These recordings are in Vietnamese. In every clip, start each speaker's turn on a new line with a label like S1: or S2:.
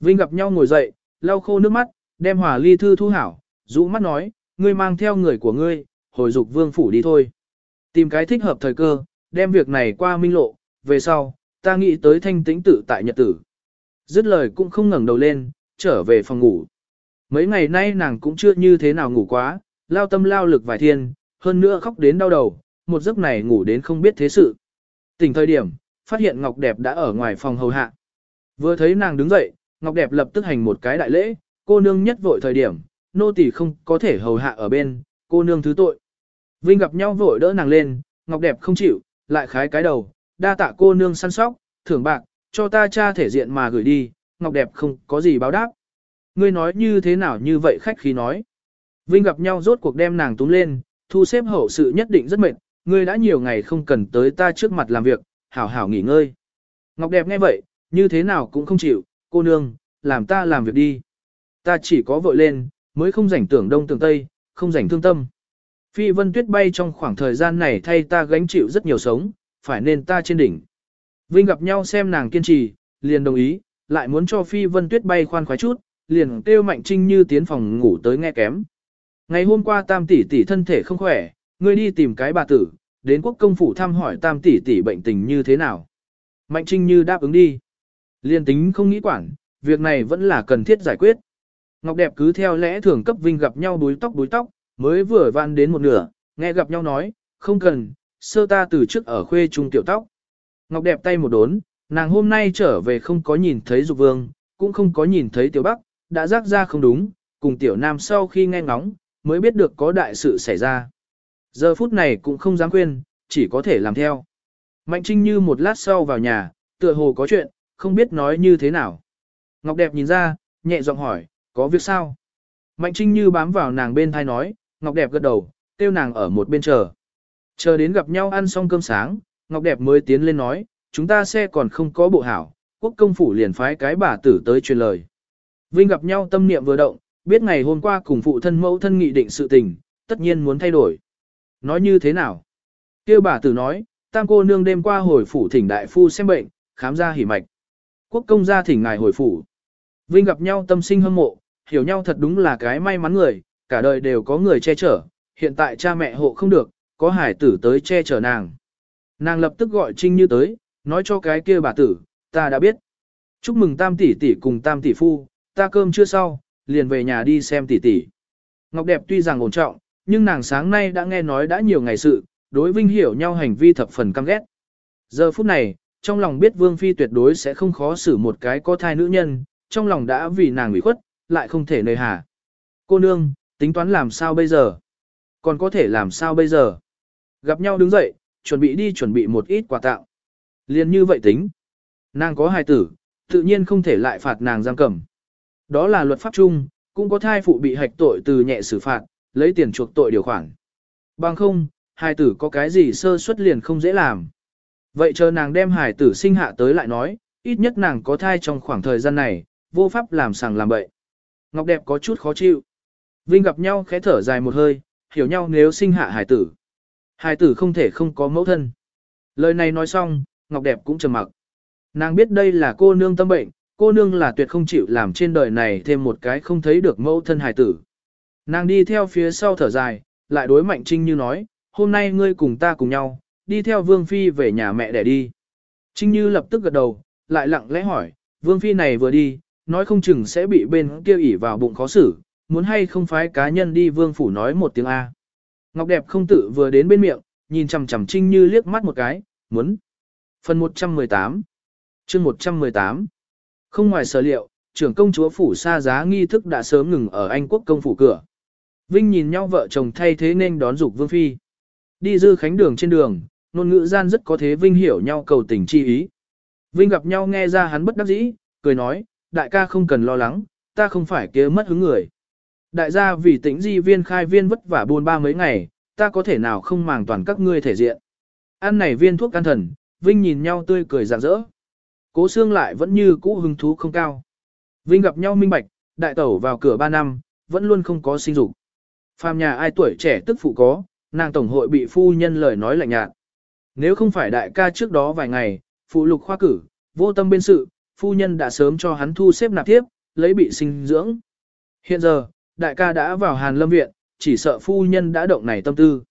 S1: Vinh gặp nhau ngồi dậy, lau khô nước mắt, đem hòa ly thư thu hảo, rũ mắt nói, ngươi mang theo người của ngươi, hồi dục vương phủ đi thôi. Tìm cái thích hợp thời cơ, đem việc này qua minh lộ, về sau, ta nghĩ tới thanh tĩnh tự tại nhật tử. Dứt lời cũng không ngẩng đầu lên, trở về phòng ngủ. Mấy ngày nay nàng cũng chưa như thế nào ngủ quá, lao tâm lao lực vài thiên, hơn nữa khóc đến đau đầu, một giấc này ngủ đến không biết thế sự. Tỉnh thời điểm, phát hiện Ngọc Đẹp đã ở ngoài phòng hầu hạ. Vừa thấy nàng đứng dậy, Ngọc Đẹp lập tức hành một cái đại lễ, cô nương nhất vội thời điểm, nô tỳ không có thể hầu hạ ở bên, cô nương thứ tội. Vinh gặp nhau vội đỡ nàng lên, Ngọc Đẹp không chịu, lại khái cái đầu, đa tạ cô nương săn sóc, thưởng bạc, cho ta cha thể diện mà gửi đi, Ngọc Đẹp không có gì báo đáp. Ngươi nói như thế nào như vậy khách khí nói. Vinh gặp nhau rốt cuộc đem nàng túm lên, thu xếp hậu sự nhất định rất mệt, ngươi đã nhiều ngày không cần tới ta trước mặt làm việc, hảo hảo nghỉ ngơi. Ngọc đẹp nghe vậy, như thế nào cũng không chịu, cô nương, làm ta làm việc đi. Ta chỉ có vội lên, mới không rảnh tưởng đông tưởng tây, không rảnh thương tâm. Phi vân tuyết bay trong khoảng thời gian này thay ta gánh chịu rất nhiều sống, phải nên ta trên đỉnh. Vinh gặp nhau xem nàng kiên trì, liền đồng ý, lại muốn cho Phi vân tuyết bay khoan khoái chút, liền kêu mạnh trinh như tiến phòng ngủ tới nghe kém. Ngày hôm qua tam tỷ tỷ thân thể không khỏe, ngươi đi tìm cái bà tử, đến quốc công phủ thăm hỏi tam tỷ tỷ bệnh tình như thế nào. Mạnh Trinh Như đáp ứng đi. Liên tính không nghĩ quản, việc này vẫn là cần thiết giải quyết. Ngọc Đẹp cứ theo lẽ thường cấp Vinh gặp nhau đuối tóc đuối tóc, mới vừa van đến một nửa, nghe gặp nhau nói, không cần, sơ ta từ trước ở khuê trung tiểu tóc. Ngọc Đẹp tay một đốn, nàng hôm nay trở về không có nhìn thấy Dục Vương, cũng không có nhìn thấy Tiểu Bắc, đã rắc ra không đúng, cùng Tiểu Nam sau khi nghe ngóng, mới biết được có đại sự xảy ra. Giờ phút này cũng không dám khuyên, chỉ có thể làm theo. Mạnh Trinh như một lát sau vào nhà, tựa hồ có chuyện, không biết nói như thế nào. Ngọc Đẹp nhìn ra, nhẹ giọng hỏi, có việc sao? Mạnh Trinh như bám vào nàng bên thai nói, Ngọc Đẹp gật đầu, kêu nàng ở một bên chờ. Chờ đến gặp nhau ăn xong cơm sáng, Ngọc Đẹp mới tiến lên nói, chúng ta xe còn không có bộ hảo, quốc công phủ liền phái cái bà tử tới truyền lời. Vinh gặp nhau tâm niệm vừa động, biết ngày hôm qua cùng phụ thân mẫu thân nghị định sự tình, tất nhiên muốn thay đổi. Nói như thế nào? Kêu bà tử nói, tam cô nương đêm qua hồi phủ thỉnh đại phu xem bệnh, khám ra hỉ mạch. Quốc công gia thỉnh ngài hồi phủ. Vinh gặp nhau tâm sinh hâm mộ, hiểu nhau thật đúng là cái may mắn người, cả đời đều có người che chở, hiện tại cha mẹ hộ không được, có hải tử tới che chở nàng. Nàng lập tức gọi Trinh Như tới, nói cho cái kia bà tử, ta đã biết. Chúc mừng tam tỷ tỷ cùng tam tỷ phu, ta cơm chưa sau, liền về nhà đi xem tỷ tỷ. Ngọc Đẹp tuy rằng ổn trọng, nhưng nàng sáng nay đã nghe nói đã nhiều ngày sự, đối Vinh hiểu nhau hành vi thập phần căm ghét. Giờ phút này, trong lòng biết Vương Phi tuyệt đối sẽ không khó xử một cái có thai nữ nhân, trong lòng đã vì nàng ủy khuất, lại không thể nơi hà. Cô nương, tính toán làm sao bây giờ? Còn có thể làm sao bây giờ? Gặp nhau đứng dậy, chuẩn bị đi chuẩn bị một ít quà tặng. Liên như vậy tính. Nàng có hài tử, tự nhiên không thể lại phạt nàng giam cầm. Đó là luật pháp chung, cũng có thai phụ bị hạch tội từ nhẹ xử phạt, lấy tiền chuộc tội điều khoản. Bằng không, hài tử có cái gì sơ suất liền không dễ làm. Vậy chờ nàng đem hải tử sinh hạ tới lại nói, ít nhất nàng có thai trong khoảng thời gian này, vô pháp làm sàng làm bậy. Ngọc đẹp có chút khó chịu. Vinh gặp nhau khẽ thở dài một hơi, hiểu nhau nếu sinh hạ hải tử. hải tử không thể không có mẫu thân. Lời này nói xong, Ngọc đẹp cũng trầm mặc. Nàng biết đây là cô nương tâm bệnh, cô nương là tuyệt không chịu làm trên đời này thêm một cái không thấy được mẫu thân hải tử. Nàng đi theo phía sau thở dài, lại đối Mạnh Trinh Như nói, hôm nay ngươi cùng ta cùng nhau, đi theo Vương Phi về nhà mẹ để đi. Trinh Như lập tức gật đầu, lại lặng lẽ hỏi, Vương Phi này vừa đi, nói không chừng sẽ bị bên kia ỉ vào bụng khó xử, muốn hay không phái cá nhân đi Vương Phủ nói một tiếng A. Ngọc Đẹp không tự vừa đến bên miệng, nhìn chằm chằm Trinh Như liếc mắt một cái, muốn. Phần 118 chương 118 Không ngoài sở liệu, trưởng công chúa Phủ xa giá nghi thức đã sớm ngừng ở Anh quốc công phủ cửa. Vinh nhìn nhau vợ chồng thay thế nên đón dục Vương Phi. Đi dư khánh đường trên đường, ngôn ngữ gian rất có thế Vinh hiểu nhau cầu tình chi ý. Vinh gặp nhau nghe ra hắn bất đắc dĩ, cười nói, đại ca không cần lo lắng, ta không phải kia mất hứng người. Đại gia vì tĩnh di viên khai viên vất vả buôn ba mấy ngày, ta có thể nào không màng toàn các ngươi thể diện. Ăn này viên thuốc can thần, Vinh nhìn nhau tươi cười rạng rỡ. Cố xương lại vẫn như cũ hứng thú không cao. Vinh gặp nhau minh bạch, đại tẩu vào cửa ba năm, vẫn luôn không có sinh dục. Phàm nhà ai tuổi trẻ tức phụ có, nàng tổng hội bị phu nhân lời nói lạnh nhạt. Nếu không phải đại ca trước đó vài ngày, phụ lục khoa cử, vô tâm bên sự, phu nhân đã sớm cho hắn thu xếp nạp tiếp, lấy bị sinh dưỡng. Hiện giờ, đại ca đã vào Hàn Lâm Viện, chỉ sợ phu nhân đã động này tâm tư.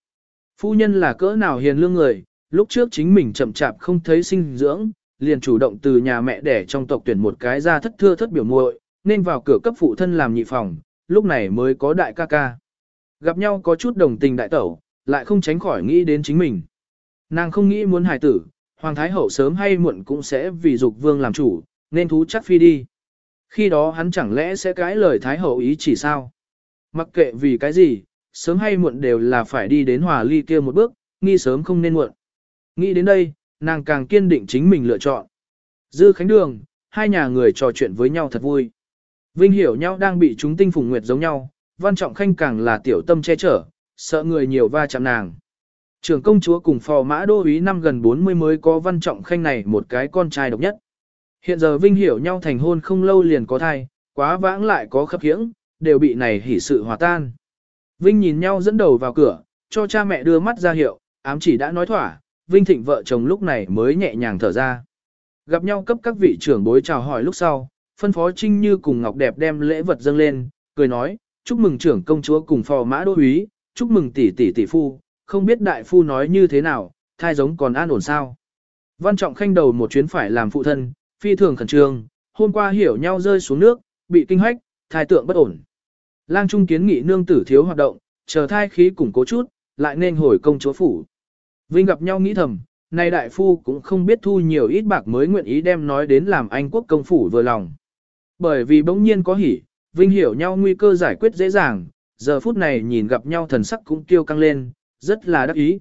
S1: Phu nhân là cỡ nào hiền lương người, lúc trước chính mình chậm chạp không thấy sinh dưỡng, liền chủ động từ nhà mẹ đẻ trong tộc tuyển một cái ra thất thưa thất biểu muội, nên vào cửa cấp phụ thân làm nhị phòng, lúc này mới có đại ca ca. Gặp nhau có chút đồng tình đại tẩu, lại không tránh khỏi nghĩ đến chính mình. Nàng không nghĩ muốn hài tử, Hoàng Thái Hậu sớm hay muộn cũng sẽ vì dục vương làm chủ, nên thú chắc phi đi. Khi đó hắn chẳng lẽ sẽ cãi lời Thái Hậu ý chỉ sao? Mặc kệ vì cái gì, sớm hay muộn đều là phải đi đến hòa ly kia một bước, nghi sớm không nên muộn. Nghĩ đến đây, nàng càng kiên định chính mình lựa chọn. Dư Khánh Đường, hai nhà người trò chuyện với nhau thật vui. Vinh hiểu nhau đang bị chúng tinh phùng nguyệt giống nhau, Văn Trọng Khanh càng là tiểu tâm che chở, sợ người nhiều va chạm nàng. Trưởng công chúa cùng phò mã đô úy năm gần 40 mới có Văn Trọng Khanh này một cái con trai độc nhất. Hiện giờ Vinh hiểu nhau thành hôn không lâu liền có thai, quá vãng lại có khập khiễng, đều bị này hỉ sự hòa tan. Vinh nhìn nhau dẫn đầu vào cửa, cho cha mẹ đưa mắt ra hiệu, ám chỉ đã nói thỏa, Vinh Thịnh vợ chồng lúc này mới nhẹ nhàng thở ra. Gặp nhau cấp các vị trưởng bối chào hỏi lúc sau, phân phó Trinh Như cùng Ngọc Đẹp đem lễ vật dâng lên, cười nói, chúc mừng trưởng công chúa cùng phò mã đô úy, chúc mừng tỷ tỷ tỷ phu, không biết đại phu nói như thế nào, thai giống còn an ổn sao. Văn Trọng Khanh đầu một chuyến phải làm phụ thân, phi thường khẩn trương, hôm qua hiểu nhau rơi xuống nước, bị kinh hách, thai tượng bất ổn. Lang Trung kiến nghị nương tử thiếu hoạt động, chờ thai khí củng cố chút, lại nên hồi công chúa phủ. Vinh gặp nhau nghĩ thầm, nay đại phu cũng không biết thu nhiều ít bạc mới nguyện ý đem nói đến làm anh quốc công phủ vừa lòng. Bởi vì bỗng nhiên có hỉ, Vinh hiểu nhau nguy cơ giải quyết dễ dàng, giờ phút này nhìn gặp nhau thần sắc cũng kêu căng lên, rất là đắc ý.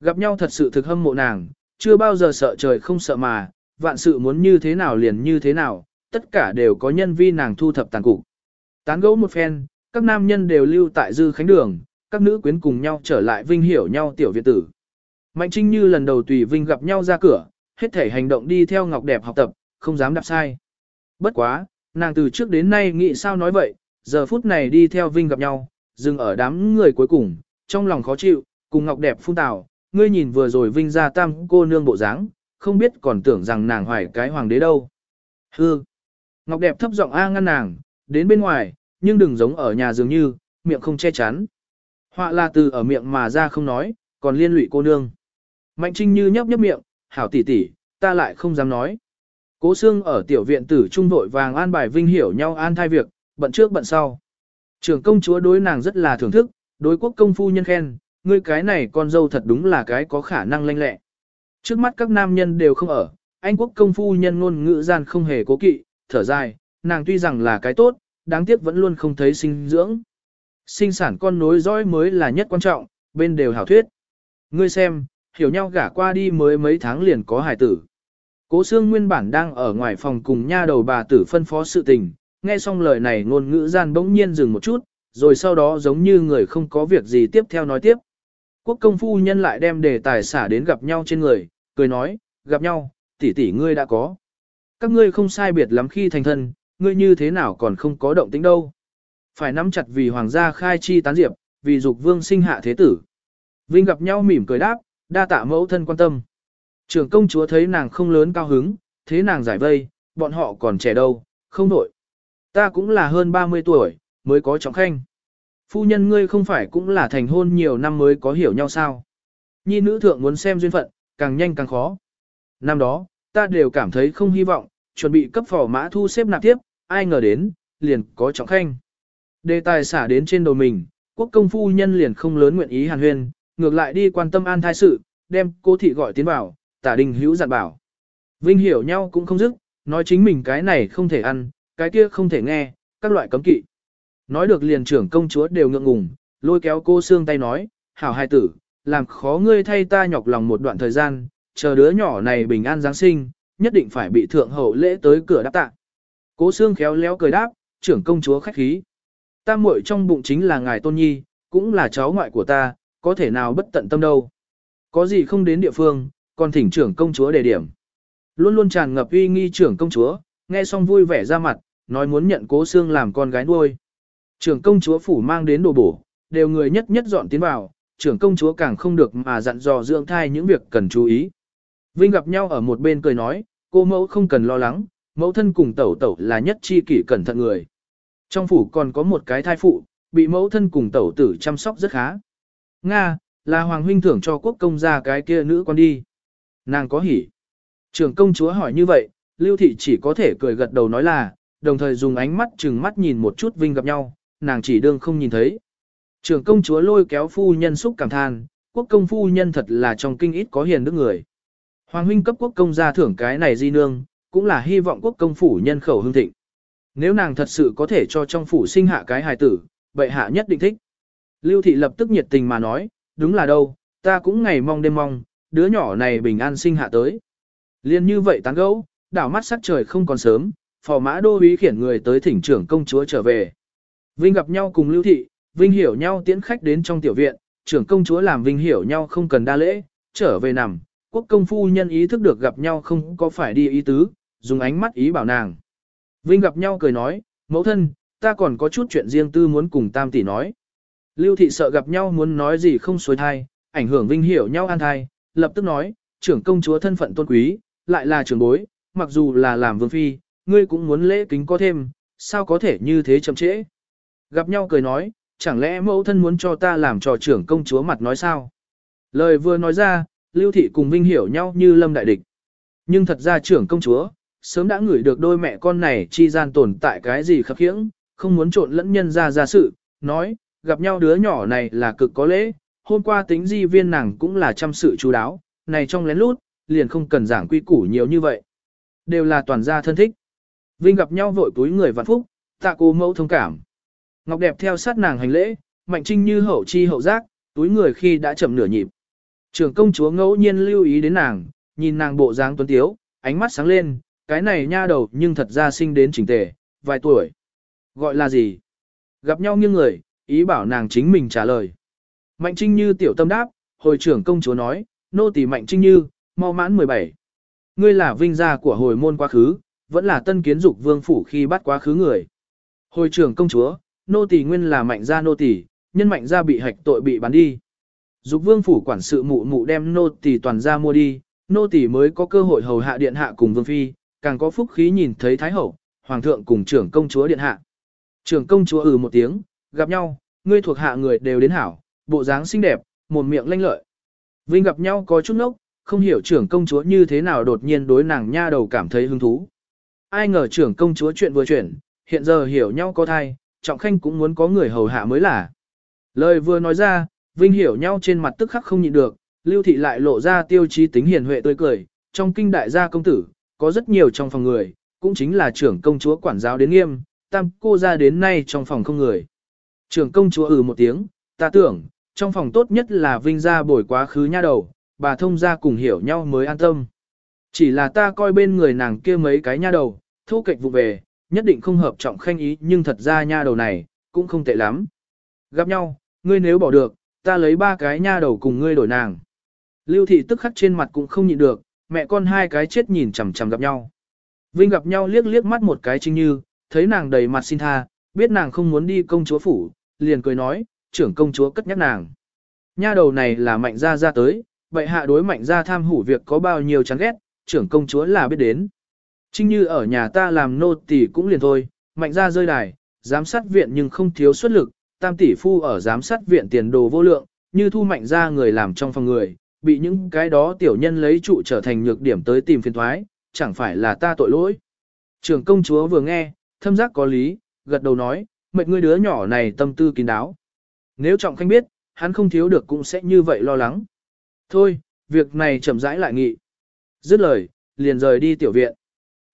S1: Gặp nhau thật sự thực hâm mộ nàng, chưa bao giờ sợ trời không sợ mà, vạn sự muốn như thế nào liền như thế nào, tất cả đều có nhân vi nàng thu thập tàn cục. Tán gẫu một phen, các nam nhân đều lưu tại dư khánh đường, các nữ quyến cùng nhau trở lại vinh hiểu nhau tiểu viện tử. Mạnh Trinh như lần đầu tùy vinh gặp nhau ra cửa, hết thể hành động đi theo Ngọc Đẹp học tập, không dám đạp sai. Bất quá, nàng từ trước đến nay nghĩ sao nói vậy, giờ phút này đi theo vinh gặp nhau, dừng ở đám người cuối cùng, trong lòng khó chịu, cùng Ngọc Đẹp phun tào, ngươi nhìn vừa rồi vinh ra tam cô nương bộ dáng, không biết còn tưởng rằng nàng hoài cái hoàng đế đâu. Hư! Ngọc Đẹp thấp giọng a ngăn nàng, đến bên ngoài, nhưng đừng giống ở nhà dường như, miệng không che chắn. Họa là từ ở miệng mà ra không nói, còn liên lụy cô nương. Mạnh Trinh như nhấp nhấp miệng, hảo tỷ tỷ, ta lại không dám nói. Cố xương ở tiểu viện tử trung vội vàng an bài vinh hiểu nhau an thai việc, bận trước bận sau. Trưởng công chúa đối nàng rất là thưởng thức, đối quốc công phu nhân khen, ngươi cái này con dâu thật đúng là cái có khả năng lanh lẹ. Trước mắt các nam nhân đều không ở, anh quốc công phu nhân ngôn ngữ gian không hề cố kỵ, thở dài, nàng tuy rằng là cái tốt, đáng tiếc vẫn luôn không thấy sinh dưỡng. Sinh sản con nối dõi mới là nhất quan trọng, bên đều hảo thuyết. Ngươi xem, hiểu nhau gả qua đi mới mấy tháng liền có hài tử. Cố xương nguyên bản đang ở ngoài phòng cùng nha đầu bà tử phân phó sự tình, nghe xong lời này ngôn ngữ gian bỗng nhiên dừng một chút, rồi sau đó giống như người không có việc gì tiếp theo nói tiếp. Quốc công phu nhân lại đem đề tài xả đến gặp nhau trên người, cười nói, gặp nhau, tỷ tỷ ngươi đã có. Các ngươi không sai biệt lắm khi thành thân, ngươi như thế nào còn không có động tĩnh đâu. Phải nắm chặt vì hoàng gia khai chi tán diệp, vì dục vương sinh hạ thế tử. Vinh gặp nhau mỉm cười đáp, đa tạ mẫu thân quan tâm. Trưởng công chúa thấy nàng không lớn cao hứng, thế nàng giải vây, bọn họ còn trẻ đâu, không nổi Ta cũng là hơn 30 tuổi, mới có trọng khanh. Phu nhân ngươi không phải cũng là thành hôn nhiều năm mới có hiểu nhau sao. Nhi nữ thượng muốn xem duyên phận, càng nhanh càng khó. Năm đó, ta đều cảm thấy không hy vọng, chuẩn bị cấp phò mã thu xếp nạp tiếp, ai ngờ đến, liền có trọng khanh. Đề tài xả đến trên đầu mình, quốc công phu nhân liền không lớn nguyện ý hàn huyên, ngược lại đi quan tâm an thai sự, đem cô thị gọi tiến vào, tả đình hữu dặn bảo. Vinh hiểu nhau cũng không dứt, nói chính mình cái này không thể ăn, cái kia không thể nghe, các loại cấm kỵ. Nói được liền trưởng công chúa đều ngượng ngùng, lôi kéo cô xương tay nói, hảo hai tử, làm khó ngươi thay ta nhọc lòng một đoạn thời gian, chờ đứa nhỏ này bình an Giáng sinh, nhất định phải bị thượng hậu lễ tới cửa đáp tạ. Cố xương khéo léo cười đáp, trưởng công chúa khách khí. Ta muội trong bụng chính là ngài tôn nhi, cũng là cháu ngoại của ta, có thể nào bất tận tâm đâu. Có gì không đến địa phương, còn thỉnh trưởng công chúa đề điểm. Luôn luôn tràn ngập uy nghi trưởng công chúa, nghe xong vui vẻ ra mặt, nói muốn nhận cố xương làm con gái nuôi. Trưởng công chúa phủ mang đến đồ bổ, đều người nhất nhất dọn tiến vào, trưởng công chúa càng không được mà dặn dò dưỡng thai những việc cần chú ý. Vinh gặp nhau ở một bên cười nói, cô mẫu không cần lo lắng, mẫu thân cùng tẩu tẩu là nhất chi kỷ cẩn thận người. Trong phủ còn có một cái thai phụ, bị mẫu thân cùng tẩu tử chăm sóc rất khá. Nga, là hoàng huynh thưởng cho quốc công gia cái kia nữ con đi. Nàng có hỉ. Trưởng công chúa hỏi như vậy, Lưu Thị chỉ có thể cười gật đầu nói là, đồng thời dùng ánh mắt chừng mắt nhìn một chút Vinh gặp nhau, nàng chỉ đương không nhìn thấy. Trưởng công chúa lôi kéo phu nhân xúc cảm than, quốc công phu nhân thật là trong kinh ít có hiền đức người. Hoàng huynh cấp quốc công gia thưởng cái này di nương, cũng là hy vọng quốc công phủ nhân khẩu hương thịnh. Nếu nàng thật sự có thể cho trong phủ sinh hạ cái hài tử, bệ hạ nhất định thích. Lưu thị lập tức nhiệt tình mà nói, đúng là đâu, ta cũng ngày mong đêm mong, đứa nhỏ này bình an sinh hạ tới. Liên như vậy tán gẫu, đảo mắt sắc trời không còn sớm, phò mã đô úy khiển người tới thỉnh trưởng công chúa trở về. Vinh gặp nhau cùng lưu thị, Vinh hiểu nhau tiễn khách đến trong tiểu viện, trưởng công chúa làm Vinh hiểu nhau không cần đa lễ, trở về nằm, quốc công phu nhân ý thức được gặp nhau không có phải đi ý tứ, dùng ánh mắt ý bảo nàng. Vinh gặp nhau cười nói, mẫu thân, ta còn có chút chuyện riêng tư muốn cùng tam tỷ nói. Lưu thị sợ gặp nhau muốn nói gì không xuôi thai, ảnh hưởng Vinh hiểu nhau an thai, lập tức nói, trưởng công chúa thân phận tôn quý, lại là trưởng bối, mặc dù là làm vương phi, ngươi cũng muốn lễ kính có thêm, sao có thể như thế chậm trễ. Gặp nhau cười nói, chẳng lẽ mẫu thân muốn cho ta làm trò trưởng công chúa mặt nói sao? Lời vừa nói ra, Lưu Thị cùng Vinh hiểu nhau như lâm đại địch. Nhưng thật ra trưởng công chúa, sớm đã ngửi được đôi mẹ con này chi gian tồn tại cái gì khập khiễng, không muốn trộn lẫn nhân ra ra sự, nói, gặp nhau đứa nhỏ này là cực có lễ, hôm qua tính di viên nàng cũng là chăm sự chú đáo, này trong lén lút, liền không cần giảng quy củ nhiều như vậy. Đều là toàn gia thân thích. Vinh gặp nhau vội túi người vạn phúc, tạ cô mẫu thông cảm. Ngọc đẹp theo sát nàng hành lễ, mạnh trinh như hậu chi hậu giác, túi người khi đã chậm nửa nhịp. Trưởng công chúa ngẫu nhiên lưu ý đến nàng, nhìn nàng bộ dáng tuấn tiếu, ánh mắt sáng lên, cái này nha đầu nhưng thật ra sinh đến chỉnh tề, vài tuổi. Gọi là gì? Gặp nhau nghiêng người, ý bảo nàng chính mình trả lời. Mạnh trinh như tiểu tâm đáp, hồi trưởng công chúa nói, nô tỳ mạnh trinh như, mau mãn 17. Ngươi là vinh gia của hồi môn quá khứ, vẫn là tân kiến dục vương phủ khi bắt quá khứ người. Hồi trưởng công chúa, nô tỳ nguyên là mạnh gia nô tỳ, nhân mạnh gia bị hạch tội bị bán đi. Dục vương phủ quản sự mụ mụ đem nô tỳ toàn gia mua đi, nô tỳ mới có cơ hội hầu hạ điện hạ cùng vương phi, càng có phúc khí nhìn thấy thái hậu, hoàng thượng cùng trưởng công chúa điện hạ. Trưởng công chúa ừ một tiếng, gặp nhau, ngươi thuộc hạ người đều đến hảo, bộ dáng xinh đẹp, mồm miệng lanh lợi. Vinh gặp nhau có chút nốc, không hiểu trưởng công chúa như thế nào đột nhiên đối nàng nha đầu cảm thấy hứng thú. Ai ngờ trưởng công chúa chuyện vừa chuyển, hiện giờ hiểu nhau có thai, trọng khanh cũng muốn có người hầu hạ mới là. Lời vừa nói ra, Vinh hiểu nhau trên mặt tức khắc không nhịn được, lưu thị lại lộ ra tiêu chí tính hiền huệ tươi cười, trong kinh đại gia công tử, có rất nhiều trong phòng người, cũng chính là trưởng công chúa quản giáo đến nghiêm, tam cô ra đến nay trong phòng không người. Trưởng công chúa ừ một tiếng, ta tưởng, trong phòng tốt nhất là Vinh ra bồi quá khứ nha đầu, bà thông ra cùng hiểu nhau mới an tâm. Chỉ là ta coi bên người nàng kia mấy cái nha đầu, thu kịch vụ về, nhất định không hợp trọng khanh ý nhưng thật ra nha đầu này, cũng không tệ lắm. Gặp nhau, ngươi nếu bỏ được, ta lấy ba cái nha đầu cùng ngươi đổi nàng. Lưu thị tức khắc trên mặt cũng không nhịn được, mẹ con hai cái chết nhìn chằm chằm gặp nhau. Vinh gặp nhau liếc liếc mắt một cái chính như, thấy nàng đầy mặt xin tha, biết nàng không muốn đi công chúa phủ, liền cười nói, trưởng công chúa cất nhắc nàng. Nha đầu này là mạnh gia ra tới, vậy hạ đối mạnh gia tham hủ việc có bao nhiêu chán ghét, trưởng công chúa là biết đến. Trinh như ở nhà ta làm nô tỳ cũng liền thôi, mạnh gia rơi đài, giám sát viện nhưng không thiếu xuất lực, tam tỷ phu ở giám sát viện tiền đồ vô lượng, như thu mạnh gia người làm trong phòng người, bị những cái đó tiểu nhân lấy trụ trở thành nhược điểm tới tìm phiền thoái, chẳng phải là ta tội lỗi. Trường công chúa vừa nghe, thâm giác có lý, gật đầu nói, mệnh ngươi đứa nhỏ này tâm tư kín đáo. Nếu trọng khanh biết, hắn không thiếu được cũng sẽ như vậy lo lắng. Thôi, việc này chậm rãi lại nghị. Dứt lời, liền rời đi tiểu viện.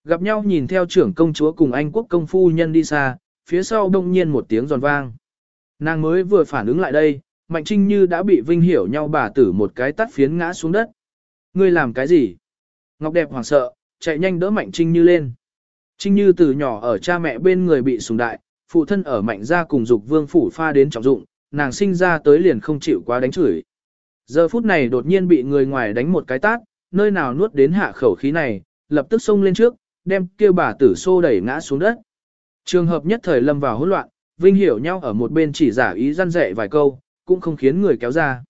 S1: Gặp nhau nhìn theo trưởng công chúa cùng anh quốc công phu nhân đi xa, phía sau đông nhiên một tiếng giòn vang. Nàng mới vừa phản ứng lại đây, Mạnh Trinh Như đã bị Vinh hiểu nhau bà tử một cái tắt phiến ngã xuống đất. Ngươi làm cái gì? Ngọc đẹp hoảng sợ, chạy nhanh đỡ Mạnh Trinh Như lên. Trinh Như từ nhỏ ở cha mẹ bên người bị sùng đại, phụ thân ở Mạnh gia cùng dục vương phủ pha đến trọng dụng, nàng sinh ra tới liền không chịu quá đánh chửi. Giờ phút này đột nhiên bị người ngoài đánh một cái tát, nơi nào nuốt đến hạ khẩu khí này, lập tức xông lên trước, đem kêu bà tử xô đẩy ngã xuống đất. Trường hợp nhất thời lâm vào hỗn loạn, Vinh hiểu nhau ở một bên chỉ giả ý răn dạy vài câu, cũng không khiến người kéo ra.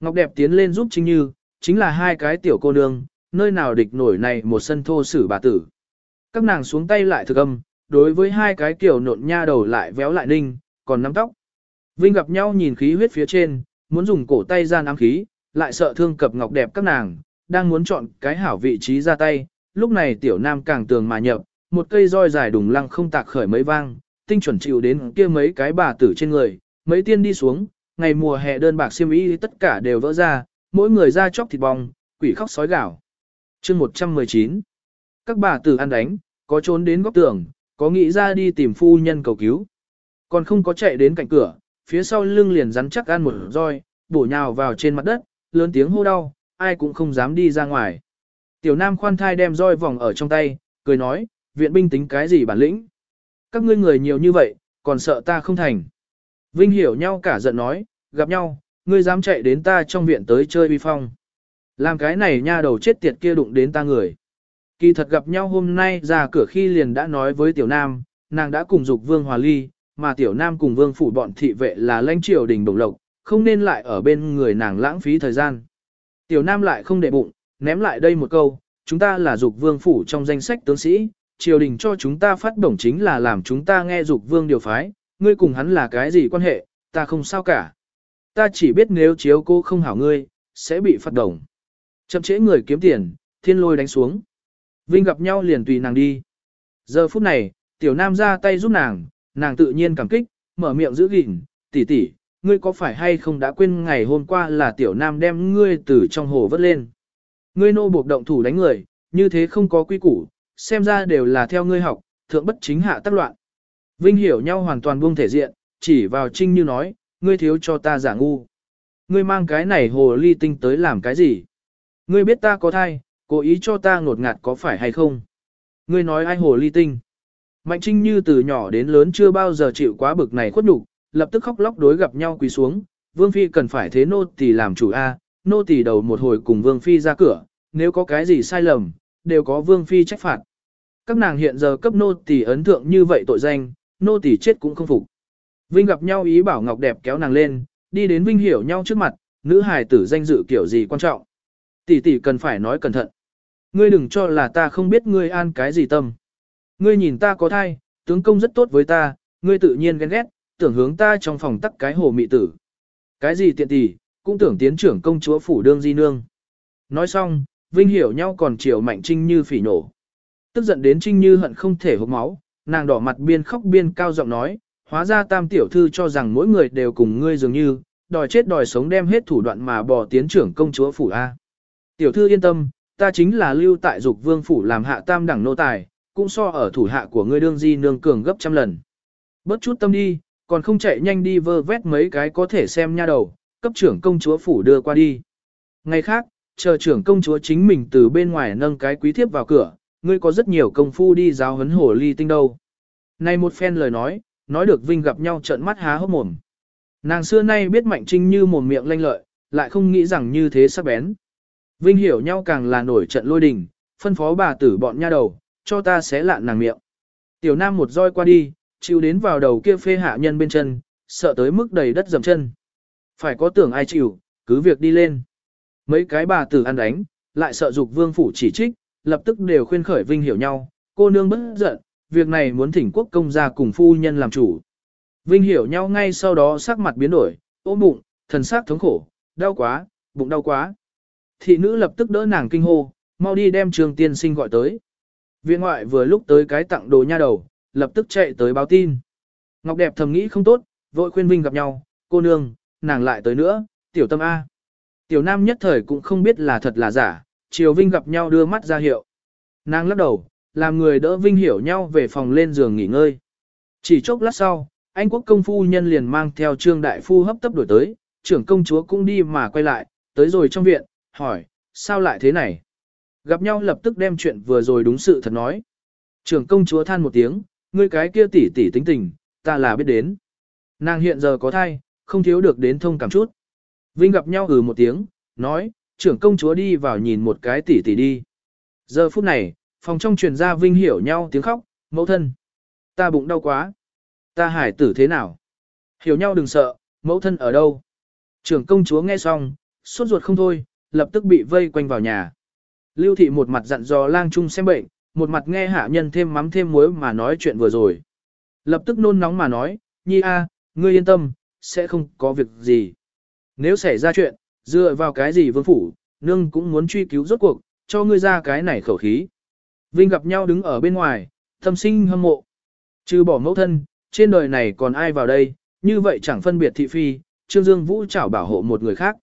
S1: Ngọc đẹp tiến lên giúp Trinh Như, chính là hai cái tiểu cô nương, nơi nào địch nổi này một sân thô sử bà tử. Các nàng xuống tay lại thực âm, đối với hai cái kiểu nộn nha đầu lại véo lại ninh, còn nắm tóc. Vinh gặp nhau nhìn khí huyết phía trên, muốn dùng cổ tay ra nắm khí, lại sợ thương cập ngọc đẹp các nàng, đang muốn chọn cái hảo vị trí ra tay, lúc này tiểu nam càng tường mà nhập, một cây roi dài đùng lăng không tạc khởi mấy vang, tinh chuẩn chịu đến kia mấy cái bà tử trên người, mấy tiên đi xuống, ngày mùa hè đơn bạc xiêm y tất cả đều vỡ ra, mỗi người ra chóc thịt bong, quỷ khóc sói gạo. chương 119 Các bà tử ăn đánh, có trốn đến góc tường, có nghĩ ra đi tìm phu nhân cầu cứu. Còn không có chạy đến cạnh cửa, phía sau lưng liền rắn chắc ăn một roi, bổ nhào vào trên mặt đất, lớn tiếng hô đau, ai cũng không dám đi ra ngoài. Tiểu Nam khoan thai đem roi vòng ở trong tay, cười nói, viện binh tính cái gì bản lĩnh. Các ngươi người nhiều như vậy, còn sợ ta không thành. Vinh hiểu nhau cả giận nói, gặp nhau, ngươi dám chạy đến ta trong viện tới chơi uy phong. Làm cái này nha đầu chết tiệt kia đụng đến ta người. Kỳ thật gặp nhau hôm nay ra cửa khi liền đã nói với tiểu nam, nàng đã cùng dục vương hòa ly, mà tiểu nam cùng vương phủ bọn thị vệ là lãnh triều đình đồng lộc, không nên lại ở bên người nàng lãng phí thời gian. Tiểu nam lại không để bụng, ném lại đây một câu, chúng ta là dục vương phủ trong danh sách tướng sĩ, triều đình cho chúng ta phát bổng chính là làm chúng ta nghe dục vương điều phái, ngươi cùng hắn là cái gì quan hệ, ta không sao cả. Ta chỉ biết nếu chiếu cô không hảo ngươi, sẽ bị phạt đồng. Chậm trễ người kiếm tiền, thiên lôi đánh xuống. Vinh gặp nhau liền tùy nàng đi. Giờ phút này, tiểu nam ra tay giúp nàng, nàng tự nhiên cảm kích, mở miệng giữ gìn, tỷ tỷ, ngươi có phải hay không đã quên ngày hôm qua là tiểu nam đem ngươi từ trong hồ vớt lên. Ngươi nô buộc động thủ đánh người, như thế không có quy củ, xem ra đều là theo ngươi học, thượng bất chính hạ tác loạn. Vinh hiểu nhau hoàn toàn buông thể diện, chỉ vào trinh như nói, ngươi thiếu cho ta giả ngu. Ngươi mang cái này hồ ly tinh tới làm cái gì? Ngươi biết ta có thai, cố ý cho ta ngột ngạt có phải hay không? Ngươi nói ai hồ ly tinh? Mạnh trinh như từ nhỏ đến lớn chưa bao giờ chịu quá bực này khuất nhục, lập tức khóc lóc đối gặp nhau quỳ xuống. Vương Phi cần phải thế nô tỳ làm chủ A, nô tỳ đầu một hồi cùng Vương Phi ra cửa, nếu có cái gì sai lầm, đều có Vương Phi trách phạt. Các nàng hiện giờ cấp nô tỳ ấn thượng như vậy tội danh, nô tỳ chết cũng không phục. Vinh gặp nhau ý bảo Ngọc đẹp kéo nàng lên, đi đến Vinh hiểu nhau trước mặt, nữ hài tử danh dự kiểu gì quan trọng. Tỷ tỷ cần phải nói cẩn thận. Ngươi đừng cho là ta không biết ngươi an cái gì tâm. Ngươi nhìn ta có thai, tướng công rất tốt với ta, ngươi tự nhiên ghen ghét, tưởng hướng ta trong phòng tắc cái hồ mị tử. Cái gì tiện tỷ, cũng tưởng tiến trưởng công chúa phủ đương di nương. Nói xong, Vinh hiểu nhau còn chiều mạnh Trinh Như phỉ nổ. Tức giận đến Trinh Như hận không thể hốc máu, nàng đỏ mặt biên khóc biên cao giọng nói, hóa ra tam tiểu thư cho rằng mỗi người đều cùng ngươi dường như, đòi chết đòi sống đem hết thủ đoạn mà bỏ tiến trưởng công chúa phủ A. Tiểu thư yên tâm, ta chính là lưu tại dục vương phủ làm hạ tam đẳng nô tài, cũng so ở thủ hạ của ngươi đương di nương cường gấp trăm lần. Bớt chút tâm đi, còn không chạy nhanh đi vơ vét mấy cái có thể xem nha đầu, cấp trưởng công chúa phủ đưa qua đi. Ngày khác, chờ trưởng công chúa chính mình từ bên ngoài nâng cái quý thiếp vào cửa, ngươi có rất nhiều công phu đi giáo huấn hồ ly tinh đâu. Này một phen lời nói, nói được Vinh gặp nhau trợn mắt há hốc mồm. Nàng xưa nay biết Mạnh Trinh như mồm miệng lanh lợi, lại không nghĩ rằng như thế sắc bén. Vinh hiểu nhau càng là nổi trận lôi đình, phân phó bà tử bọn nha đầu, cho ta xé lạn nàng miệng. Tiểu Nam một roi qua đi, chịu đến vào đầu kia phê hạ nhân bên chân, sợ tới mức đầy đất dầm chân. Phải có tưởng ai chịu, cứ việc đi lên. Mấy cái bà tử ăn đánh, lại sợ dục vương phủ chỉ trích, lập tức đều khuyên khởi Vinh hiểu nhau, cô nương bất giận, việc này muốn thỉnh quốc công gia cùng phu nhân làm chủ. Vinh hiểu nhau ngay sau đó sắc mặt biến đổi, ôm bụng, thần sắc thống khổ, đau quá, bụng đau quá. Thị nữ lập tức đỡ nàng kinh hô, mau đi đem trường tiên sinh gọi tới. Viện ngoại vừa lúc tới cái tặng đồ nha đầu, lập tức chạy tới báo tin. Ngọc đẹp thầm nghĩ không tốt, vội khuyên Vinh gặp nhau, cô nương, nàng lại tới nữa, tiểu tâm A. Tiểu nam nhất thời cũng không biết là thật là giả, Triều Vinh gặp nhau đưa mắt ra hiệu. Nàng lắc đầu, làm người đỡ Vinh hiểu nhau về phòng lên giường nghỉ ngơi. Chỉ chốc lát sau, anh quốc công phu nhân liền mang theo trương đại phu hấp tấp đổi tới, trưởng công chúa cũng đi mà quay lại, tới rồi trong viện, hỏi, sao lại thế này? Gặp nhau lập tức đem chuyện vừa rồi đúng sự thật nói. Trưởng công chúa than một tiếng, ngươi cái kia tỉ tỉ tính tình, ta là biết đến. Nàng hiện giờ có thai, không thiếu được đến thông cảm chút. Vinh gặp nhau ừ một tiếng, nói, trưởng công chúa đi vào nhìn một cái tỉ tỉ đi. Giờ phút này, phòng trong truyền ra Vinh hiểu nhau tiếng khóc, mẫu thân. Ta bụng đau quá. Ta hải tử thế nào? Hiểu nhau đừng sợ, mẫu thân ở đâu? Trưởng công chúa nghe xong, suốt ruột không thôi, lập tức bị vây quanh vào nhà. Lưu thị một mặt dặn dò lang trung xem bệnh, một mặt nghe hạ nhân thêm mắm thêm muối mà nói chuyện vừa rồi. Lập tức nôn nóng mà nói, nhi a, ngươi yên tâm, sẽ không có việc gì. Nếu xảy ra chuyện, dựa vào cái gì vương phủ, nương cũng muốn truy cứu rốt cuộc, cho ngươi ra cái này khẩu khí. Vinh gặp nhau đứng ở bên ngoài, tâm sinh hâm mộ. Trừ bỏ mẫu thân, trên đời này còn ai vào đây, như vậy chẳng phân biệt thị phi, Trương Dương Vũ chảo bảo hộ một người khác.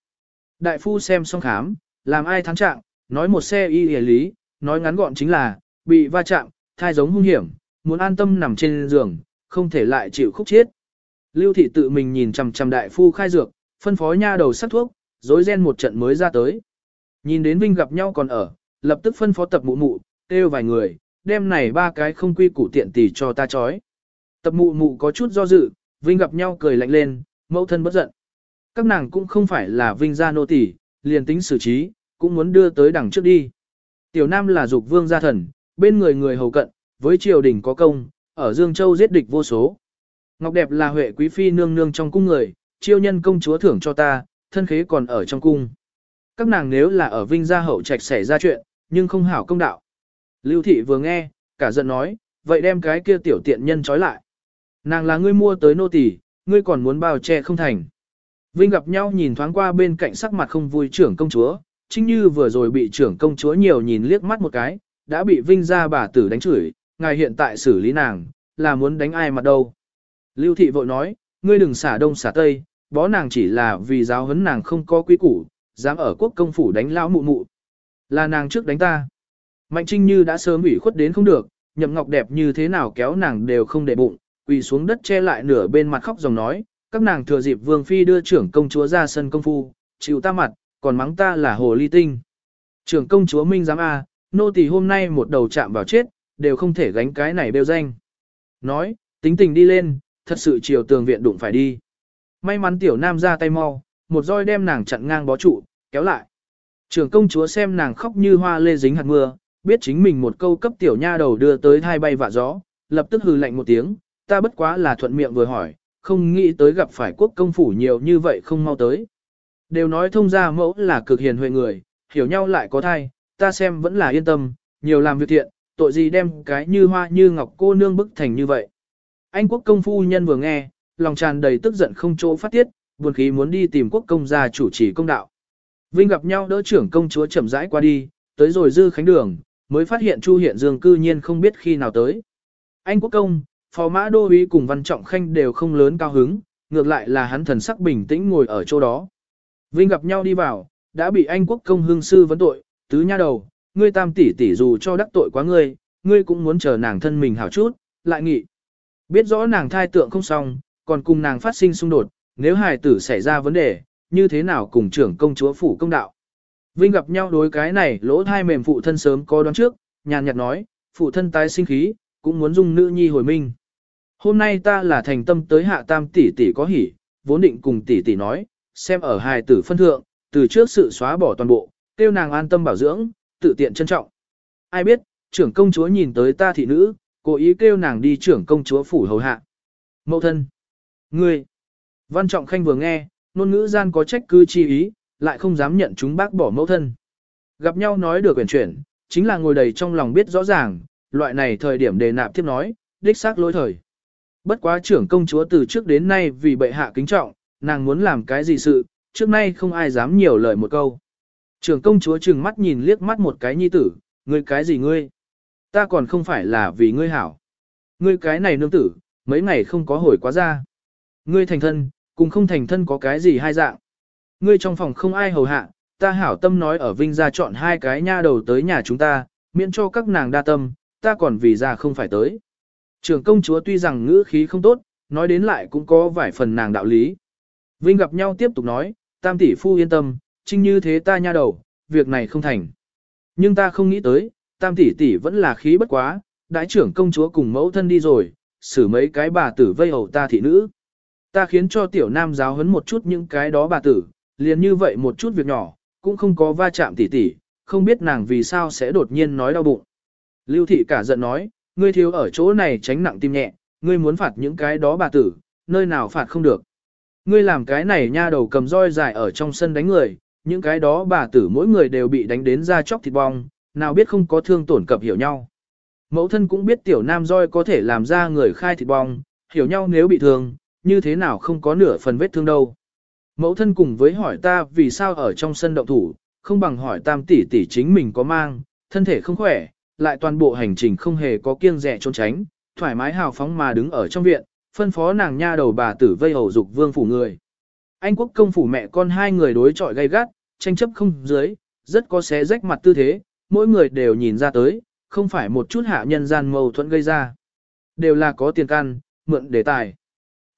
S1: Đại phu xem xong khám, làm ai thắng trạng, nói một xe y hề lý, nói ngắn gọn chính là, bị va chạm, thai giống hung hiểm, muốn an tâm nằm trên giường, không thể lại chịu khúc chết. Lưu thị tự mình nhìn chằm chằm đại phu khai dược, phân phó nha đầu sắc thuốc, dối ren một trận mới ra tới. Nhìn đến Vinh gặp nhau còn ở, lập tức phân phó tập mụ mụ, kêu vài người, đem này ba cái không quy củ tiện tỷ cho ta chói. Tập mụ mụ có chút do dự, Vinh gặp nhau cười lạnh lên, mẫu thân bất giận. Các nàng cũng không phải là Vinh gia nô tỷ, liền tính xử trí, cũng muốn đưa tới đằng trước đi. Tiểu Nam là dục vương gia thần, bên người người hầu cận, với triều đình có công, ở Dương Châu giết địch vô số. Ngọc đẹp là huệ quý phi nương nương trong cung người, chiêu nhân công chúa thưởng cho ta, thân khế còn ở trong cung. Các nàng nếu là ở Vinh gia hậu trạch xảy ra chuyện, nhưng không hảo công đạo. Lưu thị vừa nghe, cả giận nói, vậy đem cái kia tiểu tiện nhân trói lại. Nàng là ngươi mua tới nô tỳ, ngươi còn muốn bao che không thành. Vinh gặp nhau nhìn thoáng qua bên cạnh sắc mặt không vui trưởng công chúa, chính như vừa rồi bị trưởng công chúa nhiều nhìn liếc mắt một cái, đã bị Vinh ra bà tử đánh chửi, ngài hiện tại xử lý nàng, là muốn đánh ai mặt đâu. Lưu thị vội nói, ngươi đừng xả đông xả tây, bó nàng chỉ là vì giáo huấn nàng không có quý củ, dám ở quốc công phủ đánh lão mụ mụ. Là nàng trước đánh ta. Mạnh Trinh Như đã sớm ủy khuất đến không được, nhậm ngọc đẹp như thế nào kéo nàng đều không để bụng, quỳ xuống đất che lại nửa bên mặt khóc dòng nói, các nàng thừa dịp vương phi đưa trưởng công chúa ra sân công phu, chịu ta mặt, còn mắng ta là hồ ly tinh. Trưởng công chúa Minh giám A, nô tỳ hôm nay một đầu chạm vào chết, đều không thể gánh cái này bêu danh. Nói, tính tình đi lên, thật sự chiều tường viện đụng phải đi. May mắn tiểu nam ra tay mau, một roi đem nàng chặn ngang bó trụ, kéo lại. Trưởng công chúa xem nàng khóc như hoa lê dính hạt mưa, biết chính mình một câu cấp tiểu nha đầu đưa tới hai bay vạ gió, lập tức hừ lạnh một tiếng, ta bất quá là thuận miệng vừa hỏi, không nghĩ tới gặp phải quốc công phủ nhiều như vậy không mau tới. Đều nói thông gia mẫu là cực hiền huệ người, hiểu nhau lại có thai, ta xem vẫn là yên tâm, nhiều làm việc thiện, tội gì đem cái như hoa như ngọc cô nương bức thành như vậy. Anh quốc công phu nhân vừa nghe, lòng tràn đầy tức giận không chỗ phát tiết, buồn khí muốn đi tìm quốc công gia chủ trì công đạo. Vinh gặp nhau đỡ trưởng công chúa chậm rãi qua đi, tới rồi dư khánh đường, mới phát hiện Chu Hiện Dương cư nhiên không biết khi nào tới. Anh quốc công, phó mã đô úy cùng văn trọng khanh đều không lớn cao hứng, ngược lại là hắn thần sắc bình tĩnh ngồi ở chỗ đó. Vinh gặp nhau đi vào, đã bị anh quốc công hương sư vấn tội, tứ nha đầu, ngươi tam tỷ tỷ dù cho đắc tội quá ngươi, ngươi cũng muốn chờ nàng thân mình hảo chút, lại nghị. Biết rõ nàng thai tượng không xong, còn cùng nàng phát sinh xung đột, nếu hài tử xảy ra vấn đề, như thế nào cùng trưởng công chúa phủ công đạo. Vinh gặp nhau đối cái này lỗ thai mềm phụ thân sớm có đoán trước, nhàn nhạt nói, phụ thân tái sinh khí, cũng muốn dung nữ nhi hồi minh. Hôm nay ta là thành tâm tới hạ tam tỷ tỷ có hỉ, vốn định cùng tỷ tỷ nói, xem ở hài tử phân thượng, từ trước sự xóa bỏ toàn bộ, tiêu nàng an tâm bảo dưỡng, tự tiện trân trọng. Ai biết, trưởng công chúa nhìn tới ta thị nữ, cố ý kêu nàng đi trưởng công chúa phủ hầu hạ. Mậu thân. Ngươi. Văn Trọng Khanh vừa nghe, ngôn ngữ gian có trách cứ chi ý, lại không dám nhận chúng bác bỏ mẫu thân. Gặp nhau nói được quyển chuyển, chính là ngồi đầy trong lòng biết rõ ràng, loại này thời điểm đề nạp tiếp nói, đích xác lỗi thời. Bất quá trưởng công chúa từ trước đến nay vì bệ hạ kính trọng, nàng muốn làm cái gì sự, trước nay không ai dám nhiều lời một câu. Trưởng công chúa trừng mắt nhìn liếc mắt một cái nhi tử, ngươi cái gì ngươi? Ta còn không phải là vì ngươi hảo. Ngươi cái này nương tử, mấy ngày không có hồi quá ra. Ngươi thành thân, cùng không thành thân có cái gì hai dạng. Ngươi trong phòng không ai hầu hạ, ta hảo tâm nói ở Vinh ra chọn hai cái nha đầu tới nhà chúng ta, miễn cho các nàng đa tâm, ta còn vì ra không phải tới. Trưởng công chúa tuy rằng ngữ khí không tốt, nói đến lại cũng có vài phần nàng đạo lý. Vinh gặp nhau tiếp tục nói, tam tỷ phu yên tâm, trinh như thế ta nha đầu, việc này không thành. Nhưng ta không nghĩ tới, tam tỷ tỷ vẫn là khí bất quá, đại trưởng công chúa cùng mẫu thân đi rồi, xử mấy cái bà tử vây hầu ta thị nữ. Ta khiến cho tiểu nam giáo huấn một chút những cái đó bà tử, liền như vậy một chút việc nhỏ, cũng không có va chạm tỷ tỷ, không biết nàng vì sao sẽ đột nhiên nói đau bụng. Lưu thị cả giận nói, ngươi thiếu ở chỗ này tránh nặng tim nhẹ, ngươi muốn phạt những cái đó bà tử, nơi nào phạt không được. Ngươi làm cái này nha đầu cầm roi dài ở trong sân đánh người, những cái đó bà tử mỗi người đều bị đánh đến ra chóc thịt bong, nào biết không có thương tổn cập hiểu nhau. Mẫu thân cũng biết tiểu nam roi có thể làm ra người khai thịt bong, hiểu nhau nếu bị thương, như thế nào không có nửa phần vết thương đâu. Mẫu thân cùng với hỏi ta vì sao ở trong sân động thủ, không bằng hỏi tam tỷ tỷ chính mình có mang, thân thể không khỏe, lại toàn bộ hành trình không hề có kiêng dè trốn tránh, thoải mái hào phóng mà đứng ở trong viện, phân phó nàng nha đầu bà tử vây hầu dục vương phủ người. Anh quốc công phủ mẹ con hai người đối chọi gay gắt, tranh chấp không dưới, rất có xé rách mặt tư thế, mỗi người đều nhìn ra tới, không phải một chút hạ nhân gian mâu thuẫn gây ra. Đều là có tiền căn, mượn đề tài.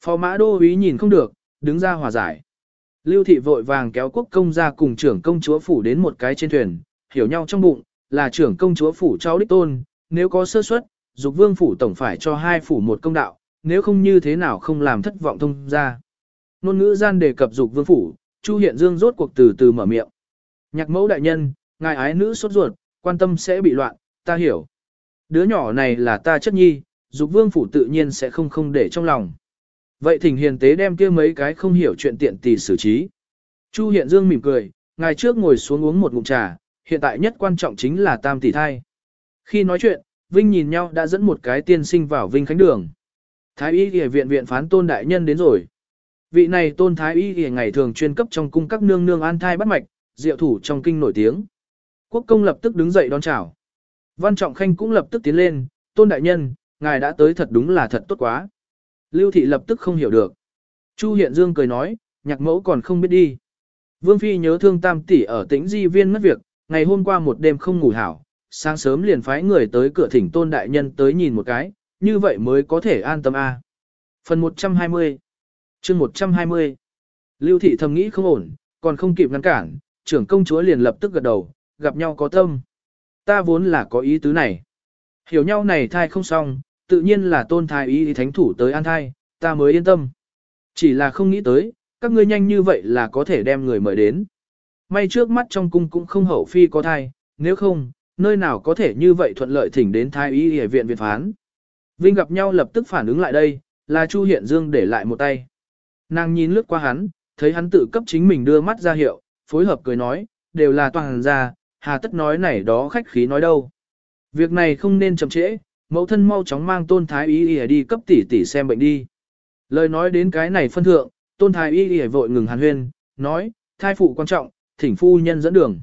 S1: Phó mã đô úy nhìn không được, đứng ra hòa giải. Lưu thị vội vàng kéo quốc công ra cùng trưởng công chúa phủ đến một cái trên thuyền, hiểu nhau trong bụng, là trưởng công chúa phủ cháu đích tôn, nếu có sơ suất, dục vương phủ tổng phải cho hai phủ một công đạo, nếu không như thế nào không làm thất vọng thông ra. Nôn ngữ gian đề cập dục vương phủ, Chu Hiện Dương rốt cuộc từ từ mở miệng. Nhạc mẫu đại nhân, ngài ái nữ sốt ruột, quan tâm sẽ bị loạn, ta hiểu. Đứa nhỏ này là ta chất nhi, dục vương phủ tự nhiên sẽ không không để trong lòng. Vậy thỉnh hiền tế đem kia mấy cái không hiểu chuyện tiện tỷ xử trí. Chu Hiện Dương mỉm cười, ngài trước ngồi xuống uống một ngụm trà, hiện tại nhất quan trọng chính là tam tỷ thai. Khi nói chuyện, Vinh nhìn nhau đã dẫn một cái tiên sinh vào Vinh Khánh Đường. Thái y y viện viện phán tôn đại nhân đến rồi. Vị này tôn thái y y ngày thường chuyên cấp trong cung các nương nương an thai bắt mạch, diệu thủ trong kinh nổi tiếng. Quốc công lập tức đứng dậy đón chào. Văn Trọng Khanh cũng lập tức tiến lên, tôn đại nhân, ngài đã tới thật đúng là thật tốt quá. Lưu thị lập tức không hiểu được. Chu Hiện Dương cười nói, nhạc mẫu còn không biết đi. Vương Phi nhớ thương tam tỷ ở tĩnh di viên mất việc, ngày hôm qua một đêm không ngủ hảo, sáng sớm liền phái người tới cửa thỉnh tôn đại nhân tới nhìn một cái, như vậy mới có thể an tâm a. Phần 120 chương 120 Lưu thị thầm nghĩ không ổn, còn không kịp ngăn cản, trưởng công chúa liền lập tức gật đầu, gặp nhau có tâm. Ta vốn là có ý tứ này. Hiểu nhau này thai không xong, tự nhiên là tôn thái ý thánh thủ tới an thai, ta mới yên tâm. Chỉ là không nghĩ tới, các ngươi nhanh như vậy là có thể đem người mời đến. May trước mắt trong cung cũng không hậu phi có thai, nếu không, nơi nào có thể như vậy thuận lợi thỉnh đến thái y y viện viện phán. Vinh gặp nhau lập tức phản ứng lại đây, là Chu Hiện Dương để lại một tay. Nàng nhìn lướt qua hắn, thấy hắn tự cấp chính mình đưa mắt ra hiệu, phối hợp cười nói, đều là toàn ra, hà tất nói này đó khách khí nói đâu. Việc này không nên chậm trễ, mẫu thân mau chóng mang tôn thái y y đi cấp tỷ tỷ xem bệnh đi. Lời nói đến cái này phân thượng, tôn thái y y vội ngừng hàn huyên, nói, thai phụ quan trọng, thỉnh phu nhân dẫn đường.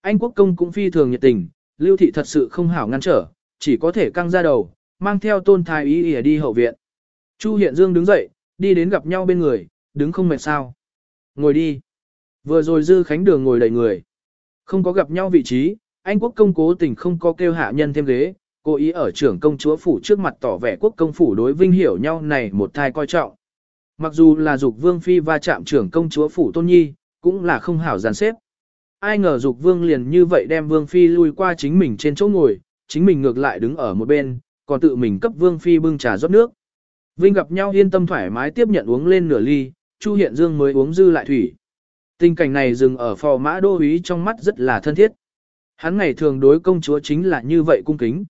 S1: Anh quốc công cũng phi thường nhiệt tình, lưu thị thật sự không hảo ngăn trở, chỉ có thể căng ra đầu, mang theo tôn thái y y đi hậu viện. Chu Hiện Dương đứng dậy, đi đến gặp nhau bên người, đứng không mệt sao. Ngồi đi. Vừa rồi dư khánh đường ngồi đầy người. Không có gặp nhau vị trí, anh quốc công cố tình không có kêu hạ nhân thêm ghế, cố ý ở trưởng công chúa phủ trước mặt tỏ vẻ quốc công phủ đối vinh hiểu nhau này một thai coi trọng. Mặc dù là dục vương phi va chạm trưởng công chúa phủ tôn nhi, cũng là không hảo giàn xếp. Ai ngờ dục vương liền như vậy đem vương phi lui qua chính mình trên chỗ ngồi, chính mình ngược lại đứng ở một bên, còn tự mình cấp vương phi bưng trà rót nước. Vinh gặp nhau yên tâm thoải mái tiếp nhận uống lên nửa ly, Chu Hiện Dương mới uống dư lại thủy. Tình cảnh này dừng ở phò mã đô úy trong mắt rất là thân thiết. Hắn ngày thường đối công chúa chính là như vậy cung kính.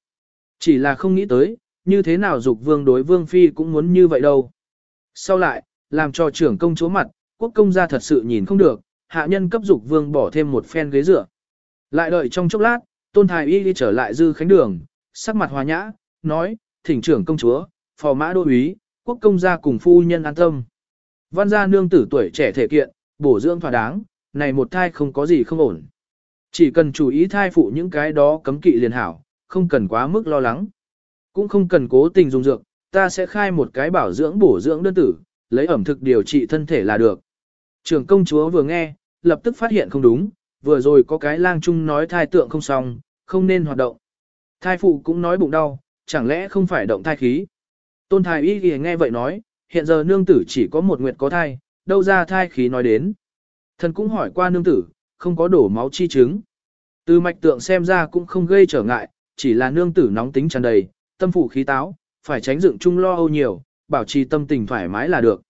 S1: Chỉ là không nghĩ tới, như thế nào dục vương đối vương phi cũng muốn như vậy đâu. Sau lại, làm cho trưởng công chúa mặt, quốc công gia thật sự nhìn không được, hạ nhân cấp dục vương bỏ thêm một phen ghế dựa. Lại đợi trong chốc lát, tôn thái y đi trở lại dư khánh đường, sắc mặt hòa nhã, nói, thỉnh trưởng công chúa, phò mã đô úy, quốc công gia cùng phu nhân an tâm. Văn gia nương tử tuổi trẻ thể kiện, bổ dưỡng thỏa đáng, này một thai không có gì không ổn. Chỉ cần chú ý thai phụ những cái đó cấm kỵ liền hảo, không cần quá mức lo lắng. Cũng không cần cố tình dùng dược, ta sẽ khai một cái bảo dưỡng bổ dưỡng đơn tử, lấy ẩm thực điều trị thân thể là được. Trưởng công chúa vừa nghe, lập tức phát hiện không đúng, vừa rồi có cái lang trung nói thai tượng không xong, không nên hoạt động. Thai phụ cũng nói bụng đau, chẳng lẽ không phải động thai khí. Tôn thái y thì nghe vậy nói, hiện giờ nương tử chỉ có một nguyệt có thai, đâu ra thai khí nói đến. Thần cũng hỏi qua nương tử, không có đổ máu chi chứng. Từ mạch tượng xem ra cũng không gây trở ngại, chỉ là nương tử nóng tính tràn đầy, tâm phủ khí táo, phải tránh dựng chung lo âu nhiều, bảo trì tâm tình thoải mái là được.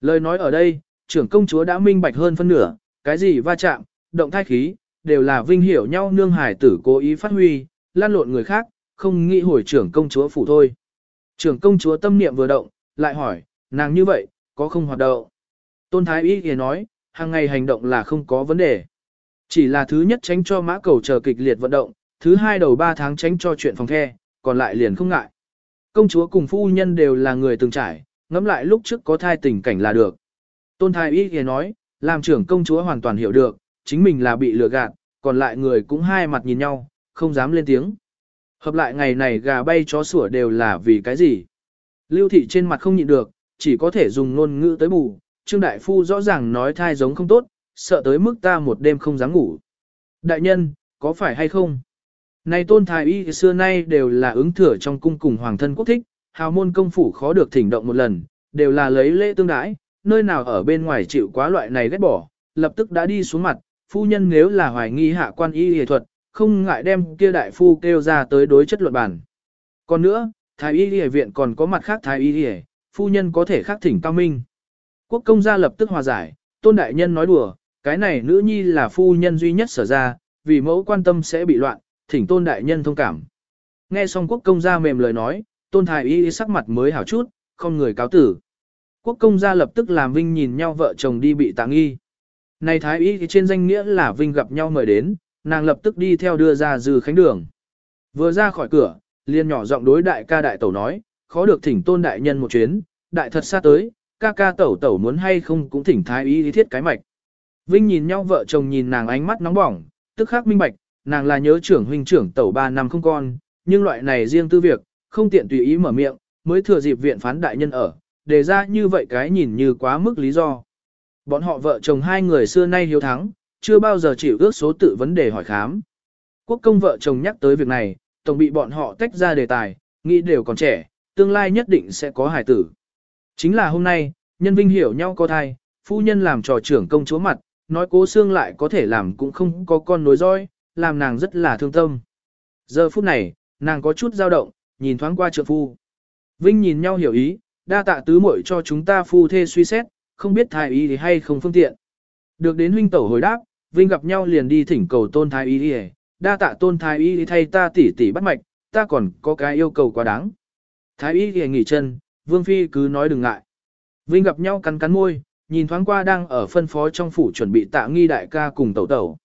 S1: Lời nói ở đây, trưởng công chúa đã minh bạch hơn phân nửa, cái gì va chạm, động thai khí, đều là vinh hiểu nhau nương hải tử cố ý phát huy, lan lộn người khác, không nghĩ hồi trưởng công chúa phủ thôi. Trưởng công chúa tâm niệm vừa động, lại hỏi, nàng như vậy, có không hoạt động? Tôn Thái Y thì nói, hàng ngày hành động là không có vấn đề. Chỉ là thứ nhất tránh cho mã cầu chờ kịch liệt vận động, thứ hai đầu ba tháng tránh cho chuyện phòng the, còn lại liền không ngại. Công chúa cùng phu nhân đều là người từng trải, ngẫm lại lúc trước có thai tình cảnh là được. Tôn thái ý kia nói, làm trưởng công chúa hoàn toàn hiểu được, chính mình là bị lừa gạt, còn lại người cũng hai mặt nhìn nhau, không dám lên tiếng. Hợp lại ngày này gà bay chó sủa đều là vì cái gì? Lưu thị trên mặt không nhịn được, chỉ có thể dùng ngôn ngữ tới bù, Trương Đại Phu rõ ràng nói thai giống không tốt, sợ tới mức ta một đêm không dám ngủ. Đại nhân, có phải hay không? Này tôn thái y xưa nay đều là ứng thừa trong cung cùng hoàng thân quốc thích, hào môn công phủ khó được thỉnh động một lần, đều là lấy lễ tương đãi, nơi nào ở bên ngoài chịu quá loại này ghét bỏ, lập tức đã đi xuống mặt, phu nhân nếu là hoài nghi hạ quan y y thuật, không ngại đem kia đại phu kêu ra tới đối chất luận bản. Còn nữa, thái y y viện còn có mặt khác thái y y, phu nhân có thể khác thỉnh cao minh. Quốc công gia lập tức hòa giải, tôn đại nhân nói đùa, cái này nữ nhi là phu nhân duy nhất sở ra, vì mẫu quan tâm sẽ bị loạn, thỉnh tôn đại nhân thông cảm. Nghe xong quốc công gia mềm lời nói, tôn thái y sắc mặt mới hảo chút, không người cáo tử. Quốc công gia lập tức làm Vinh nhìn nhau vợ chồng đi bị táng y. Này thái y trên danh nghĩa là Vinh gặp nhau mời đến, nàng lập tức đi theo đưa ra dư khánh đường. Vừa ra khỏi cửa, liền nhỏ giọng đối đại ca đại tẩu nói, khó được thỉnh tôn đại nhân một chuyến, đại thật xa tới, ca ca tẩu tẩu muốn hay không cũng thỉnh thái y thiết cái mạch. Vinh nhìn nhau vợ chồng nhìn nàng ánh mắt nóng bỏng, tức khắc minh bạch, nàng là nhớ trưởng huynh trưởng tẩu 3 năm không con, nhưng loại này riêng tư việc, không tiện tùy ý mở miệng, mới thừa dịp viện phán đại nhân ở, đề ra như vậy cái nhìn như quá mức lý do. Bọn họ vợ chồng hai người xưa nay hiếu thắng, chưa bao giờ chịu ước số tự vấn đề hỏi khám. Quốc công vợ chồng nhắc tới việc này, tổng bị bọn họ tách ra đề tài, nghĩ đều còn trẻ, tương lai nhất định sẽ có hài tử. Chính là hôm nay, nhân vinh hiểu nhau có thai, phu nhân làm trò trưởng công chúa mặt, nói cố xương lại có thể làm cũng không có con nối dõi, làm nàng rất là thương tâm. Giờ phút này, nàng có chút dao động, nhìn thoáng qua trượng phu. Vinh nhìn nhau hiểu ý, đa tạ tứ muội cho chúng ta phu thê suy xét, không biết thái y thì hay không phương tiện. Được đến huynh tẩu hồi đáp, Vinh gặp nhau liền đi thỉnh cầu tôn thái y đi đa tạ tôn thái y thay ta tỉ tỉ bắt mạch, ta còn có cái yêu cầu quá đáng. Thái y thì nghỉ chân, Vương Phi cứ nói đừng ngại. Vinh gặp nhau cắn cắn môi, nhìn thoáng qua đang ở phân phó trong phủ chuẩn bị tạ nghi đại ca cùng tẩu tẩu.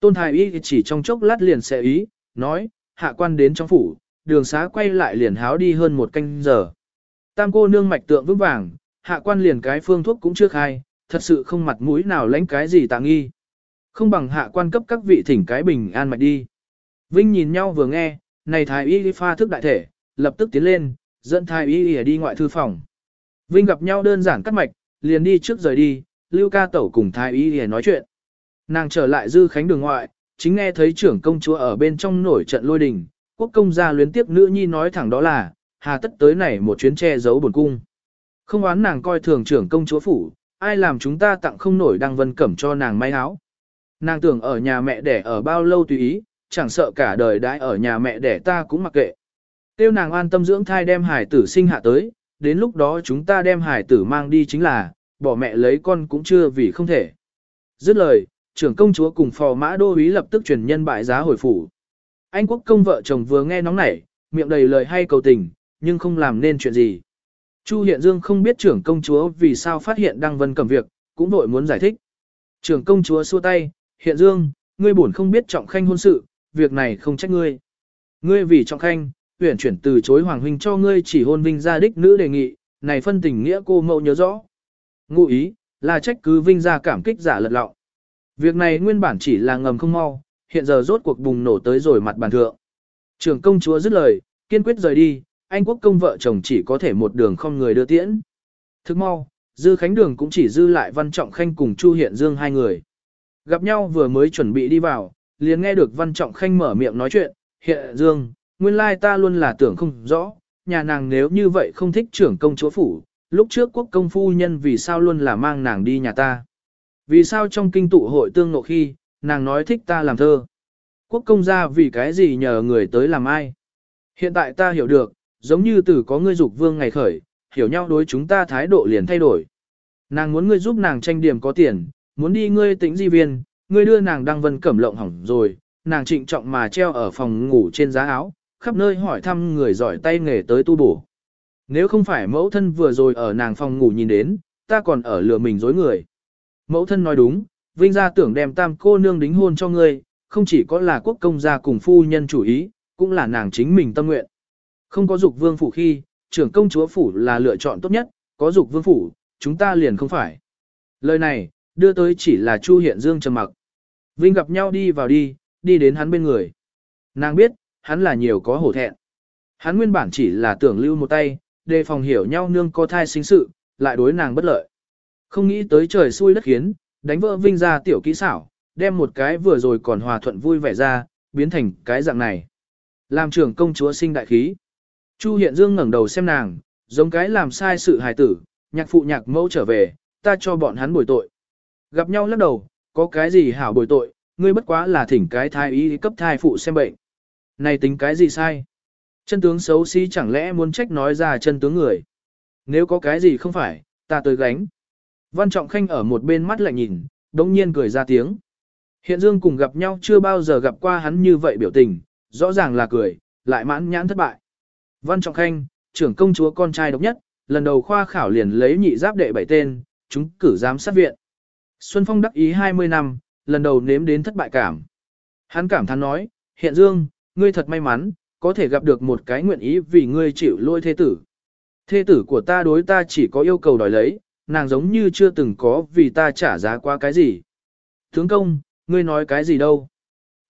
S1: Tôn thái y chỉ trong chốc lát liền sẽ ý, nói, hạ quan đến trong phủ, đường xá quay lại liền háo đi hơn một canh giờ. Tam cô nương mạch tượng vững vàng, hạ quan liền cái phương thuốc cũng chưa khai, thật sự không mặt mũi nào lãnh cái gì tạ nghi. Không bằng hạ quan cấp các vị thỉnh cái bình an mạch đi. Vinh nhìn nhau vừa nghe, này thái y pha thức đại thể, lập tức tiến lên, dẫn thái y đi ngoại thư phòng. Vinh gặp nhau đơn giản cắt mạch, liền đi trước rời đi, lưu ca tẩu cùng thái y nói chuyện. Nàng trở lại dư khánh đường ngoại, chính nghe thấy trưởng công chúa ở bên trong nổi trận lôi đình, quốc công gia luyến tiếp nữ nhi nói thẳng đó là, hà tất tới này một chuyến che giấu buồn cung. Không oán nàng coi thường trưởng công chúa phủ, ai làm chúng ta tặng không nổi đăng vân cẩm cho nàng may áo. Nàng tưởng ở nhà mẹ đẻ ở bao lâu tùy ý, chẳng sợ cả đời đãi ở nhà mẹ đẻ ta cũng mặc kệ. Tiêu nàng an tâm dưỡng thai đem hải tử sinh hạ tới, đến lúc đó chúng ta đem hải tử mang đi chính là, bỏ mẹ lấy con cũng chưa vì không thể. Dứt lời, trưởng công chúa cùng phò mã đô úy lập tức truyền nhân bại giá hồi phủ. Anh quốc công vợ chồng vừa nghe nóng nảy, miệng đầy lời hay cầu tình, nhưng không làm nên chuyện gì. Chu Hiện Dương không biết trưởng công chúa vì sao phát hiện Đăng Vân cầm việc, cũng vội muốn giải thích. Trưởng công chúa xua tay, Hiện Dương, ngươi buồn không biết trọng khanh hôn sự, việc này không trách ngươi. Ngươi vì trọng khanh, tuyển chuyển từ chối Hoàng Huynh cho ngươi chỉ hôn vinh gia đích nữ đề nghị, này phân tình nghĩa cô mẫu nhớ rõ. Ngụ ý, là trách cứ vinh gia cảm kích giả lật lọng. Việc này nguyên bản chỉ là ngầm không mau, hiện giờ rốt cuộc bùng nổ tới rồi mặt bàn thượng. Trưởng công chúa dứt lời, kiên quyết rời đi, anh quốc công vợ chồng chỉ có thể một đường không người đưa tiễn. Thức mau, Dư Khánh Đường cũng chỉ dư lại Văn Trọng Khanh cùng Chu Hiện Dương hai người. Gặp nhau vừa mới chuẩn bị đi vào, liền nghe được Văn Trọng Khanh mở miệng nói chuyện, Hiện Dương, nguyên lai ta luôn là tưởng không rõ, nhà nàng nếu như vậy không thích trưởng công chúa phủ, lúc trước quốc công phu nhân vì sao luôn là mang nàng đi nhà ta. Vì sao trong kinh tụ hội tương nộ khi, nàng nói thích ta làm thơ. Quốc công gia vì cái gì nhờ người tới làm ai. Hiện tại ta hiểu được, giống như từ có ngươi dục vương ngày khởi, hiểu nhau đối chúng ta thái độ liền thay đổi. Nàng muốn ngươi giúp nàng tranh điểm có tiền, muốn đi ngươi tĩnh di viên, ngươi đưa nàng đăng vân cẩm lộng hỏng rồi, nàng trịnh trọng mà treo ở phòng ngủ trên giá áo, khắp nơi hỏi thăm người giỏi tay nghề tới tu bổ. Nếu không phải mẫu thân vừa rồi ở nàng phòng ngủ nhìn đến, ta còn ở lừa mình dối người. Mẫu thân nói đúng, Vinh gia tưởng đem tam cô nương đính hôn cho ngươi, không chỉ có là quốc công gia cùng phu nhân chủ ý, cũng là nàng chính mình tâm nguyện. Không có dục vương phủ khi, trưởng công chúa phủ là lựa chọn tốt nhất, có dục vương phủ, chúng ta liền không phải. Lời này, đưa tới chỉ là Chu Hiện Dương trầm mặc. Vinh gặp nhau đi vào đi, đi đến hắn bên người. Nàng biết, hắn là nhiều có hổ thẹn. Hắn nguyên bản chỉ là tưởng lưu một tay, đề phòng hiểu nhau nương có thai sinh sự, lại đối nàng bất lợi. Không nghĩ tới trời xui đất khiến, đánh vỡ Vinh ra tiểu kỹ xảo, đem một cái vừa rồi còn hòa thuận vui vẻ ra, biến thành cái dạng này. Làm trưởng công chúa sinh đại khí. Chu Hiện Dương ngẩng đầu xem nàng, giống cái làm sai sự hài tử, nhạc phụ nhạc mẫu trở về, ta cho bọn hắn bồi tội. Gặp nhau lắc đầu, có cái gì hảo bồi tội, ngươi bất quá là thỉnh cái thai y cấp thai phụ xem bệnh. Này tính cái gì sai? Chân tướng xấu xí chẳng lẽ muốn trách nói ra chân tướng người. Nếu có cái gì không phải, ta tới gánh. Văn Trọng Khanh ở một bên mắt lại nhìn, đống nhiên cười ra tiếng. Hiện Dương cùng gặp nhau chưa bao giờ gặp qua hắn như vậy biểu tình, rõ ràng là cười, lại mãn nhãn thất bại. Văn Trọng Khanh, trưởng công chúa con trai độc nhất, lần đầu khoa khảo liền lấy nhị giáp đệ bảy tên, chúng cử giám sát viện. Xuân Phong đắc ý 20 năm, lần đầu nếm đến thất bại cảm. Hắn cảm thán nói, Hiện Dương, ngươi thật may mắn, có thể gặp được một cái nguyện ý vì ngươi chịu lôi thế tử. Thế tử của ta đối ta chỉ có yêu cầu đòi lấy, nàng giống như chưa từng có vì ta trả giá qua cái gì. Tướng công, ngươi nói cái gì đâu?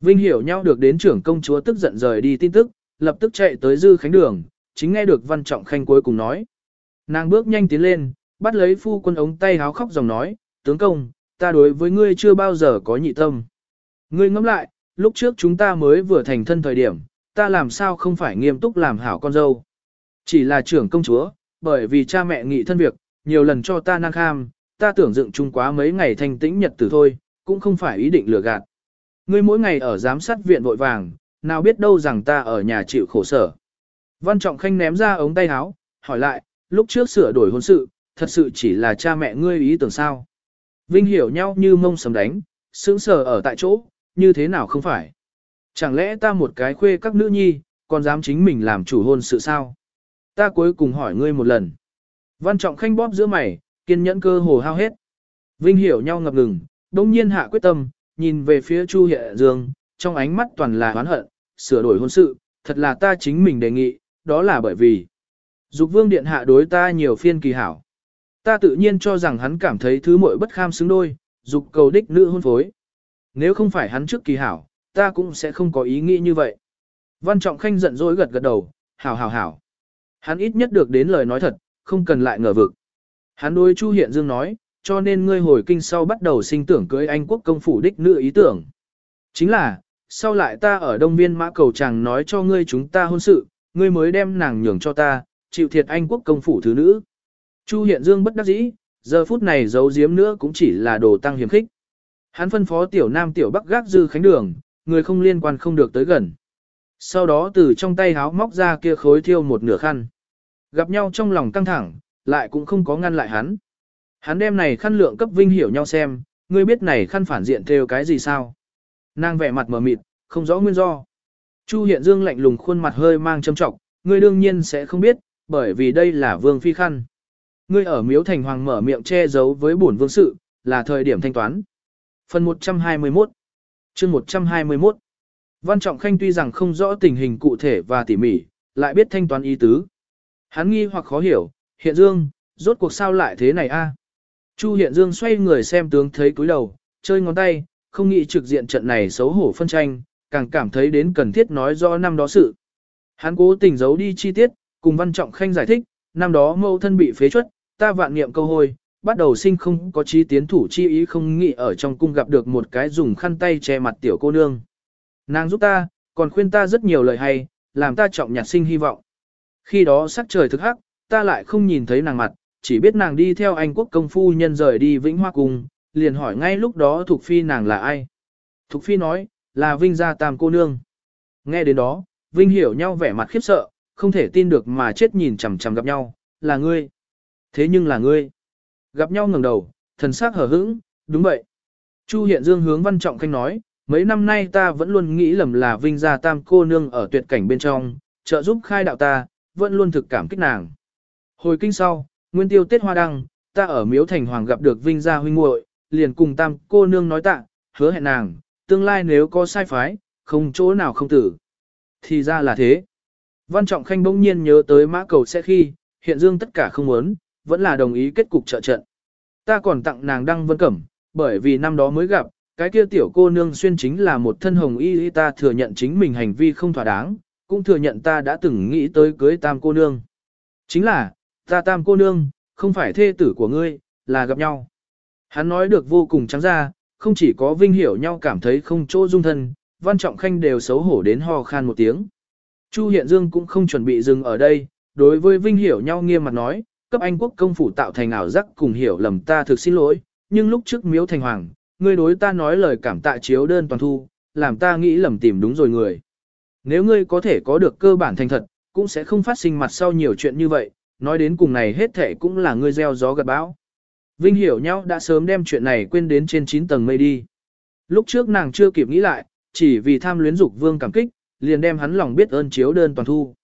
S1: Vinh hiểu nhau được đến trưởng công chúa tức giận rời đi tin tức, lập tức chạy tới dư khánh đường, chính nghe được văn trọng khanh cuối cùng nói. Nàng bước nhanh tiến lên, bắt lấy phu quân ống tay háo khóc dòng nói, tướng công, ta đối với ngươi chưa bao giờ có nhị tâm. Ngươi ngẫm lại, lúc trước chúng ta mới vừa thành thân thời điểm, ta làm sao không phải nghiêm túc làm hảo con dâu. Chỉ là trưởng công chúa, bởi vì cha mẹ nghị thân việc, nhiều lần cho ta năng kham, ta tưởng dựng chung quá mấy ngày thanh tĩnh nhật tử thôi, cũng không phải ý định lừa gạt. Ngươi mỗi ngày ở giám sát viện vội vàng, nào biết đâu rằng ta ở nhà chịu khổ sở. Văn Trọng Khanh ném ra ống tay áo, hỏi lại, lúc trước sửa đổi hôn sự, thật sự chỉ là cha mẹ ngươi ý tưởng sao. Vinh hiểu nhau như mông sầm đánh, sững sờ ở tại chỗ, như thế nào không phải. Chẳng lẽ ta một cái khuê các nữ nhi, còn dám chính mình làm chủ hôn sự sao? Ta cuối cùng hỏi ngươi một lần. Văn Trọng Khanh bóp giữa mày, kiên nhẫn cơ hồ hao hết. Vinh hiểu nhau ngập ngừng, đông nhiên hạ quyết tâm, nhìn về phía Chu Hiện Dương, trong ánh mắt toàn là oán hận, sửa đổi hôn sự, thật là ta chính mình đề nghị, đó là bởi vì Dục vương điện hạ đối ta nhiều phiên kỳ hảo. Ta tự nhiên cho rằng hắn cảm thấy thứ muội bất kham xứng đôi, dục cầu đích nữ hôn phối. Nếu không phải hắn trước kỳ hảo, ta cũng sẽ không có ý nghĩ như vậy. Văn Trọng Khanh giận dỗi gật gật đầu, hảo hảo hảo. Hắn ít nhất được đến lời nói thật, không cần lại ngờ vực. Hắn đối Chu Hiện Dương nói, cho nên ngươi hồi kinh sau bắt đầu sinh tưởng cưới Anh quốc công phủ đích nữ ý tưởng. Chính là, sau lại ta ở Đông Viên Mã Cầu Tràng nói cho ngươi chúng ta hôn sự, ngươi mới đem nàng nhường cho ta, chịu thiệt Anh quốc công phủ thứ nữ. Chu Hiện Dương bất đắc dĩ, giờ phút này giấu giếm nữa cũng chỉ là đồ tăng hiểm khích. Hắn phân phó tiểu nam tiểu bắc gác dư khánh đường, người không liên quan không được tới gần. Sau đó từ trong tay háo móc ra kia khối thiêu một nửa khăn. Gặp nhau trong lòng căng thẳng, lại cũng không có ngăn lại hắn. Hắn đem này khăn lượng cấp vinh hiểu nhau xem, ngươi biết này khăn phản diện theo cái gì sao? Nàng vẻ mặt mờ mịt, không rõ nguyên do. Chu Hiện Dương lạnh lùng khuôn mặt hơi mang châm trọng, ngươi đương nhiên sẽ không biết, bởi vì đây là vương phi khăn. Ngươi ở miếu thành hoàng mở miệng che giấu với bổn vương sự, là thời điểm thanh toán. Phần 121 chương 121 Văn Trọng Khanh tuy rằng không rõ tình hình cụ thể và tỉ mỉ, lại biết thanh toán ý tứ. Hắn nghi hoặc khó hiểu, hiện dương, rốt cuộc sao lại thế này a? Chu hiện dương xoay người xem tướng thấy cúi đầu, chơi ngón tay, không nghĩ trực diện trận này xấu hổ phân tranh, càng cảm thấy đến cần thiết nói rõ năm đó sự. Hắn cố tình giấu đi chi tiết, cùng Văn Trọng Khanh giải thích, năm đó mâu thân bị phế chuất, ta vạn niệm câu hôi, bắt đầu sinh không có chi tiến thủ chi ý không nghĩ ở trong cung gặp được một cái dùng khăn tay che mặt tiểu cô nương. Nàng giúp ta, còn khuyên ta rất nhiều lời hay, làm ta trọng nhặt sinh hy vọng. Khi đó sắc trời thực hắc, ta lại không nhìn thấy nàng mặt, chỉ biết nàng đi theo anh quốc công phu nhân rời đi Vĩnh Hoa Cung, liền hỏi ngay lúc đó Thục Phi nàng là ai. Thục Phi nói, là Vinh gia tam cô nương. Nghe đến đó, Vinh hiểu nhau vẻ mặt khiếp sợ, không thể tin được mà chết nhìn chằm chằm gặp nhau, là ngươi. Thế nhưng là ngươi. Gặp nhau ngẩng đầu, thần sắc hở hững, đúng vậy. Chu Hiện Dương hướng Văn Trọng Khanh nói, mấy năm nay ta vẫn luôn nghĩ lầm là Vinh gia tam cô nương ở tuyệt cảnh bên trong, trợ giúp khai đạo ta, vẫn luôn thực cảm kích nàng. Hồi kinh sau, nguyên tiêu Tết Hoa Đăng, ta ở Miếu Thành Hoàng gặp được Vinh gia huynh muội, liền cùng tam cô nương nói tạ, hứa hẹn nàng, tương lai nếu có sai phái, không chỗ nào không tử. Thì ra là thế. Văn Trọng Khanh bỗng nhiên nhớ tới mã cầu sẽ khi, hiện dương tất cả không muốn, vẫn là đồng ý kết cục trợ trận. Ta còn tặng nàng đăng vân cẩm, bởi vì năm đó mới gặp, cái kia tiểu cô nương xuyên chính là một thân hồng y y ta thừa nhận chính mình hành vi không thỏa đáng, cũng thừa nhận ta đã từng nghĩ tới cưới tam cô nương. Chính là, ta tam cô nương, không phải thê tử của ngươi, là gặp nhau. Hắn nói được vô cùng trắng ra, không chỉ có vinh hiểu nhau cảm thấy không chỗ dung thân, văn trọng khanh đều xấu hổ đến ho khan một tiếng. Chu Hiện Dương cũng không chuẩn bị dừng ở đây, đối với vinh hiểu nhau nghiêm mặt nói, cấp anh quốc công phủ tạo thành ảo giác cùng hiểu lầm ta thực xin lỗi, nhưng lúc trước miếu thành hoàng, ngươi đối ta nói lời cảm tạ chiếu đơn toàn thu, làm ta nghĩ lầm tìm đúng rồi người. Nếu ngươi có thể có được cơ bản thành thật, cũng sẽ không phát sinh mặt sau nhiều chuyện như vậy, nói đến cùng này hết thể cũng là ngươi gieo gió gặt bão. Vinh hiểu nhau đã sớm đem chuyện này quên đến trên 9 tầng mây đi. Lúc trước nàng chưa kịp nghĩ lại, chỉ vì tham luyến dục vương cảm kích, liền đem hắn lòng biết ơn chiếu đơn toàn thu.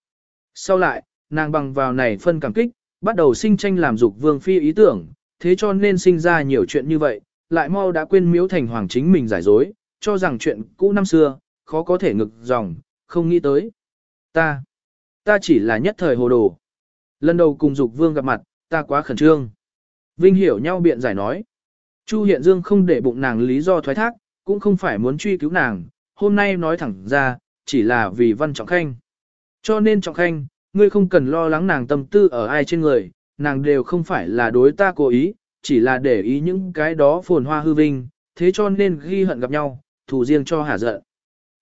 S1: Sau lại, nàng bằng vào này phân cảm kích, bắt đầu sinh tranh làm dục vương phi ý tưởng, thế cho nên sinh ra nhiều chuyện như vậy, lại mau đã quên miếu thành hoàng chính mình giải dối, cho rằng chuyện cũ năm xưa, khó có thể ngực dòng, không nghĩ tới. Ta, ta chỉ là nhất thời hồ đồ. Lần đầu cùng dục vương gặp mặt, ta quá khẩn trương. Vinh hiểu nhau biện giải nói. Chu Hiện Dương không để bụng nàng lý do thoái thác, cũng không phải muốn truy cứu nàng, hôm nay nói thẳng ra, chỉ là vì văn trọng khanh. Cho nên trọng khanh, ngươi không cần lo lắng nàng tâm tư ở ai trên người, nàng đều không phải là đối ta cố ý, chỉ là để ý những cái đó phồn hoa hư vinh, thế cho nên ghi hận gặp nhau, thù riêng cho hả giận.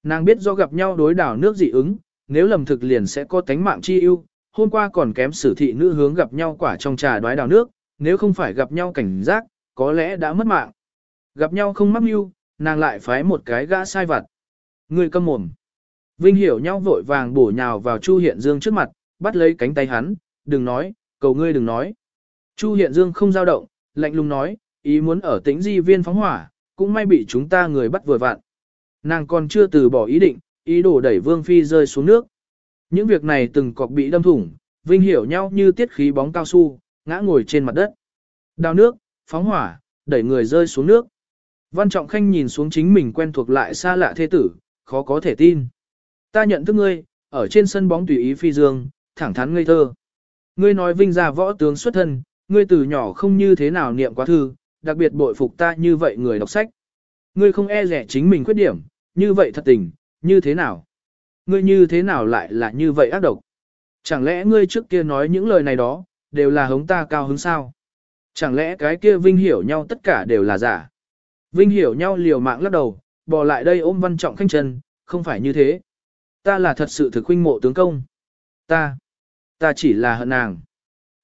S1: Nàng biết do gặp nhau đối đảo nước dị ứng, nếu lầm thực liền sẽ có tánh mạng chi ưu. hôm qua còn kém sử thị nữ hướng gặp nhau quả trong trà đoái đảo nước, nếu không phải gặp nhau cảnh giác, có lẽ đã mất mạng. Gặp nhau không mắc mưu, nàng lại phái một cái gã sai vặt. Người câm mồm. Vinh hiểu nhau vội vàng bổ nhào vào Chu Hiện Dương trước mặt, bắt lấy cánh tay hắn, đừng nói, cầu ngươi đừng nói. Chu Hiện Dương không giao động, lạnh lùng nói, ý muốn ở tĩnh di viên phóng hỏa, cũng may bị chúng ta người bắt vừa vặn. Nàng còn chưa từ bỏ ý định, ý đồ đẩy Vương Phi rơi xuống nước. Những việc này từng cọc bị đâm thủng, Vinh hiểu nhau như tiết khí bóng cao su, ngã ngồi trên mặt đất. Đào nước, phóng hỏa, đẩy người rơi xuống nước. Văn Trọng Khanh nhìn xuống chính mình quen thuộc lại xa lạ thế tử, khó có thể tin. Ta nhận thức ngươi, ở trên sân bóng tùy ý phi dương, thẳng thắn ngây thơ. Ngươi nói vinh ra võ tướng xuất thân, ngươi từ nhỏ không như thế nào niệm quá thư, đặc biệt bội phục ta như vậy người đọc sách. Ngươi không e rẻ chính mình khuyết điểm, như vậy thật tình, như thế nào? Ngươi như thế nào lại là như vậy ác độc? Chẳng lẽ ngươi trước kia nói những lời này đó, đều là hống ta cao hứng sao? Chẳng lẽ cái kia vinh hiểu nhau tất cả đều là giả? Vinh hiểu nhau liều mạng lắc đầu, bỏ lại đây ôm văn trọng khanh chân, không phải như thế. Ta là thật sự thực huynh mộ tướng công. Ta, ta chỉ là hận nàng.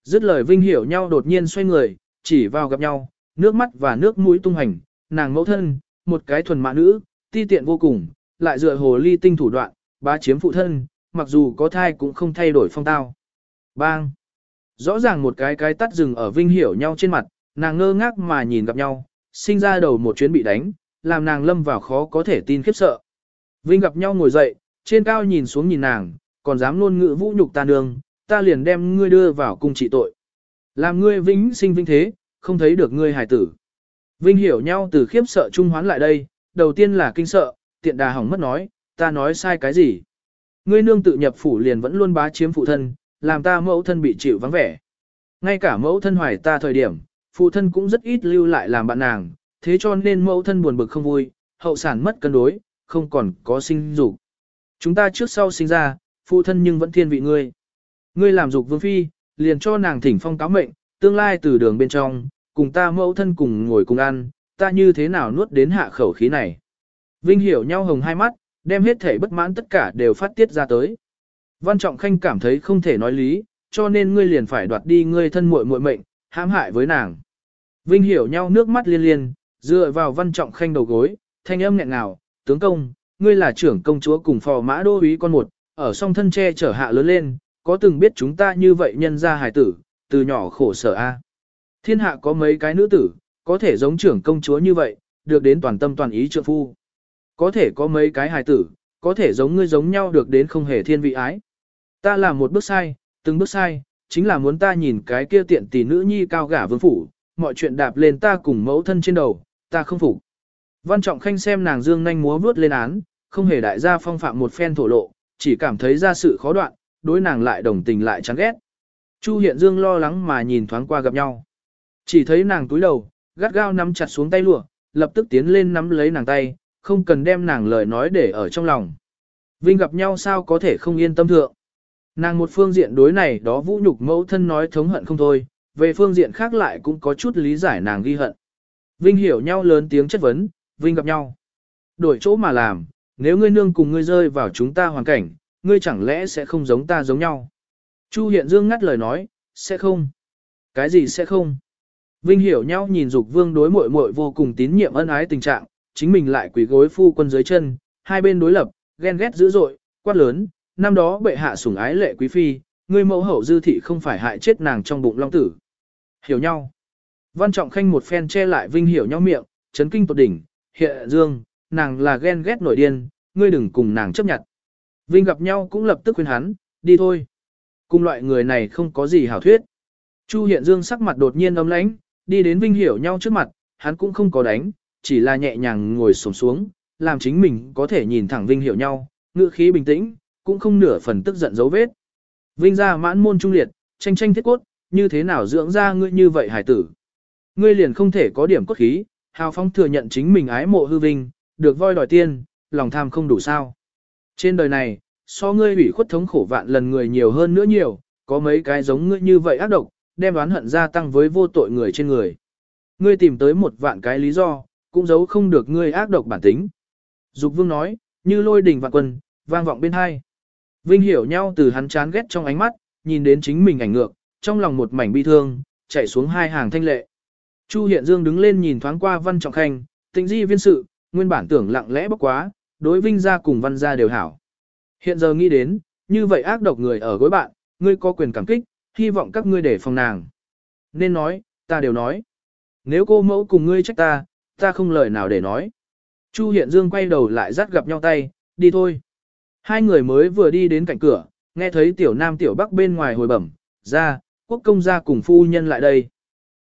S1: Dứt lời vinh hiểu nhau đột nhiên xoay người, chỉ vào gặp nhau, nước mắt và nước mũi tung hành, nàng mẫu thân, một cái thuần mã nữ, ti tiện vô cùng, lại dựa hồ ly tinh thủ đoạn, bá chiếm phụ thân, mặc dù có thai cũng không thay đổi phong tao. Bang! Rõ ràng một cái cái tắt rừng ở vinh hiểu nhau trên mặt, nàng ngơ ngác mà nhìn gặp nhau, sinh ra đầu một chuyến bị đánh, làm nàng lâm vào khó có thể tin khiếp sợ. Vinh gặp nhau ngồi dậy, trên cao nhìn xuống nhìn nàng, còn dám luôn ngự vũ nhục ta nương, ta liền đem ngươi đưa vào cung trị tội. Làm ngươi vĩnh sinh vinh thế, không thấy được ngươi hài tử. Vinh hiểu nhau từ khiếp sợ trung hoán lại đây, đầu tiên là kinh sợ, tiện đà hỏng mất nói, ta nói sai cái gì. Ngươi nương tự nhập phủ liền vẫn luôn bá chiếm phụ thân, làm ta mẫu thân bị chịu vắng vẻ. Ngay cả mẫu thân hoài ta thời điểm, phụ thân cũng rất ít lưu lại làm bạn nàng, thế cho nên mẫu thân buồn bực không vui, hậu sản mất cân đối, không còn có sinh dục. Chúng ta trước sau sinh ra, phụ thân nhưng vẫn thiên vị ngươi. Ngươi làm dục vương phi, liền cho nàng thỉnh phong cáo mệnh, tương lai từ đường bên trong, cùng ta mẫu thân cùng ngồi cùng ăn, ta như thế nào nuốt đến hạ khẩu khí này. Vinh hiểu nhau hồng hai mắt, đem hết thể bất mãn tất cả đều phát tiết ra tới. Văn Trọng Khanh cảm thấy không thể nói lý, cho nên ngươi liền phải đoạt đi ngươi thân muội muội mệnh, hãm hại với nàng. Vinh hiểu nhau nước mắt liên liên, dựa vào Văn Trọng Khanh đầu gối, thanh âm nghẹn ngào, tướng công, ngươi là trưởng công chúa cùng phò mã đô úy con một, ở song thân che chở hạ lớn lên, có từng biết chúng ta như vậy nhân ra hài tử, từ nhỏ khổ sở a. Thiên hạ có mấy cái nữ tử, có thể giống trưởng công chúa như vậy, được đến toàn tâm toàn ý trượng phu. Có thể có mấy cái hài tử, có thể giống ngươi giống nhau được đến không hề thiên vị ái. Ta làm một bước sai, từng bước sai, chính là muốn ta nhìn cái kia tiện tỷ nữ nhi cao gả vương phủ, mọi chuyện đạp lên ta cùng mẫu thân trên đầu, ta không phục. Văn Trọng Khanh xem nàng dương nhanh múa vướt lên án, không hề đại gia phong phạm một phen thổ lộ, chỉ cảm thấy ra sự khó đoạn, đối nàng lại đồng tình lại chán ghét. Chu Hiện Dương lo lắng mà nhìn thoáng qua gặp nhau. Chỉ thấy nàng túi đầu, gắt gao nắm chặt xuống tay lụa, lập tức tiến lên nắm lấy nàng tay, không cần đem nàng lời nói để ở trong lòng. Vinh gặp nhau sao có thể không yên tâm thượng. Nàng một phương diện đối này đó vũ nhục mẫu thân nói thống hận không thôi, về phương diện khác lại cũng có chút lý giải nàng ghi hận. Vinh hiểu nhau lớn tiếng chất vấn, Vinh gặp nhau. Đổi chỗ mà làm, nếu ngươi nương cùng ngươi rơi vào chúng ta hoàn cảnh, ngươi chẳng lẽ sẽ không giống ta giống nhau. Chu Hiện Dương ngắt lời nói, sẽ không. Cái gì sẽ không? Vinh hiểu nhau nhìn Dục Vương đối muội muội vô cùng tín nhiệm ân ái tình trạng, chính mình lại quỳ gối phu quân dưới chân, hai bên đối lập, ghen ghét dữ dội, quát lớn, năm đó bệ hạ sủng ái lệ quý phi, người mẫu hậu dư thị không phải hại chết nàng trong bụng long tử. Hiểu nhau. Văn Trọng Khanh một phen che lại Vinh hiểu nhau miệng, chấn kinh tột đỉnh, hiện dương, nàng là ghen ghét nổi điên, ngươi đừng cùng nàng chấp nhận. Vinh gặp nhau cũng lập tức khuyên hắn, đi thôi. Cùng loại người này không có gì hảo thuyết. Chu Hiện Dương sắc mặt đột nhiên âm lãnh, đi đến Vinh hiểu nhau trước mặt, hắn cũng không có đánh, chỉ là nhẹ nhàng ngồi xổm xuống, làm chính mình có thể nhìn thẳng Vinh hiểu nhau, ngữ khí bình tĩnh, cũng không nửa phần tức giận dấu vết. Vinh ra mãn môn trung liệt, tranh tranh thiết cốt, như thế nào dưỡng ra ngươi như vậy hải tử. Ngươi liền không thể có điểm cốt khí, hào phong thừa nhận chính mình ái mộ hư vinh, được voi đòi tiên, lòng tham không đủ sao. Trên đời này, so ngươi ủy khuất thống khổ vạn lần người nhiều hơn nữa nhiều, có mấy cái giống ngươi như vậy ác độc, đem đoán hận gia tăng với vô tội người trên người. Ngươi tìm tới một vạn cái lý do, cũng giấu không được ngươi ác độc bản tính. Dục vương nói, như lôi đình vạn quân, vang vọng bên hai. Vinh hiểu nhau từ hắn chán ghét trong ánh mắt, nhìn đến chính mình ảnh ngược, trong lòng một mảnh bi thương, chạy xuống hai hàng thanh lệ. Chu Hiện Dương đứng lên nhìn thoáng qua Văn Trọng Khanh, tịnh di viên sự, nguyên bản tưởng lặng lẽ bốc quá, đối Vinh gia cùng Văn gia đều hảo. Hiện giờ nghĩ đến, như vậy ác độc người ở gối bạn, ngươi có quyền cảm kích, hy vọng các ngươi để phòng nàng. Nên nói, ta đều nói. Nếu cô mẫu cùng ngươi trách ta, ta không lời nào để nói. Chu Hiện Dương quay đầu lại dắt gặp nhau tay, đi thôi. Hai người mới vừa đi đến cạnh cửa, nghe thấy tiểu nam tiểu bắc bên ngoài hồi bẩm, ra, quốc công gia cùng phu nhân lại đây.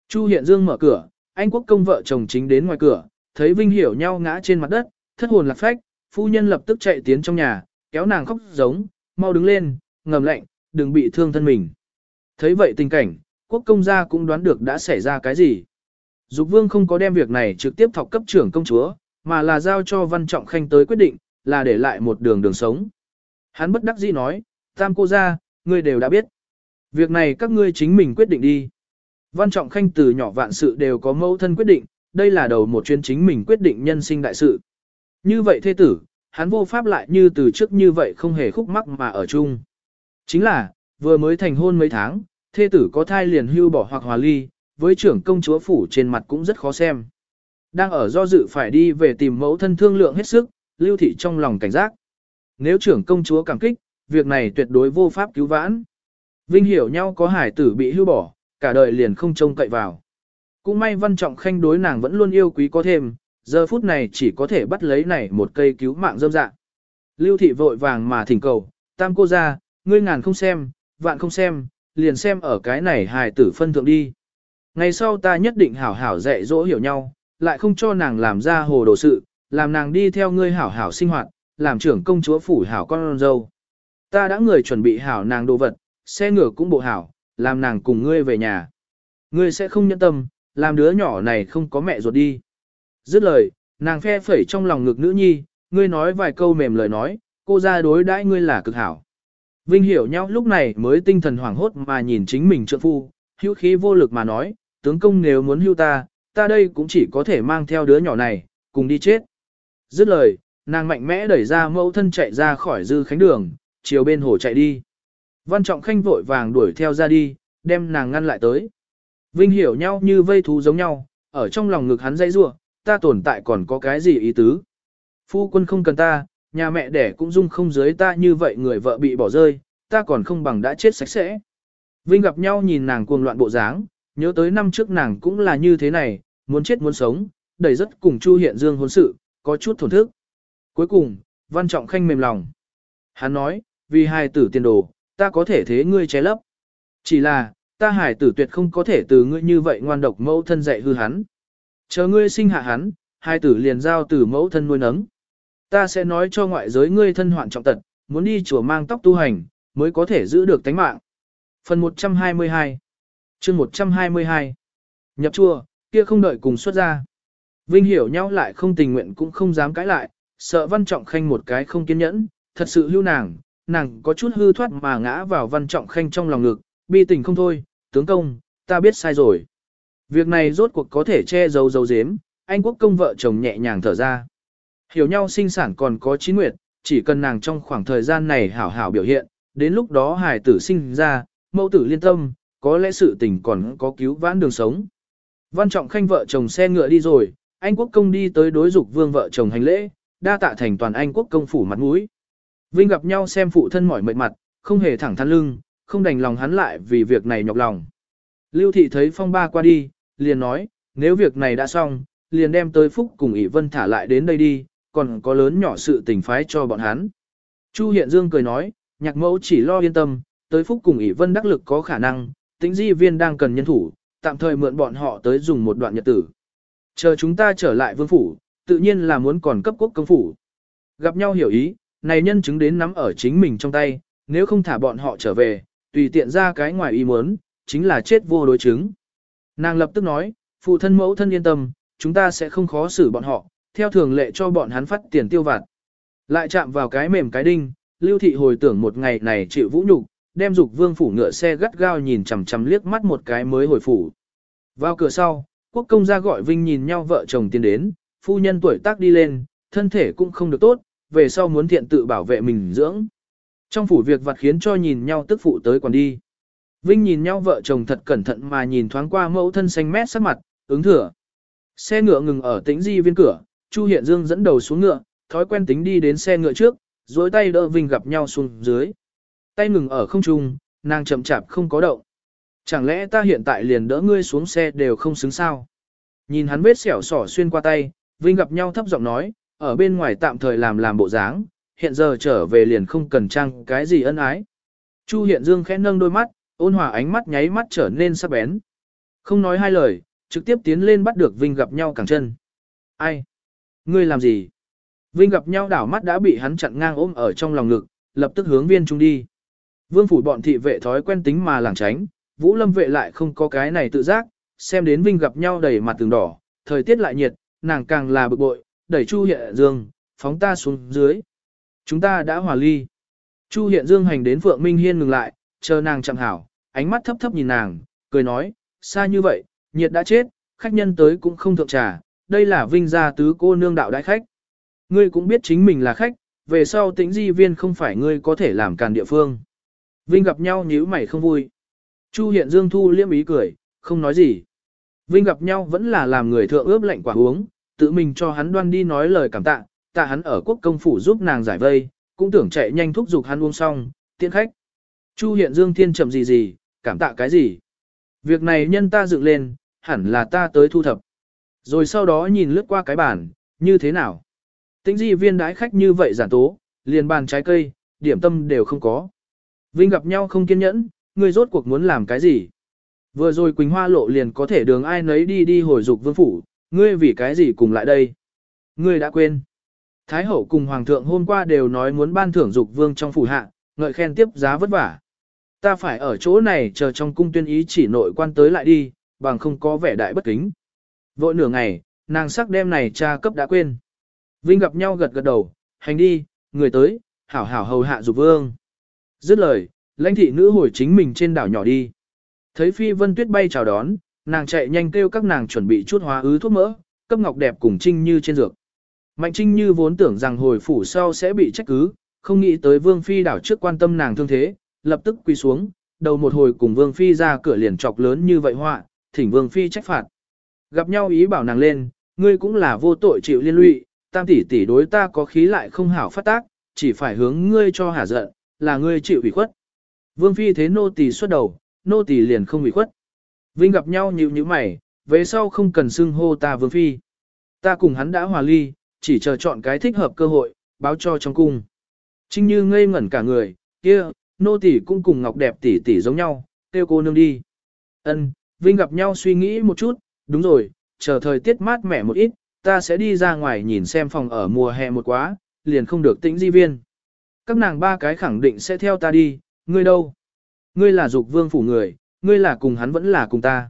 S1: Chu Hiện Dương mở cửa, anh quốc công vợ chồng chính đến ngoài cửa, thấy Vinh Hiểu nhau ngã trên mặt đất, thất hồn lạc phách, phu nhân lập tức chạy tiến trong nhà, kéo nàng khóc giống, mau đứng lên, ngầm lạnh, đừng bị thương thân mình. Thấy vậy tình cảnh, quốc công gia cũng đoán được đã xảy ra cái gì. Dục vương không có đem việc này trực tiếp thọc cấp trưởng công chúa, mà là giao cho văn trọng khanh tới quyết định, là để lại một đường đường sống. Hắn bất đắc dĩ nói, tam cô gia, ngươi đều đã biết. Việc này các ngươi chính mình quyết định đi. Văn trọng khanh từ nhỏ vạn sự đều có mẫu thân quyết định, đây là đầu một chuyến chính mình quyết định nhân sinh đại sự. Như vậy thế tử, hắn vô pháp lại như từ trước như vậy không hề khúc mắc mà ở chung. Chính là, vừa mới thành hôn mấy tháng, thê tử có thai liền hưu bỏ hoặc hòa ly, với trưởng công chúa phủ trên mặt cũng rất khó xem. Đang ở do dự phải đi về tìm mẫu thân thương lượng hết sức, lưu thị trong lòng cảnh giác. Nếu trưởng công chúa cảm kích, việc này tuyệt đối vô pháp cứu vãn. Vinh hiểu nhau có hải tử bị hưu bỏ, cả đời liền không trông cậy vào. Cũng may văn trọng khanh đối nàng vẫn luôn yêu quý có thêm, giờ phút này chỉ có thể bắt lấy này một cây cứu mạng dâm dạ. Lưu thị vội vàng mà thỉnh cầu, tam cô ra, ngươi ngàn không xem, vạn không xem, liền xem ở cái này hài tử phân thượng đi. Ngày sau ta nhất định hảo hảo dạy dỗ hiểu nhau, lại không cho nàng làm ra hồ đồ sự, làm nàng đi theo ngươi hảo hảo sinh hoạt, làm trưởng công chúa phủ hảo con dâu. Ta đã người chuẩn bị hảo nàng đồ vật, xe ngựa cũng bộ hảo, làm nàng cùng ngươi về nhà. Ngươi sẽ không nhẫn tâm, làm đứa nhỏ này không có mẹ ruột đi. Dứt lời, nàng phe phẩy trong lòng ngực nữ nhi, ngươi nói vài câu mềm lời nói, cô ra đối đãi ngươi là cực hảo. Vinh hiểu nhau lúc này mới tinh thần hoảng hốt mà nhìn chính mình trượng phu, hữu khí vô lực mà nói, tướng công nếu muốn hưu ta, ta đây cũng chỉ có thể mang theo đứa nhỏ này, cùng đi chết. Dứt lời, nàng mạnh mẽ đẩy ra mẫu thân chạy ra khỏi dư khánh đường, chiều bên hồ chạy đi. Văn Trọng Khanh vội vàng đuổi theo ra đi, đem nàng ngăn lại tới. Vinh hiểu nhau như vây thú giống nhau, ở trong lòng ngực hắn dây rua, ta tồn tại còn có cái gì ý tứ. Phu quân không cần ta, nhà mẹ đẻ cũng dung không dưới ta như vậy người vợ bị bỏ rơi, ta còn không bằng đã chết sạch sẽ. Vinh gặp nhau nhìn nàng cuồng loạn bộ dáng, nhớ tới năm trước nàng cũng là như thế này, muốn chết muốn sống, đầy rất cùng Chu Hiện Dương hôn sự, có chút thổn thức. Cuối cùng, Văn Trọng Khanh mềm lòng. Hắn nói, vì hài tử tiền đồ, ta có thể thế ngươi che lấp. Chỉ là, ta hài tử tuyệt không có thể từ ngươi như vậy ngoan độc mẫu thân dạy hư hắn. Chờ ngươi sinh hạ hắn, hai tử liền giao từ mẫu thân nuôi nấng. Ta sẽ nói cho ngoại giới ngươi thân hoạn trọng tật, muốn đi chùa mang tóc tu hành, mới có thể giữ được tánh mạng. Phần 122 chương 122 Nhập chùa, kia không đợi cùng xuất ra. Vinh hiểu nhau lại không tình nguyện cũng không dám cãi lại, sợ văn trọng khanh một cái không kiên nhẫn, thật sự hưu nàng, nàng có chút hư thoát mà ngã vào văn trọng khanh trong lòng ngực, bi tình không thôi, tướng công, ta biết sai rồi. Việc này rốt cuộc có thể che giấu giấu giếm, anh quốc công vợ chồng nhẹ nhàng thở ra. Hiểu nhau sinh sản còn có chín nguyệt, chỉ cần nàng trong khoảng thời gian này hảo hảo biểu hiện, đến lúc đó hài tử sinh ra, mẫu tử liên tâm, có lẽ sự tình còn có cứu vãn đường sống. Văn Trọng Khanh vợ chồng xe ngựa đi rồi, anh quốc công đi tới đối dục vương vợ chồng hành lễ, đa tạ thành toàn anh quốc công phủ mặt mũi. Vinh gặp nhau xem phụ thân mỏi mệt mặt, không hề thẳng thắn lưng, không đành lòng hắn lại vì việc này nhọc lòng. Lưu thị thấy phong ba qua đi, liền nói, nếu việc này đã xong, liền đem tới phúc cùng ỷ vân thả lại đến đây đi, còn có lớn nhỏ sự tình phái cho bọn hắn. Chu Hiện Dương cười nói, nhạc mẫu chỉ lo yên tâm, tới phúc cùng ỷ vân đắc lực có khả năng, tính di viên đang cần nhân thủ, tạm thời mượn bọn họ tới dùng một đoạn nhật tử. Chờ chúng ta trở lại vương phủ, tự nhiên là muốn còn cấp quốc công phủ. Gặp nhau hiểu ý, này nhân chứng đến nắm ở chính mình trong tay, nếu không thả bọn họ trở về, tùy tiện ra cái ngoài ý muốn, chính là chết vô đối chứng. Nàng lập tức nói, phụ thân mẫu thân yên tâm, chúng ta sẽ không khó xử bọn họ, theo thường lệ cho bọn hắn phát tiền tiêu vặt. Lại chạm vào cái mềm cái đinh, lưu thị hồi tưởng một ngày này chịu vũ nhục, đem dục vương phủ ngựa xe gắt gao nhìn chằm chằm liếc mắt một cái mới hồi phủ. Vào cửa sau, quốc công gia gọi Vinh nhìn nhau vợ chồng tiến đến, phu nhân tuổi tác đi lên, thân thể cũng không được tốt, về sau muốn thiện tự bảo vệ mình dưỡng. Trong phủ việc vặt khiến cho nhìn nhau tức phụ tới còn đi. Vinh nhìn nhau vợ chồng thật cẩn thận mà nhìn thoáng qua mẫu thân xanh mét sắc mặt, ứng thừa. Xe ngựa ngừng ở tĩnh di viên cửa, Chu Hiện Dương dẫn đầu xuống ngựa, thói quen tính đi đến xe ngựa trước, duỗi tay đỡ Vinh gặp nhau xuống dưới. Tay ngừng ở không trung, nàng chậm chạp không có động. Chẳng lẽ ta hiện tại liền đỡ ngươi xuống xe đều không xứng sao? Nhìn hắn vết xẻo sỏ xuyên qua tay, Vinh gặp nhau thấp giọng nói, ở bên ngoài tạm thời làm làm bộ dáng, hiện giờ trở về liền không cần trang cái gì ân ái. Chu Hiện Dương khẽ nâng đôi mắt, ôn hòa ánh mắt nháy mắt trở nên sắc bén. Không nói hai lời, trực tiếp tiến lên bắt được Vinh gặp nhau cẳng chân. Ai? Ngươi làm gì? Vinh gặp nhau đảo mắt đã bị hắn chặn ngang ôm ở trong lòng ngực, lập tức hướng viên trung đi. Vương phủ bọn thị vệ thói quen tính mà lảng tránh, Vũ Lâm vệ lại không có cái này tự giác, xem đến Vinh gặp nhau đầy mặt từng đỏ, thời tiết lại nhiệt, nàng càng là bực bội, đẩy Chu Hiện Dương, phóng ta xuống dưới. Chúng ta đã hòa ly. Chu Hiện Dương hành đến Phượng Minh Hiên ngừng lại, chờ nàng chẳng hảo, ánh mắt thấp thấp nhìn nàng, cười nói, xa như vậy, nhiệt đã chết, khách nhân tới cũng không thượng trà, đây là vinh gia tứ cô nương đạo đại khách. Ngươi cũng biết chính mình là khách, về sau tĩnh di viên không phải ngươi có thể làm càn địa phương. Vinh gặp nhau nhíu mày không vui. Chu hiện dương thu liêm ý cười, không nói gì. Vinh gặp nhau vẫn là làm người thượng ướp lạnh quả uống, tự mình cho hắn đoan đi nói lời cảm tạ, tạ hắn ở quốc công phủ giúp nàng giải vây, cũng tưởng chạy nhanh thúc giục hắn uống xong, tiện khách. Chu hiện dương thiên chậm gì gì, cảm tạ cái gì. Việc này nhân ta dựng lên, hẳn là ta tới thu thập. Rồi sau đó nhìn lướt qua cái bàn, như thế nào? Tĩnh di viên đãi khách như vậy giản tố, liền bàn trái cây, điểm tâm đều không có. Vinh gặp nhau không kiên nhẫn, người rốt cuộc muốn làm cái gì? Vừa rồi Quỳnh Hoa lộ liền có thể đường ai nấy đi đi hồi dục vương phủ, ngươi vì cái gì cùng lại đây? Ngươi đã quên. Thái hậu cùng hoàng thượng hôm qua đều nói muốn ban thưởng dục vương trong phủ hạ, ngợi khen tiếp giá vất vả. Ta phải ở chỗ này chờ trong cung tuyên ý chỉ nội quan tới lại đi, bằng không có vẻ đại bất kính. Vội nửa ngày, nàng sắc đem này cha cấp đã quên. Vinh gặp nhau gật gật đầu, hành đi, người tới, hảo hảo hầu hạ dục vương. Dứt lời, lãnh thị nữ hồi chính mình trên đảo nhỏ đi. Thấy phi vân tuyết bay chào đón, nàng chạy nhanh kêu các nàng chuẩn bị chút hóa ứ thuốc mỡ, cấp ngọc đẹp cùng trinh như trên dược. Mạnh trinh như vốn tưởng rằng hồi phủ sau sẽ bị trách cứ, không nghĩ tới vương phi đảo trước quan tâm nàng thương thế, lập tức quỳ xuống, đầu một hồi cùng vương phi ra cửa liền chọc lớn như vậy họa, thỉnh vương phi trách phạt. Gặp nhau ý bảo nàng lên, ngươi cũng là vô tội chịu liên lụy, tam tỷ tỷ đối ta có khí lại không hảo phát tác, chỉ phải hướng ngươi cho hả giận, là ngươi chịu ủy khuất. Vương phi thế nô tỳ xuất đầu, nô tỳ liền không ủy khuất. Vinh gặp nhau nhíu nhíu mày, về sau không cần xưng hô ta vương phi. Ta cùng hắn đã hòa ly, chỉ chờ chọn cái thích hợp cơ hội, báo cho trong cung. Trinh Như ngây ngẩn cả người, kia, nô tỷ cũng cùng ngọc đẹp tỷ tỷ giống nhau, kêu cô nương đi. Ân, Vinh gặp nhau suy nghĩ một chút, đúng rồi, chờ thời tiết mát mẻ một ít, ta sẽ đi ra ngoài nhìn xem phòng ở mùa hè một quá, liền không được tĩnh di viên. Các nàng ba cái khẳng định sẽ theo ta đi, ngươi đâu? Ngươi là dục vương phủ người, ngươi là cùng hắn vẫn là cùng ta.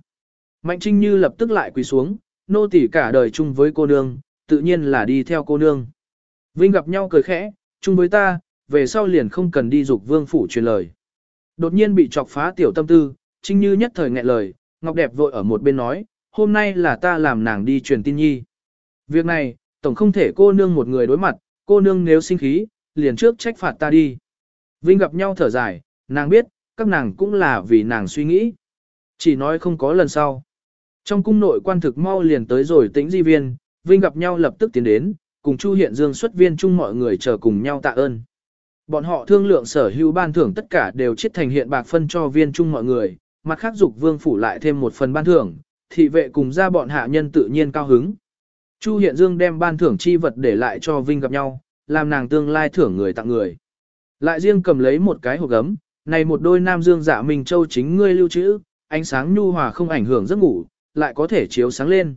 S1: Mạnh Trinh Như lập tức lại quỳ xuống, nô tỳ cả đời chung với cô nương, tự nhiên là đi theo cô nương. Vinh gặp nhau cười khẽ, chung với ta, về sau liền không cần đi dục vương phủ truyền lời. Đột nhiên bị chọc phá tiểu tâm tư, Trinh Như nhất thời nghẹn lời, Ngọc Đẹp vội ở một bên nói, hôm nay là ta làm nàng đi truyền tin nhi. Việc này, tổng không thể cô nương một người đối mặt, cô nương nếu sinh khí, liền trước trách phạt ta đi. Vinh gặp nhau thở dài, nàng biết, các nàng cũng là vì nàng suy nghĩ. Chỉ nói không có lần sau. Trong cung nội quan thực mau liền tới rồi tĩnh di viên, Vinh gặp nhau lập tức tiến đến, cùng Chu Hiện Dương xuất viên chung mọi người chờ cùng nhau tạ ơn. Bọn họ thương lượng sở hữu ban thưởng tất cả đều chiết thành hiện bạc phân cho viên chung mọi người, mặt khác dục vương phủ lại thêm một phần ban thưởng, thị vệ cùng ra bọn hạ nhân tự nhiên cao hứng. Chu Hiện Dương đem ban thưởng chi vật để lại cho Vinh gặp nhau, làm nàng tương lai thưởng người tặng người. Lại riêng cầm lấy một cái hộp gấm, này một đôi nam dương dạ Minh Châu chính ngươi lưu trữ, ánh sáng nhu hòa không ảnh hưởng giấc ngủ, lại có thể chiếu sáng lên.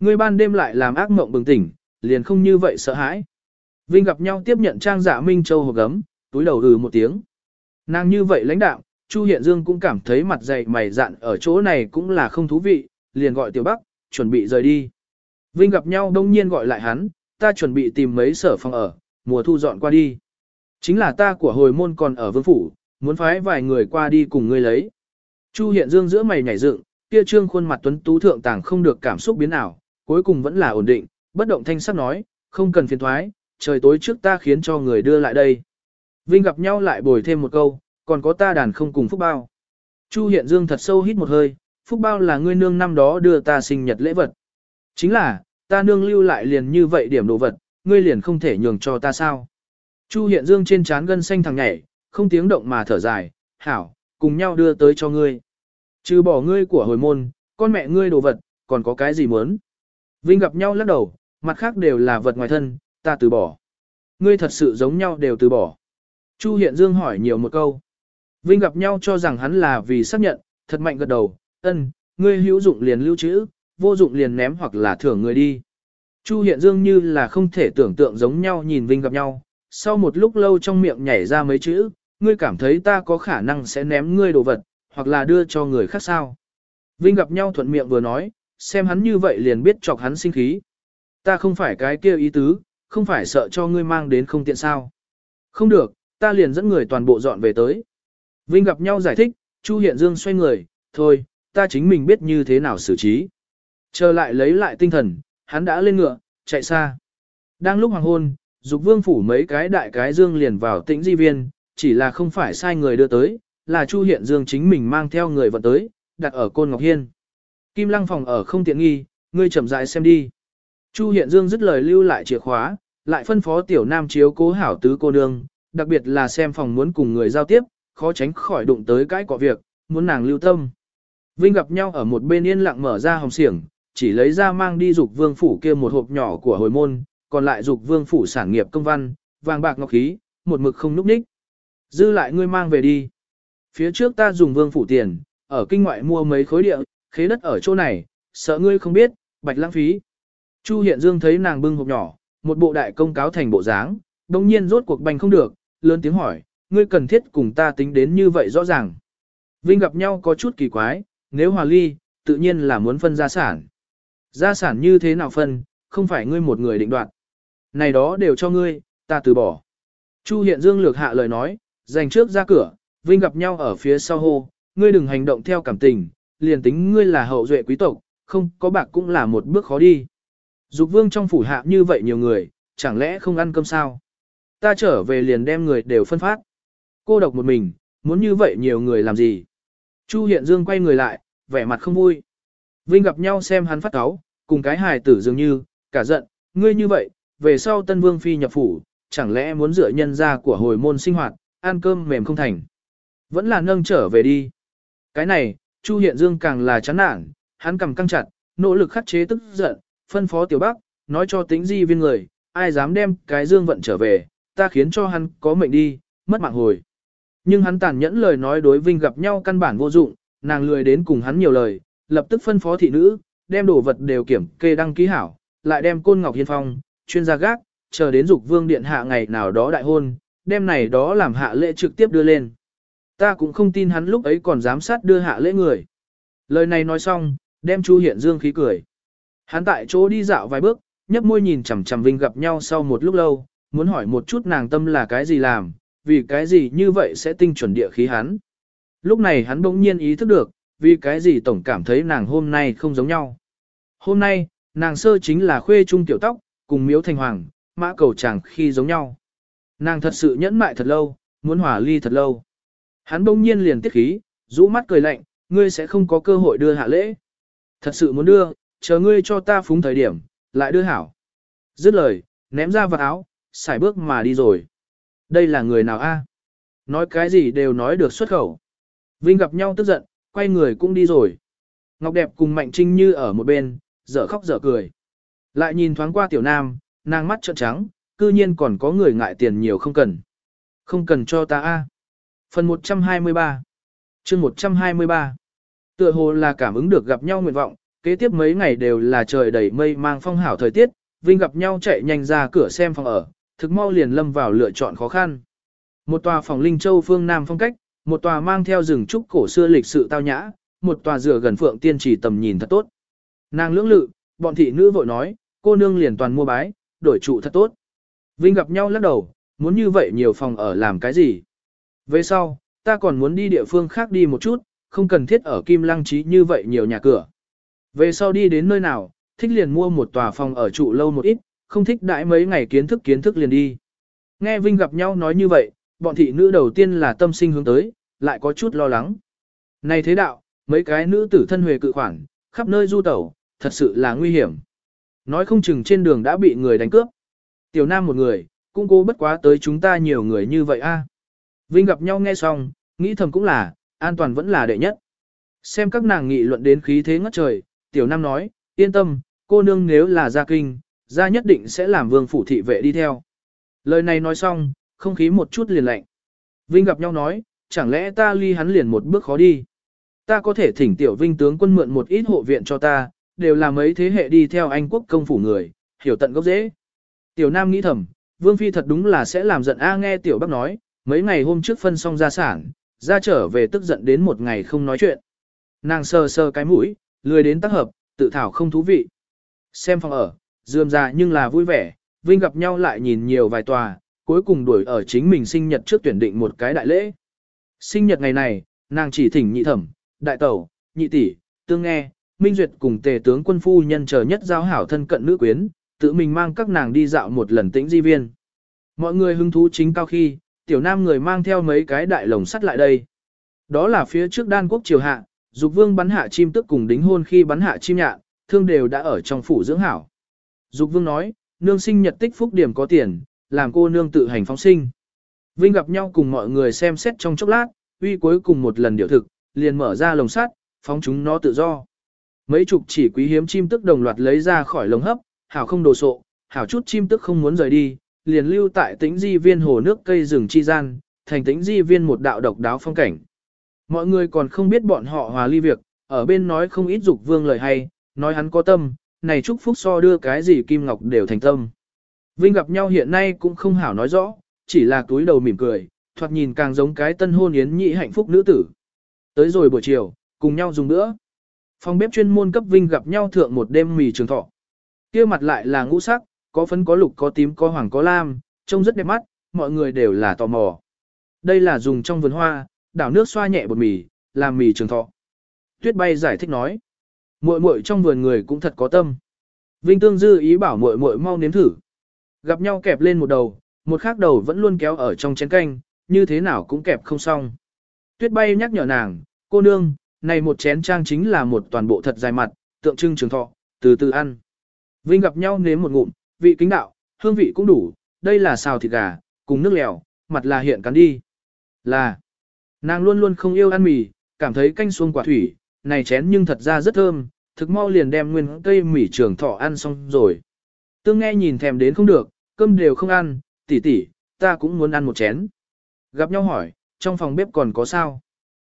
S1: Ngươi ban đêm lại làm ác mộng bừng tỉnh, liền không như vậy sợ hãi. Vinh gặp nhau tiếp nhận trang dạ Minh Châu hộp gấm, túi đầu ừ một tiếng. Nàng như vậy lãnh đạo, Chu Hiện Dương cũng cảm thấy mặt dày mày dạn ở chỗ này cũng là không thú vị, liền gọi Tiểu Bắc, chuẩn bị rời đi. Vinh gặp nhau đông nhiên gọi lại hắn, ta chuẩn bị tìm mấy sở phòng ở, mùa thu dọn qua đi. Chính là ta của hồi môn còn ở vương phủ, muốn phái vài người qua đi cùng ngươi lấy. Chu Hiện Dương giữa mày nhảy dựng, kia trương khuôn mặt tuấn tú thượng tàng không được cảm xúc biến ảo, cuối cùng vẫn là ổn định, bất động thanh sắc nói, không cần phiền thoái, trời tối trước ta khiến cho người đưa lại đây. Vinh gặp nhau lại bồi thêm một câu, còn có ta đàn không cùng Phúc Bao. Chu Hiện Dương thật sâu hít một hơi, Phúc Bao là ngươi nương năm đó đưa ta sinh nhật lễ vật. Chính là, ta nương lưu lại liền như vậy điểm đồ vật, ngươi liền không thể nhường cho ta sao. Chu Hiện Dương trên trán gân xanh thằng nhảy, không tiếng động mà thở dài, hảo, cùng nhau đưa tới cho ngươi. Trừ bỏ ngươi của hồi môn, con mẹ ngươi đồ vật, còn có cái gì muốn. Vinh gặp nhau lắc đầu, mặt khác đều là vật ngoài thân, ta từ bỏ. Ngươi thật sự giống nhau đều từ bỏ. Chu Hiện Dương hỏi nhiều một câu. Vinh gặp nhau cho rằng hắn là vì xác nhận, thật mạnh gật đầu, ân, ngươi hữu dụng liền lưu trữ, vô dụng liền ném hoặc là thưởng người đi. Chu Hiện Dương như là không thể tưởng tượng giống nhau nhìn Vinh gặp nhau, sau một lúc lâu trong miệng nhảy ra mấy chữ, ngươi cảm thấy ta có khả năng sẽ ném ngươi đồ vật, hoặc là đưa cho người khác sao. Vinh gặp nhau thuận miệng vừa nói, xem hắn như vậy liền biết chọc hắn sinh khí. Ta không phải cái kia ý tứ, không phải sợ cho ngươi mang đến không tiện sao. Không được, ta liền dẫn người toàn bộ dọn về tới. Vinh gặp nhau giải thích, Chu Hiện Dương xoay người, thôi, ta chính mình biết như thế nào xử trí. Chờ lại lấy lại tinh thần, hắn đã lên ngựa, chạy xa. Đang lúc hoàng hôn, dục vương phủ mấy cái đại cái dương liền vào tĩnh di viên, chỉ là không phải sai người đưa tới, là Chu Hiện Dương chính mình mang theo người vận tới, đặt ở Côn Ngọc Hiên. Kim Lăng phòng ở không tiện nghi, ngươi chậm rãi xem đi. Chu Hiện Dương dứt lời lưu lại chìa khóa, lại phân phó tiểu nam chiếu cố hảo tứ cô nương, đặc biệt là xem phòng muốn cùng người giao tiếp, khó tránh khỏi đụng tới cái cọ việc, muốn nàng lưu tâm. Vinh gặp nhau ở một bên yên lặng mở ra hồng xiển, chỉ lấy ra mang đi dục vương phủ kia một hộp nhỏ của hồi môn, còn lại dục vương phủ sản nghiệp công văn, vàng bạc ngọc khí, một mực không núp ních. Dư lại ngươi mang về đi. Phía trước ta dùng vương phủ tiền, ở kinh ngoại mua mấy khối địa, khế đất ở chỗ này, sợ ngươi không biết, bạch lãng phí. Chu Hiện Dương thấy nàng bưng hộp nhỏ, một bộ đại công cáo thành bộ dáng, đồng nhiên rốt cuộc bành không được, lớn tiếng hỏi, ngươi cần thiết cùng ta tính đến như vậy rõ ràng. Vinh gặp nhau có chút kỳ quái, nếu hòa ly, tự nhiên là muốn phân gia sản. Gia sản như thế nào phân, không phải ngươi một người định đoạt. Này đó đều cho ngươi, ta từ bỏ. Chu Hiện Dương lược hạ lời nói, dành trước ra cửa, Vinh gặp nhau ở phía sau hô, ngươi đừng hành động theo cảm tình, liền tính ngươi là hậu duệ quý tộc, không có bạc cũng là một bước khó đi. Dục vương trong phủ hạ như vậy nhiều người, chẳng lẽ không ăn cơm sao? Ta trở về liền đem người đều phân phát. Cô độc một mình, muốn như vậy nhiều người làm gì? Chu Hiện Dương quay người lại, vẻ mặt không vui. Vinh gặp nhau xem hắn phát cáu, cùng cái hài tử dường như, cả giận, ngươi như vậy, về sau tân vương phi nhập phủ, chẳng lẽ muốn dựa nhân ra của hồi môn sinh hoạt, ăn cơm mềm không thành. Vẫn là nâng trở về đi. Cái này, Chu Hiện Dương càng là chán nản, hắn cầm căng chặt, nỗ lực khắc chế tức giận, phân phó tiểu bắc, nói cho tính di viên người, ai dám đem cái dương vận trở về, ta khiến cho hắn có mệnh đi, mất mạng hồi. Nhưng hắn tàn nhẫn lời nói đối Vinh gặp nhau căn bản vô dụng, nàng lười đến cùng hắn nhiều lời, lập tức phân phó thị nữ, đem đồ vật đều kiểm kê đăng ký hảo, lại đem côn ngọc hiên phong, chuyên gia gác, chờ đến dục vương điện hạ ngày nào đó đại hôn, đem này đó làm hạ lễ trực tiếp đưa lên. Ta cũng không tin hắn lúc ấy còn dám sát đưa hạ lễ người. Lời này nói xong, đem Chu Hiện Dương khí cười. Hắn tại chỗ đi dạo vài bước, nhấp môi nhìn chằm chằm Vinh gặp nhau sau một lúc lâu, muốn hỏi một chút nàng tâm là cái gì làm, vì cái gì như vậy sẽ tinh chuẩn địa khí hắn. Lúc này hắn bỗng nhiên ý thức được, vì cái gì tổng cảm thấy nàng hôm nay không giống nhau. Hôm nay, nàng sơ chính là khuê trung tiểu tóc, cùng miếu thành hoàng, mã cầu chàng khi giống nhau. Nàng thật sự nhẫn mại thật lâu, muốn hòa ly thật lâu. Hắn bỗng nhiên liền tiết khí, rũ mắt cười lạnh, ngươi sẽ không có cơ hội đưa hạ lễ. Thật sự muốn đưa, chờ ngươi cho ta phúng thời điểm, lại đưa hảo. Dứt lời, ném ra vật áo, xài bước mà đi rồi. Đây là người nào a? Nói cái gì đều nói được xuất khẩu. Vinh gặp nhau tức giận, quay người cũng đi rồi. Ngọc đẹp cùng Mạnh Trinh như ở một bên, dở khóc dở cười. Lại nhìn thoáng qua tiểu nam, nàng mắt trợn trắng, cư nhiên còn có người ngại tiền nhiều không cần. Không cần cho ta a. Phần 123 chương 123 Tựa hồ là cảm ứng được gặp nhau nguyện vọng, kế tiếp mấy ngày đều là trời đầy mây mang phong hảo thời tiết, Vinh gặp nhau chạy nhanh ra cửa xem phòng ở, thực mau liền lâm vào lựa chọn khó khăn. Một tòa phòng Linh Châu phương Nam phong cách, một tòa mang theo rừng trúc cổ xưa lịch sự tao nhã, một tòa rửa gần phượng tiên chỉ tầm nhìn thật tốt. Nàng lưỡng lự, bọn thị nữ vội nói, cô nương liền toàn mua bái, đổi trụ thật tốt. Vinh gặp nhau lắc đầu, muốn như vậy nhiều phòng ở làm cái gì? Về sau, ta còn muốn đi địa phương khác đi một chút, không cần thiết ở Kim Lăng Trí như vậy nhiều nhà cửa. Về sau đi đến nơi nào, thích liền mua một tòa phòng ở trụ lâu một ít, không thích đãi mấy ngày kiến thức kiến thức liền đi. Nghe Vinh gặp nhau nói như vậy, bọn thị nữ đầu tiên là tâm sinh hướng tới, lại có chút lo lắng. Này thế đạo, mấy cái nữ tử thân huề cự khoản, khắp nơi du tẩu, thật sự là nguy hiểm. Nói không chừng trên đường đã bị người đánh cướp. Tiểu Nam một người, cũng cố bất quá tới chúng ta nhiều người như vậy a. À. Vinh gặp nhau nghe xong, nghĩ thầm cũng là, an toàn vẫn là đệ nhất. Xem các nàng nghị luận đến khí thế ngất trời, Tiểu Nam nói, yên tâm, cô nương nếu là gia kinh, gia nhất định sẽ làm vương phủ thị vệ đi theo. Lời này nói xong, không khí một chút liền lạnh. Vinh gặp nhau nói, chẳng lẽ ta ly hắn liền một bước khó đi. Ta có thể thỉnh tiểu vinh tướng quân mượn một ít hộ viện cho ta, đều là mấy thế hệ đi theo anh quốc công phủ người, hiểu tận gốc dễ. Tiểu Nam nghĩ thầm, Vương Phi thật đúng là sẽ làm giận A nghe Tiểu Bắc nói, mấy ngày hôm trước phân xong gia sản, ra trở về tức giận đến một ngày không nói chuyện. Nàng sờ sờ cái mũi, lười đến tác hợp, tự thảo không thú vị. Xem phòng ở, dườm ra nhưng là vui vẻ, Vinh gặp nhau lại nhìn nhiều vài tòa, cuối cùng đuổi ở chính mình sinh nhật trước tuyển định một cái đại lễ. Sinh nhật ngày này, nàng chỉ thỉnh nhị thẩm, đại tẩu, nhị tỷ, tương nghe, minh duyệt cùng tề tướng quân phu nhân chờ nhất giao hảo thân cận nữ quyến, tự mình mang các nàng đi dạo một lần tĩnh di viên. Mọi người hứng thú chính cao khi, tiểu nam người mang theo mấy cái đại lồng sắt lại đây. Đó là phía trước đan quốc triều hạ, dục vương bắn hạ chim tức cùng đính hôn khi bắn hạ chim nhạn, thương đều đã ở trong phủ dưỡng hảo. Dục vương nói, nương sinh nhật tích phúc điểm có tiền, làm cô nương tự hành phóng sinh. Vinh gặp nhau cùng mọi người xem xét trong chốc lát, uy cuối cùng một lần điều thực, liền mở ra lồng sắt, phóng chúng nó tự do. Mấy chục chỉ quý hiếm chim tức đồng loạt lấy ra khỏi lồng hấp, hảo không đồ sộ, hảo chút chim tức không muốn rời đi, liền lưu tại tĩnh di viên hồ nước cây rừng chi gian, thành tĩnh di viên một đạo độc đáo phong cảnh. Mọi người còn không biết bọn họ hòa ly việc, ở bên nói không ít dục vương lời hay, nói hắn có tâm, này chúc phúc so đưa cái gì kim ngọc đều thành tâm. Vinh gặp nhau hiện nay cũng không hảo nói rõ, chỉ là túi đầu mỉm cười, thoạt nhìn càng giống cái tân hôn yến nhị hạnh phúc nữ tử. Tới rồi buổi chiều, cùng nhau dùng nữa. Phòng bếp chuyên môn cấp Vinh gặp nhau thượng một đêm mì trường thọ. kia mặt lại là ngũ sắc, có phấn có lục có tím có hoàng có lam, trông rất đẹp mắt, mọi người đều là tò mò. Đây là dùng trong vườn hoa, đảo nước xoa nhẹ bột mì, làm mì trường thọ. Tuyết bay giải thích nói. Muội muội trong vườn người cũng thật có tâm. Vinh Tương dư ý bảo muội muội mau nếm thử. Gặp nhau kẹp lên một đầu, một khác đầu vẫn luôn kéo ở trong chén canh, như thế nào cũng kẹp không xong. Tuyết bay nhắc nhở nàng, cô nương, này một chén trang chính là một toàn bộ thật dài mặt, tượng trưng trường thọ, từ từ ăn. Vinh gặp nhau nếm một ngụm, vị kính đạo, hương vị cũng đủ, đây là xào thịt gà, cùng nước lèo, mặt là hiện cắn đi. Là, nàng luôn luôn không yêu ăn mì, cảm thấy canh xuông quả thủy, này chén nhưng thật ra rất thơm, thực mau liền đem nguyên cây mỉ trường thọ ăn xong rồi. Tương nghe nhìn thèm đến không được, cơm đều không ăn, tỷ tỷ, ta cũng muốn ăn một chén. Gặp nhau hỏi, trong phòng bếp còn có sao?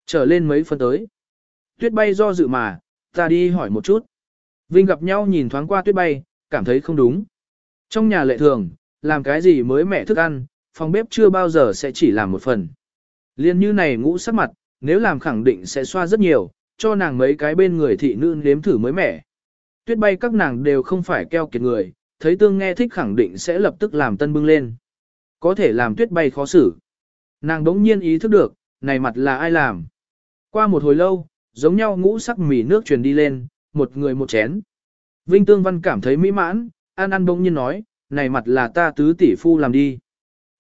S1: Trở lên mấy phân tới. Tuyết bay do dự mà, ta đi hỏi một chút. Vinh gặp nhau nhìn thoáng qua tuyết bay, cảm thấy không đúng. Trong nhà lệ thường, làm cái gì mới mẹ thức ăn, phòng bếp chưa bao giờ sẽ chỉ làm một phần. Liên như này ngũ sắc mặt, nếu làm khẳng định sẽ xoa rất nhiều, cho nàng mấy cái bên người thị nữ nếm thử mới mẻ. Tuyết bay các nàng đều không phải keo kiệt người, thấy tương nghe thích khẳng định sẽ lập tức làm tân bưng lên. Có thể làm tuyết bay khó xử. Nàng đống nhiên ý thức được, này mặt là ai làm. Qua một hồi lâu, giống nhau ngũ sắc mì nước truyền đi lên, một người một chén. Vinh Tương Văn cảm thấy mỹ mãn, An An bỗng nhiên nói, này mặt là ta tứ tỷ phu làm đi.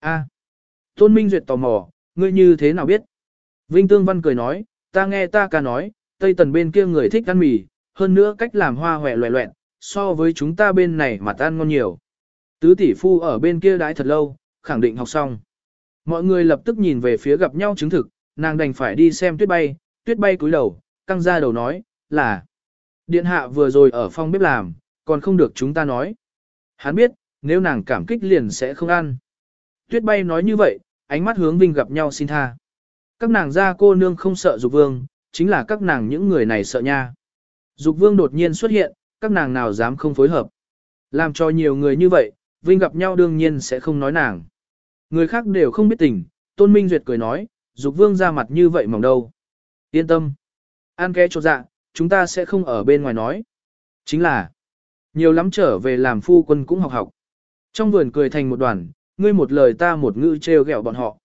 S1: A. Tôn Minh Duyệt tò mò, ngươi như thế nào biết? Vinh Tương Văn cười nói, ta nghe ta ca nói, Tây Tần bên kia người thích ăn mì, hơn nữa cách làm hoa hòe loẹ loẹn, so với chúng ta bên này mà ăn ngon nhiều. Tứ tỷ phu ở bên kia đãi thật lâu, khẳng định học xong. Mọi người lập tức nhìn về phía gặp nhau chứng thực, nàng đành phải đi xem tuyết bay, tuyết bay cúi đầu, căng ra đầu nói, là Điện hạ vừa rồi ở phòng bếp làm, còn không được chúng ta nói. Hắn biết, nếu nàng cảm kích liền sẽ không ăn. Tuyết bay nói như vậy, ánh mắt hướng Vinh gặp nhau xin tha. Các nàng ra cô nương không sợ dục vương, chính là các nàng những người này sợ nha. Dục vương đột nhiên xuất hiện, các nàng nào dám không phối hợp. Làm cho nhiều người như vậy, Vinh gặp nhau đương nhiên sẽ không nói nàng. Người khác đều không biết tình, Tôn Minh Duyệt cười nói, Dục vương ra mặt như vậy mỏng đâu. Yên tâm. An kẽ cho dạ, chúng ta sẽ không ở bên ngoài nói. Chính là, nhiều lắm trở về làm phu quân cũng học học. Trong vườn cười thành một đoàn, ngươi một lời ta một ngữ trêu ghẹo bọn họ.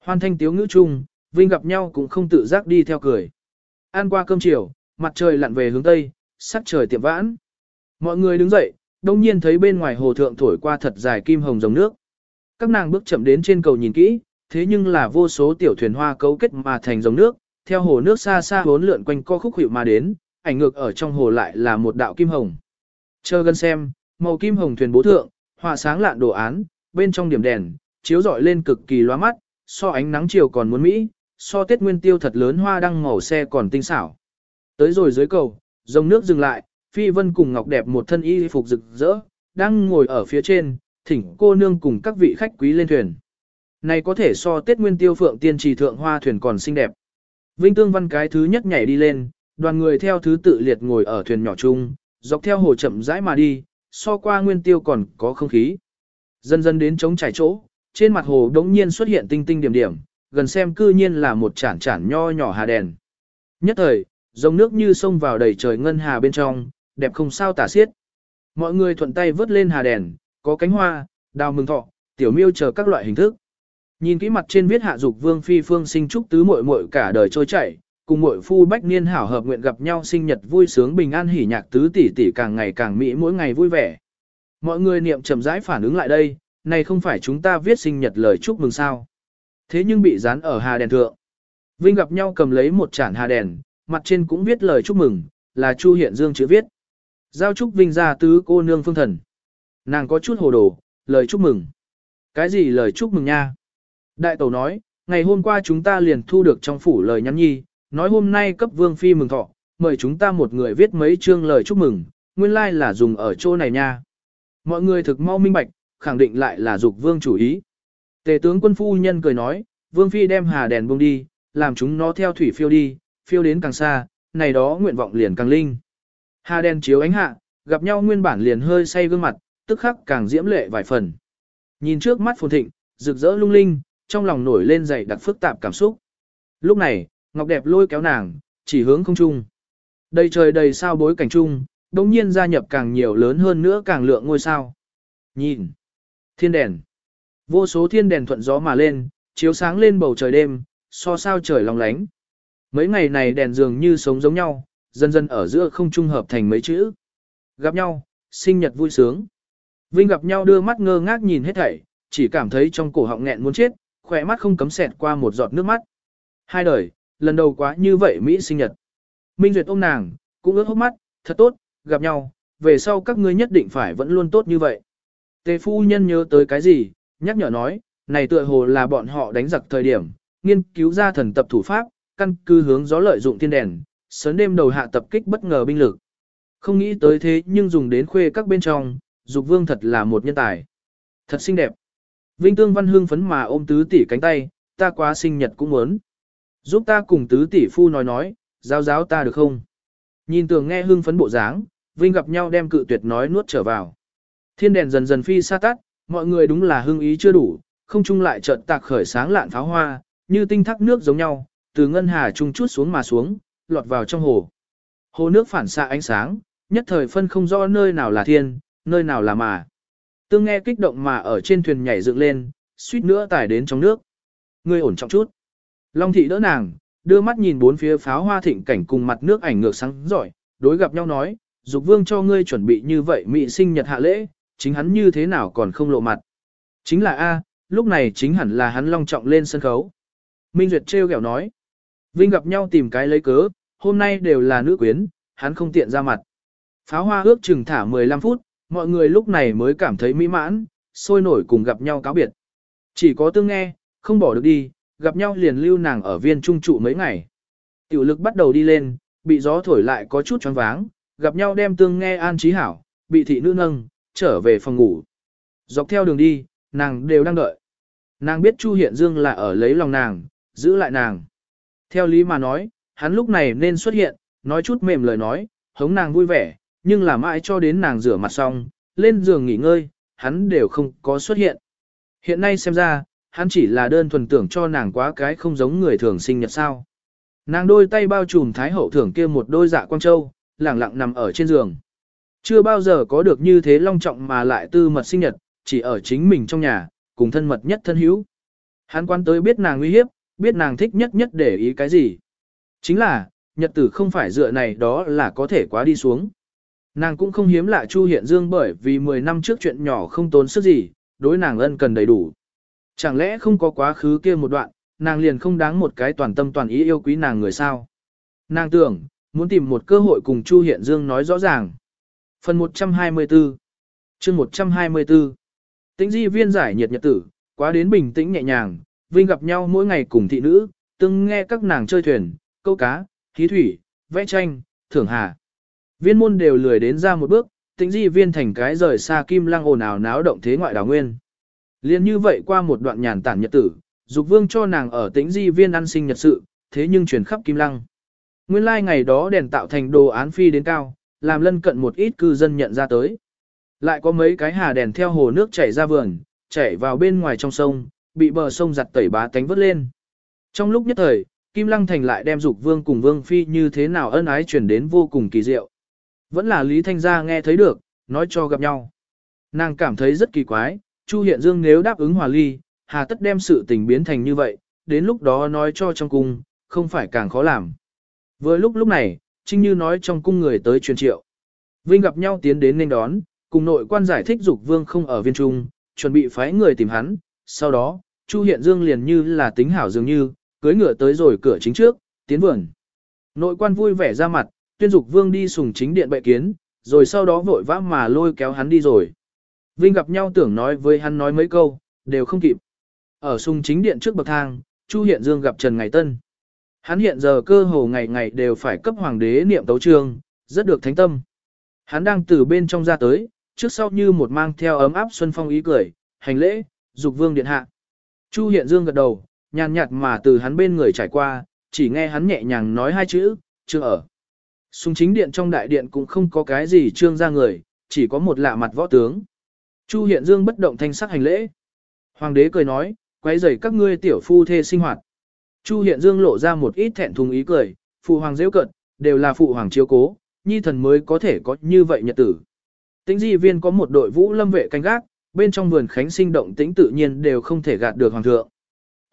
S1: Hoan thanh tiếu ngữ chung, Vinh gặp nhau cũng không tự giác đi theo cười. Ăn qua cơm chiều, mặt trời lặn về hướng tây, sắc trời tiệm vãn. Mọi người đứng dậy, đông nhiên thấy bên ngoài hồ thượng thổi qua thật dài kim hồng dòng nước. Các nàng bước chậm đến trên cầu nhìn kỹ, thế nhưng là vô số tiểu thuyền hoa cấu kết mà thành dòng nước, theo hồ nước xa xa vốn lượn quanh co khúc hiệu mà đến, ảnh ngược ở trong hồ lại là một đạo kim hồng. Chờ gần xem, màu kim hồng thuyền bố thượng, họa sáng lạn đồ án, bên trong điểm đèn, chiếu rọi lên cực kỳ loa mắt, so ánh nắng chiều còn muốn mỹ, so tết nguyên tiêu thật lớn hoa đăng màu xe còn tinh xảo. Tới rồi dưới cầu, dòng nước dừng lại, Phi Vân cùng Ngọc đẹp một thân y phục rực rỡ, đang ngồi ở phía trên, thỉnh cô nương cùng các vị khách quý lên thuyền. Này có thể so Tết Nguyên Tiêu Phượng Tiên Trì thượng hoa thuyền còn xinh đẹp. Vinh Tương Văn cái thứ nhất nhảy đi lên, đoàn người theo thứ tự liệt ngồi ở thuyền nhỏ chung, dọc theo hồ chậm rãi mà đi, so qua Nguyên Tiêu còn có không khí. Dần dần đến trống trải chỗ, trên mặt hồ đống nhiên xuất hiện tinh tinh điểm điểm, gần xem cư nhiên là một chản chản nho nhỏ hà đèn. Nhất thời, dòng nước như sông vào đầy trời ngân hà bên trong, đẹp không sao tả xiết. Mọi người thuận tay vớt lên hà đèn, có cánh hoa, đào mừng thọ, tiểu miêu chờ các loại hình thức. Nhìn kỹ mặt trên viết hạ dục vương phi phương sinh trúc tứ muội muội cả đời trôi chảy, cùng muội phu bách niên hảo hợp nguyện gặp nhau sinh nhật vui sướng bình an hỉ nhạc tứ tỷ tỷ càng ngày càng mỹ mỗi ngày vui vẻ. Mọi người niệm chậm rãi phản ứng lại đây, này không phải chúng ta viết sinh nhật lời chúc mừng sao. Thế nhưng bị dán ở hà đèn thượng. Vinh gặp nhau cầm lấy một chản hà đèn, mặt trên cũng viết lời chúc mừng, là Chu Hiện Dương chữ viết. Giao chúc Vinh ra tứ cô nương phương thần. Nàng có chút hồ đồ, lời chúc mừng. Cái gì lời chúc mừng nha? Đại tẩu nói, ngày hôm qua chúng ta liền thu được trong phủ lời nhắn nhi, nói hôm nay cấp vương phi mừng thọ, mời chúng ta một người viết mấy chương lời chúc mừng, nguyên lai like là dùng ở chỗ này nha. Mọi người thực mau minh bạch, khẳng định lại là dục vương chủ ý. Tề tướng quân phu nhân cười nói, vương phi đem hà đèn buông đi, làm chúng nó theo thủy phiêu đi, phiêu đến càng xa, này đó nguyện vọng liền càng linh. Hà đèn chiếu ánh hạ, gặp nhau nguyên bản liền hơi say gương mặt, tức khắc càng diễm lệ vài phần. Nhìn trước mắt phồn thịnh, rực rỡ lung linh, trong lòng nổi lên dày đặc phức tạp cảm xúc. Lúc này, Ngọc Đẹp lôi kéo nàng, chỉ hướng không trung. Đầy trời đầy sao bối cảnh trung, đống nhiên gia nhập càng nhiều lớn hơn nữa càng lượng ngôi sao. Nhìn! Thiên đèn! Vô số thiên đèn thuận gió mà lên, chiếu sáng lên bầu trời đêm, so sao trời long lánh. Mấy ngày này đèn dường như sống giống nhau, dần dần ở giữa không trung hợp thành mấy chữ. Gặp nhau, sinh nhật vui sướng. Vinh gặp nhau đưa mắt ngơ ngác nhìn hết thảy, chỉ cảm thấy trong cổ họng nghẹn muốn chết, khỏe mắt không cấm xẹt qua một giọt nước mắt. Hai đời, lần đầu quá như vậy Mỹ sinh nhật. Minh Duyệt ôm nàng, cũng ướt hốc mắt, thật tốt, gặp nhau, về sau các ngươi nhất định phải vẫn luôn tốt như vậy. Tề phu nhân nhớ tới cái gì, nhắc nhở nói, này tựa hồ là bọn họ đánh giặc thời điểm, nghiên cứu ra thần tập thủ pháp, căn cứ hướng gió lợi dụng thiên đèn, sớm đêm đầu hạ tập kích bất ngờ binh lực. Không nghĩ tới thế nhưng dùng đến khuê các bên trong, dục vương thật là một nhân tài. Thật xinh đẹp. Vinh Tương Văn hương phấn mà ôm tứ tỷ cánh tay, ta quá sinh nhật cũng muốn. Giúp ta cùng tứ tỷ phu nói nói, giáo giáo ta được không? Nhìn tường nghe hương phấn bộ dáng, Vinh gặp nhau đem cự tuyệt nói nuốt trở vào. Thiên đèn dần dần phi xa tắt, mọi người đúng là hưng ý chưa đủ, không chung lại chợt tạc khởi sáng lạn pháo hoa, như tinh thác nước giống nhau, từ ngân hà trung chút xuống mà xuống, lọt vào trong hồ. Hồ nước phản xạ ánh sáng, nhất thời phân không rõ nơi nào là thiên, nơi nào là mà. Tương nghe kích động mà ở trên thuyền nhảy dựng lên, suýt nữa tải đến trong nước. Ngươi ổn trọng chút. Long thị đỡ nàng, đưa mắt nhìn bốn phía pháo hoa thịnh cảnh cùng mặt nước ảnh ngược sáng giỏi, đối gặp nhau nói, dục vương cho ngươi chuẩn bị như vậy mị sinh nhật hạ lễ, chính hắn như thế nào còn không lộ mặt. Chính là A, lúc này chính hẳn là hắn long trọng lên sân khấu. Minh Duyệt trêu ghẹo nói, Vinh gặp nhau tìm cái lấy cớ, hôm nay đều là nữ quyến, hắn không tiện ra mặt. Pháo hoa ước chừng thả 15 phút, mọi người lúc này mới cảm thấy mỹ mãn, sôi nổi cùng gặp nhau cáo biệt. Chỉ có tương nghe, không bỏ được đi, gặp nhau liền lưu nàng ở viên trung trụ mấy ngày. Tiểu lực bắt đầu đi lên, bị gió thổi lại có chút choáng váng, gặp nhau đem tương nghe an trí hảo, bị thị nữ nâng, trở về phòng ngủ. Dọc theo đường đi, nàng đều đang đợi. Nàng biết Chu Hiện Dương là ở lấy lòng nàng, giữ lại nàng. Theo lý mà nói, hắn lúc này nên xuất hiện, nói chút mềm lời nói, hống nàng vui vẻ, nhưng là mãi cho đến nàng rửa mặt xong, lên giường nghỉ ngơi, hắn đều không có xuất hiện. Hiện nay xem ra, hắn chỉ là đơn thuần tưởng cho nàng quá cái không giống người thường sinh nhật sao. Nàng đôi tay bao trùm thái hậu thưởng kia một đôi dạ quang châu, lẳng lặng nằm ở trên giường. Chưa bao giờ có được như thế long trọng mà lại tư mật sinh nhật, chỉ ở chính mình trong nhà, cùng thân mật nhất thân hữu. Hắn quan tới biết nàng nguy hiếp, biết nàng thích nhất nhất để ý cái gì. Chính là, nhật tử không phải dựa này đó là có thể quá đi xuống. Nàng cũng không hiếm lạ Chu Hiện Dương bởi vì 10 năm trước chuyện nhỏ không tốn sức gì, đối nàng ân cần đầy đủ. Chẳng lẽ không có quá khứ kia một đoạn, nàng liền không đáng một cái toàn tâm toàn ý yêu quý nàng người sao? Nàng tưởng, muốn tìm một cơ hội cùng Chu Hiện Dương nói rõ ràng. Phần 124 chương 124 Tĩnh di viên giải nhiệt nhật tử, quá đến bình tĩnh nhẹ nhàng, Vinh gặp nhau mỗi ngày cùng thị nữ, từng nghe các nàng chơi thuyền, câu cá, khí thủy, vẽ tranh, thưởng hà. Viên môn đều lười đến ra một bước, tĩnh di viên thành cái rời xa kim lăng ồn ào náo động thế ngoại đảo nguyên. Liên như vậy qua một đoạn nhàn tản nhật tử, dục vương cho nàng ở tĩnh di viên ăn sinh nhật sự, thế nhưng truyền khắp kim lăng. Nguyên lai like ngày đó đèn tạo thành đồ án phi đến cao, làm lân cận một ít cư dân nhận ra tới. Lại có mấy cái hà đèn theo hồ nước chảy ra vườn, chảy vào bên ngoài trong sông, bị bờ sông giặt tẩy bá tánh vớt lên. Trong lúc nhất thời, Kim Lăng Thành lại đem dục vương cùng vương phi như thế nào ân ái truyền đến vô cùng kỳ diệu. Vẫn là Lý Thanh Gia nghe thấy được, nói cho gặp nhau. Nàng cảm thấy rất kỳ quái, Chu Hiện Dương nếu đáp ứng hòa ly, hà tất đem sự tình biến thành như vậy, đến lúc đó nói cho trong cung, không phải càng khó làm. Vừa lúc lúc này, Trinh Như nói trong cung người tới truyền triệu. Vinh gặp nhau tiến đến nên đón, cùng nội quan giải thích dục vương không ở viên trung, chuẩn bị phái người tìm hắn, sau đó, Chu Hiện Dương liền như là tính hảo dường như, cưới ngựa tới rồi cửa chính trước, tiến vườn. Nội quan vui vẻ ra mặt, tuyên dục vương đi sùng chính điện bệ kiến, rồi sau đó vội vã mà lôi kéo hắn đi rồi. Vinh gặp nhau tưởng nói với hắn nói mấy câu, đều không kịp. Ở sùng chính điện trước bậc thang, Chu Hiện Dương gặp Trần Ngày Tân. Hắn hiện giờ cơ hồ ngày ngày đều phải cấp hoàng đế niệm tấu trương, rất được thánh tâm. Hắn đang từ bên trong ra tới, trước sau như một mang theo ấm áp xuân phong ý cười, hành lễ, dục vương điện hạ. Chu Hiện Dương gật đầu, nhàn nhạt mà từ hắn bên người trải qua, chỉ nghe hắn nhẹ nhàng nói hai chữ, chưa ở. Xung chính điện trong đại điện cũng không có cái gì trương ra người, chỉ có một lạ mặt võ tướng. Chu Hiện Dương bất động thanh sắc hành lễ. Hoàng đế cười nói, quay rầy các ngươi tiểu phu thê sinh hoạt. Chu Hiện Dương lộ ra một ít thẹn thùng ý cười, phụ hoàng dễ cận, đều là phụ hoàng chiếu cố, nhi thần mới có thể có như vậy nhật tử. Tĩnh di viên có một đội vũ lâm vệ canh gác, bên trong vườn khánh sinh động tĩnh tự nhiên đều không thể gạt được hoàng thượng.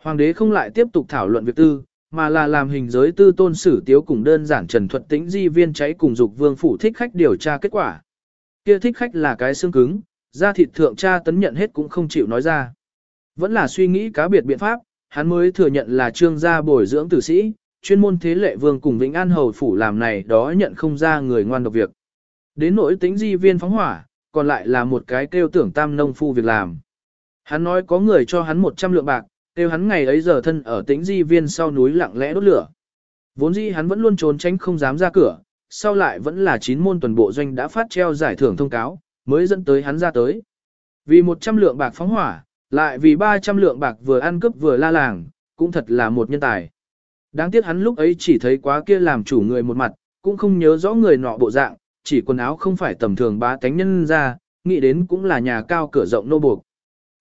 S1: Hoàng đế không lại tiếp tục thảo luận việc tư, mà là làm hình giới tư tôn sử tiếu cùng đơn giản trần thuật tĩnh di viên cháy cùng dục vương phủ thích khách điều tra kết quả. Kia thích khách là cái xương cứng, ra thịt thượng tra tấn nhận hết cũng không chịu nói ra. Vẫn là suy nghĩ cá biệt biện pháp, hắn mới thừa nhận là trương gia bồi dưỡng tử sĩ, chuyên môn thế lệ vương cùng Vĩnh An Hầu Phủ làm này đó nhận không ra người ngoan độc việc. Đến nỗi tính di viên phóng hỏa, còn lại là một cái kêu tưởng tam nông phu việc làm. Hắn nói có người cho hắn 100 lượng bạc, kêu hắn ngày ấy giờ thân ở tính di viên sau núi lặng lẽ đốt lửa. Vốn dĩ hắn vẫn luôn trốn tránh không dám ra cửa, sau lại vẫn là chín môn tuần bộ doanh đã phát treo giải thưởng thông cáo, mới dẫn tới hắn ra tới. Vì 100 lượng bạc phóng hỏa, lại vì 300 lượng bạc vừa ăn cướp vừa la làng, cũng thật là một nhân tài. Đáng tiếc hắn lúc ấy chỉ thấy quá kia làm chủ người một mặt, cũng không nhớ rõ người nọ bộ dạng, chỉ quần áo không phải tầm thường bá tánh nhân ra, nghĩ đến cũng là nhà cao cửa rộng nô buộc.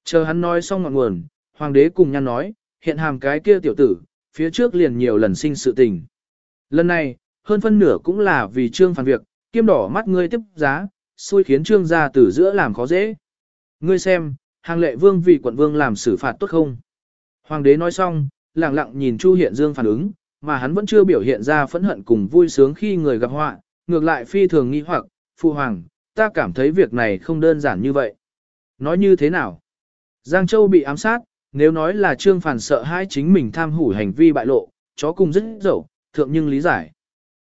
S1: Chờ hắn nói xong ngọn nguồn, hoàng đế cùng nhăn nói, hiện hàm cái kia tiểu tử, phía trước liền nhiều lần sinh sự tình. Lần này, hơn phân nửa cũng là vì trương phản việc, kiêm đỏ mắt ngươi tiếp giá, xui khiến trương gia tử giữa làm khó dễ. Ngươi xem, hàng lệ vương vì quận vương làm xử phạt tốt không? Hoàng đế nói xong, lặng lặng nhìn Chu Hiện Dương phản ứng, mà hắn vẫn chưa biểu hiện ra phẫn hận cùng vui sướng khi người gặp họa, ngược lại phi thường nghi hoặc, phụ hoàng, ta cảm thấy việc này không đơn giản như vậy. Nói như thế nào? Giang Châu bị ám sát, nếu nói là Trương Phản sợ hai chính mình tham hủ hành vi bại lộ, chó cùng rất dẫu, thượng nhưng lý giải.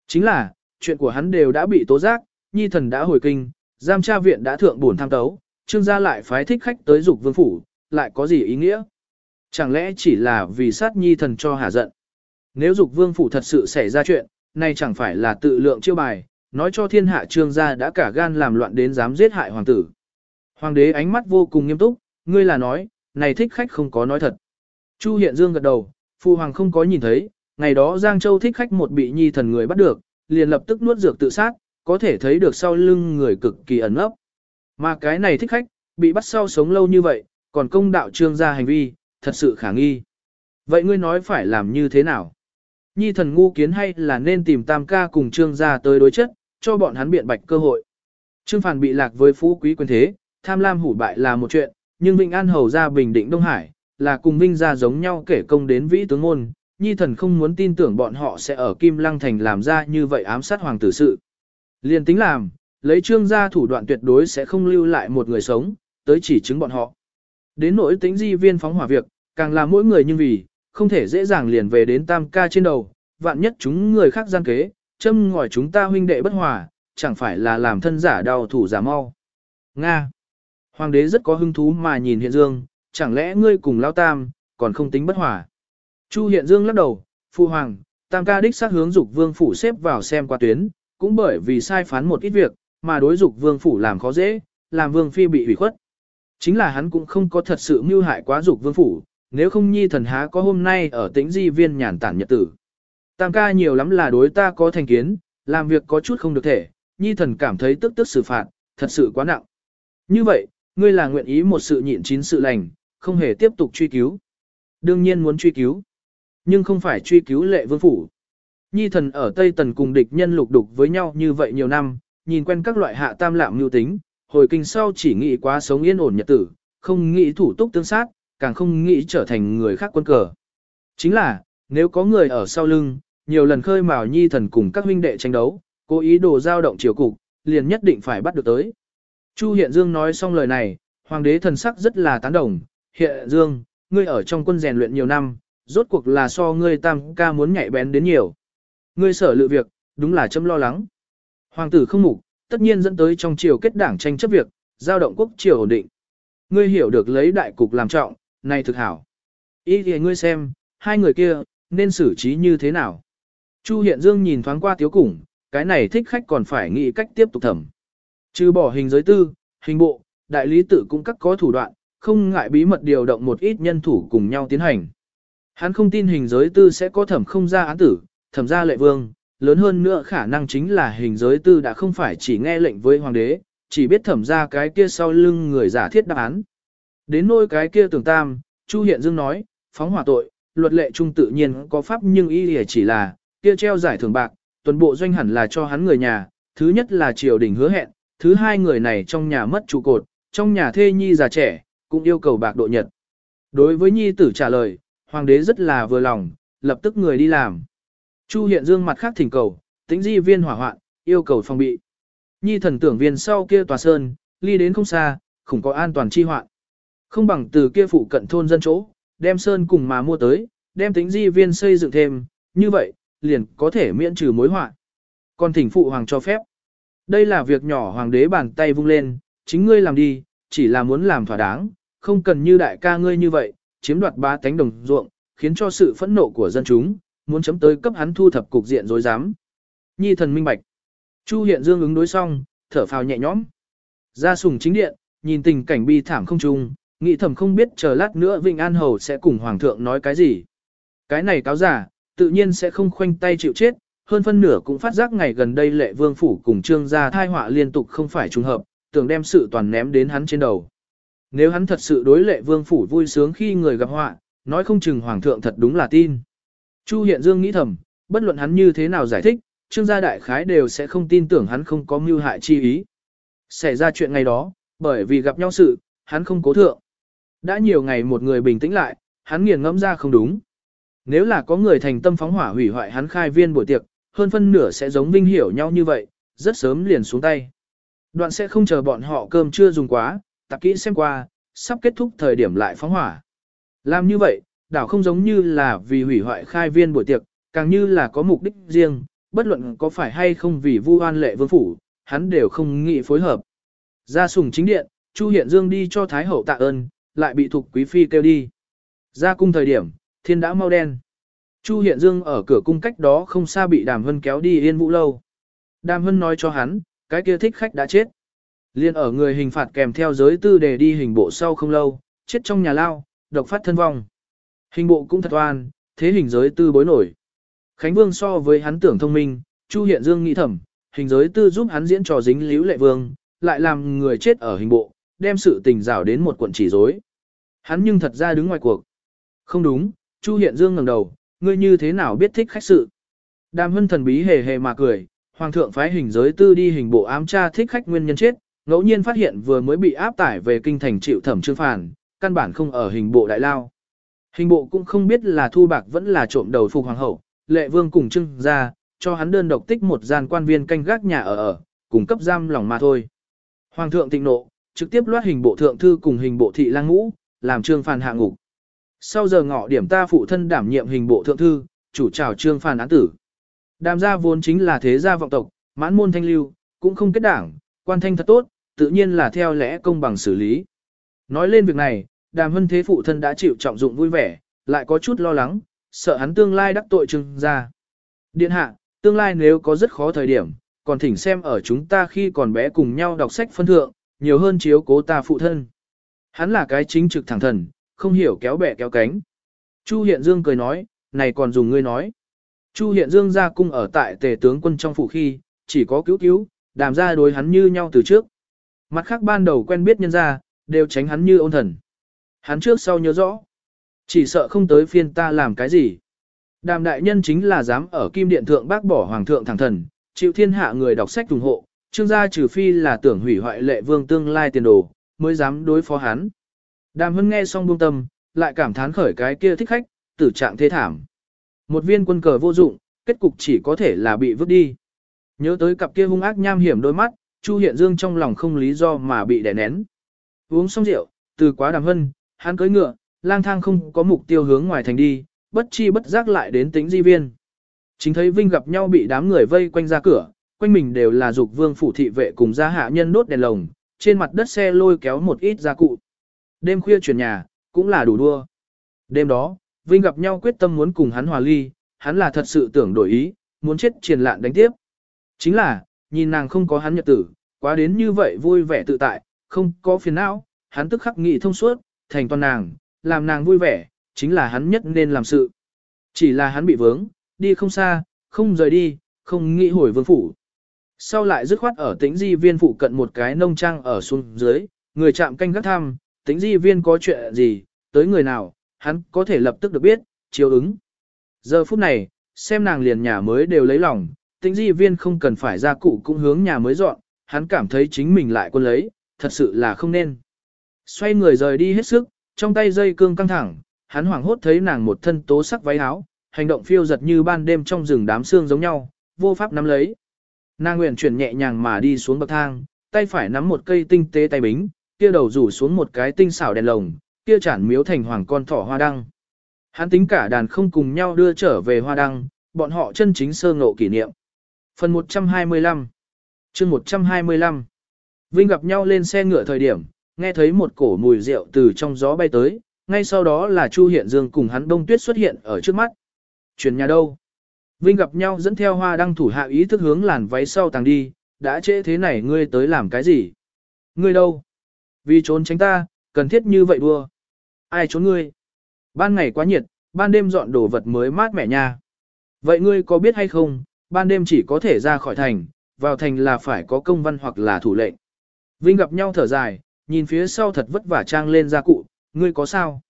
S1: Chính là, chuyện của hắn đều đã bị tố giác, nhi thần đã hồi kinh, giam tra viện đã thượng buồn tham tấu, Trương gia lại phái thích khách tới dục vương phủ, lại có gì ý nghĩa? Chẳng lẽ chỉ là vì sát nhi thần cho hà giận? Nếu dục vương phủ thật sự xảy ra chuyện, nay chẳng phải là tự lượng chiêu bài, nói cho thiên hạ trương gia đã cả gan làm loạn đến dám giết hại hoàng tử. Hoàng đế ánh mắt vô cùng nghiêm túc, ngươi là nói, này thích khách không có nói thật. Chu Hiện Dương gật đầu, phu hoàng không có nhìn thấy, ngày đó Giang Châu thích khách một bị nhi thần người bắt được, liền lập tức nuốt dược tự sát, có thể thấy được sau lưng người cực kỳ ẩn ấp. Mà cái này thích khách, bị bắt sau sống lâu như vậy, còn công đạo trương gia hành vi, thật sự khả nghi. Vậy ngươi nói phải làm như thế nào? Nhi thần ngu kiến hay là nên tìm tam ca cùng trương gia tới đối chất, cho bọn hắn biện bạch cơ hội. Trương Phản bị lạc với phú quý quyền thế, tham lam hủ bại là một chuyện, nhưng Vinh An hầu ra bình định Đông Hải, là cùng Vinh gia giống nhau kể công đến vĩ tướng môn, Nhi thần không muốn tin tưởng bọn họ sẽ ở Kim Lăng Thành làm ra như vậy ám sát hoàng tử sự. Liên tính làm, lấy trương gia thủ đoạn tuyệt đối sẽ không lưu lại một người sống, tới chỉ chứng bọn họ. Đến nỗi tính di viên phóng hỏa việc, càng là mỗi người nhưng vì, không thể dễ dàng liền về đến tam ca trên đầu, vạn nhất chúng người khác gian kế, châm ngòi chúng ta huynh đệ bất hòa, chẳng phải là làm thân giả đau thủ giả mau. Nga. Hoàng đế rất có hứng thú mà nhìn hiện dương, chẳng lẽ ngươi cùng lao tam, còn không tính bất hòa. Chu hiện dương lắc đầu, phu hoàng, tam ca đích xác hướng dục vương phủ xếp vào xem qua tuyến, cũng bởi vì sai phán một ít việc, mà đối dục vương phủ làm khó dễ, làm vương phi bị hủy khuất. Chính là hắn cũng không có thật sự mưu hại quá dục vương phủ, nếu không nhi thần há có hôm nay ở tĩnh di viên nhàn tản nhật tử. Tam ca nhiều lắm là đối ta có thành kiến, làm việc có chút không được thể, nhi thần cảm thấy tức tức xử phạt, thật sự quá nặng. Như vậy, ngươi là nguyện ý một sự nhịn chín sự lành, không hề tiếp tục truy cứu. Đương nhiên muốn truy cứu, nhưng không phải truy cứu lệ vương phủ. Nhi thần ở Tây Tần cùng địch nhân lục đục với nhau như vậy nhiều năm, nhìn quen các loại hạ tam lạm mưu tính, hồi kinh sau chỉ nghĩ quá sống yên ổn nhật tử, không nghĩ thủ túc tương sát, càng không nghĩ trở thành người khác quân cờ. Chính là, nếu có người ở sau lưng, nhiều lần khơi mào nhi thần cùng các huynh đệ tranh đấu, cố ý đồ giao động chiều cục, liền nhất định phải bắt được tới. Chu Hiện Dương nói xong lời này, hoàng đế thần sắc rất là tán đồng, Hiện Dương, ngươi ở trong quân rèn luyện nhiều năm, rốt cuộc là so ngươi tam ca muốn nhạy bén đến nhiều. Ngươi sở lự việc, đúng là chấm lo lắng. Hoàng tử không mục, tất nhiên dẫn tới trong triều kết đảng tranh chấp việc, giao động quốc triều ổn định. Ngươi hiểu được lấy đại cục làm trọng, này thực hảo. Ý thì ngươi xem, hai người kia, nên xử trí như thế nào? Chu Hiện Dương nhìn thoáng qua tiếu củng, cái này thích khách còn phải nghĩ cách tiếp tục thẩm. Trừ bỏ hình giới tư, hình bộ, đại lý tự cũng các có thủ đoạn, không ngại bí mật điều động một ít nhân thủ cùng nhau tiến hành. Hắn không tin hình giới tư sẽ có thẩm không ra án tử, thẩm ra lệ vương, lớn hơn nữa khả năng chính là hình giới tư đã không phải chỉ nghe lệnh với hoàng đế, chỉ biết thẩm ra cái kia sau lưng người giả thiết đáp án. Đến nôi cái kia tưởng tam, Chu Hiện Dương nói, phóng hỏa tội, luật lệ trung tự nhiên có pháp nhưng ý nghĩa chỉ là, kia treo giải thưởng bạc, tuần bộ doanh hẳn là cho hắn người nhà, thứ nhất là triều đình hứa hẹn, thứ hai người này trong nhà mất trụ cột, trong nhà thê nhi già trẻ, cũng yêu cầu bạc độ nhật. Đối với nhi tử trả lời, hoàng đế rất là vừa lòng, lập tức người đi làm. Chu hiện dương mặt khác thỉnh cầu, tính di viên hỏa hoạn, yêu cầu phòng bị. Nhi thần tưởng viên sau kia tòa sơn, ly đến không xa, không có an toàn chi hoạn. Không bằng từ kia phụ cận thôn dân chỗ, đem sơn cùng mà mua tới, đem tính di viên xây dựng thêm, như vậy, liền có thể miễn trừ mối họa. Còn thỉnh phụ hoàng cho phép. Đây là việc nhỏ hoàng đế bàn tay vung lên, chính ngươi làm đi, chỉ là muốn làm thỏa đáng, không cần như đại ca ngươi như vậy, chiếm đoạt ba tánh đồng ruộng, khiến cho sự phẫn nộ của dân chúng, muốn chấm tới cấp hắn thu thập cục diện rối rắm. Nhi thần minh bạch. Chu hiện dương ứng đối xong, thở phào nhẹ nhõm. Ra sùng chính điện, nhìn tình cảnh bi thảm không trung, nghĩ thầm không biết chờ lát nữa Vịnh An Hầu sẽ cùng Hoàng thượng nói cái gì. Cái này cáo giả, tự nhiên sẽ không khoanh tay chịu chết, hơn phân nửa cũng phát giác ngày gần đây lệ vương phủ cùng trương gia thai họa liên tục không phải trùng hợp, tưởng đem sự toàn ném đến hắn trên đầu. Nếu hắn thật sự đối lệ vương phủ vui sướng khi người gặp họa, nói không chừng hoàng thượng thật đúng là tin. Chu Hiện Dương nghĩ thầm, bất luận hắn như thế nào giải thích, trương gia đại khái đều sẽ không tin tưởng hắn không có mưu hại chi ý. Xảy ra chuyện ngày đó, bởi vì gặp nhau sự, hắn không cố thượng. Đã nhiều ngày một người bình tĩnh lại, hắn nghiền ngẫm ra không đúng. Nếu là có người thành tâm phóng hỏa hủy hoại hắn khai viên buổi tiệc, hơn phân nửa sẽ giống Vinh hiểu nhau như vậy, rất sớm liền xuống tay. Đoạn sẽ không chờ bọn họ cơm chưa dùng quá, tạp kỹ xem qua, sắp kết thúc thời điểm lại phóng hỏa. Làm như vậy, đảo không giống như là vì hủy hoại khai viên buổi tiệc, càng như là có mục đích riêng, bất luận có phải hay không vì vu oan lệ vương phủ, hắn đều không nghĩ phối hợp. Ra sùng chính điện, Chu Hiện Dương đi cho Thái Hậu tạ ơn, lại bị Thục Quý Phi kêu đi. Ra cung thời điểm, thiên đã mau đen. Chu Hiện Dương ở cửa cung cách đó không xa bị Đàm Hân kéo đi yên vũ lâu. Đàm Hân nói cho hắn, cái kia thích khách đã chết. Liên ở người hình phạt kèm theo giới tư để đi hình bộ sau không lâu, chết trong nhà lao, độc phát thân vong. Hình bộ cũng thật oan, thế hình giới tư bối nổi. Khánh Vương so với hắn tưởng thông minh, Chu Hiện Dương nghĩ thầm, hình giới tư giúp hắn diễn trò dính líu lệ vương, lại làm người chết ở hình bộ, đem sự tình rào đến một quận chỉ rối. Hắn nhưng thật ra đứng ngoài cuộc. Không đúng, Chu Hiện Dương ngẩng đầu, ngươi như thế nào biết thích khách sự. Đàm hân thần bí hề hề mà cười, Hoàng thượng phái hình giới tư đi hình bộ ám tra thích khách nguyên nhân chết, ngẫu nhiên phát hiện vừa mới bị áp tải về kinh thành chịu thẩm trương phản, căn bản không ở hình bộ đại lao. Hình bộ cũng không biết là thu bạc vẫn là trộm đầu phục hoàng hậu, lệ vương cùng trưng ra, cho hắn đơn độc tích một gian quan viên canh gác nhà ở ở, cùng cấp giam lòng mà thôi. Hoàng thượng thịnh nộ, trực tiếp loát hình bộ thượng thư cùng hình bộ thị lang ngũ, làm trương phàn hạ ngục. Sau giờ ngọ điểm ta phụ thân đảm nhiệm hình bộ thượng thư, chủ trào trương phàn án tử. Đàm gia vốn chính là thế gia vọng tộc, mãn môn thanh lưu, cũng không kết đảng, quan thanh thật tốt, tự nhiên là theo lẽ công bằng xử lý. Nói lên việc này, đàm hân thế phụ thân đã chịu trọng dụng vui vẻ, lại có chút lo lắng, sợ hắn tương lai đắc tội trừng ra. Điện hạ, tương lai nếu có rất khó thời điểm, còn thỉnh xem ở chúng ta khi còn bé cùng nhau đọc sách phân thượng, nhiều hơn chiếu cố ta phụ thân. Hắn là cái chính trực thẳng thần, không hiểu kéo bẻ kéo cánh. Chu Hiện Dương cười nói, này còn dùng ngươi nói. Chu Hiện Dương ra cung ở tại tề tướng quân trong phủ khi, chỉ có cứu cứu, đàm ra đối hắn như nhau từ trước. Mặt khác ban đầu quen biết nhân ra, đều tránh hắn như ôn thần. Hắn trước sau nhớ rõ. Chỉ sợ không tới phiên ta làm cái gì. Đàm đại nhân chính là dám ở kim điện thượng bác bỏ hoàng thượng thẳng thần, chịu thiên hạ người đọc sách ủng hộ, trương gia trừ phi là tưởng hủy hoại lệ vương tương lai tiền đồ, mới dám đối phó hắn. Đàm hân nghe xong buông tâm, lại cảm thán khởi cái kia thích khách, tử trạng thế thảm. Một viên quân cờ vô dụng, kết cục chỉ có thể là bị vứt đi. Nhớ tới cặp kia hung ác nham hiểm đôi mắt, Chu Hiện Dương trong lòng không lý do mà bị đè nén. Uống xong rượu, từ quá đàm hân, hắn cưỡi ngựa, lang thang không có mục tiêu hướng ngoài thành đi, bất chi bất giác lại đến tính di viên. Chính thấy Vinh gặp nhau bị đám người vây quanh ra cửa, quanh mình đều là dục vương phủ thị vệ cùng gia hạ nhân đốt đèn lồng, trên mặt đất xe lôi kéo một ít gia cụ. Đêm khuya chuyển nhà, cũng là đủ đua. Đêm đó, Vinh gặp nhau quyết tâm muốn cùng hắn hòa ly, hắn là thật sự tưởng đổi ý, muốn chết triền lạn đánh tiếp. Chính là, nhìn nàng không có hắn nhật tử, quá đến như vậy vui vẻ tự tại, không có phiền não, hắn tức khắc nghị thông suốt, thành toàn nàng, làm nàng vui vẻ, chính là hắn nhất nên làm sự. Chỉ là hắn bị vướng, đi không xa, không rời đi, không nghĩ hồi vương phủ. Sau lại dứt khoát ở tĩnh di viên phụ cận một cái nông trang ở xuống dưới, người chạm canh gác thăm, tĩnh di viên có chuyện gì, tới người nào, hắn có thể lập tức được biết, chiếu ứng. Giờ phút này, xem nàng liền nhà mới đều lấy lòng, tĩnh di viên không cần phải ra cụ cũng hướng nhà mới dọn, hắn cảm thấy chính mình lại quân lấy, thật sự là không nên. Xoay người rời đi hết sức, trong tay dây cương căng thẳng, hắn hoảng hốt thấy nàng một thân tố sắc váy áo, hành động phiêu giật như ban đêm trong rừng đám xương giống nhau, vô pháp nắm lấy. Nàng nguyện chuyển nhẹ nhàng mà đi xuống bậc thang, tay phải nắm một cây tinh tế tay bính, kia đầu rủ xuống một cái tinh xảo đèn lồng, kia chản miếu thành hoàng con thỏ hoa đăng. Hắn tính cả đàn không cùng nhau đưa trở về hoa đăng, bọn họ chân chính sơ ngộ kỷ niệm. Phần 125 chương 125 Vinh gặp nhau lên xe ngựa thời điểm, nghe thấy một cổ mùi rượu từ trong gió bay tới, ngay sau đó là Chu Hiện Dương cùng hắn đông tuyết xuất hiện ở trước mắt. Chuyển nhà đâu? Vinh gặp nhau dẫn theo hoa đăng thủ hạ ý thức hướng làn váy sau tàng đi, đã trễ thế này ngươi tới làm cái gì? Ngươi đâu? Vì trốn tránh ta, cần thiết như vậy đua. Ai trốn ngươi? Ban ngày quá nhiệt, ban đêm dọn đồ vật mới mát mẻ nha. Vậy ngươi có biết hay không, ban đêm chỉ có thể ra khỏi thành, vào thành là phải có công văn hoặc là thủ lệnh. Vinh gặp nhau thở dài, nhìn phía sau thật vất vả trang lên gia cụ, ngươi có sao?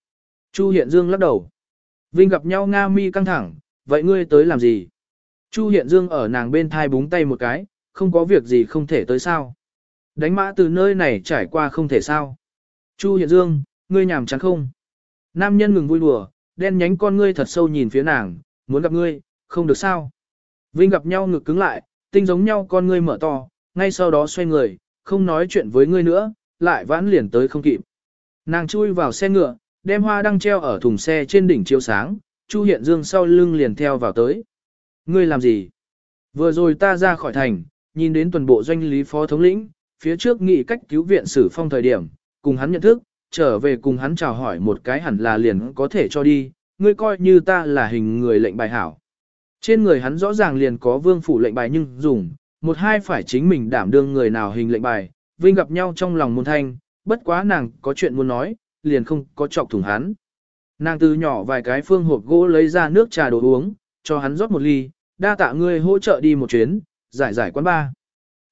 S1: Chu Hiện Dương lắc đầu. Vinh gặp nhau Nga mi căng thẳng, vậy ngươi tới làm gì? Chu Hiện Dương ở nàng bên thai búng tay một cái, không có việc gì không thể tới sao. Đánh mã từ nơi này trải qua không thể sao. Chu Hiện Dương, ngươi nhảm chán không? Nam nhân ngừng vui đùa, đen nhánh con ngươi thật sâu nhìn phía nàng, muốn gặp ngươi, không được sao. Vinh gặp nhau ngực cứng lại, tinh giống nhau con ngươi mở to, ngay sau đó xoay người, không nói chuyện với ngươi nữa, lại vãn liền tới không kịp. Nàng chui vào xe ngựa, đem hoa đăng treo ở thùng xe trên đỉnh chiếu sáng, Chu Hiện Dương sau lưng liền theo vào tới. Ngươi làm gì? Vừa rồi ta ra khỏi thành, nhìn đến tuần bộ doanh lý phó thống lĩnh, phía trước nghị cách cứu viện sử phong thời điểm, cùng hắn nhận thức, trở về cùng hắn chào hỏi một cái hẳn là liền có thể cho đi, ngươi coi như ta là hình người lệnh bài hảo. Trên người hắn rõ ràng liền có vương phủ lệnh bài nhưng dùng, một hai phải chính mình đảm đương người nào hình lệnh bài, Vinh gặp nhau trong lòng môn thanh, bất quá nàng có chuyện muốn nói, liền không có chọc thủng hắn. Nàng từ nhỏ vài cái phương hộp gỗ lấy ra nước trà đồ uống, cho hắn rót một ly, đa tạ ngươi hỗ trợ đi một chuyến, giải giải quán ba.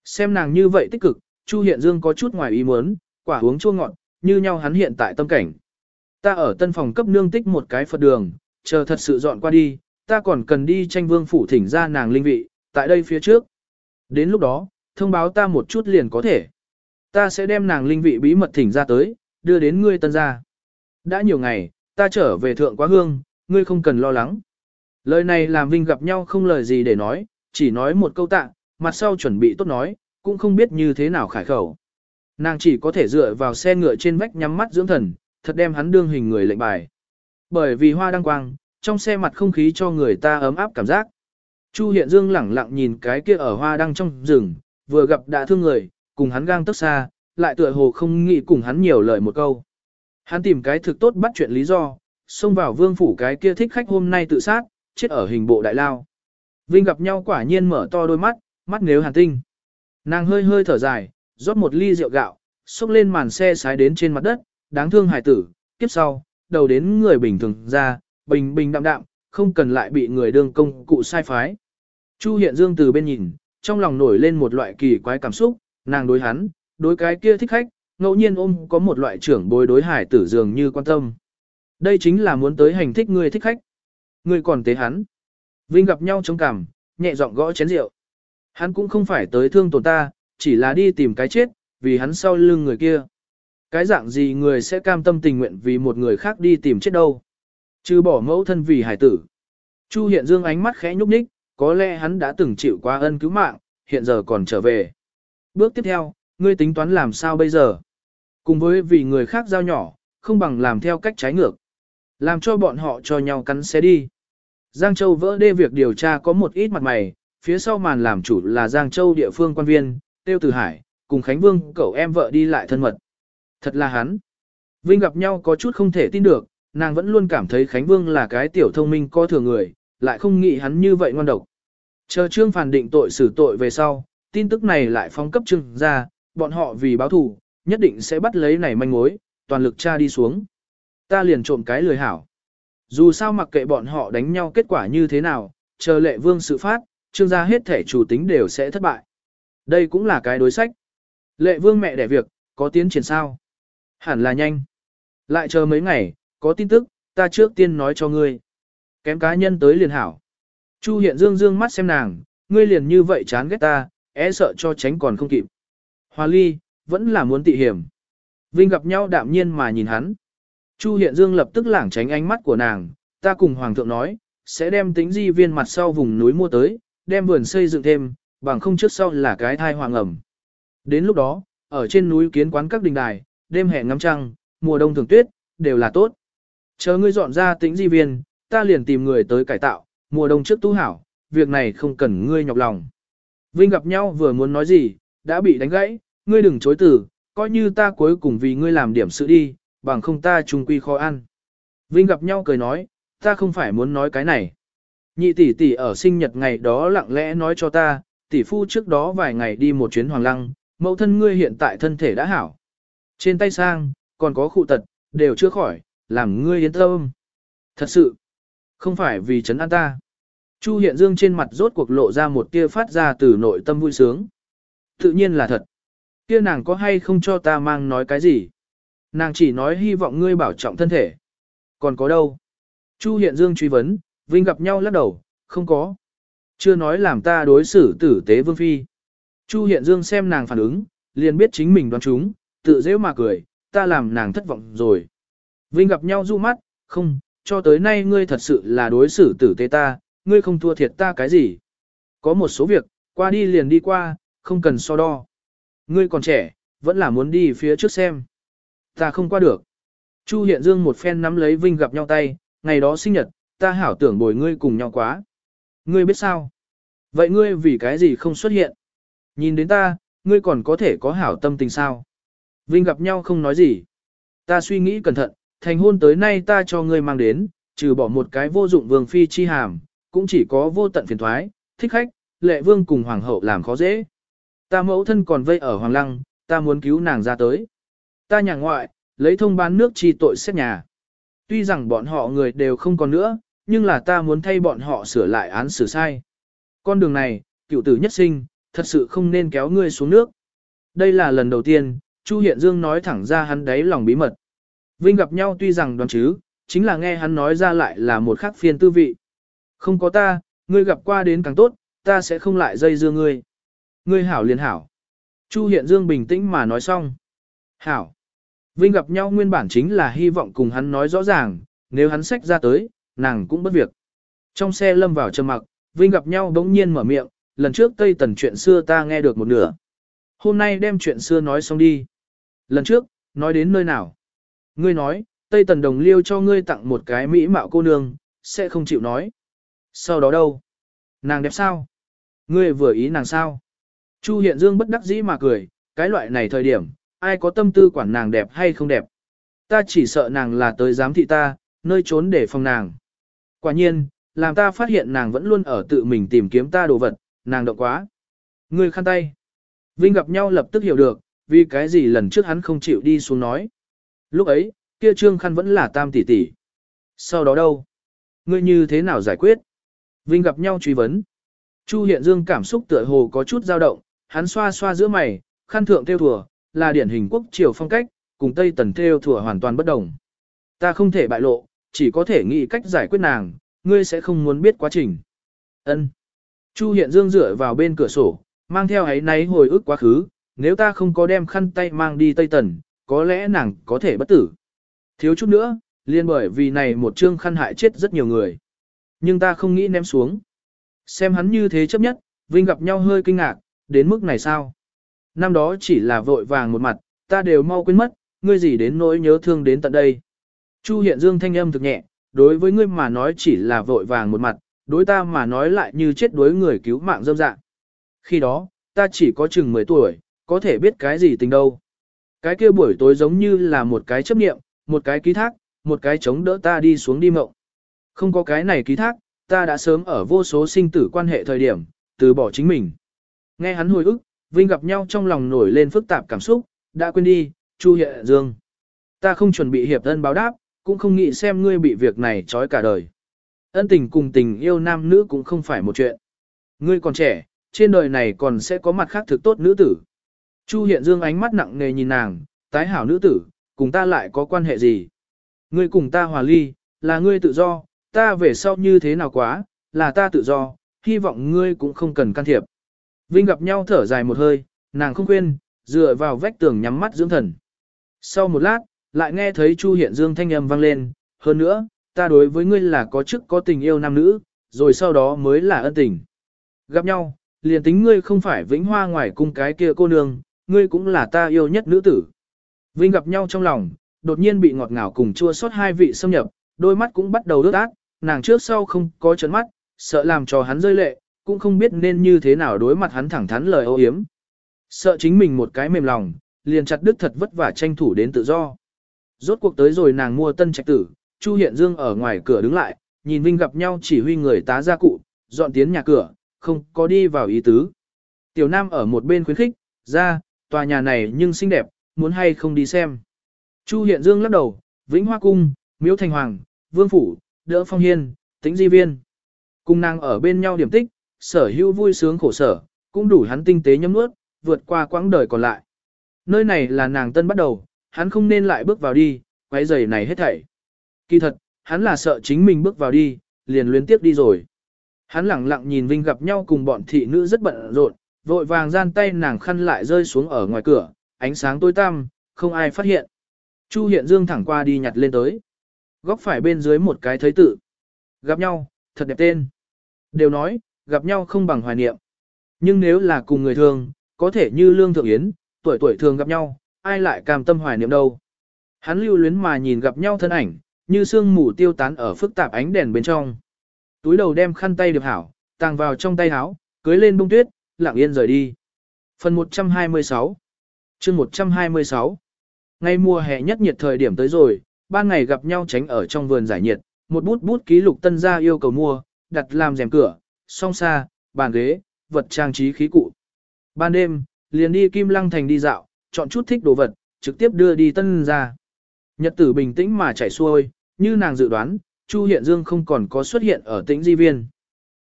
S1: Xem nàng như vậy tích cực, Chu Hiện Dương có chút ngoài ý muốn, quả uống chua ngọt, như nhau hắn hiện tại tâm cảnh. Ta ở tân phòng cấp nương tích một cái Phật đường, chờ thật sự dọn qua đi, ta còn cần đi tranh vương phủ thỉnh ra nàng linh vị, tại đây phía trước. Đến lúc đó, thông báo ta một chút liền có thể. Ta sẽ đem nàng linh vị bí mật thỉnh ra tới, đưa đến ngươi tân gia. Đã nhiều ngày, ta trở về thượng quá hương, ngươi không cần lo lắng. Lời này làm Vinh gặp nhau không lời gì để nói, chỉ nói một câu tạ, mặt sau chuẩn bị tốt nói, cũng không biết như thế nào khải khẩu. Nàng chỉ có thể dựa vào xe ngựa trên vách nhắm mắt dưỡng thần, thật đem hắn đương hình người lệnh bài. Bởi vì hoa đăng quang, trong xe mặt không khí cho người ta ấm áp cảm giác. Chu Hiện Dương lẳng lặng nhìn cái kia ở hoa đăng trong rừng, vừa gặp đã thương người, cùng hắn gang tức xa, lại tựa hồ không nghĩ cùng hắn nhiều lời một câu. Hắn tìm cái thực tốt bắt chuyện lý do, xông vào vương phủ cái kia thích khách hôm nay tự sát, chết ở hình bộ đại lao. Vinh gặp nhau quả nhiên mở to đôi mắt, mắt nếu hàn tinh. Nàng hơi hơi thở dài, rót một ly rượu gạo, xúc lên màn xe sái đến trên mặt đất, đáng thương hải tử, kiếp sau, đầu đến người bình thường ra, bình bình đạm đạm, không cần lại bị người đương công cụ sai phái. Chu Hiện Dương từ bên nhìn, trong lòng nổi lên một loại kỳ quái cảm xúc, nàng đối hắn, đối cái kia thích khách, ngẫu nhiên ôm có một loại trưởng bối đối hải tử dường như quan tâm. Đây chính là muốn tới hành thích người thích khách. Người còn tế hắn. Vinh gặp nhau trong cằm, nhẹ giọng gõ chén rượu. Hắn cũng không phải tới thương tổn ta, chỉ là đi tìm cái chết, vì hắn sau lưng người kia. Cái dạng gì người sẽ cam tâm tình nguyện vì một người khác đi tìm chết đâu. Chứ bỏ mẫu thân vì hải tử. Chu Hiện Dương ánh mắt khẽ nhúc nhích, có lẽ hắn đã từng chịu qua ân cứu mạng, hiện giờ còn trở về. Bước tiếp theo, ngươi tính toán làm sao bây giờ? Cùng với vì người khác giao nhỏ, không bằng làm theo cách trái ngược. Làm cho bọn họ cho nhau cắn xé đi. Giang Châu vỡ đê việc điều tra có một ít mặt mày, phía sau màn làm chủ là Giang Châu địa phương quan viên, Tiêu Tử Hải, cùng Khánh Vương cậu em vợ đi lại thân mật. Thật là hắn. Vinh gặp nhau có chút không thể tin được, nàng vẫn luôn cảm thấy Khánh Vương là cái tiểu thông minh có thừa người, lại không nghĩ hắn như vậy ngoan độc. Chờ trương phản định tội xử tội về sau, tin tức này lại phong cấp Trưng ra, bọn họ vì báo thù, nhất định sẽ bắt lấy này manh mối, toàn lực tra đi xuống. Ta liền trộm cái lười hảo. Dù sao mặc kệ bọn họ đánh nhau kết quả như thế nào, chờ lệ vương sự phát, trương gia hết thể chủ tính đều sẽ thất bại. Đây cũng là cái đối sách. Lệ vương mẹ đẻ việc, có tiến triển sao? Hẳn là nhanh. Lại chờ mấy ngày, có tin tức, ta trước tiên nói cho ngươi. Kém cá nhân tới liền hảo. Chu hiện dương dương mắt xem nàng, ngươi liền như vậy chán ghét ta, é e sợ cho tránh còn không kịp. Hoa ly, vẫn là muốn tị hiểm. Vinh gặp nhau đạm nhiên mà nhìn hắn. Chu hiện dương lập tức lảng tránh ánh mắt của nàng, ta cùng hoàng thượng nói, sẽ đem tính di viên mặt sau vùng núi mua tới, đem vườn xây dựng thêm, bằng không trước sau là cái thai hoàng ẩm. Đến lúc đó, ở trên núi kiến quán các đình đài, đêm hè ngắm trăng, mùa đông thường tuyết, đều là tốt. Chờ ngươi dọn ra tĩnh di viên, ta liền tìm người tới cải tạo, mùa đông trước tu hảo, việc này không cần ngươi nhọc lòng. Vinh gặp nhau vừa muốn nói gì, đã bị đánh gãy, ngươi đừng chối từ, coi như ta cuối cùng vì ngươi làm điểm sự đi, bằng không ta chung quy khó ăn. Vinh gặp nhau cười nói, ta không phải muốn nói cái này. Nhị tỷ tỷ ở sinh nhật ngày đó lặng lẽ nói cho ta, tỷ phu trước đó vài ngày đi một chuyến hoàng lăng, mẫu thân ngươi hiện tại thân thể đã hảo. Trên tay sang, còn có khụ tật, đều chưa khỏi, làm ngươi yên tâm. Thật sự, không phải vì chấn an ta. Chu Hiện Dương trên mặt rốt cuộc lộ ra một tia phát ra từ nội tâm vui sướng. Tự nhiên là thật. Kia nàng có hay không cho ta mang nói cái gì? Nàng chỉ nói hy vọng ngươi bảo trọng thân thể. Còn có đâu? Chu Hiện Dương truy vấn, Vinh gặp nhau lắc đầu, không có. Chưa nói làm ta đối xử tử tế Vương Phi. Chu Hiện Dương xem nàng phản ứng, liền biết chính mình đoán chúng, tự dễ mà cười, ta làm nàng thất vọng rồi. Vinh gặp nhau du mắt, không, cho tới nay ngươi thật sự là đối xử tử tế ta, ngươi không thua thiệt ta cái gì. Có một số việc, qua đi liền đi qua, không cần so đo. Ngươi còn trẻ, vẫn là muốn đi phía trước xem. Ta không qua được. Chu Hiện Dương một phen nắm lấy Vinh gặp nhau tay, ngày đó sinh nhật, ta hảo tưởng bồi ngươi cùng nhau quá. Ngươi biết sao? Vậy ngươi vì cái gì không xuất hiện? Nhìn đến ta, ngươi còn có thể có hảo tâm tình sao? Vinh gặp nhau không nói gì. Ta suy nghĩ cẩn thận, thành hôn tới nay ta cho ngươi mang đến, trừ bỏ một cái vô dụng vương phi chi hàm, cũng chỉ có vô tận phiền thoái, thích khách, lệ vương cùng hoàng hậu làm khó dễ. Ta mẫu thân còn vây ở hoàng lăng, ta muốn cứu nàng ra tới. Ta nhà ngoại, lấy thông bán nước chi tội xét nhà. Tuy rằng bọn họ người đều không còn nữa, nhưng là ta muốn thay bọn họ sửa lại án xử sai. Con đường này, cựu tử nhất sinh, thật sự không nên kéo ngươi xuống nước. Đây là lần đầu tiên, Chu Hiện Dương nói thẳng ra hắn đáy lòng bí mật. Vinh gặp nhau tuy rằng đoán chứ, chính là nghe hắn nói ra lại là một khác phiên tư vị. Không có ta, ngươi gặp qua đến càng tốt, ta sẽ không lại dây dưa ngươi. Ngươi hảo liền hảo. Chu Hiện Dương bình tĩnh mà nói xong. Hảo. Vinh gặp nhau nguyên bản chính là hy vọng cùng hắn nói rõ ràng, nếu hắn sách ra tới, nàng cũng bất việc. Trong xe lâm vào trầm mặc, Vinh gặp nhau bỗng nhiên mở miệng, lần trước Tây Tần chuyện xưa ta nghe được một nửa. Hôm nay đem chuyện xưa nói xong đi. Lần trước, nói đến nơi nào? Ngươi nói, Tây Tần Đồng Liêu cho ngươi tặng một cái mỹ mạo cô nương, sẽ không chịu nói. Sau đó đâu? Nàng đẹp sao? Ngươi vừa ý nàng sao? Chu Hiện Dương bất đắc dĩ mà cười, cái loại này thời điểm, ai có tâm tư quản nàng đẹp hay không đẹp. Ta chỉ sợ nàng là tới giám thị ta, nơi trốn để phòng nàng. Quả nhiên, làm ta phát hiện nàng vẫn luôn ở tự mình tìm kiếm ta đồ vật, nàng động quá. Ngươi khăn tay. Vinh gặp nhau lập tức hiểu được, vì cái gì lần trước hắn không chịu đi xuống nói. Lúc ấy, kia trương khăn vẫn là tam tỷ tỷ. Sau đó đâu? Ngươi như thế nào giải quyết? Vinh gặp nhau truy vấn. Chu Hiện Dương cảm xúc tựa hồ có chút dao động, hắn xoa xoa giữa mày, khăn thượng theo thùa, là điển hình quốc triều phong cách, cùng Tây Tần theo thùa hoàn toàn bất đồng. Ta không thể bại lộ, chỉ có thể nghĩ cách giải quyết nàng, ngươi sẽ không muốn biết quá trình. Ân. Chu Hiện Dương dựa vào bên cửa sổ, mang theo ấy náy hồi ức quá khứ, nếu ta không có đem khăn tay mang đi Tây Tần, có lẽ nàng có thể bất tử. Thiếu chút nữa, liên bởi vì này một chương khăn hại chết rất nhiều người. Nhưng ta không nghĩ ném xuống. Xem hắn như thế chấp nhất, Vinh gặp nhau hơi kinh ngạc, đến mức này sao? Năm đó chỉ là vội vàng một mặt, ta đều mau quên mất, ngươi gì đến nỗi nhớ thương đến tận đây. Chu Hiện Dương thanh âm thực nhẹ, đối với ngươi mà nói chỉ là vội vàng một mặt, đối ta mà nói lại như chết đối người cứu mạng dâm dạng. Khi đó, ta chỉ có chừng 10 tuổi, có thể biết cái gì tình đâu. Cái kia buổi tối giống như là một cái chấp niệm, một cái ký thác, một cái chống đỡ ta đi xuống đi mộng. Không có cái này ký thác, ta đã sớm ở vô số sinh tử quan hệ thời điểm, từ bỏ chính mình. Nghe hắn hồi ức, Vinh gặp nhau trong lòng nổi lên phức tạp cảm xúc, đã quên đi, Chu Hệ Dương. Ta không chuẩn bị hiệp thân báo đáp, cũng không nghĩ xem ngươi bị việc này trói cả đời. Ân tình cùng tình yêu nam nữ cũng không phải một chuyện. Ngươi còn trẻ, trên đời này còn sẽ có mặt khác thực tốt nữ tử. Chu Hiện Dương ánh mắt nặng nề nhìn nàng, tái hảo nữ tử, cùng ta lại có quan hệ gì? Ngươi cùng ta hòa ly, là ngươi tự do, ta về sau như thế nào quá, là ta tự do, hy vọng ngươi cũng không cần can thiệp. Vinh gặp nhau thở dài một hơi, nàng không quên, dựa vào vách tường nhắm mắt dưỡng thần. Sau một lát, lại nghe thấy Chu Hiện Dương thanh âm vang lên, hơn nữa, ta đối với ngươi là có chức có tình yêu nam nữ, rồi sau đó mới là ân tình. Gặp nhau, liền tính ngươi không phải vĩnh hoa ngoài cung cái kia cô nương, ngươi cũng là ta yêu nhất nữ tử. Vinh gặp nhau trong lòng, đột nhiên bị ngọt ngào cùng chua xót hai vị xâm nhập, đôi mắt cũng bắt đầu ướt ác nàng trước sau không có chấn mắt, sợ làm cho hắn rơi lệ, cũng không biết nên như thế nào đối mặt hắn thẳng thắn lời ô hiếm. Sợ chính mình một cái mềm lòng, liền chặt đứt thật vất vả tranh thủ đến tự do. Rốt cuộc tới rồi nàng mua tân trạch tử, Chu Hiện Dương ở ngoài cửa đứng lại, nhìn Vinh gặp nhau chỉ huy người tá ra cụ, dọn tiến nhà cửa, không có đi vào ý tứ. Tiểu Nam ở một bên khuyến khích, ra, tòa nhà này nhưng xinh đẹp, muốn hay không đi xem. Chu Hiện Dương lắc đầu, Vĩnh Hoa Cung, Miếu Thành Hoàng, Vương Phủ, Đỡ Phong Hiên, Tĩnh Di Viên. Cung nàng ở bên nhau điểm tích, sở hữu vui sướng khổ sở, cũng đủ hắn tinh tế nhấm nuốt, vượt qua quãng đời còn lại. Nơi này là nàng tân bắt đầu, hắn không nên lại bước vào đi, quấy giày này hết thảy. Kỳ thật, hắn là sợ chính mình bước vào đi, liền luyến tiếp đi rồi. Hắn lặng lặng nhìn Vinh gặp nhau cùng bọn thị nữ rất bận rộn, vội vàng gian tay nàng khăn lại rơi xuống ở ngoài cửa, ánh sáng tối tăm, không ai phát hiện. Chu Hiện Dương thẳng qua đi nhặt lên tới. Góc phải bên dưới một cái thấy tự. Gặp nhau, thật đẹp tên. Đều nói, gặp nhau không bằng hoài niệm. Nhưng nếu là cùng người thường, có thể như Lương Thượng Yến, tuổi tuổi thường gặp nhau, ai lại cam tâm hoài niệm đâu. Hắn lưu luyến mà nhìn gặp nhau thân ảnh, như sương mù tiêu tán ở phức tạp ánh đèn bên trong. Túi đầu đem khăn tay được hảo, tàng vào trong tay áo, cưới lên bông tuyết, lặng yên rời đi. Phần 126 chương 126 Ngay mùa hè nhất nhiệt thời điểm tới rồi, ban ngày gặp nhau tránh ở trong vườn giải nhiệt, một bút bút ký lục tân gia yêu cầu mua, đặt làm rèm cửa, song xa, bàn ghế, vật trang trí khí cụ. Ban đêm, liền đi Kim Lăng Thành đi dạo, chọn chút thích đồ vật, trực tiếp đưa đi tân gia. Nhật tử bình tĩnh mà chảy xuôi, như nàng dự đoán, Chu Hiện Dương không còn có xuất hiện ở tĩnh di viên.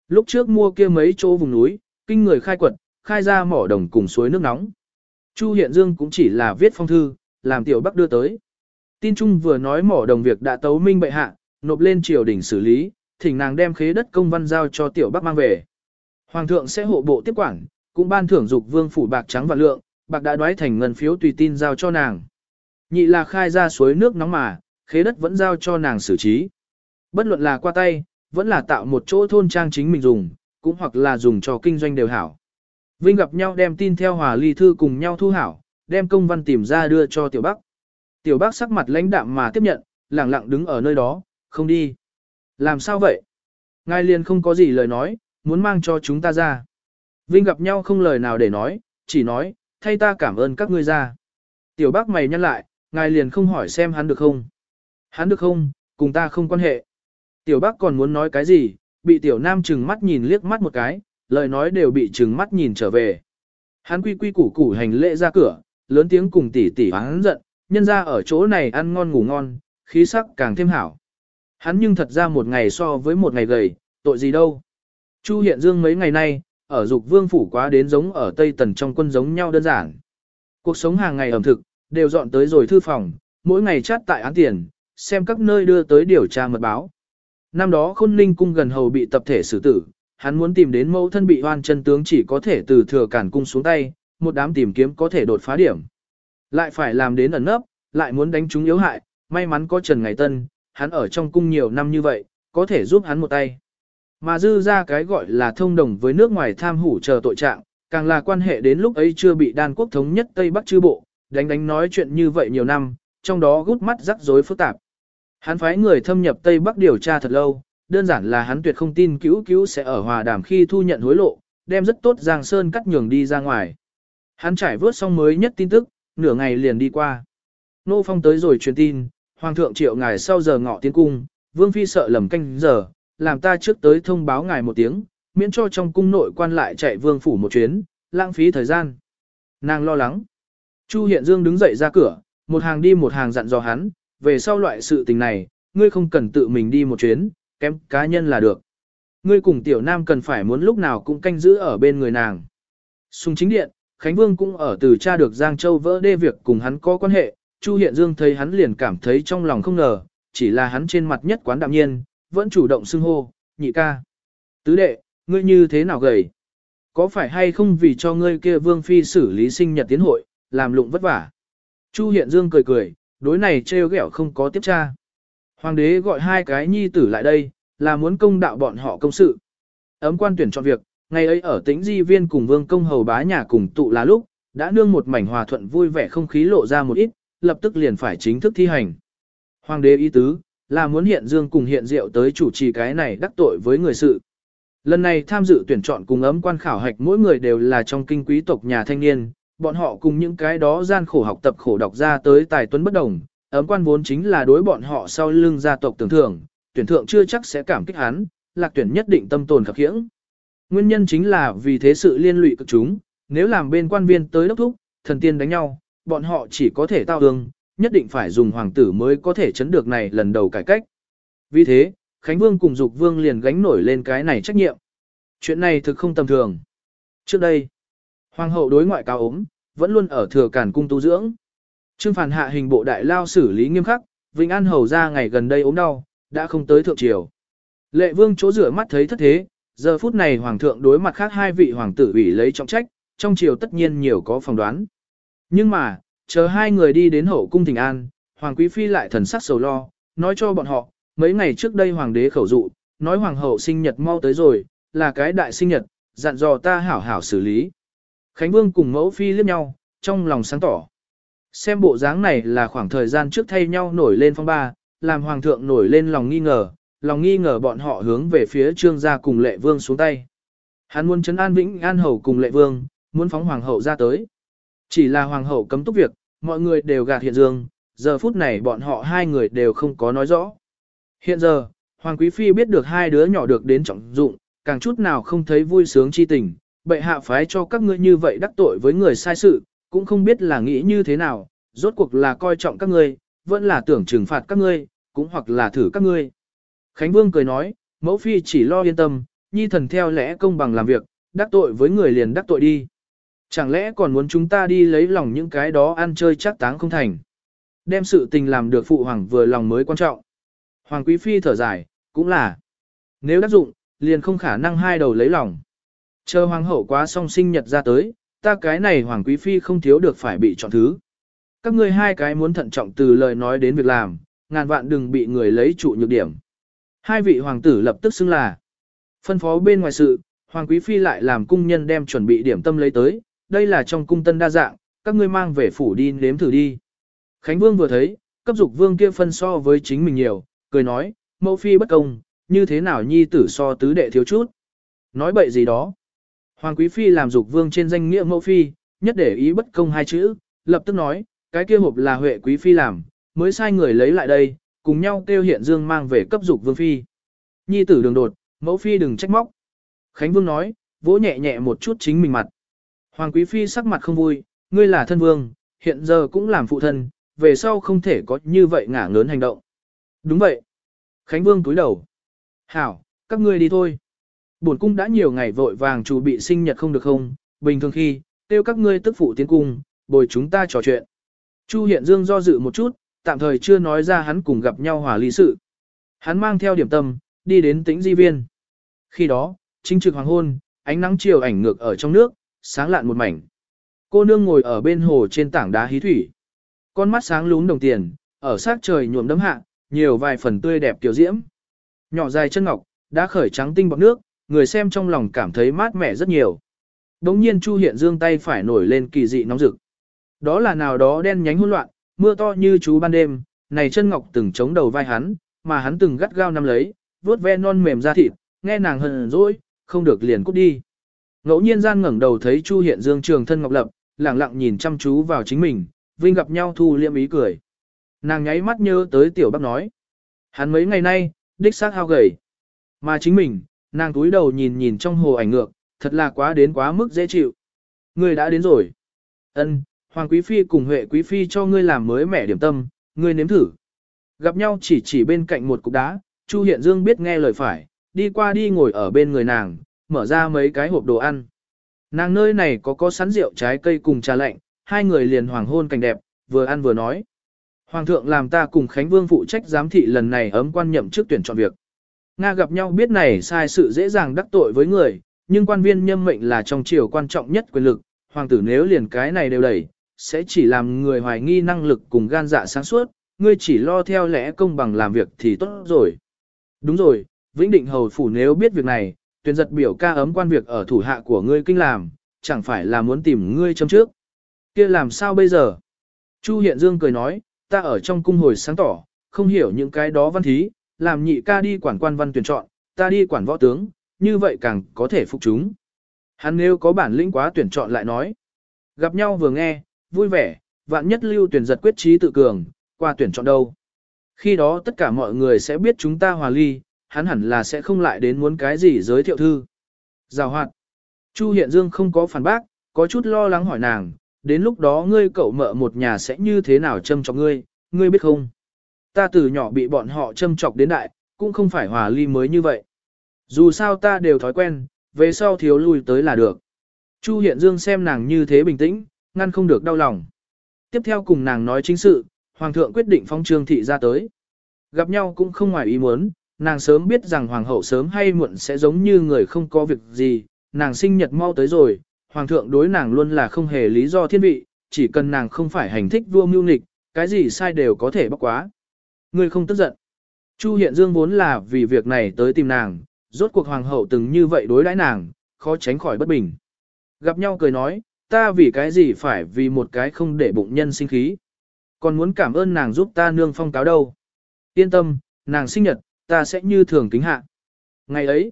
S1: Lúc trước mua kia mấy chỗ vùng núi, kinh người khai quật, khai ra mỏ đồng cùng suối nước nóng. Chu Hiện Dương cũng chỉ là viết phong thư, làm tiểu bắc đưa tới. Tin Trung vừa nói mỏ đồng việc đã tấu minh bệ hạ, nộp lên triều đình xử lý, thỉnh nàng đem khế đất công văn giao cho tiểu bắc mang về. Hoàng thượng sẽ hộ bộ tiếp quản, cũng ban thưởng dục vương phủ bạc trắng và lượng, bạc đã đoái thành ngân phiếu tùy tin giao cho nàng. Nhị là khai ra suối nước nóng mà, khế đất vẫn giao cho nàng xử trí. Bất luận là qua tay, vẫn là tạo một chỗ thôn trang chính mình dùng, cũng hoặc là dùng cho kinh doanh đều hảo. Vinh gặp nhau đem tin theo hòa ly thư cùng nhau thu hảo, đem công văn tìm ra đưa cho tiểu bắc. Tiểu bác sắc mặt lãnh đạm mà tiếp nhận, lẳng lặng đứng ở nơi đó, không đi. Làm sao vậy? Ngài liền không có gì lời nói, muốn mang cho chúng ta ra. Vinh gặp nhau không lời nào để nói, chỉ nói, thay ta cảm ơn các ngươi ra. Tiểu bác mày nhăn lại, ngài liền không hỏi xem hắn được không. Hắn được không, cùng ta không quan hệ. Tiểu bác còn muốn nói cái gì, bị tiểu nam trừng mắt nhìn liếc mắt một cái, lời nói đều bị trừng mắt nhìn trở về. Hắn quy quy củ củ hành lễ ra cửa, lớn tiếng cùng tỷ tỷ hắn giận, nhân ra ở chỗ này ăn ngon ngủ ngon, khí sắc càng thêm hảo. Hắn nhưng thật ra một ngày so với một ngày gầy, tội gì đâu. Chu Hiện Dương mấy ngày nay, ở dục vương phủ quá đến giống ở Tây Tần trong quân giống nhau đơn giản. Cuộc sống hàng ngày ẩm thực, đều dọn tới rồi thư phòng, mỗi ngày chát tại án tiền, xem các nơi đưa tới điều tra mật báo. Năm đó khôn ninh cung gần hầu bị tập thể xử tử, hắn muốn tìm đến mẫu thân bị hoan chân tướng chỉ có thể từ thừa cản cung xuống tay, một đám tìm kiếm có thể đột phá điểm. Lại phải làm đến ẩn nấp, lại muốn đánh chúng yếu hại, may mắn có Trần Ngày Tân, hắn ở trong cung nhiều năm như vậy, có thể giúp hắn một tay. Mà dư ra cái gọi là thông đồng với nước ngoài tham hủ chờ tội trạng, càng là quan hệ đến lúc ấy chưa bị đan quốc thống nhất Tây Bắc chư bộ, đánh đánh nói chuyện như vậy nhiều năm, trong đó gút mắt rắc rối phức tạp. Hắn phái người thâm nhập Tây Bắc điều tra thật lâu, đơn giản là hắn tuyệt không tin cứu cứu sẽ ở hòa đàm khi thu nhận hối lộ, đem rất tốt Giang Sơn cắt nhường đi ra ngoài. Hắn trải vớt xong mới nhất tin tức, nửa ngày liền đi qua. Nô Phong tới rồi truyền tin, Hoàng thượng triệu ngài sau giờ ngọ tiến cung, Vương Phi sợ lầm canh giờ, làm ta trước tới thông báo ngài một tiếng, miễn cho trong cung nội quan lại chạy Vương Phủ một chuyến, lãng phí thời gian. Nàng lo lắng. Chu Hiện Dương đứng dậy ra cửa, một hàng đi một hàng dặn dò hắn, về sau loại sự tình này, ngươi không cần tự mình đi một chuyến, kém cá nhân là được. Ngươi cùng tiểu nam cần phải muốn lúc nào cũng canh giữ ở bên người nàng. Sùng chính điện, Khánh Vương cũng ở từ cha được Giang Châu vỡ đê việc cùng hắn có quan hệ, Chu Hiện Dương thấy hắn liền cảm thấy trong lòng không ngờ, chỉ là hắn trên mặt nhất quán đạm nhiên, vẫn chủ động xưng hô, nhị ca. Tứ đệ, ngươi như thế nào gầy? Có phải hay không vì cho ngươi kia vương phi xử lý sinh nhật tiến hội, làm lụng vất vả? Chu Hiện Dương cười cười, đối này trêu ghẹo không có tiếp tra. Hoàng đế gọi hai cái nhi tử lại đây, là muốn công đạo bọn họ công sự. Ấm quan tuyển chọn việc, ngày ấy ở tĩnh di viên cùng vương công hầu bá nhà cùng tụ là lúc, đã nương một mảnh hòa thuận vui vẻ không khí lộ ra một ít, lập tức liền phải chính thức thi hành. Hoàng đế ý tứ, là muốn hiện dương cùng hiện diệu tới chủ trì cái này đắc tội với người sự. Lần này tham dự tuyển chọn cùng ấm quan khảo hạch mỗi người đều là trong kinh quý tộc nhà thanh niên, bọn họ cùng những cái đó gian khổ học tập khổ đọc ra tới tài tuấn bất đồng, ấm quan vốn chính là đối bọn họ sau lưng gia tộc tưởng thưởng, tuyển thượng chưa chắc sẽ cảm kích hắn, lạc tuyển nhất định tâm tồn khập khiễng. Nguyên nhân chính là vì thế sự liên lụy cực chúng, nếu làm bên quan viên tới đốc thúc, thần tiên đánh nhau, bọn họ chỉ có thể tao ương, nhất định phải dùng hoàng tử mới có thể chấn được này lần đầu cải cách. Vì thế, Khánh Vương cùng Dục Vương liền gánh nổi lên cái này trách nhiệm. Chuyện này thực không tầm thường. Trước đây, Hoàng hậu đối ngoại cao ốm, vẫn luôn ở thừa cản cung tu dưỡng. Trương Phản hạ hình bộ đại lao xử lý nghiêm khắc, Vĩnh An hầu ra ngày gần đây ốm đau, đã không tới thượng triều. Lệ vương chỗ rửa mắt thấy thất thế, giờ phút này hoàng thượng đối mặt khác hai vị hoàng tử ủy lấy trọng trách, trong triều tất nhiên nhiều có phỏng đoán. Nhưng mà, chờ hai người đi đến hậu cung thỉnh an, hoàng quý phi lại thần sắc sầu lo, nói cho bọn họ, mấy ngày trước đây hoàng đế khẩu dụ, nói hoàng hậu sinh nhật mau tới rồi, là cái đại sinh nhật, dặn dò ta hảo hảo xử lý. Khánh Vương cùng mẫu phi liếc nhau, trong lòng sáng tỏ. Xem bộ dáng này là khoảng thời gian trước thay nhau nổi lên phong ba, làm hoàng thượng nổi lên lòng nghi ngờ, lòng nghi ngờ bọn họ hướng về phía trương gia cùng lệ vương xuống tay. Hắn muốn chấn an vĩnh an hầu cùng lệ vương, muốn phóng hoàng hậu ra tới. Chỉ là hoàng hậu cấm túc việc, mọi người đều gạt hiện dương, giờ phút này bọn họ hai người đều không có nói rõ. Hiện giờ, hoàng quý phi biết được hai đứa nhỏ được đến trọng dụng, càng chút nào không thấy vui sướng chi tình, bệ hạ phái cho các ngươi như vậy đắc tội với người sai sự, cũng không biết là nghĩ như thế nào, rốt cuộc là coi trọng các ngươi, vẫn là tưởng trừng phạt các ngươi, cũng hoặc là thử các ngươi. Khánh Vương cười nói, mẫu phi chỉ lo yên tâm, nhi thần theo lẽ công bằng làm việc, đắc tội với người liền đắc tội đi. Chẳng lẽ còn muốn chúng ta đi lấy lòng những cái đó ăn chơi chắc táng không thành. Đem sự tình làm được phụ hoàng vừa lòng mới quan trọng. Hoàng quý phi thở dài, cũng là. Nếu đắc dụng, liền không khả năng hai đầu lấy lòng. Chờ hoàng hậu quá song sinh nhật ra tới, ta cái này hoàng quý phi không thiếu được phải bị chọn thứ. Các ngươi hai cái muốn thận trọng từ lời nói đến việc làm, ngàn vạn đừng bị người lấy trụ nhược điểm. Hai vị hoàng tử lập tức xưng là. Phân phó bên ngoài sự, hoàng quý phi lại làm cung nhân đem chuẩn bị điểm tâm lấy tới, đây là trong cung tân đa dạng, các ngươi mang về phủ đi nếm thử đi. Khánh vương vừa thấy, cấp dục vương kia phân so với chính mình nhiều, cười nói, mẫu phi bất công, như thế nào nhi tử so tứ đệ thiếu chút. Nói bậy gì đó. Hoàng quý phi làm dục vương trên danh nghĩa mẫu phi, nhất để ý bất công hai chữ, lập tức nói, cái kia hộp là huệ quý phi làm, mới sai người lấy lại đây, cùng nhau kêu hiện dương mang về cấp dục vương phi. Nhi tử đường đột, mẫu phi đừng trách móc. Khánh vương nói, vỗ nhẹ nhẹ một chút chính mình mặt. Hoàng quý phi sắc mặt không vui, ngươi là thân vương, hiện giờ cũng làm phụ thân, về sau không thể có như vậy ngả ngớn hành động. Đúng vậy. Khánh vương túi đầu. Hảo, các ngươi đi thôi. Bổn cung đã nhiều ngày vội vàng chủ bị sinh nhật không được không, bình thường khi, tiêu các ngươi tức phụ tiến cung, bồi chúng ta trò chuyện. Chu Hiện Dương do dự một chút, tạm thời chưa nói ra hắn cùng gặp nhau hòa lý sự. Hắn mang theo điểm tâm, đi đến tĩnh di viên. Khi đó, chính trực hoàng hôn, ánh nắng chiều ảnh ngược ở trong nước, sáng lạn một mảnh. Cô nương ngồi ở bên hồ trên tảng đá hí thủy. Con mắt sáng lún đồng tiền, ở sát trời nhuộm đấm hạ, nhiều vài phần tươi đẹp tiểu diễm. Nhỏ dài chân ngọc, đã khởi trắng tinh bọc nước, người xem trong lòng cảm thấy mát mẻ rất nhiều. Đống nhiên Chu Hiện Dương tay phải nổi lên kỳ dị nóng rực. Đó là nào đó đen nhánh hỗn loạn, mưa to như chú ban đêm, này chân ngọc từng chống đầu vai hắn, mà hắn từng gắt gao nắm lấy, vuốt ve non mềm ra thịt, nghe nàng hờn dỗi, không được liền cút đi. Ngẫu nhiên gian ngẩng đầu thấy Chu Hiện Dương trường thân ngọc lập, lặng lặng nhìn chăm chú vào chính mình, vinh gặp nhau thu liêm ý cười. Nàng nháy mắt nhớ tới tiểu bác nói. Hắn mấy ngày nay, đích xác hao gầy. Mà chính mình, nàng túi đầu nhìn nhìn trong hồ ảnh ngược, thật là quá đến quá mức dễ chịu. Người đã đến rồi. Ân, Hoàng Quý Phi cùng Huệ Quý Phi cho ngươi làm mới mẻ điểm tâm, ngươi nếm thử. Gặp nhau chỉ chỉ bên cạnh một cục đá, Chu Hiện Dương biết nghe lời phải, đi qua đi ngồi ở bên người nàng, mở ra mấy cái hộp đồ ăn. Nàng nơi này có có sắn rượu trái cây cùng trà lạnh, hai người liền hoàng hôn cảnh đẹp, vừa ăn vừa nói. Hoàng thượng làm ta cùng Khánh Vương phụ trách giám thị lần này ấm quan nhậm trước tuyển chọn việc. Nga gặp nhau biết này sai sự dễ dàng đắc tội với người, nhưng quan viên nhâm mệnh là trong triều quan trọng nhất quyền lực, hoàng tử nếu liền cái này đều đẩy, sẽ chỉ làm người hoài nghi năng lực cùng gan dạ sáng suốt, ngươi chỉ lo theo lẽ công bằng làm việc thì tốt rồi. Đúng rồi, Vĩnh Định Hầu Phủ nếu biết việc này, tuyển giật biểu ca ấm quan việc ở thủ hạ của ngươi kinh làm, chẳng phải là muốn tìm ngươi châm trước. kia làm sao bây giờ? Chu Hiện Dương cười nói, ta ở trong cung hồi sáng tỏ, không hiểu những cái đó văn thí, làm nhị ca đi quản quan văn tuyển chọn, ta đi quản võ tướng, như vậy càng có thể phục chúng. Hắn nếu có bản lĩnh quá tuyển chọn lại nói. Gặp nhau vừa nghe, vui vẻ, vạn nhất lưu tuyển giật quyết trí tự cường, qua tuyển chọn đâu. Khi đó tất cả mọi người sẽ biết chúng ta hòa ly, hắn hẳn là sẽ không lại đến muốn cái gì giới thiệu thư. Giào hoạt. Chu Hiện Dương không có phản bác, có chút lo lắng hỏi nàng, đến lúc đó ngươi cậu mợ một nhà sẽ như thế nào châm cho ngươi, ngươi biết không? Ta từ nhỏ bị bọn họ châm chọc đến đại, cũng không phải hòa ly mới như vậy. Dù sao ta đều thói quen, về sau thiếu lui tới là được. Chu Hiện Dương xem nàng như thế bình tĩnh, ngăn không được đau lòng. Tiếp theo cùng nàng nói chính sự, Hoàng thượng quyết định phong trương thị ra tới. Gặp nhau cũng không ngoài ý muốn, nàng sớm biết rằng hoàng hậu sớm hay muộn sẽ giống như người không có việc gì, nàng sinh nhật mau tới rồi, hoàng thượng đối nàng luôn là không hề lý do thiên vị, chỉ cần nàng không phải hành thích vua mưu nghịch, cái gì sai đều có thể bóc quá. Người không tức giận. Chu Hiện Dương vốn là vì việc này tới tìm nàng, rốt cuộc hoàng hậu từng như vậy đối đãi nàng, khó tránh khỏi bất bình. Gặp nhau cười nói, ta vì cái gì phải vì một cái không để bụng nhân sinh khí. Còn muốn cảm ơn nàng giúp ta nương phong cáo đâu. Yên tâm, nàng sinh nhật, ta sẽ như thường kính hạ. Ngày ấy,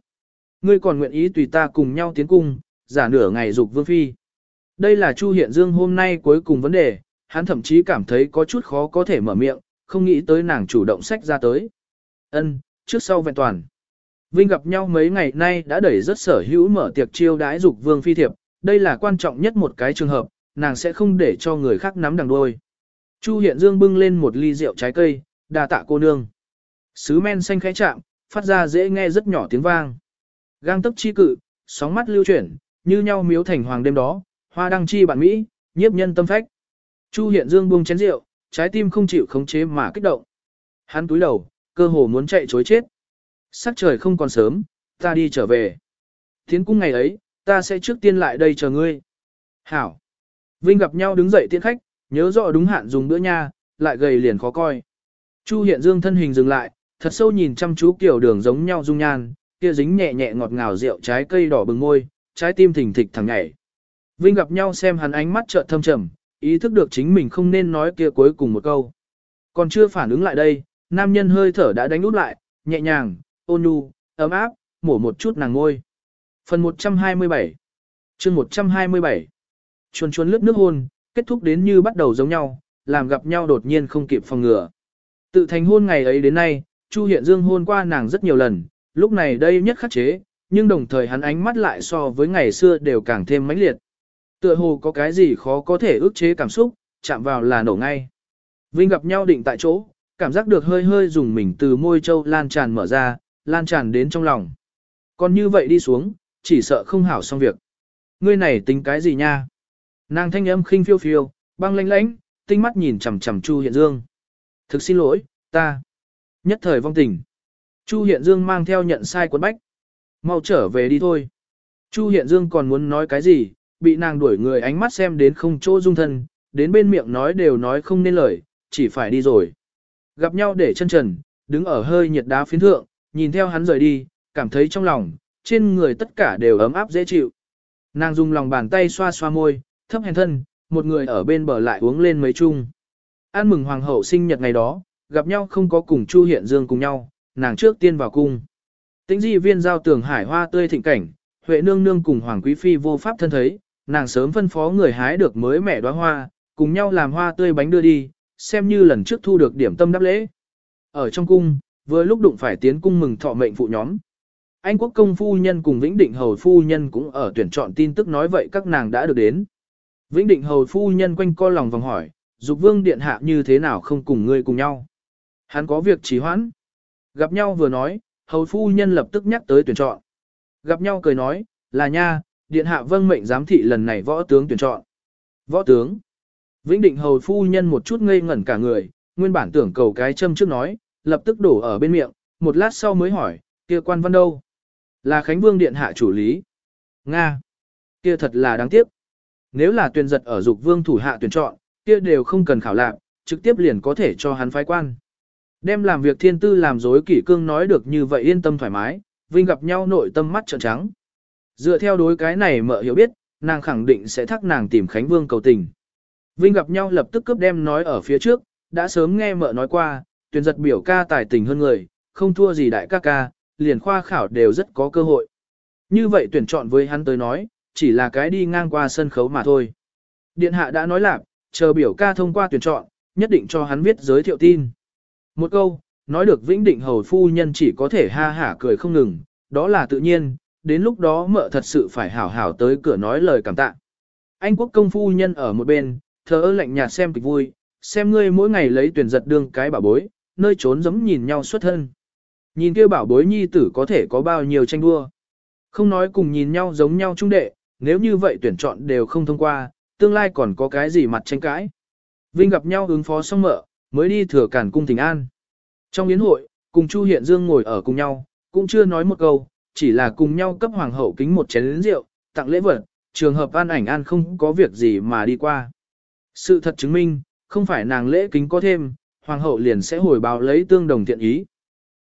S1: ngươi còn nguyện ý tùy ta cùng nhau tiến cung, giả nửa ngày dục vương phi. Đây là Chu Hiện Dương hôm nay cuối cùng vấn đề, hắn thậm chí cảm thấy có chút khó có thể mở miệng, không nghĩ tới nàng chủ động sách ra tới. Ân, trước sau vẹn toàn. Vinh gặp nhau mấy ngày nay đã đẩy rất sở hữu mở tiệc chiêu đãi dục vương phi thiệp, đây là quan trọng nhất một cái trường hợp, nàng sẽ không để cho người khác nắm đằng đôi. Chu Hiện Dương bưng lên một ly rượu trái cây, đà tạ cô nương. Sứ men xanh khẽ chạm, phát ra dễ nghe rất nhỏ tiếng vang. Gang tấp chi cự, sóng mắt lưu chuyển, như nhau miếu thành hoàng đêm đó, hoa đăng chi bản Mỹ, nhiếp nhân tâm phách. Chu Hiện Dương buông chén rượu, trái tim không chịu khống chế mà kích động. Hắn túi đầu, cơ hồ muốn chạy chối chết. Sắc trời không còn sớm, ta đi trở về. Thiến cung ngày ấy, ta sẽ trước tiên lại đây chờ ngươi. Hảo. Vinh gặp nhau đứng dậy tiễn khách, nhớ rõ đúng hạn dùng bữa nha, lại gầy liền khó coi. Chu Hiện Dương thân hình dừng lại, thật sâu nhìn chăm chú kiểu đường giống nhau dung nhan, kia dính nhẹ nhẹ ngọt ngào rượu trái cây đỏ bừng môi, trái tim thình thịch thẳng nhảy. Vinh gặp nhau xem hắn ánh mắt trợn thâm trầm, ý thức được chính mình không nên nói kia cuối cùng một câu. Còn chưa phản ứng lại đây, nam nhân hơi thở đã đánh út lại, nhẹ nhàng, ôn nhu, ấm áp, mổ một chút nàng ngôi. Phần 127 chương 127 Chuồn chuồn lướt nước hôn, kết thúc đến như bắt đầu giống nhau, làm gặp nhau đột nhiên không kịp phòng ngừa. Tự thành hôn ngày ấy đến nay, Chu Hiện Dương hôn qua nàng rất nhiều lần, lúc này đây nhất khắc chế, nhưng đồng thời hắn ánh mắt lại so với ngày xưa đều càng thêm mãnh liệt. Tựa hồ có cái gì khó có thể ức chế cảm xúc, chạm vào là nổ ngay. Vinh gặp nhau định tại chỗ, cảm giác được hơi hơi dùng mình từ môi châu lan tràn mở ra, lan tràn đến trong lòng. Còn như vậy đi xuống, chỉ sợ không hảo xong việc. Ngươi này tính cái gì nha? Nàng thanh âm khinh phiêu phiêu, băng lanh lánh, tinh mắt nhìn chằm chằm Chu Hiện Dương. Thực xin lỗi, ta. Nhất thời vong tình. Chu Hiện Dương mang theo nhận sai quấn bách. Mau trở về đi thôi. Chu Hiện Dương còn muốn nói cái gì, bị nàng đuổi người ánh mắt xem đến không chỗ dung thân, đến bên miệng nói đều nói không nên lời, chỉ phải đi rồi. Gặp nhau để chân trần, đứng ở hơi nhiệt đá phiến thượng, nhìn theo hắn rời đi, cảm thấy trong lòng, trên người tất cả đều ấm áp dễ chịu. Nàng dùng lòng bàn tay xoa xoa môi, thấp hèn thân, một người ở bên bờ lại uống lên mấy chung. An mừng hoàng hậu sinh nhật ngày đó, gặp nhau không có cùng Chu Hiện Dương cùng nhau, nàng trước tiên vào cung. Tĩnh di viên giao tường hải hoa tươi thịnh cảnh, Huệ nương nương cùng hoàng quý phi vô pháp thân thấy, nàng sớm phân phó người hái được mới mẻ đóa hoa, cùng nhau làm hoa tươi bánh đưa đi, xem như lần trước thu được điểm tâm đáp lễ. Ở trong cung, vừa lúc đụng phải tiến cung mừng thọ mệnh phụ nhóm. Anh quốc công phu nhân cùng Vĩnh Định Hầu phu nhân cũng ở tuyển chọn tin tức nói vậy các nàng đã được đến. Vĩnh Định Hầu phu nhân quanh co lòng vòng hỏi, dục vương điện hạ như thế nào không cùng ngươi cùng nhau. Hắn có việc trì hoãn. Gặp nhau vừa nói, hầu phu nhân lập tức nhắc tới tuyển chọn. Gặp nhau cười nói, là nha, điện hạ vâng mệnh giám thị lần này võ tướng tuyển chọn. Võ tướng. Vĩnh định hầu phu nhân một chút ngây ngẩn cả người, nguyên bản tưởng cầu cái châm trước nói, lập tức đổ ở bên miệng, một lát sau mới hỏi, kia quan văn đâu? Là Khánh Vương Điện Hạ chủ lý. Nga. Kia thật là đáng tiếc. Nếu là tuyển giật ở dục vương thủ hạ tuyển chọn, kia đều không cần khảo lạc, trực tiếp liền có thể cho hắn phái quan. Đem làm việc thiên tư làm dối kỷ cương nói được như vậy yên tâm thoải mái, Vinh gặp nhau nội tâm mắt trợn trắng. Dựa theo đối cái này mợ hiểu biết, nàng khẳng định sẽ thắc nàng tìm Khánh Vương cầu tình. Vinh gặp nhau lập tức cướp đem nói ở phía trước, đã sớm nghe mợ nói qua, tuyển giật biểu ca tài tình hơn người, không thua gì đại ca ca, liền khoa khảo đều rất có cơ hội. Như vậy tuyển chọn với hắn tới nói, chỉ là cái đi ngang qua sân khấu mà thôi. Điện hạ đã nói lạc, chờ biểu ca thông qua tuyển chọn, nhất định cho hắn viết giới thiệu tin. Một câu, nói được vĩnh định hầu phu nhân chỉ có thể ha hả cười không ngừng, đó là tự nhiên, đến lúc đó mợ thật sự phải hảo hảo tới cửa nói lời cảm tạ. Anh quốc công phu nhân ở một bên, thờ ơ lạnh nhạt xem kịch vui, xem ngươi mỗi ngày lấy tuyển giật đương cái bảo bối, nơi trốn giống nhìn nhau xuất thân. Nhìn kia bảo bối nhi tử có thể có bao nhiêu tranh đua. Không nói cùng nhìn nhau giống nhau trung đệ, nếu như vậy tuyển chọn đều không thông qua, tương lai còn có cái gì mặt tranh cãi. Vinh gặp nhau ứng phó xong mợ, mới đi thừa cản cung thỉnh an. Trong yến hội, cùng Chu Hiện Dương ngồi ở cùng nhau, cũng chưa nói một câu, chỉ là cùng nhau cấp hoàng hậu kính một chén rượu, tặng lễ vật, trường hợp an ảnh an không có việc gì mà đi qua. Sự thật chứng minh, không phải nàng lễ kính có thêm, hoàng hậu liền sẽ hồi báo lấy tương đồng thiện ý.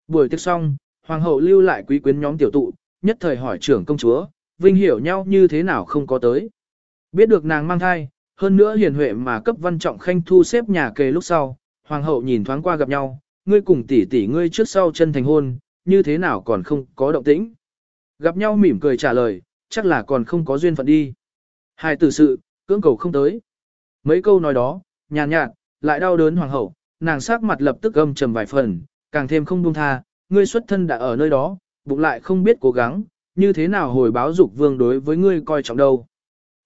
S1: Buổi tiệc xong, hoàng hậu lưu lại quý quyến nhóm tiểu tụ, nhất thời hỏi trưởng công chúa, vinh hiểu nhau như thế nào không có tới. Biết được nàng mang thai, hơn nữa hiền huệ mà cấp văn trọng khanh thu xếp nhà kề lúc sau, hoàng hậu nhìn thoáng qua gặp nhau, ngươi cùng tỷ tỷ ngươi trước sau chân thành hôn, như thế nào còn không có động tĩnh. Gặp nhau mỉm cười trả lời, chắc là còn không có duyên phận đi. Hai tử sự, cưỡng cầu không tới. Mấy câu nói đó, nhàn nhạt, lại đau đớn hoàng hậu, nàng sắc mặt lập tức âm trầm vài phần, càng thêm không buông tha, ngươi xuất thân đã ở nơi đó, bụng lại không biết cố gắng, như thế nào hồi báo dục vương đối với ngươi coi trọng đâu.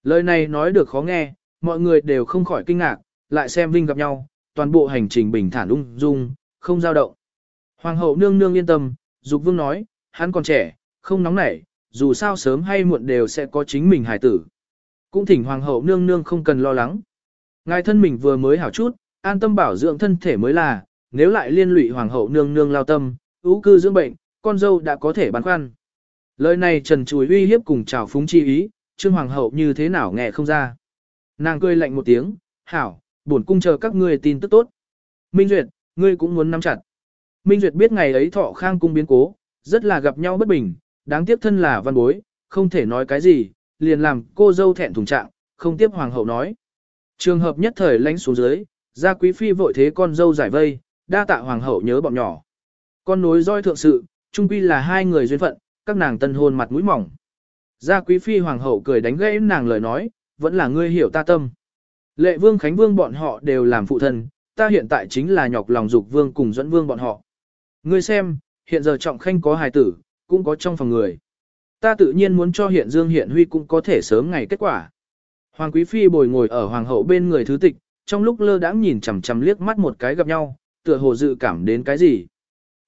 S1: Lời này nói được khó nghe, mọi người đều không khỏi kinh ngạc, lại xem Vinh gặp nhau, toàn bộ hành trình bình thản ung dung, không dao động. Hoàng hậu nương nương yên tâm, dục vương nói, hắn còn trẻ, không nóng nảy, dù sao sớm hay muộn đều sẽ có chính mình hài tử. Cũng thỉnh hoàng hậu nương nương không cần lo lắng. Ngài thân mình vừa mới hảo chút, an tâm bảo dưỡng thân thể mới là, nếu lại liên lụy hoàng hậu nương nương lao tâm, ưu cư dưỡng bệnh, con dâu đã có thể băn khoăn. Lời này trần chùi uy hiếp cùng chào phúng chi ý, trương hoàng hậu như thế nào nghe không ra. Nàng cười lạnh một tiếng, hảo, bổn cung chờ các ngươi tin tức tốt. Minh Duyệt, ngươi cũng muốn nắm chặt. Minh Duyệt biết ngày ấy thọ khang cung biến cố, rất là gặp nhau bất bình, đáng tiếc thân là văn bối, không thể nói cái gì, liền làm cô dâu thẹn thùng trạng, không tiếp hoàng hậu nói. Trường hợp nhất thời lánh xuống dưới, gia quý phi vội thế con dâu giải vây, đa tạ hoàng hậu nhớ bọn nhỏ. Con nối roi thượng sự, trung quy là hai người duyên phận, các nàng tân hôn mặt mũi mỏng. Gia quý phi hoàng hậu cười đánh gãy nàng lời nói, vẫn là ngươi hiểu ta tâm. Lệ vương khánh vương bọn họ đều làm phụ thân, ta hiện tại chính là nhọc lòng dục vương cùng dẫn vương bọn họ. Ngươi xem, hiện giờ trọng khanh có hài tử, cũng có trong phòng người. Ta tự nhiên muốn cho hiện dương hiện huy cũng có thể sớm ngày kết quả. Hoàng quý phi bồi ngồi ở hoàng hậu bên người thứ tịch, trong lúc lơ đãng nhìn chằm chằm liếc mắt một cái gặp nhau, tựa hồ dự cảm đến cái gì.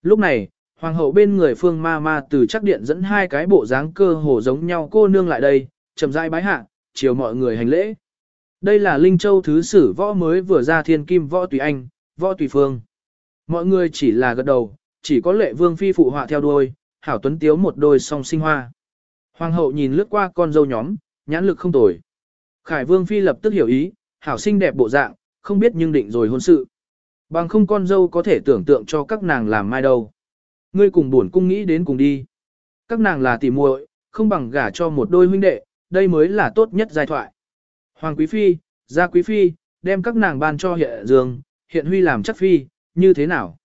S1: Lúc này, hoàng hậu bên người phương ma ma từ chắc điện dẫn hai cái bộ dáng cơ hồ giống nhau cô nương lại đây, chậm rãi bái hạ, chiều mọi người hành lễ. Đây là Linh Châu thứ sử võ mới vừa ra thiên kim võ tùy anh, võ tùy phương. Mọi người chỉ là gật đầu, chỉ có lệ vương phi phụ họa theo đuôi, hảo tuấn tiếu một đôi song sinh hoa. Hoàng hậu nhìn lướt qua con dâu nhóm, nhãn lực không tồi. Khải vương phi lập tức hiểu ý, hảo xinh đẹp bộ dạng, không biết nhưng định rồi hôn sự. Bằng không con dâu có thể tưởng tượng cho các nàng làm mai đâu. Ngươi cùng buồn cung nghĩ đến cùng đi. Các nàng là tỉ muội, không bằng gả cho một đôi huynh đệ, đây mới là tốt nhất giai thoại. Hoàng quý phi, gia quý phi, đem các nàng ban cho hiện dương, hiện huy làm chắc phi, như thế nào?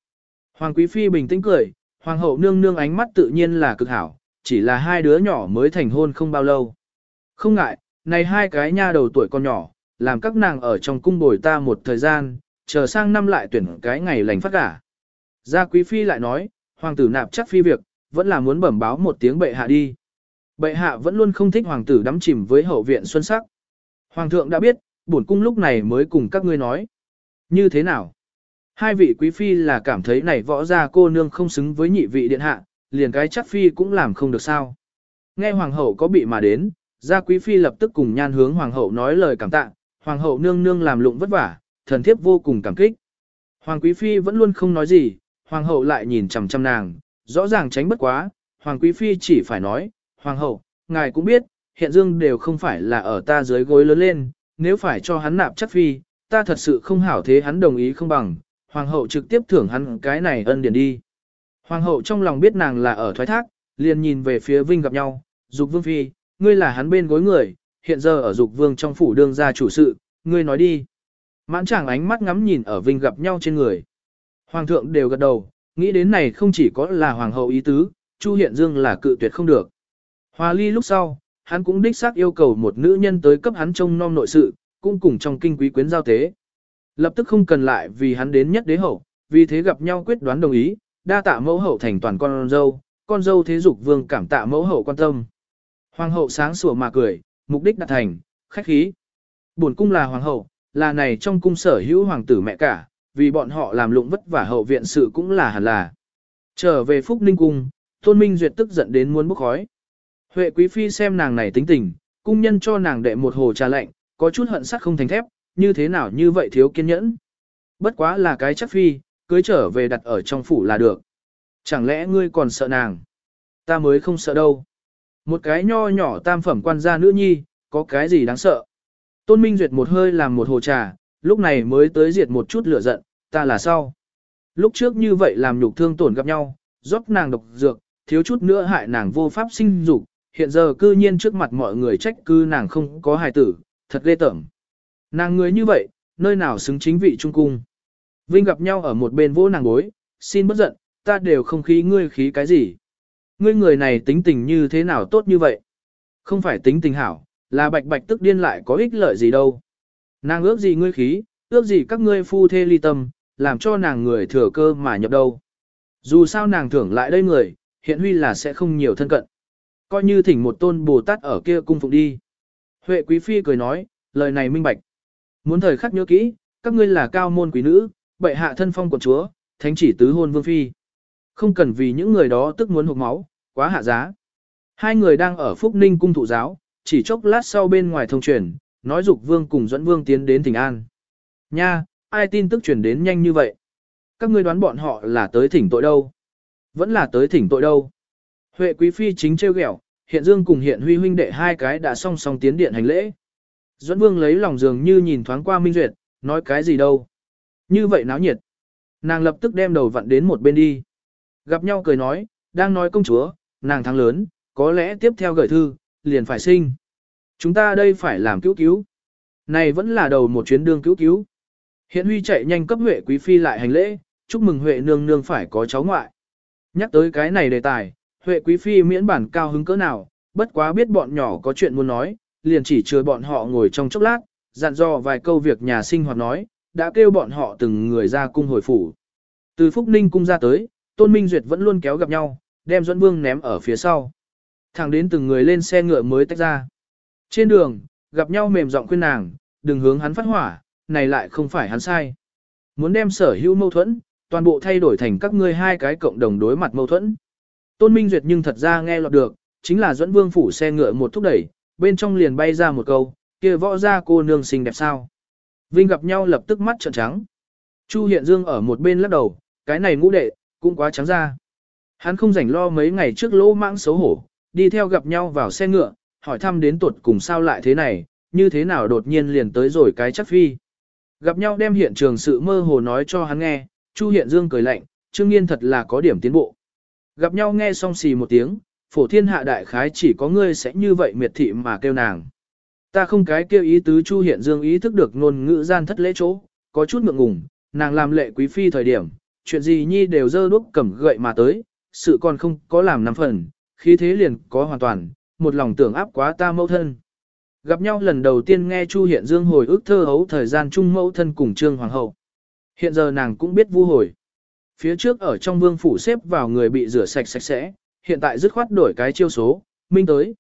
S1: Hoàng quý phi bình tĩnh cười, hoàng hậu nương nương ánh mắt tự nhiên là cực hảo, chỉ là hai đứa nhỏ mới thành hôn không bao lâu. Không ngại, này hai cái nha đầu tuổi còn nhỏ, làm các nàng ở trong cung bồi ta một thời gian, chờ sang năm lại tuyển cái ngày lành phát cả, Gia quý phi lại nói, hoàng tử nạp chắc phi việc, vẫn là muốn bẩm báo một tiếng bệ hạ đi. Bệ hạ vẫn luôn không thích hoàng tử đắm chìm với hậu viện xuân sắc. Hoàng thượng đã biết, bổn cung lúc này mới cùng các ngươi nói. Như thế nào? Hai vị quý phi là cảm thấy này võ gia cô nương không xứng với nhị vị điện hạ, liền cái chắc phi cũng làm không được sao. Nghe hoàng hậu có bị mà đến, gia quý phi lập tức cùng nhan hướng hoàng hậu nói lời cảm tạ, hoàng hậu nương nương làm lụng vất vả, thần thiếp vô cùng cảm kích. Hoàng quý phi vẫn luôn không nói gì, hoàng hậu lại nhìn chằm chằm nàng, rõ ràng tránh bất quá, hoàng quý phi chỉ phải nói, hoàng hậu, ngài cũng biết, hiện dương đều không phải là ở ta dưới gối lớn lên, nếu phải cho hắn nạp chắc phi, ta thật sự không hảo thế hắn đồng ý không bằng, hoàng hậu trực tiếp thưởng hắn cái này ân điển đi. Hoàng hậu trong lòng biết nàng là ở thoái thác, liền nhìn về phía Vinh gặp nhau, dục vương phi, ngươi là hắn bên gối người, hiện giờ ở dục vương trong phủ đương gia chủ sự, ngươi nói đi. Mãn chàng ánh mắt ngắm nhìn ở Vinh gặp nhau trên người. Hoàng thượng đều gật đầu, nghĩ đến này không chỉ có là hoàng hậu ý tứ, Chu Hiện Dương là cự tuyệt không được. Hòa ly lúc sau, hắn cũng đích xác yêu cầu một nữ nhân tới cấp hắn trông nom nội sự, cũng cùng trong kinh quý quyến giao tế. Lập tức không cần lại vì hắn đến nhất đế hậu, vì thế gặp nhau quyết đoán đồng ý, đa tạ mẫu hậu thành toàn con dâu, con dâu thế dục vương cảm tạ mẫu hậu quan tâm. Hoàng hậu sáng sủa mà cười, mục đích đạt thành, khách khí. Bổn cung là hoàng hậu, là này trong cung sở hữu hoàng tử mẹ cả, vì bọn họ làm lụng vất vả hậu viện sự cũng là hẳn là. Trở về Phúc Ninh cung, Tôn Minh Duyệt tức giận đến muốn bốc khói. Huệ quý phi xem nàng này tính tình, cung nhân cho nàng đệ một hồ trà lạnh, có chút hận sắc không thành thép, như thế nào như vậy thiếu kiên nhẫn. Bất quá là cái chắc phi, cưới trở về đặt ở trong phủ là được. Chẳng lẽ ngươi còn sợ nàng? Ta mới không sợ đâu. Một cái nho nhỏ tam phẩm quan gia nữ nhi, có cái gì đáng sợ? Tôn Minh Duyệt một hơi làm một hồ trà, lúc này mới tới diệt một chút lửa giận, ta là sao? Lúc trước như vậy làm nhục thương tổn gặp nhau, rót nàng độc dược, thiếu chút nữa hại nàng vô pháp sinh dục, hiện giờ cư nhiên trước mặt mọi người trách cư nàng không có hài tử, thật ghê tởm. Nàng người như vậy, nơi nào xứng chính vị trung cung. Vinh gặp nhau ở một bên vỗ nàng bối, xin bất giận, ta đều không khí ngươi khí cái gì. Ngươi người này tính tình như thế nào tốt như vậy? Không phải tính tình hảo, là bạch bạch tức điên lại có ích lợi gì đâu. Nàng ước gì ngươi khí, ước gì các ngươi phu thê ly tâm, làm cho nàng người thừa cơ mà nhập đâu. Dù sao nàng thưởng lại đây người, hiện huy là sẽ không nhiều thân cận. Coi như thỉnh một tôn Bồ Tát ở kia cung phụng đi. Huệ Quý Phi cười nói, lời này minh bạch. Muốn thời khắc nhớ kỹ, các ngươi là cao môn quý nữ, bệ hạ thân phong quận chúa, thánh chỉ tứ hôn vương phi. Không cần vì những người đó tức muốn hụt máu, quá hạ giá. Hai người đang ở Phúc Ninh cung thụ giáo, chỉ chốc lát sau bên ngoài thông truyền, nói dục vương cùng dẫn vương tiến đến thỉnh an. Nha, ai tin tức truyền đến nhanh như vậy? Các ngươi đoán bọn họ là tới thỉnh tội đâu? Vẫn là tới thỉnh tội đâu? Huệ quý phi chính trêu ghẹo, hiện dương cùng hiện huy huynh đệ hai cái đã song song tiến điện hành lễ. Duẫn vương lấy lòng dường như nhìn thoáng qua Minh Duyệt, nói cái gì đâu. Như vậy náo nhiệt. Nàng lập tức đem đầu vặn đến một bên đi. Gặp nhau cười nói, đang nói công chúa, nàng thắng lớn, có lẽ tiếp theo gửi thư, liền phải sinh. Chúng ta đây phải làm cứu cứu. Này vẫn là đầu một chuyến đương cứu cứu. Hiện huy chạy nhanh cấp Huệ Quý Phi lại hành lễ, chúc mừng Huệ nương nương phải có cháu ngoại. Nhắc tới cái này đề tài, Huệ Quý Phi miễn bản cao hứng cỡ nào, bất quá biết bọn nhỏ có chuyện muốn nói, liền chỉ chừa bọn họ ngồi trong chốc lát, dặn dò vài câu việc nhà sinh hoạt nói, đã kêu bọn họ từng người ra cung hồi phủ. Từ Phúc Ninh cung ra tới, Tôn Minh Duyệt vẫn luôn kéo gặp nhau, đem Duẫn Vương ném ở phía sau. Thẳng đến từng người lên xe ngựa mới tách ra. Trên đường, gặp nhau mềm giọng khuyên nàng, đừng hướng hắn phát hỏa, này lại không phải hắn sai. Muốn đem sở hữu mâu thuẫn, toàn bộ thay đổi thành các ngươi hai cái cộng đồng đối mặt mâu thuẫn. Tôn Minh Duyệt nhưng thật ra nghe lọt được, chính là dẫn Vương phủ xe ngựa một thúc đẩy, bên trong liền bay ra một câu, kia võ ra cô nương xinh đẹp sao. Vinh gặp nhau lập tức mắt trợn trắng. Chu Hiện Dương ở một bên lắc đầu, cái này ngũ đệ, cũng quá trắng ra. Hắn không rảnh lo mấy ngày trước lỗ mãng xấu hổ, đi theo gặp nhau vào xe ngựa, hỏi thăm đến tuột cùng sao lại thế này, như thế nào đột nhiên liền tới rồi cái chắc phi. Gặp nhau đem hiện trường sự mơ hồ nói cho hắn nghe, Chu Hiện Dương cười lạnh, Trương Nghiên thật là có điểm tiến bộ. Gặp nhau nghe xong xì một tiếng, phổ thiên hạ đại khái chỉ có ngươi sẽ như vậy miệt thị mà kêu nàng. Ta không cái kêu ý tứ Chu Hiện Dương ý thức được ngôn ngữ gian thất lễ chỗ, có chút ngượng ngùng, nàng làm lệ quý phi thời điểm, chuyện gì nhi đều dơ đuốc cầm gậy mà tới, sự còn không có làm năm phần, khí thế liền có hoàn toàn, một lòng tưởng áp quá ta mẫu thân. Gặp nhau lần đầu tiên nghe Chu Hiện Dương hồi ức thơ hấu thời gian trung mẫu thân cùng Trương Hoàng hậu. Hiện giờ nàng cũng biết vu hồi. Phía trước ở trong vương phủ xếp vào người bị rửa sạch sạch sẽ, hiện tại dứt khoát đổi cái chiêu số, minh tới.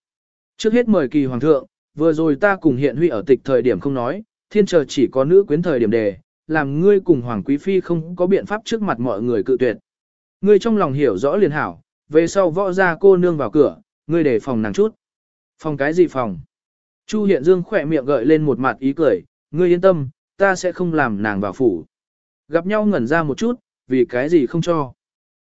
S1: Trước hết mời kỳ hoàng thượng, vừa rồi ta cùng hiện huy ở tịch thời điểm không nói, thiên chờ chỉ có nữ quyến thời điểm đề, làm ngươi cùng hoàng quý phi không có biện pháp trước mặt mọi người cự tuyệt. Ngươi trong lòng hiểu rõ liền hảo, về sau võ ra cô nương vào cửa, ngươi để phòng nàng chút. Phòng cái gì phòng? Chu Hiện Dương khỏe miệng gợi lên một mặt ý cười, ngươi yên tâm, ta sẽ không làm nàng vào phủ. Gặp nhau ngẩn ra một chút, vì cái gì không cho.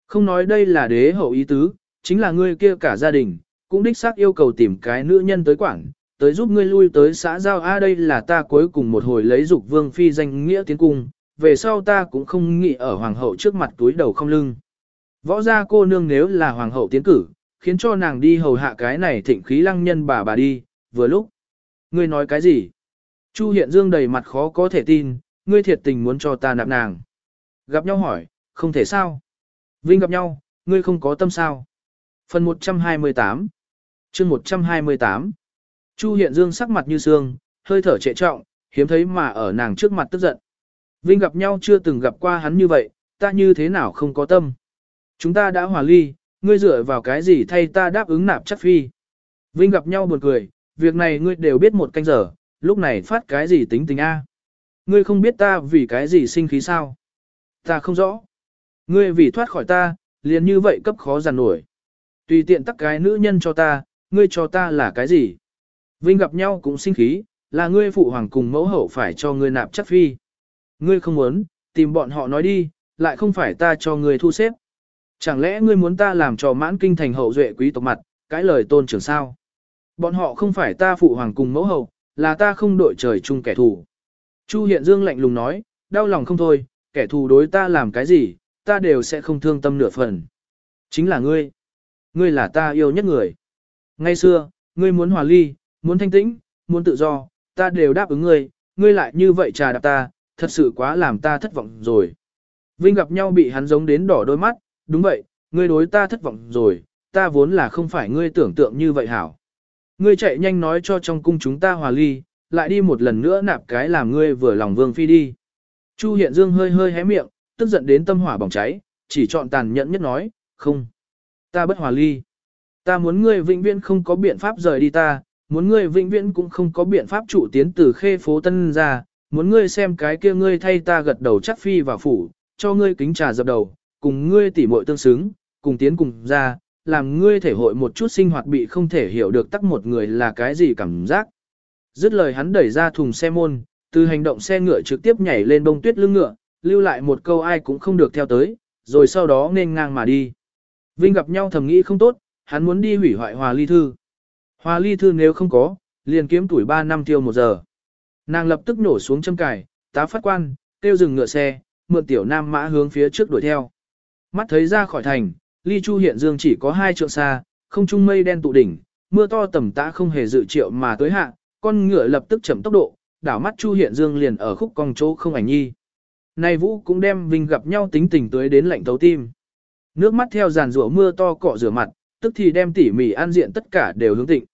S1: Không nói đây là đế hậu ý tứ, chính là ngươi kia cả gia đình, cũng đích xác yêu cầu tìm cái nữ nhân tới quảng, tới giúp ngươi lui tới xã giao A đây là ta cuối cùng một hồi lấy dục vương phi danh nghĩa tiến cung, về sau ta cũng không nghĩ ở hoàng hậu trước mặt túi đầu không lưng. Võ gia cô nương nếu là hoàng hậu tiến cử, khiến cho nàng đi hầu hạ cái này thịnh khí lăng nhân bà bà đi, vừa lúc. Ngươi nói cái gì? Chu Hiện Dương đầy mặt khó có thể tin, ngươi thiệt tình muốn cho ta nạp nàng. Gặp nhau hỏi, không thể sao? Vinh gặp nhau, ngươi không có tâm sao? Phần 128 chương 128 Chu Hiện Dương sắc mặt như xương, hơi thở trệ trọng, hiếm thấy mà ở nàng trước mặt tức giận. Vinh gặp nhau chưa từng gặp qua hắn như vậy, ta như thế nào không có tâm. Chúng ta đã hòa ly, ngươi dựa vào cái gì thay ta đáp ứng nạp chắc phi. Vinh gặp nhau buồn cười, việc này ngươi đều biết một canh giờ, lúc này phát cái gì tính tình a? Ngươi không biết ta vì cái gì sinh khí sao? Ta không rõ. Ngươi vì thoát khỏi ta, liền như vậy cấp khó giàn nổi. Tùy tiện tắc cái nữ nhân cho ta, ngươi cho ta là cái gì? Vinh gặp nhau cũng sinh khí, là ngươi phụ hoàng cùng mẫu hậu phải cho ngươi nạp chắc phi. Ngươi không muốn, tìm bọn họ nói đi, lại không phải ta cho ngươi thu xếp. Chẳng lẽ ngươi muốn ta làm cho mãn kinh thành hậu duệ quý tộc mặt, cái lời tôn trưởng sao? Bọn họ không phải ta phụ hoàng cùng mẫu hậu, là ta không đội trời chung kẻ thù. Chu Hiện Dương lạnh lùng nói, đau lòng không thôi, kẻ thù đối ta làm cái gì, ta đều sẽ không thương tâm nửa phần. Chính là ngươi. Ngươi là ta yêu nhất người. Ngay xưa, ngươi muốn hòa ly, muốn thanh tĩnh, muốn tự do, ta đều đáp ứng ngươi, ngươi lại như vậy trà đạp ta, thật sự quá làm ta thất vọng rồi. Vinh gặp nhau bị hắn giống đến đỏ đôi mắt, đúng vậy, ngươi đối ta thất vọng rồi, ta vốn là không phải ngươi tưởng tượng như vậy hảo. Ngươi chạy nhanh nói cho trong cung chúng ta hòa ly, lại đi một lần nữa nạp cái làm ngươi vừa lòng vương phi đi. Chu Hiện Dương hơi hơi hé miệng, tức giận đến tâm hỏa bỏng cháy, chỉ chọn tàn nhẫn nhất nói, không, ta bất hòa ly. Ta muốn ngươi vĩnh viễn không có biện pháp rời đi ta, muốn ngươi vĩnh viễn cũng không có biện pháp chủ tiến từ khê phố tân ra, muốn ngươi xem cái kia ngươi thay ta gật đầu chắc phi vào phủ, cho ngươi kính trà dập đầu, cùng ngươi tỉ muội tương xứng, cùng tiến cùng ra, làm ngươi thể hội một chút sinh hoạt bị không thể hiểu được tắc một người là cái gì cảm giác. Dứt lời hắn đẩy ra thùng xe môn, từ hành động xe ngựa trực tiếp nhảy lên bông tuyết lưng ngựa, lưu lại một câu ai cũng không được theo tới, rồi sau đó nên ngang mà đi. Vinh gặp nhau thầm nghĩ không tốt, hắn muốn đi hủy hoại hòa ly thư. Hòa ly thư nếu không có, liền kiếm tuổi 3 năm tiêu một giờ. Nàng lập tức nổ xuống châm cài, tá phát quan, tiêu dừng ngựa xe, mượn tiểu nam mã hướng phía trước đuổi theo. Mắt thấy ra khỏi thành, ly chu hiện dương chỉ có hai trượng xa, không trung mây đen tụ đỉnh, mưa to tầm tã không hề dự triệu mà tới hạ, con ngựa lập tức chậm tốc độ, đảo mắt chu hiện dương liền ở khúc cong chỗ không ảnh nhi. nay vũ cũng đem Vinh gặp nhau tính tình tới đến lạnh thấu tim. Nước mắt theo giàn rủa mưa to cọ rửa mặt, tức thì đem tỉ mỉ an diện tất cả đều hướng tịnh.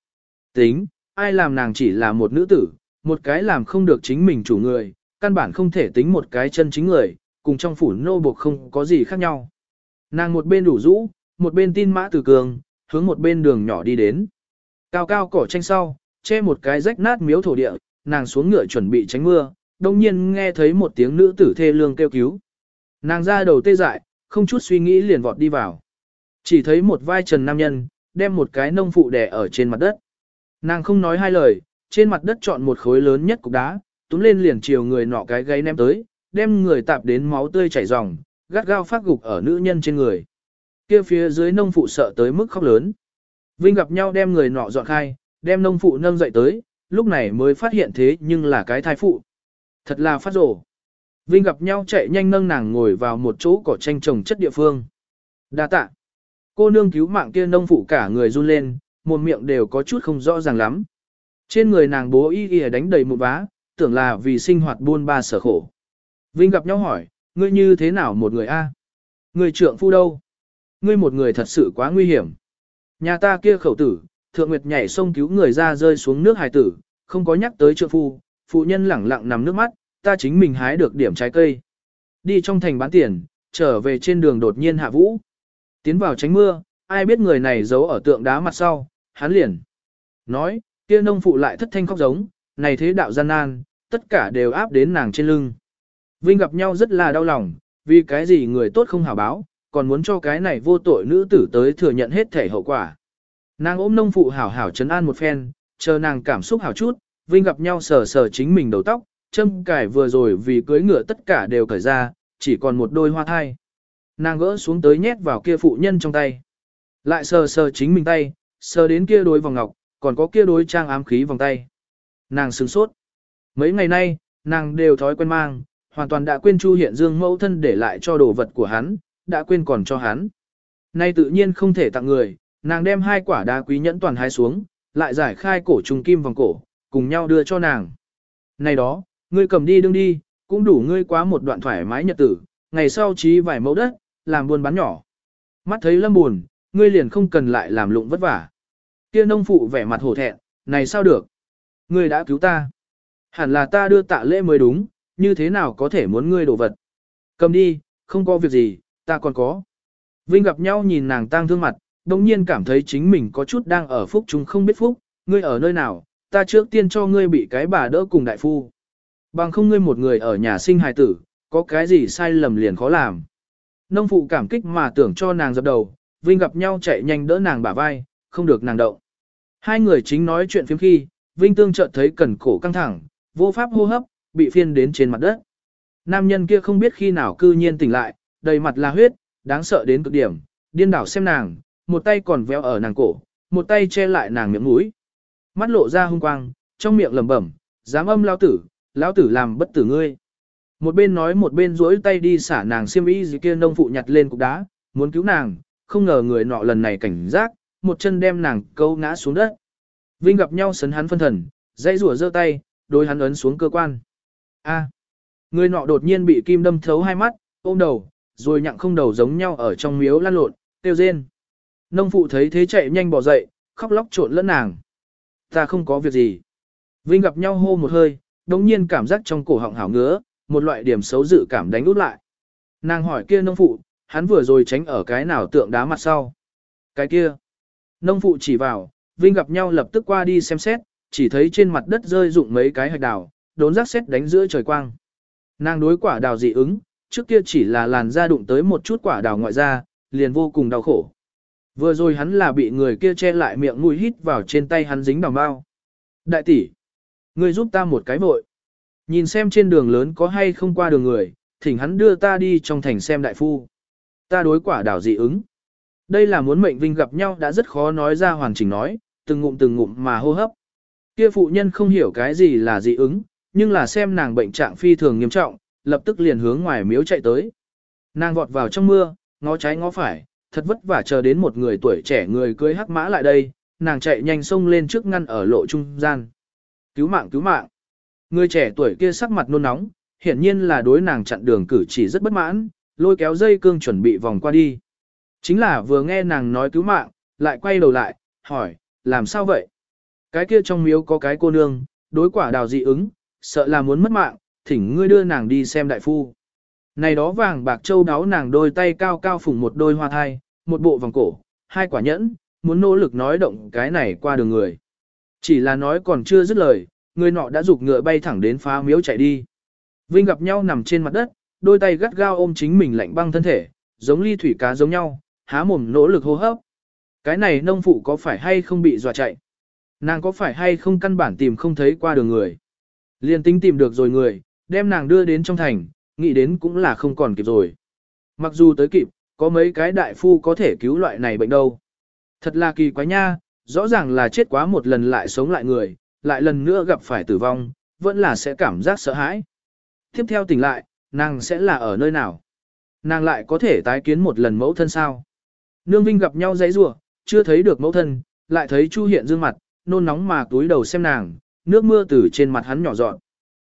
S1: Tính, ai làm nàng chỉ là một nữ tử, một cái làm không được chính mình chủ người, căn bản không thể tính một cái chân chính người, cùng trong phủ nô buộc không có gì khác nhau. Nàng một bên đủ rũ, một bên tin mã từ cường, hướng một bên đường nhỏ đi đến. Cao cao cỏ tranh sau, che một cái rách nát miếu thổ địa, nàng xuống ngựa chuẩn bị tránh mưa, đồng nhiên nghe thấy một tiếng nữ tử thê lương kêu cứu. Nàng ra đầu tê dại, không chút suy nghĩ liền vọt đi vào. Chỉ thấy một vai trần nam nhân, đem một cái nông phụ đè ở trên mặt đất. Nàng không nói hai lời, trên mặt đất chọn một khối lớn nhất cục đá, túm lên liền chiều người nọ cái gáy ném tới, đem người tạp đến máu tươi chảy ròng, gắt gao phát gục ở nữ nhân trên người. Kia phía dưới nông phụ sợ tới mức khóc lớn. Vinh gặp nhau đem người nọ dọn khai, đem nông phụ nâng dậy tới, lúc này mới phát hiện thế nhưng là cái thai phụ. Thật là phát rổ. Vinh gặp nhau chạy nhanh nâng nàng ngồi vào một chỗ cỏ tranh trồng chất địa phương. Đa tạ. Cô nương cứu mạng kia nông phụ cả người run lên, một miệng đều có chút không rõ ràng lắm. Trên người nàng bố y y đánh đầy một vá, tưởng là vì sinh hoạt buôn ba sở khổ. Vinh gặp nhau hỏi, ngươi như thế nào một người a? Ngươi trượng phu đâu? Ngươi một người thật sự quá nguy hiểm. Nhà ta kia khẩu tử, thượng nguyệt nhảy sông cứu người ra rơi xuống nước hải tử, không có nhắc tới trượng phu, phụ nhân lẳng lặng nằm nước mắt, ta chính mình hái được điểm trái cây. Đi trong thành bán tiền, trở về trên đường đột nhiên hạ vũ. Tiến vào tránh mưa, ai biết người này giấu ở tượng đá mặt sau, hắn liền. Nói, kia nông phụ lại thất thanh khóc giống, này thế đạo gian nan, tất cả đều áp đến nàng trên lưng. Vinh gặp nhau rất là đau lòng, vì cái gì người tốt không hảo báo, còn muốn cho cái này vô tội nữ tử tới thừa nhận hết thể hậu quả. Nàng ôm nông phụ hảo hảo chấn an một phen, chờ nàng cảm xúc hảo chút, Vinh gặp nhau sờ sờ chính mình đầu tóc, châm cải vừa rồi vì cưới ngựa tất cả đều cởi ra, chỉ còn một đôi hoa thai. Nàng gỡ xuống tới nhét vào kia phụ nhân trong tay. Lại sờ sờ chính mình tay, sờ đến kia đôi vòng ngọc, còn có kia đôi trang ám khí vòng tay. Nàng sửng sốt. Mấy ngày nay, nàng đều thói quen mang, hoàn toàn đã quên Chu Hiện Dương mẫu thân để lại cho đồ vật của hắn, đã quên còn cho hắn. Nay tự nhiên không thể tặng người, nàng đem hai quả đá quý nhẫn toàn hai xuống, lại giải khai cổ trùng kim vòng cổ, cùng nhau đưa cho nàng. Này đó, ngươi cầm đi đương đi, cũng đủ ngươi quá một đoạn thoải mái nhật tử, ngày sau trí vài mẫu đất, làm buôn bán nhỏ. Mắt thấy lâm buồn, ngươi liền không cần lại làm lụng vất vả. Kia nông phụ vẻ mặt hổ thẹn, này sao được? Ngươi đã cứu ta. Hẳn là ta đưa tạ lễ mới đúng, như thế nào có thể muốn ngươi đồ vật. Cầm đi, không có việc gì, ta còn có. Vinh gặp nhau nhìn nàng tang thương mặt, đồng nhiên cảm thấy chính mình có chút đang ở phúc chúng không biết phúc, ngươi ở nơi nào, ta trước tiên cho ngươi bị cái bà đỡ cùng đại phu. Bằng không ngươi một người ở nhà sinh hài tử, có cái gì sai lầm liền khó làm. Nông phụ cảm kích mà tưởng cho nàng dập đầu, Vinh gặp nhau chạy nhanh đỡ nàng bả vai, không được nàng động. Hai người chính nói chuyện phiếm khi, Vinh tương chợt thấy cẩn cổ căng thẳng, vô pháp hô hấp, bị phiên đến trên mặt đất. Nam nhân kia không biết khi nào cư nhiên tỉnh lại, đầy mặt là huyết, đáng sợ đến cực điểm, điên đảo xem nàng, một tay còn véo ở nàng cổ, một tay che lại nàng miệng mũi. Mắt lộ ra hung quang, trong miệng lẩm bẩm, dám âm lao tử, lão tử làm bất tử ngươi. Một bên nói một bên duỗi tay đi xả nàng xiêm y gì kia nông phụ nhặt lên cục đá, muốn cứu nàng, không ngờ người nọ lần này cảnh giác, một chân đem nàng câu ngã xuống đất. Vinh gặp nhau sấn hắn phân thần, dây rủa giơ tay, đôi hắn ấn xuống cơ quan. A. người nọ đột nhiên bị kim đâm thấu hai mắt, ôm đầu, rồi nhặng không đầu giống nhau ở trong miếu lăn lộn, tiêu rên. Nông phụ thấy thế chạy nhanh bỏ dậy, khóc lóc trộn lẫn nàng. Ta không có việc gì. Vinh gặp nhau hô một hơi, đồng nhiên cảm giác trong cổ họng hảo ngứa, một loại điểm xấu dự cảm đánh út lại. Nàng hỏi kia nông phụ, hắn vừa rồi tránh ở cái nào tượng đá mặt sau. Cái kia. Nông phụ chỉ vào, Vinh gặp nhau lập tức qua đi xem xét, chỉ thấy trên mặt đất rơi rụng mấy cái hạch đào, đốn rác xét đánh giữa trời quang. Nàng đối quả đào dị ứng, trước kia chỉ là làn da đụng tới một chút quả đào ngoại da, liền vô cùng đau khổ. Vừa rồi hắn là bị người kia che lại miệng mũi hít vào trên tay hắn dính đào bao. Đại tỷ, ngươi giúp ta một cái vội. Nhìn xem trên đường lớn có hay không qua đường người, thỉnh hắn đưa ta đi trong thành xem đại phu. Ta đối quả đảo dị ứng. Đây là muốn mệnh vinh gặp nhau đã rất khó nói ra hoàn chỉnh nói, từng ngụm từng ngụm mà hô hấp. Kia phụ nhân không hiểu cái gì là dị ứng, nhưng là xem nàng bệnh trạng phi thường nghiêm trọng, lập tức liền hướng ngoài miếu chạy tới. Nàng vọt vào trong mưa, ngó trái ngó phải, thật vất vả chờ đến một người tuổi trẻ người cưới hắc mã lại đây, nàng chạy nhanh xông lên trước ngăn ở lộ trung gian. Cứu mạng cứu mạng. Người trẻ tuổi kia sắc mặt nôn nóng, hiển nhiên là đối nàng chặn đường cử chỉ rất bất mãn, lôi kéo dây cương chuẩn bị vòng qua đi. Chính là vừa nghe nàng nói cứu mạng, lại quay đầu lại, hỏi, làm sao vậy? Cái kia trong miếu có cái cô nương, đối quả đào dị ứng, sợ là muốn mất mạng, thỉnh ngươi đưa nàng đi xem đại phu. Này đó vàng bạc châu đáo nàng đôi tay cao cao phủng một đôi hoa thai, một bộ vòng cổ, hai quả nhẫn, muốn nỗ lực nói động cái này qua đường người. Chỉ là nói còn chưa dứt lời, người nọ đã rục ngựa bay thẳng đến phá miếu chạy đi. Vinh gặp nhau nằm trên mặt đất, đôi tay gắt gao ôm chính mình lạnh băng thân thể, giống ly thủy cá giống nhau, há mồm nỗ lực hô hấp. Cái này nông phụ có phải hay không bị dọa chạy? Nàng có phải hay không căn bản tìm không thấy qua đường người? Liên tính tìm được rồi người, đem nàng đưa đến trong thành, nghĩ đến cũng là không còn kịp rồi. Mặc dù tới kịp, có mấy cái đại phu có thể cứu loại này bệnh đâu. Thật là kỳ quái nha, rõ ràng là chết quá một lần lại sống lại người, lại lần nữa gặp phải tử vong, vẫn là sẽ cảm giác sợ hãi. Tiếp theo tỉnh lại, nàng sẽ là ở nơi nào? Nàng lại có thể tái kiến một lần mẫu thân sao? Nương Vinh gặp nhau dãy rủa, chưa thấy được mẫu thân, lại thấy Chu Hiện dương mặt, nôn nóng mà túi đầu xem nàng, nước mưa từ trên mặt hắn nhỏ dọn.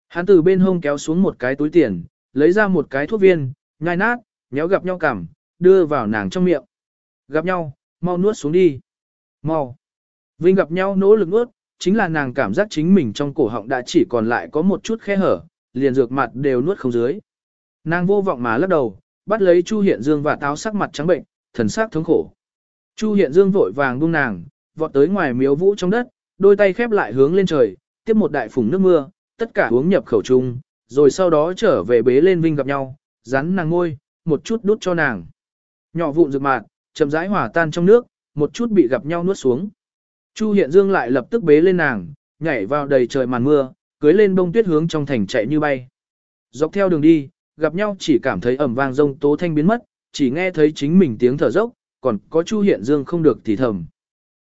S1: Hắn từ bên hông kéo xuống một cái túi tiền, lấy ra một cái thuốc viên, nhai nát, nhéo gặp nhau cảm, đưa vào nàng trong miệng. Gặp nhau, mau nuốt xuống đi. Mau. Vinh gặp nhau nỗ lực nuốt, chính là nàng cảm giác chính mình trong cổ họng đã chỉ còn lại có một chút khe hở, liền dược mặt đều nuốt không dưới. Nàng vô vọng mà lắc đầu, bắt lấy Chu Hiện Dương và táo sắc mặt trắng bệnh, thần sắc thống khổ. Chu Hiện Dương vội vàng buông nàng, vọt tới ngoài miếu vũ trong đất, đôi tay khép lại hướng lên trời, tiếp một đại phùng nước mưa, tất cả uống nhập khẩu chung, rồi sau đó trở về bế lên Vinh gặp nhau, rắn nàng ngôi, một chút đút cho nàng. Nhỏ vụn rực mạt, chậm rãi hòa tan trong nước, một chút bị gặp nhau nuốt xuống. Chu Hiện Dương lại lập tức bế lên nàng, nhảy vào đầy trời màn mưa, cưới lên bông tuyết hướng trong thành chạy như bay. Dọc theo đường đi, gặp nhau chỉ cảm thấy ẩm vang rông tố thanh biến mất, chỉ nghe thấy chính mình tiếng thở dốc, còn có Chu Hiện Dương không được thì thầm.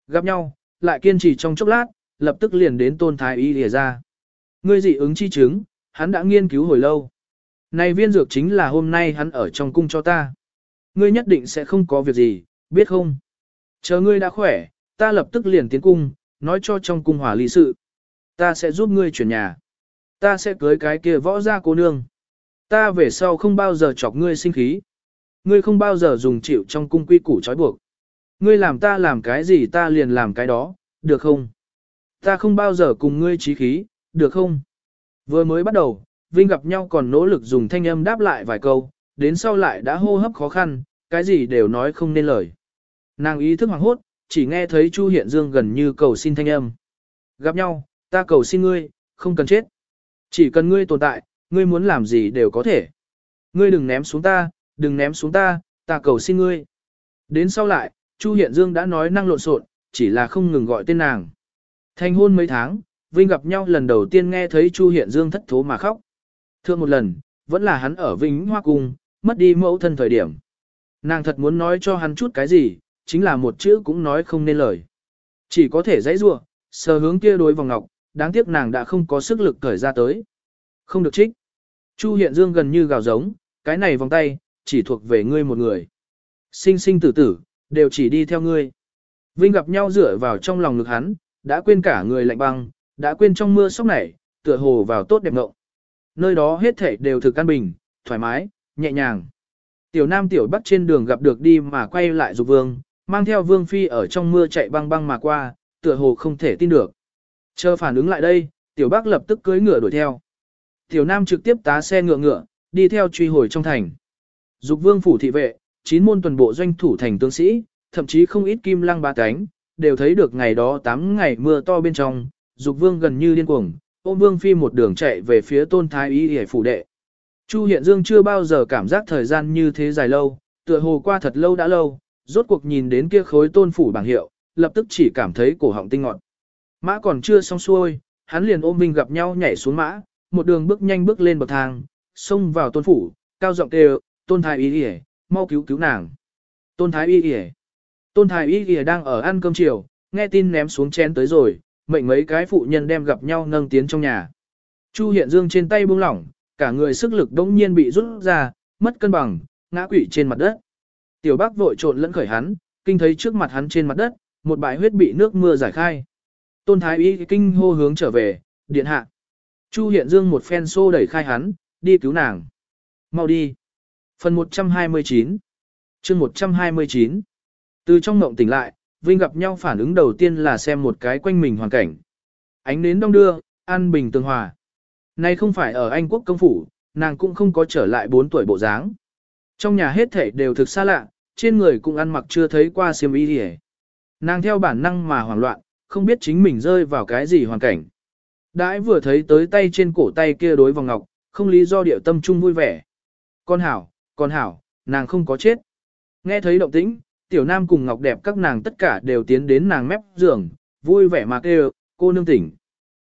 S1: Gặp nhau, lại kiên trì trong chốc lát, lập tức liền đến tôn thái y lìa ra. Ngươi dị ứng chi chứng, hắn đã nghiên cứu hồi lâu. Này viên dược chính là hôm nay hắn ở trong cung cho ta. Ngươi nhất định sẽ không có việc gì, biết không? Chờ ngươi đã khỏe, ta lập tức liền tiến cung, nói cho trong cung hòa ly sự. Ta sẽ giúp ngươi chuyển nhà. Ta sẽ cưới cái kia võ gia cô nương. Ta về sau không bao giờ chọc ngươi sinh khí. Ngươi không bao giờ dùng chịu trong cung quy củ trói buộc. Ngươi làm ta làm cái gì ta liền làm cái đó, được không? Ta không bao giờ cùng ngươi trí khí, được không? Vừa mới bắt đầu, Vinh gặp nhau còn nỗ lực dùng thanh âm đáp lại vài câu, đến sau lại đã hô hấp khó khăn, cái gì đều nói không nên lời. Nàng ý thức hoảng hốt, chỉ nghe thấy Chu Hiện Dương gần như cầu xin thanh âm. Gặp nhau, ta cầu xin ngươi, không cần chết. Chỉ cần ngươi tồn tại, ngươi muốn làm gì đều có thể. Ngươi đừng ném xuống ta, đừng ném xuống ta, ta cầu xin ngươi. Đến sau lại, Chu Hiện Dương đã nói năng lộn xộn, chỉ là không ngừng gọi tên nàng. Thành hôn mấy tháng, Vinh gặp nhau lần đầu tiên nghe thấy Chu Hiện Dương thất thố mà khóc. Thương một lần, vẫn là hắn ở Vinh Hoa Cung, mất đi mẫu thân thời điểm. Nàng thật muốn nói cho hắn chút cái gì, chính là một chữ cũng nói không nên lời. Chỉ có thể dãy rua, sờ hướng kia đối vòng ngọc, đáng tiếc nàng đã không có sức lực cởi ra tới. Không được trích. Chu Hiện Dương gần như gào giống, cái này vòng tay, chỉ thuộc về ngươi một người. Sinh sinh tử tử, đều chỉ đi theo ngươi. Vinh gặp nhau dựa vào trong lòng ngực hắn, đã quên cả người lạnh băng, đã quên trong mưa sốc nảy, tựa hồ vào tốt đẹp ngộng. Nơi đó hết thảy đều thực căn bình, thoải mái, nhẹ nhàng. Tiểu Nam Tiểu Bắc trên đường gặp được đi mà quay lại dục vương, mang theo vương phi ở trong mưa chạy băng băng mà qua, tựa hồ không thể tin được. Chờ phản ứng lại đây, Tiểu Bắc lập tức cưỡi ngựa đuổi theo. Tiểu Nam trực tiếp tá xe ngựa ngựa, đi theo truy hồi trong thành. Dục vương phủ thị vệ, chín môn tuần bộ doanh thủ thành tướng sĩ, thậm chí không ít kim lăng ba cánh, đều thấy được ngày đó 8 ngày mưa to bên trong, dục vương gần như điên cuồng, ôm vương phi một đường chạy về phía tôn thái y hề phủ đệ. Chu Hiện Dương chưa bao giờ cảm giác thời gian như thế dài lâu, tựa hồ qua thật lâu đã lâu, rốt cuộc nhìn đến kia khối tôn phủ bảng hiệu, lập tức chỉ cảm thấy cổ họng tinh ngọn. Mã còn chưa xong xuôi, hắn liền ôm Vinh gặp nhau nhảy xuống mã, một đường bước nhanh bước lên bậc thang, xông vào tôn phủ, cao giọng kêu, tôn thái y y mau cứu cứu nàng. Tôn thái y y Tôn thái y y đang ở ăn cơm chiều, nghe tin ném xuống chén tới rồi, mệnh mấy cái phụ nhân đem gặp nhau nâng tiến trong nhà. Chu Hiện Dương trên tay buông lỏng, cả người sức lực đống nhiên bị rút ra, mất cân bằng, ngã quỵ trên mặt đất. Tiểu Bác vội trộn lẫn khởi hắn, kinh thấy trước mặt hắn trên mặt đất, một bãi huyết bị nước mưa giải khai. Tôn Thái Y kinh hô hướng trở về, điện hạ. Chu Hiện Dương một phen xô đẩy khai hắn, đi cứu nàng. Mau đi. Phần 129 chương 129 từ trong ngộng tỉnh lại, Vinh gặp nhau phản ứng đầu tiên là xem một cái quanh mình hoàn cảnh. Ánh nến đông đưa, an bình tương hòa. Nay không phải ở Anh quốc công phủ, nàng cũng không có trở lại 4 tuổi bộ dáng. Trong nhà hết thảy đều thực xa lạ, trên người cũng ăn mặc chưa thấy qua xiêm y gì Nàng theo bản năng mà hoảng loạn, không biết chính mình rơi vào cái gì hoàn cảnh. Đãi vừa thấy tới tay trên cổ tay kia đối vòng ngọc, không lý do điệu tâm trung vui vẻ. Con hảo, con hảo, nàng không có chết. Nghe thấy động tĩnh, tiểu nam cùng ngọc đẹp các nàng tất cả đều tiến đến nàng mép giường, vui vẻ mà kêu, cô nương tỉnh.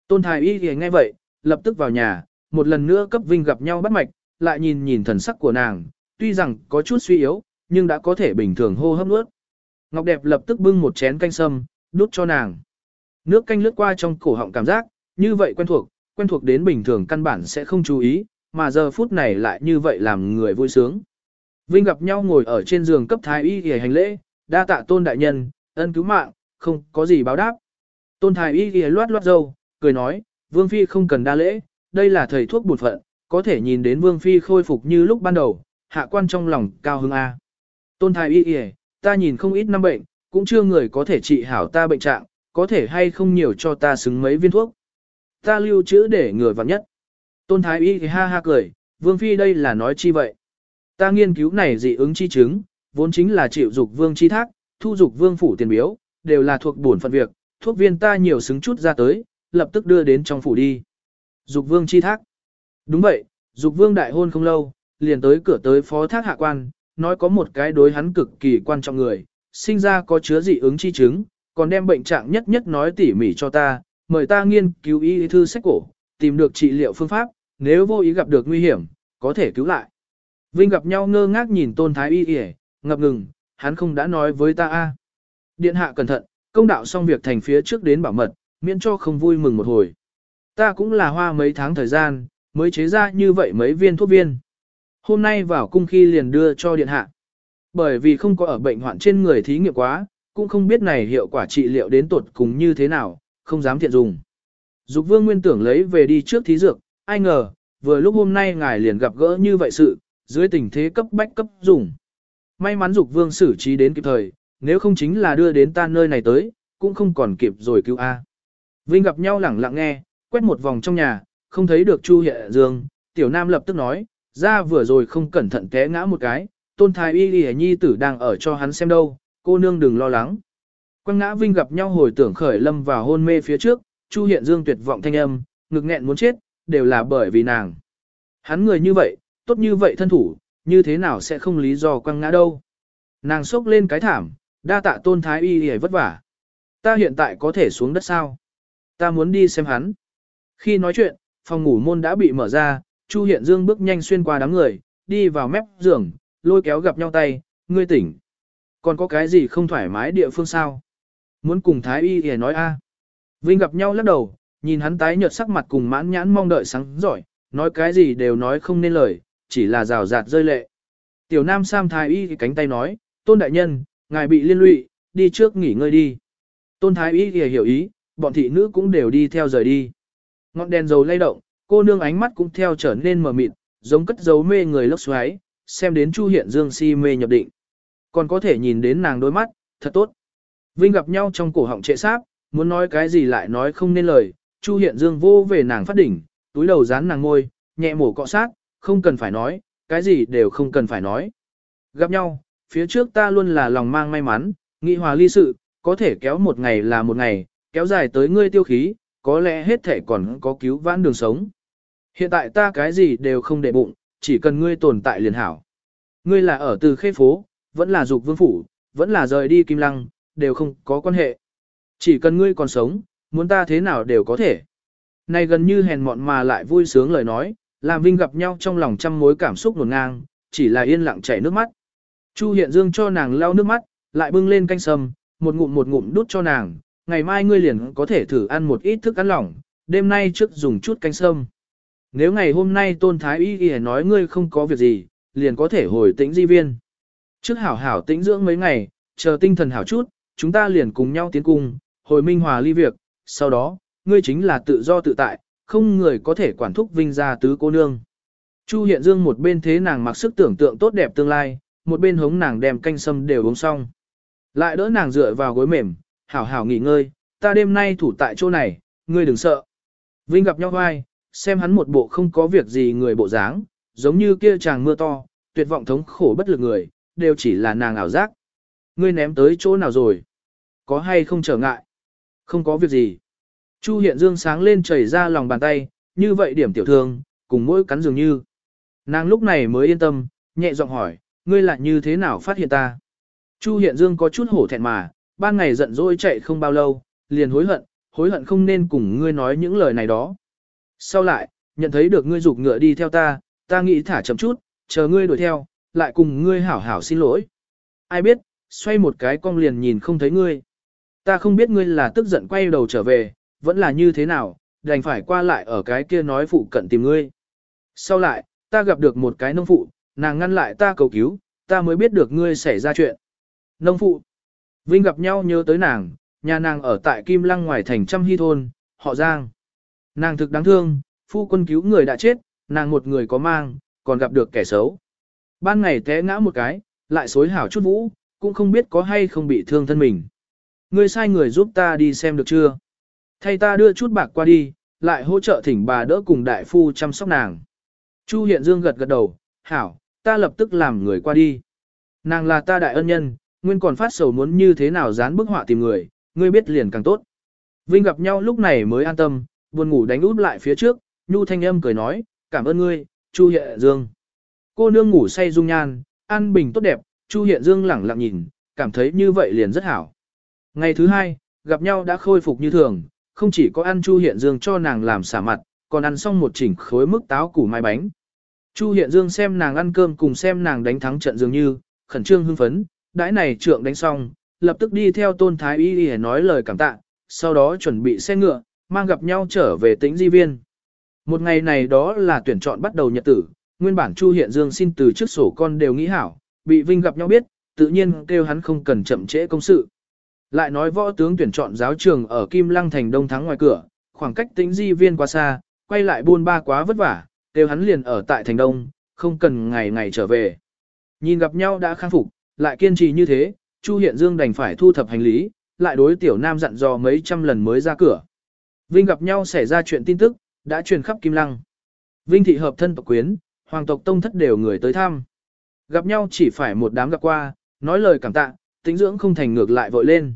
S1: Tôn thái y thì nghe vậy, lập tức vào nhà, một lần nữa cấp vinh gặp nhau bắt mạch, lại nhìn nhìn thần sắc của nàng, tuy rằng có chút suy yếu, nhưng đã có thể bình thường hô hấp nuốt. Ngọc đẹp lập tức bưng một chén canh sâm, đút cho nàng. Nước canh lướt qua trong cổ họng cảm giác, như vậy quen thuộc, quen thuộc đến bình thường căn bản sẽ không chú ý, mà giờ phút này lại như vậy làm người vui sướng. Vinh gặp nhau ngồi ở trên giường cấp thái y y hành lễ, đa tạ tôn đại nhân, ân cứu mạng, không có gì báo đáp. Tôn thái y y loát loát dâu, cười nói, vương phi không cần đa lễ, đây là thầy thuốc bột phận, có thể nhìn đến vương phi khôi phục như lúc ban đầu, hạ quan trong lòng cao hứng A. Tôn thái y y ta nhìn không ít năm bệnh, cũng chưa người có thể trị hảo ta bệnh trạng, có thể hay không nhiều cho ta xứng mấy viên thuốc. Ta lưu trữ để người vặn nhất. Tôn thái y ha ha cười, vương phi đây là nói chi vậy. Ta nghiên cứu này dị ứng chi chứng, vốn chính là chịu dục vương chi thác, thu dục vương phủ tiền biếu, đều là thuộc bổn phận việc, thuốc viên ta nhiều xứng chút ra tới, lập tức đưa đến trong phủ đi. Dục vương chi thác. Đúng vậy, dục vương đại hôn không lâu, liền tới cửa tới phó thác hạ quan, nói có một cái đối hắn cực kỳ quan trọng người, sinh ra có chứa dị ứng chi chứng, còn đem bệnh trạng nhất nhất nói tỉ mỉ cho ta, mời ta nghiên cứu y thư sách cổ, tìm được trị liệu phương pháp, nếu vô ý gặp được nguy hiểm, có thể cứu lại. Vinh gặp nhau ngơ ngác nhìn tôn thái y yể, ngập ngừng, hắn không đã nói với ta a. Điện hạ cẩn thận, công đạo xong việc thành phía trước đến bảo mật, miễn cho không vui mừng một hồi. Ta cũng là hoa mấy tháng thời gian, mới chế ra như vậy mấy viên thuốc viên. Hôm nay vào cung khi liền đưa cho điện hạ. Bởi vì không có ở bệnh hoạn trên người thí nghiệm quá, cũng không biết này hiệu quả trị liệu đến tột cùng như thế nào, không dám thiện dùng. Dục vương nguyên tưởng lấy về đi trước thí dược, ai ngờ, vừa lúc hôm nay ngài liền gặp gỡ như vậy sự, dưới tình thế cấp bách cấp dùng. May mắn dục vương xử trí đến kịp thời, nếu không chính là đưa đến ta nơi này tới, cũng không còn kịp rồi cứu A. Vinh gặp nhau lẳng lặng nghe, quét một vòng trong nhà, không thấy được Chu Hiện Dương, tiểu nam lập tức nói, ra vừa rồi không cẩn thận té ngã một cái, tôn thái y y nhi tử đang ở cho hắn xem đâu, cô nương đừng lo lắng. Quang ngã Vinh gặp nhau hồi tưởng khởi lâm vào hôn mê phía trước, Chu Hiện Dương tuyệt vọng thanh âm, ngực nghẹn muốn chết, đều là bởi vì nàng. Hắn người như vậy, tốt như vậy thân thủ, như thế nào sẽ không lý do quăng ngã đâu. Nàng sốc lên cái thảm, đa tạ tôn thái y hề vất vả. Ta hiện tại có thể xuống đất sao? Ta muốn đi xem hắn. Khi nói chuyện, phòng ngủ môn đã bị mở ra, Chu Hiện Dương bước nhanh xuyên qua đám người, đi vào mép giường, lôi kéo gặp nhau tay, ngươi tỉnh. Còn có cái gì không thoải mái địa phương sao? Muốn cùng Thái Y hề nói a. Vinh gặp nhau lắc đầu, nhìn hắn tái nhợt sắc mặt cùng mãn nhãn mong đợi sáng giỏi, nói cái gì đều nói không nên lời, chỉ là rào rạt rơi lệ. Tiểu Nam Sam Thái Y cánh tay nói, Tôn Đại Nhân, ngài bị liên lụy, đi trước nghỉ ngơi đi. Tôn Thái Y thì hiểu ý, bọn thị nữ cũng đều đi theo rời đi. Ngọn đèn dầu lay động, cô nương ánh mắt cũng theo trở nên mờ mịt, giống cất dấu mê người lốc xoáy, xem đến Chu Hiện Dương si mê nhập định. Còn có thể nhìn đến nàng đôi mắt, thật tốt. Vinh gặp nhau trong cổ họng trệ sáp, muốn nói cái gì lại nói không nên lời, Chu Hiện Dương vô về nàng phát đỉnh, túi đầu dán nàng ngôi, nhẹ mổ cọ sát, không cần phải nói, cái gì đều không cần phải nói. Gặp nhau, phía trước ta luôn là lòng mang may mắn, nghị hòa ly sự, có thể kéo một ngày là một ngày, kéo dài tới ngươi tiêu khí, có lẽ hết thể còn có cứu vãn đường sống. Hiện tại ta cái gì đều không để bụng, chỉ cần ngươi tồn tại liền hảo. Ngươi là ở từ khê phố, vẫn là dục vương phủ, vẫn là rời đi kim lăng, đều không có quan hệ. Chỉ cần ngươi còn sống, muốn ta thế nào đều có thể. Này gần như hèn mọn mà lại vui sướng lời nói, làm Vinh gặp nhau trong lòng trăm mối cảm xúc nổn ngang, chỉ là yên lặng chảy nước mắt. Chu Hiện Dương cho nàng lau nước mắt, lại bưng lên canh sâm, một ngụm một ngụm đút cho nàng, ngày mai ngươi liền có thể thử ăn một ít thức ăn lỏng, đêm nay trước dùng chút canh sâm. Nếu ngày hôm nay Tôn Thái Y Y nói ngươi không có việc gì, liền có thể hồi tĩnh di viên. Trước hảo hảo tĩnh dưỡng mấy ngày, chờ tinh thần hảo chút, chúng ta liền cùng nhau tiến cung, hồi minh hòa ly việc, sau đó, ngươi chính là tự do tự tại, không người có thể quản thúc vinh gia tứ cô nương. Chu Hiện Dương một bên thế nàng mặc sức tưởng tượng tốt đẹp tương lai, một bên hống nàng đem canh sâm đều uống xong. Lại đỡ nàng dựa vào gối mềm, hảo hảo nghỉ ngơi, ta đêm nay thủ tại chỗ này, ngươi đừng sợ. Vinh gặp nhau vai, xem hắn một bộ không có việc gì người bộ dáng, giống như kia chàng mưa to, tuyệt vọng thống khổ bất lực người, đều chỉ là nàng ảo giác. Ngươi ném tới chỗ nào rồi? Có hay không trở ngại? Không có việc gì. Chu Hiện Dương sáng lên chảy ra lòng bàn tay, như vậy điểm tiểu thương, cùng mỗi cắn dường như. Nàng lúc này mới yên tâm, nhẹ giọng hỏi, ngươi lại như thế nào phát hiện ta? Chu Hiện Dương có chút hổ thẹn mà, ban ngày giận dỗi chạy không bao lâu, liền hối hận, hối hận không nên cùng ngươi nói những lời này đó. Sau lại, nhận thấy được ngươi rục ngựa đi theo ta, ta nghĩ thả chậm chút, chờ ngươi đuổi theo, lại cùng ngươi hảo hảo xin lỗi. Ai biết, xoay một cái cong liền nhìn không thấy ngươi. Ta không biết ngươi là tức giận quay đầu trở về, vẫn là như thế nào, đành phải qua lại ở cái kia nói phụ cận tìm ngươi. Sau lại, ta gặp được một cái nông phụ, nàng ngăn lại ta cầu cứu, ta mới biết được ngươi xảy ra chuyện. Nông phụ. Vinh gặp nhau nhớ tới nàng, nhà nàng ở tại Kim Lăng ngoài thành trăm hy thôn, họ Giang. Nàng thực đáng thương, phu quân cứu người đã chết, nàng một người có mang, còn gặp được kẻ xấu. Ban ngày té ngã một cái, lại xối hảo chút vũ, cũng không biết có hay không bị thương thân mình. Ngươi sai người giúp ta đi xem được chưa? Thay ta đưa chút bạc qua đi, lại hỗ trợ thỉnh bà đỡ cùng đại phu chăm sóc nàng. Chu Hiện Dương gật gật đầu, hảo, ta lập tức làm người qua đi. Nàng là ta đại ân nhân, nguyên còn phát sầu muốn như thế nào dán bức họa tìm người, ngươi biết liền càng tốt. Vinh gặp nhau lúc này mới an tâm, buồn ngủ đánh út lại phía trước, Nhu Thanh Âm cười nói, cảm ơn ngươi, Chu Hiện Dương. Cô nương ngủ say dung nhan, an bình tốt đẹp, Chu Hiện Dương lẳng lặng nhìn, cảm thấy như vậy liền rất hảo. Ngày thứ hai, gặp nhau đã khôi phục như thường, không chỉ có ăn Chu Hiện Dương cho nàng làm xả mặt, còn ăn xong một chỉnh khối mức táo củ mai bánh. Chu Hiện Dương xem nàng ăn cơm cùng xem nàng đánh thắng trận dường như, khẩn trương hưng phấn, đãi này trượng đánh xong, lập tức đi theo tôn thái y để nói lời cảm tạ, sau đó chuẩn bị xe ngựa, mang gặp nhau trở về tĩnh di viên. Một ngày này đó là tuyển chọn bắt đầu nhật tử, nguyên bản Chu Hiện Dương xin từ trước sổ con đều nghĩ hảo, bị Vinh gặp nhau biết, tự nhiên kêu hắn không cần chậm trễ công sự. Lại nói võ tướng tuyển chọn giáo trường ở Kim Lăng thành đông thắng ngoài cửa, khoảng cách tính di viên quá xa, quay lại buôn ba quá vất vả, đều hắn liền ở tại thành đông, không cần ngày ngày trở về. Nhìn gặp nhau đã khang phục, lại kiên trì như thế, Chu Hiện Dương đành phải thu thập hành lý, lại đối tiểu nam dặn dò mấy trăm lần mới ra cửa. Vinh gặp nhau xảy ra chuyện tin tức, đã truyền khắp Kim Lăng. Vinh thị hợp thân tộc quyến, hoàng tộc tông thất đều người tới thăm. Gặp nhau chỉ phải một đám gặp qua, nói lời cảm tạ, tính dưỡng không thành ngược lại vội lên.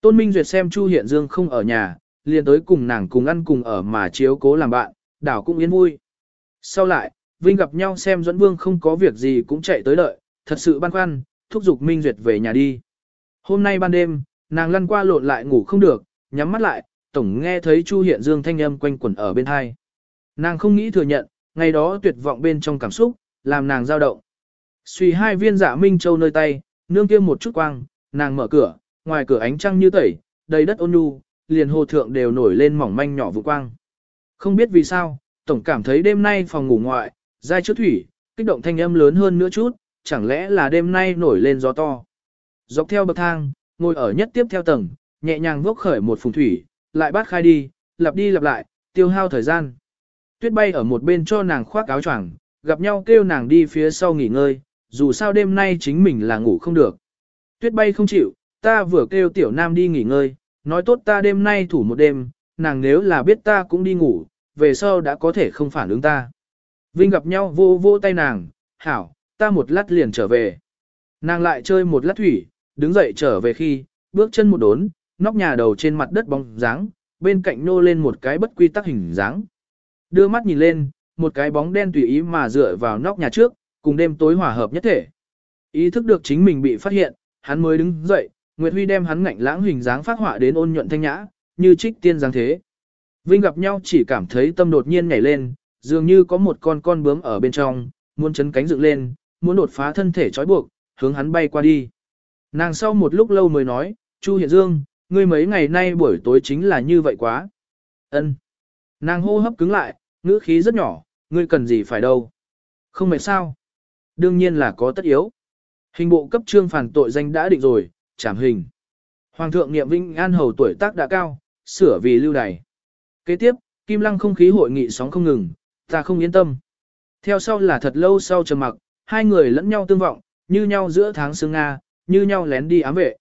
S1: Tôn Minh Duyệt xem Chu Hiện Dương không ở nhà, liền tới cùng nàng cùng ăn cùng ở mà chiếu cố làm bạn, đảo cũng yên vui. Sau lại, Vinh gặp nhau xem Duẫn Vương không có việc gì cũng chạy tới đợi, thật sự băn khoăn, thúc giục Minh Duyệt về nhà đi. Hôm nay ban đêm, nàng lăn qua lộn lại ngủ không được, nhắm mắt lại, tổng nghe thấy Chu Hiện Dương thanh âm quanh quẩn ở bên hai. Nàng không nghĩ thừa nhận, ngày đó tuyệt vọng bên trong cảm xúc, làm nàng dao động. Suy hai viên dạ minh châu nơi tay, nương kia một chút quang, nàng mở cửa, ngoài cửa ánh trăng như tẩy, đầy đất ôn nhu, liền hồ thượng đều nổi lên mỏng manh nhỏ vụ quang. Không biết vì sao, tổng cảm thấy đêm nay phòng ngủ ngoại, dai chứa thủy, kích động thanh âm lớn hơn nữa chút, chẳng lẽ là đêm nay nổi lên gió to. Dọc theo bậc thang, ngồi ở nhất tiếp theo tầng, nhẹ nhàng vốc khởi một phùng thủy, lại bắt khai đi, lặp đi lặp lại, tiêu hao thời gian. Tuyết bay ở một bên cho nàng khoác áo choàng, gặp nhau kêu nàng đi phía sau nghỉ ngơi, dù sao đêm nay chính mình là ngủ không được. Tuyết bay không chịu, ta vừa kêu tiểu nam đi nghỉ ngơi, nói tốt ta đêm nay thủ một đêm, nàng nếu là biết ta cũng đi ngủ, về sau đã có thể không phản ứng ta. Vinh gặp nhau vô vô tay nàng, hảo, ta một lát liền trở về. Nàng lại chơi một lát thủy, đứng dậy trở về khi, bước chân một đốn, nóc nhà đầu trên mặt đất bóng dáng, bên cạnh nô lên một cái bất quy tắc hình dáng. Đưa mắt nhìn lên, một cái bóng đen tùy ý mà dựa vào nóc nhà trước, cùng đêm tối hòa hợp nhất thể. Ý thức được chính mình bị phát hiện, hắn mới đứng dậy, Nguyệt Huy đem hắn ngạnh lãng hình dáng phát họa đến ôn nhuận thanh nhã, như trích tiên dáng thế. Vinh gặp nhau chỉ cảm thấy tâm đột nhiên nhảy lên, dường như có một con con bướm ở bên trong, muốn chấn cánh dựng lên, muốn đột phá thân thể trói buộc, hướng hắn bay qua đi. Nàng sau một lúc lâu mới nói, Chu Hiện Dương, ngươi mấy ngày nay buổi tối chính là như vậy quá. Ân. Nàng hô hấp cứng lại, ngữ khí rất nhỏ, ngươi cần gì phải đâu. Không mệt sao? Đương nhiên là có tất yếu. Hình bộ cấp trương phản tội danh đã định rồi, trảm hình. Hoàng thượng niệm vinh an hầu tuổi tác đã cao, sửa vì lưu đày. Kế tiếp, Kim Lăng không khí hội nghị sóng không ngừng, ta không yên tâm. Theo sau là thật lâu sau trầm mặc, hai người lẫn nhau tương vọng, như nhau giữa tháng sương Nga, như nhau lén đi ám vệ.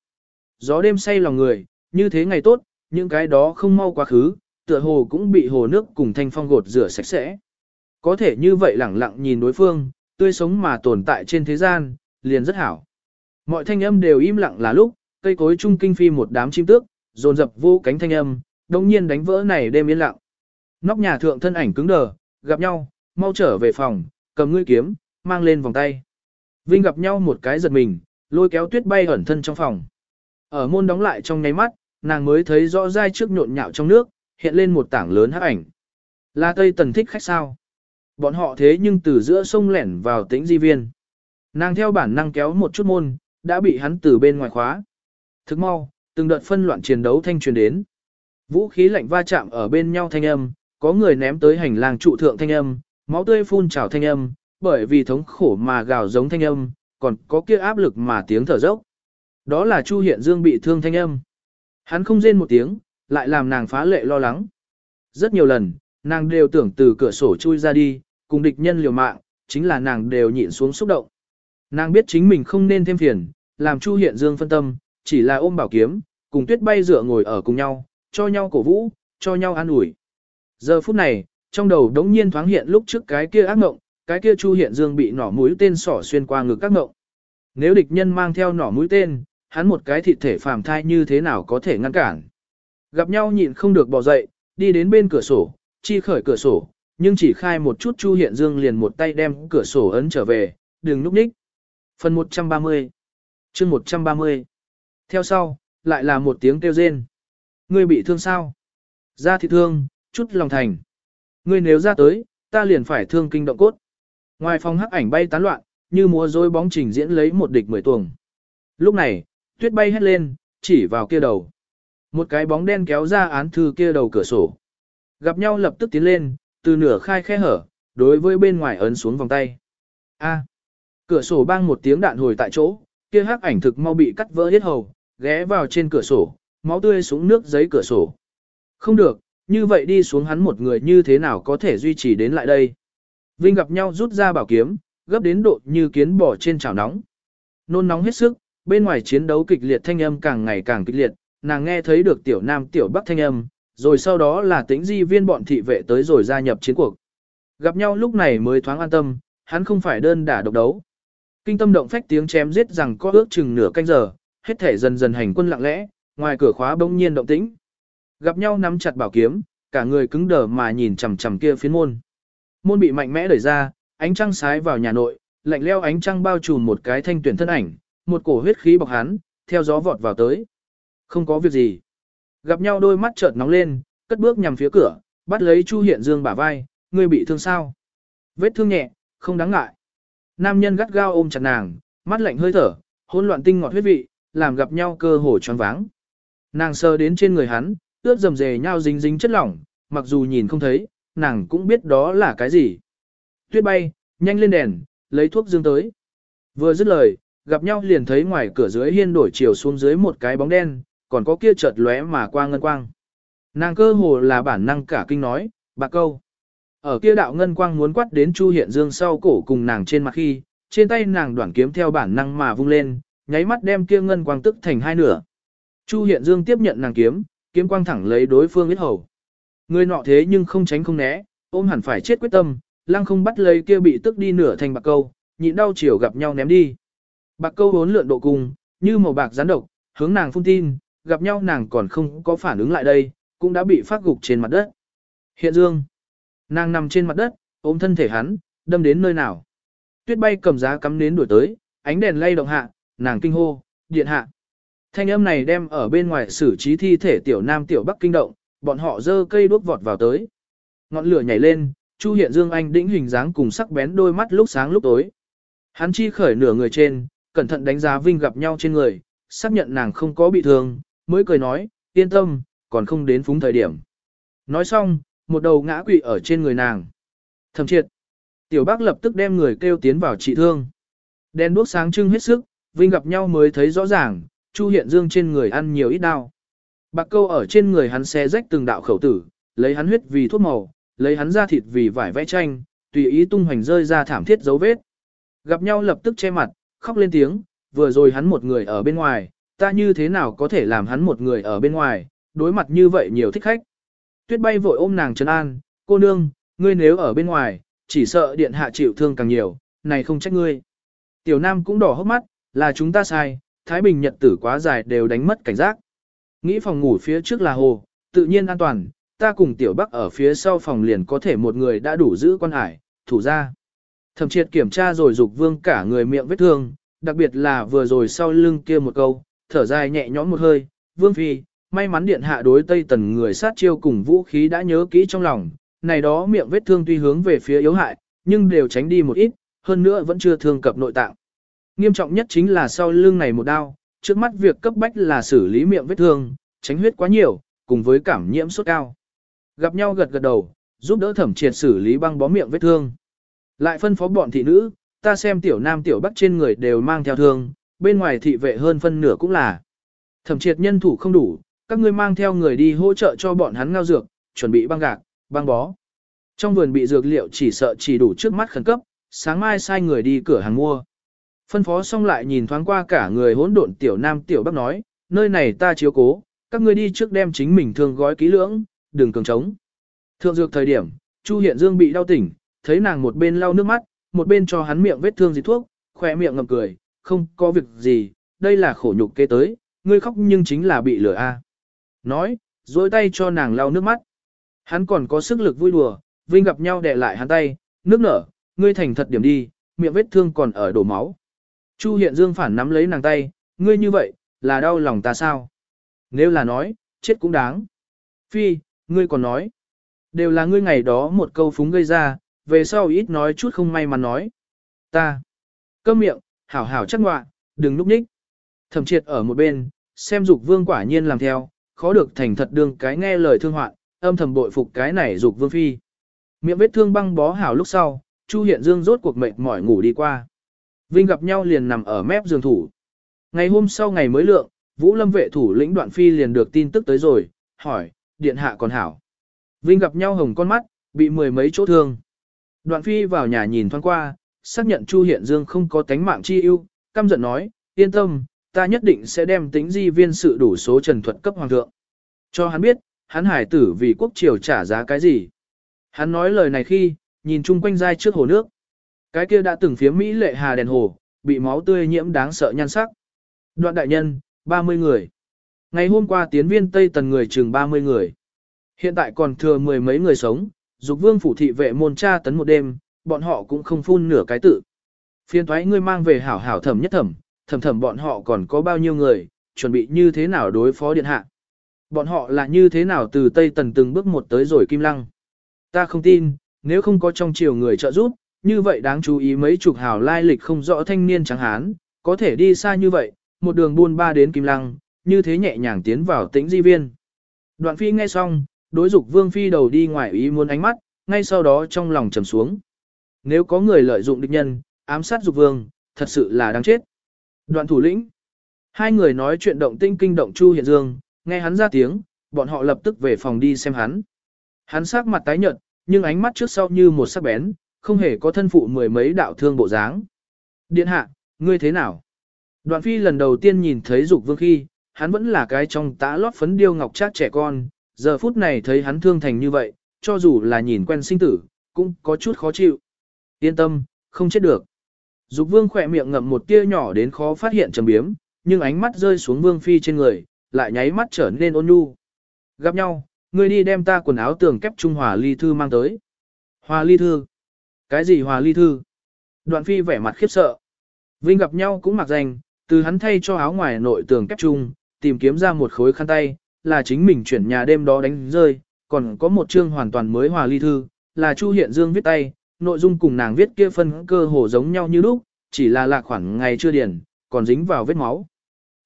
S1: Gió đêm say lòng người, như thế ngày tốt, những cái đó không mau quá khứ, tựa hồ cũng bị hồ nước cùng thanh phong gột rửa sạch sẽ. Có thể như vậy lẳng lặng nhìn đối phương, tươi sống mà tồn tại trên thế gian, liền rất hảo. Mọi thanh âm đều im lặng là lúc, cây cối trung kinh phi một đám chim tước, dồn dập vô cánh thanh âm, đồng nhiên đánh vỡ này đêm yên lặng. Nóc nhà thượng thân ảnh cứng đờ, gặp nhau, mau trở về phòng, cầm ngươi kiếm, mang lên vòng tay. Vinh gặp nhau một cái giật mình, lôi kéo tuyết bay ẩn thân trong phòng. Ở môn đóng lại trong nháy mắt, nàng mới thấy rõ dai trước nhộn nhạo trong nước, hiện lên một tảng lớn hắc ảnh. Là Tây Tần thích khách sao? Bọn họ thế nhưng từ giữa sông lẻn vào tĩnh di viên. Nàng theo bản năng kéo một chút môn, đã bị hắn từ bên ngoài khóa. Thức mau, từng đợt phân loạn chiến đấu thanh truyền đến. Vũ khí lạnh va chạm ở bên nhau thanh âm, có người ném tới hành lang trụ thượng thanh âm, máu tươi phun trào thanh âm, bởi vì thống khổ mà gào giống thanh âm, còn có kia áp lực mà tiếng thở dốc. Đó là Chu Hiện Dương bị thương thanh âm. Hắn không rên một tiếng, lại làm nàng phá lệ lo lắng. Rất nhiều lần, nàng đều tưởng từ cửa sổ chui ra đi, cùng địch nhân liều mạng, chính là nàng đều nhịn xuống xúc động. Nàng biết chính mình không nên thêm phiền, làm Chu Hiện Dương phân tâm, chỉ là ôm bảo kiếm, cùng tuyết bay dựa ngồi ở cùng nhau, cho nhau cổ vũ, cho nhau an ủi. Giờ phút này, trong đầu đống nhiên thoáng hiện lúc trước cái kia ác ngộng cái kia Chu Hiện Dương bị nỏ mũi tên sỏ xuyên qua ngực các ngộng. Nếu địch nhân mang theo nỏ mũi tên, hắn một cái thịt thể phàm thai như thế nào có thể ngăn cản. Gặp nhau nhịn không được bỏ dậy, đi đến bên cửa sổ, chi khởi cửa sổ, nhưng chỉ khai một chút Chu Hiện Dương liền một tay đem cửa sổ ấn trở về, đừng núp ních. Phần 130 chương 130 Theo sau, lại là một tiếng kêu rên. Ngươi bị thương sao? Ra thì thương, chút lòng thành. Ngươi nếu ra tới, ta liền phải thương kinh động cốt. Ngoài phòng hắc ảnh bay tán loạn, như múa rối bóng trình diễn lấy một địch mười tuồng. Lúc này, tuyết bay hét lên, chỉ vào kia đầu. Một cái bóng đen kéo ra án thư kia đầu cửa sổ. Gặp nhau lập tức tiến lên, từ nửa khai khe hở, đối với bên ngoài ấn xuống vòng tay. A. Cửa sổ bang một tiếng đạn hồi tại chỗ, kia hắc ảnh thực mau bị cắt vỡ hết hầu, ghé vào trên cửa sổ, máu tươi xuống nước giấy cửa sổ. Không được, như vậy đi xuống hắn một người như thế nào có thể duy trì đến lại đây. Vinh gặp nhau rút ra bảo kiếm, gấp đến độ như kiến bò trên chảo nóng. Nôn nóng hết sức, bên ngoài chiến đấu kịch liệt thanh âm càng ngày càng kịch liệt, nàng nghe thấy được tiểu nam tiểu bắc thanh âm, rồi sau đó là tính di viên bọn thị vệ tới rồi gia nhập chiến cuộc. Gặp nhau lúc này mới thoáng an tâm, hắn không phải đơn đả độc đấu. Kinh tâm động phách tiếng chém giết rằng có ước chừng nửa canh giờ, hết thể dần dần hành quân lặng lẽ, ngoài cửa khóa bỗng nhiên động tĩnh. Gặp nhau nắm chặt bảo kiếm, cả người cứng đờ mà nhìn chằm chằm kia phiến môn. Môn bị mạnh mẽ đẩy ra, ánh trăng sái vào nhà nội, lạnh leo ánh trăng bao trùm một cái thanh tuyển thân ảnh, một cổ huyết khí bọc hắn, theo gió vọt vào tới. Không có việc gì. Gặp nhau đôi mắt chợt nóng lên, cất bước nhằm phía cửa, bắt lấy Chu Hiện Dương bả vai, ngươi bị thương sao? Vết thương nhẹ, không đáng ngại. Nam nhân gắt gao ôm chặt nàng, mắt lạnh hơi thở, hỗn loạn tinh ngọt huyết vị, làm gặp nhau cơ hồ choáng váng. Nàng sờ đến trên người hắn, ướt dầm dề nhau dính dính chất lỏng, mặc dù nhìn không thấy, nàng cũng biết đó là cái gì. Tuyết bay, nhanh lên đèn, lấy thuốc dương tới. Vừa dứt lời, gặp nhau liền thấy ngoài cửa dưới hiên đổi chiều xuống dưới một cái bóng đen, còn có kia chợt lóe mà qua ngân quang. Nàng cơ hồ là bản năng cả kinh nói, bạc câu. Ở kia đạo ngân quang muốn quát đến Chu Hiện Dương sau cổ cùng nàng trên mặt khi, trên tay nàng đoạn kiếm theo bản năng mà vung lên, nháy mắt đem kia ngân quang tức thành hai nửa. Chu Hiện Dương tiếp nhận nàng kiếm, kiếm quang thẳng lấy đối phương huyết hầu. Người nọ thế nhưng không tránh không né, ôm hẳn phải chết quyết tâm, lăng không bắt lấy kia bị tức đi nửa thành bạc câu, nhịn đau chiều gặp nhau ném đi. Bạc câu vốn lượn độ cùng, như màu bạc rắn độc, hướng nàng phun tin, gặp nhau nàng còn không có phản ứng lại đây, cũng đã bị phát gục trên mặt đất. Hiện dương, nàng nằm trên mặt đất, ôm thân thể hắn, đâm đến nơi nào. Tuyết bay cầm giá cắm nến đuổi tới, ánh đèn lay động hạ, nàng kinh hô, điện hạ. Thanh âm này đem ở bên ngoài xử trí thi thể tiểu nam tiểu bắc kinh động, bọn họ dơ cây đuốc vọt vào tới. Ngọn lửa nhảy lên, Chu Hiện Dương Anh đĩnh hình dáng cùng sắc bén đôi mắt lúc sáng lúc tối. Hắn chi khởi nửa người trên, cẩn thận đánh giá Vinh gặp nhau trên người, xác nhận nàng không có bị thương, mới cười nói, yên tâm, còn không đến phúng thời điểm. Nói xong, một đầu ngã quỵ ở trên người nàng. Thẩm triệt. Tiểu bác lập tức đem người kêu tiến vào trị thương. Đèn đuốc sáng trưng hết sức, Vinh gặp nhau mới thấy rõ ràng, Chu Hiện Dương trên người ăn nhiều ít đau. Bạc câu ở trên người hắn xé rách từng đạo khẩu tử, lấy hắn huyết vì thuốc màu, lấy hắn ra thịt vì vải vẽ tranh, tùy ý tung hoành rơi ra thảm thiết dấu vết. Gặp nhau lập tức che mặt, khóc lên tiếng, vừa rồi hắn một người ở bên ngoài, ta như thế nào có thể làm hắn một người ở bên ngoài, đối mặt như vậy nhiều thích khách. Tuyết bay vội ôm nàng trấn an, cô nương, ngươi nếu ở bên ngoài, chỉ sợ điện hạ chịu thương càng nhiều, này không trách ngươi. Tiểu Nam cũng đỏ hốc mắt, là chúng ta sai, Thái Bình nhật tử quá dài đều đánh mất cảnh giác. Nghĩ phòng ngủ phía trước là hồ, tự nhiên an toàn, ta cùng Tiểu Bắc ở phía sau phòng liền có thể một người đã đủ giữ quan hải, thủ ra. Thẩm triệt kiểm tra rồi dục vương cả người miệng vết thương, đặc biệt là vừa rồi sau lưng kia một câu, thở dài nhẹ nhõm một hơi, vương phi, may mắn điện hạ đối tây tần người sát chiêu cùng vũ khí đã nhớ kỹ trong lòng, này đó miệng vết thương tuy hướng về phía yếu hại, nhưng đều tránh đi một ít, hơn nữa vẫn chưa thương cập nội tạng. Nghiêm trọng nhất chính là sau lưng này một đau, trước mắt việc cấp bách là xử lý miệng vết thương, tránh huyết quá nhiều, cùng với cảm nhiễm sốt cao. Gặp nhau gật gật đầu, giúp đỡ thẩm triệt xử lý băng bó miệng vết thương. Lại phân phó bọn thị nữ, ta xem tiểu nam tiểu bắc trên người đều mang theo thương, bên ngoài thị vệ hơn phân nửa cũng là. Thẩm triệt nhân thủ không đủ, các ngươi mang theo người đi hỗ trợ cho bọn hắn ngao dược, chuẩn bị băng gạc, băng bó. Trong vườn bị dược liệu chỉ sợ chỉ đủ trước mắt khẩn cấp, sáng mai sai người đi cửa hàng mua. Phân phó xong lại nhìn thoáng qua cả người hỗn độn tiểu nam tiểu bắc nói, nơi này ta chiếu cố, các ngươi đi trước đem chính mình thương gói kỹ lưỡng, đừng cường trống. Thượng dược thời điểm, Chu Hiện Dương bị đau tỉnh, thấy nàng một bên lau nước mắt, một bên cho hắn miệng vết thương dịch thuốc, khỏe miệng ngậm cười, không có việc gì, đây là khổ nhục kế tới, ngươi khóc nhưng chính là bị lửa a. Nói, dối tay cho nàng lau nước mắt. Hắn còn có sức lực vui đùa, Vinh gặp nhau đè lại hắn tay, nước nở, ngươi thành thật điểm đi, miệng vết thương còn ở đổ máu. Chu Hiện Dương phản nắm lấy nàng tay, ngươi như vậy, là đau lòng ta sao? Nếu là nói, chết cũng đáng. Phi, ngươi còn nói. Đều là ngươi ngày đó một câu phúng gây ra, về sau ít nói chút không may mà nói. Ta. Câm miệng, hảo hảo chắc ngoạ, đừng núp nhích. Thẩm triệt ở một bên, xem dục vương quả nhiên làm theo, khó được thành thật đương cái nghe lời thương hoạn, âm thầm bội phục cái này dục vương phi. Miệng vết thương băng bó hảo lúc sau, Chu Hiện Dương rốt cuộc mệt mỏi ngủ đi qua. Vinh gặp nhau liền nằm ở mép giường thủ. Ngày hôm sau ngày mới lượng, Vũ Lâm vệ thủ lĩnh đoạn phi liền được tin tức tới rồi, hỏi, điện hạ còn hảo. Vinh gặp nhau hồng con mắt, bị mười mấy chỗ thương. Đoạn phi vào nhà nhìn thoáng qua, xác nhận Chu Hiện Dương không có tánh mạng chi ưu, căm giận nói, yên tâm, ta nhất định sẽ đem tính di viên sự đủ số trần thuận cấp hoàng thượng. Cho hắn biết, hắn hải tử vì quốc triều trả giá cái gì. Hắn nói lời này khi, nhìn chung quanh dai trước hồ nước. Cái kia đã từng phía Mỹ lệ hà đèn hồ, bị máu tươi nhiễm đáng sợ nhan sắc. Đoạn đại nhân, 30 người. Ngày hôm qua tiến viên Tây Tần người chừng 30 người. Hiện tại còn thừa mười mấy người sống, dục vương phủ thị vệ môn tra tấn một đêm, bọn họ cũng không phun nửa cái tự. Phiên thoái ngươi mang về hảo hảo thẩm nhất thẩm, thẩm thẩm bọn họ còn có bao nhiêu người, chuẩn bị như thế nào đối phó điện hạ. Bọn họ là như thế nào từ Tây Tần từng bước một tới rồi Kim Lăng. Ta không tin, nếu không có trong triều người trợ giúp, như vậy đáng chú ý mấy chục hào lai lịch không rõ thanh niên trắng hán, có thể đi xa như vậy, một đường buôn ba đến Kim Lăng, như thế nhẹ nhàng tiến vào tĩnh di viên. Đoạn phi nghe xong, đối dục vương phi đầu đi ngoài ý muốn ánh mắt, ngay sau đó trong lòng trầm xuống. Nếu có người lợi dụng địch nhân, ám sát dục vương, thật sự là đáng chết. Đoạn thủ lĩnh. Hai người nói chuyện động tinh kinh động Chu Hiện Dương, nghe hắn ra tiếng, bọn họ lập tức về phòng đi xem hắn. Hắn sắc mặt tái nhợt, nhưng ánh mắt trước sau như một sắc bén, không hề có thân phụ mười mấy đạo thương bộ dáng. Điện hạ, ngươi thế nào? Đoạn phi lần đầu tiên nhìn thấy dục vương khi, hắn vẫn là cái trong tã lót phấn điêu ngọc trác trẻ con, giờ phút này thấy hắn thương thành như vậy, cho dù là nhìn quen sinh tử, cũng có chút khó chịu. Yên tâm, không chết được. Dục vương khỏe miệng ngậm một tia nhỏ đến khó phát hiện trầm biếm, nhưng ánh mắt rơi xuống vương phi trên người, lại nháy mắt trở nên ôn nhu. Gặp nhau, ngươi đi đem ta quần áo tường kép trung hòa ly thư mang tới. Hòa ly thư? Cái gì hòa ly thư? Đoạn phi vẻ mặt khiếp sợ. Vinh gặp nhau cũng mặc danh, từ hắn thay cho áo ngoài nội tường kép trung, tìm kiếm ra một khối khăn tay, là chính mình chuyển nhà đêm đó đánh rơi, còn có một chương hoàn toàn mới hòa ly thư, là Chu Hiện Dương viết tay, nội dung cùng nàng viết kia phân cơ hồ giống nhau như lúc, chỉ là lạc khoảng ngày chưa điển, còn dính vào vết máu.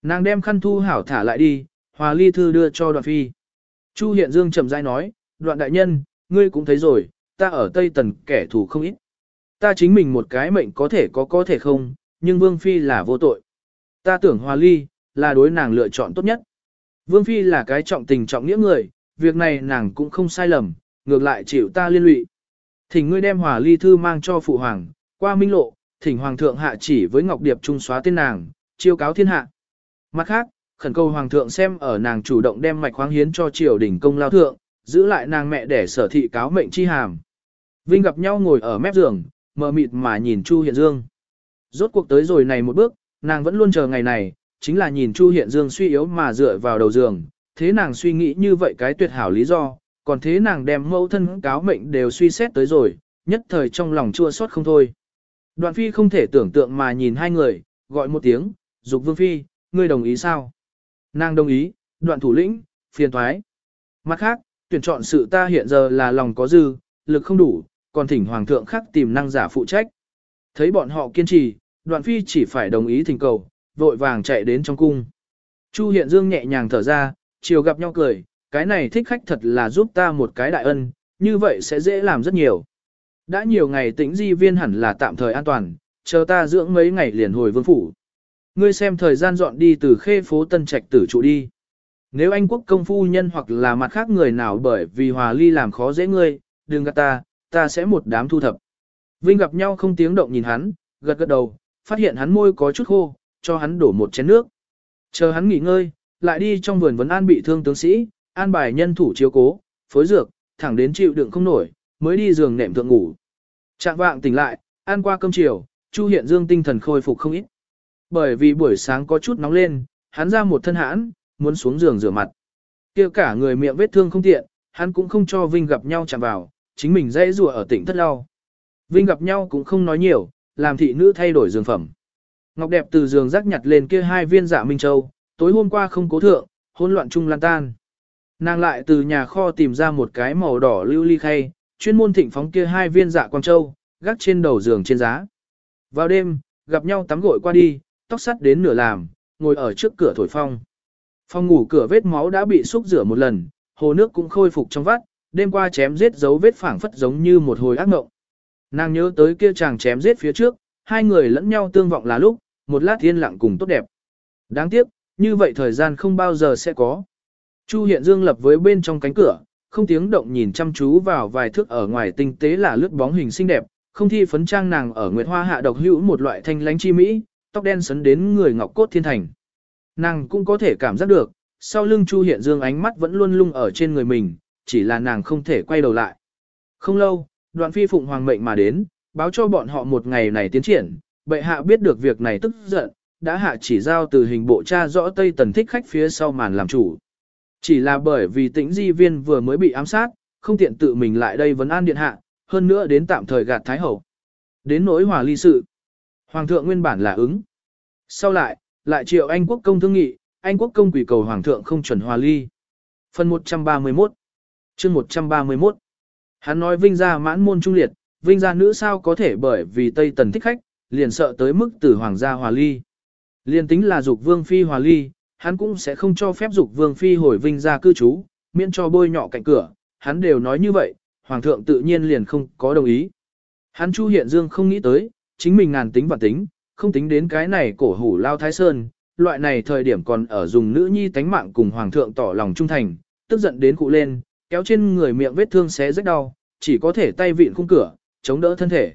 S1: Nàng đem khăn thu hảo thả lại đi, hòa ly thư đưa cho đoạn phi. Chu Hiện Dương chậm rãi nói, đoạn đại nhân, ngươi cũng thấy rồi, ta ở Tây Tần kẻ thù không ít. Ta chính mình một cái mệnh có thể có có thể không, nhưng Vương Phi là vô tội. Ta tưởng hòa ly, là đối nàng lựa chọn tốt nhất. Vương Phi là cái trọng tình trọng nghĩa người, việc này nàng cũng không sai lầm, ngược lại chịu ta liên lụy. Thỉnh ngươi đem hòa ly thư mang cho phụ hoàng, qua minh lộ, thỉnh hoàng thượng hạ chỉ với Ngọc Điệp trung xóa tên nàng, chiêu cáo thiên hạ. Mặt khác, khẩn cầu hoàng thượng xem ở nàng chủ động đem mạch khoáng hiến cho triều đình công lao thượng, giữ lại nàng mẹ để sở thị cáo mệnh chi hàm. Vinh gặp nhau ngồi ở mép giường, mờ mịt mà nhìn Chu Hiện Dương. Rốt cuộc tới rồi này một bước, nàng vẫn luôn chờ ngày này, chính là nhìn Chu Hiện Dương suy yếu mà dựa vào đầu giường, thế nàng suy nghĩ như vậy cái tuyệt hảo lý do, còn thế nàng đem mẫu thân cáo mệnh đều suy xét tới rồi, nhất thời trong lòng chua xót không thôi. Đoạn phi không thể tưởng tượng mà nhìn hai người, gọi một tiếng, dục vương phi, ngươi đồng ý sao? Nàng đồng ý, đoạn thủ lĩnh, phiền thoái. Mặt khác, tuyển chọn sự ta hiện giờ là lòng có dư, lực không đủ, còn thỉnh hoàng thượng khác tìm năng giả phụ trách. Thấy bọn họ kiên trì, đoạn phi chỉ phải đồng ý thỉnh cầu, vội vàng chạy đến trong cung. Chu hiện dương nhẹ nhàng thở ra, chiều gặp nhau cười, cái này thích khách thật là giúp ta một cái đại ân, như vậy sẽ dễ làm rất nhiều. Đã nhiều ngày tĩnh di viên hẳn là tạm thời an toàn, chờ ta dưỡng mấy ngày liền hồi vương phủ. Ngươi xem thời gian dọn đi từ khê phố tân trạch tử trụ đi. Nếu anh quốc công phu nhân hoặc là mặt khác người nào bởi vì hòa ly làm khó dễ ngươi, đừng gạt ta, ta sẽ một đám thu thập. Vinh gặp nhau không tiếng động nhìn hắn, gật gật đầu, phát hiện hắn môi có chút khô, cho hắn đổ một chén nước. Chờ hắn nghỉ ngơi, lại đi trong vườn vấn an bị thương tướng sĩ, an bài nhân thủ chiếu cố, phối dược, thẳng đến chịu đựng không nổi, mới đi giường nệm thượng ngủ. Trạng vạng tỉnh lại, ăn qua cơm chiều, Chu Hiện Dương tinh thần khôi phục không ít. Bởi vì buổi sáng có chút nóng lên, hắn ra một thân hãn, muốn xuống giường rửa mặt. kia cả người miệng vết thương không tiện, hắn cũng không cho Vinh gặp nhau chạm vào, chính mình dãy rùa ở tỉnh thất lao. Vinh gặp nhau cũng không nói nhiều, làm thị nữ thay đổi giường phẩm. Ngọc đẹp từ giường rắc nhặt lên kia hai viên dạ Minh Châu, tối hôm qua không cố thượng, hỗn loạn chung lan tan. Nàng lại từ nhà kho tìm ra một cái màu đỏ lưu ly khay, chuyên môn thịnh phóng kia hai viên dạ quang châu, gác trên đầu giường trên giá. Vào đêm, gặp nhau tắm gội qua đi, tóc sắt đến nửa làm, ngồi ở trước cửa thổi phong. Phòng ngủ cửa vết máu đã bị xúc rửa một lần, hồ nước cũng khôi phục trong vắt, đêm qua chém giết dấu vết phảng phất giống như một hồi ác mộng. Nàng nhớ tới kia chàng chém giết phía trước, hai người lẫn nhau tương vọng là lúc, một lát yên lặng cùng tốt đẹp. Đáng tiếc, như vậy thời gian không bao giờ sẽ có. Chu Hiện Dương lập với bên trong cánh cửa, không tiếng động nhìn chăm chú vào vài thước ở ngoài tinh tế là lướt bóng hình xinh đẹp, không thi phấn trang nàng ở Nguyệt Hoa hạ độc hữu một loại thanh lánh chi mỹ, tóc đen sấn đến người ngọc cốt thiên thành. Nàng cũng có thể cảm giác được, sau lưng Chu Hiện Dương ánh mắt vẫn luôn lung ở trên người mình, chỉ là nàng không thể quay đầu lại. Không lâu, đoạn phi phụng hoàng mệnh mà đến, báo cho bọn họ một ngày này tiến triển, bệ hạ biết được việc này tức giận, đã hạ chỉ giao từ hình bộ cha rõ Tây Tần thích khách phía sau màn làm chủ. Chỉ là bởi vì tĩnh di viên vừa mới bị ám sát, không tiện tự mình lại đây vấn an điện hạ, hơn nữa đến tạm thời gạt thái hậu. Đến nỗi hòa ly sự. Hoàng thượng nguyên bản là ứng. Sau lại, lại triệu Anh quốc công thương nghị, Anh quốc công quỷ cầu Hoàng thượng không chuẩn hòa ly. Phần 131 chương 131 Hắn nói vinh ra mãn môn trung liệt, Vinh gia nữ sao có thể bởi vì Tây Tần thích khách, liền sợ tới mức tử hoàng gia hòa ly. Liền tính là dục vương phi hòa ly, hắn cũng sẽ không cho phép dục vương phi hồi Vinh gia cư trú, miễn cho bôi nhọ cạnh cửa, hắn đều nói như vậy, hoàng thượng tự nhiên liền không có đồng ý. Hắn Chu Hiện Dương không nghĩ tới, chính mình ngàn tính và tính, không tính đến cái này cổ hủ lao thái sơn, loại này thời điểm còn ở dùng nữ nhi tánh mạng cùng hoàng thượng tỏ lòng trung thành, tức giận đến cụ lên, kéo trên người miệng vết thương xé rách đau, chỉ có thể tay vịn khung cửa, chống đỡ thân thể.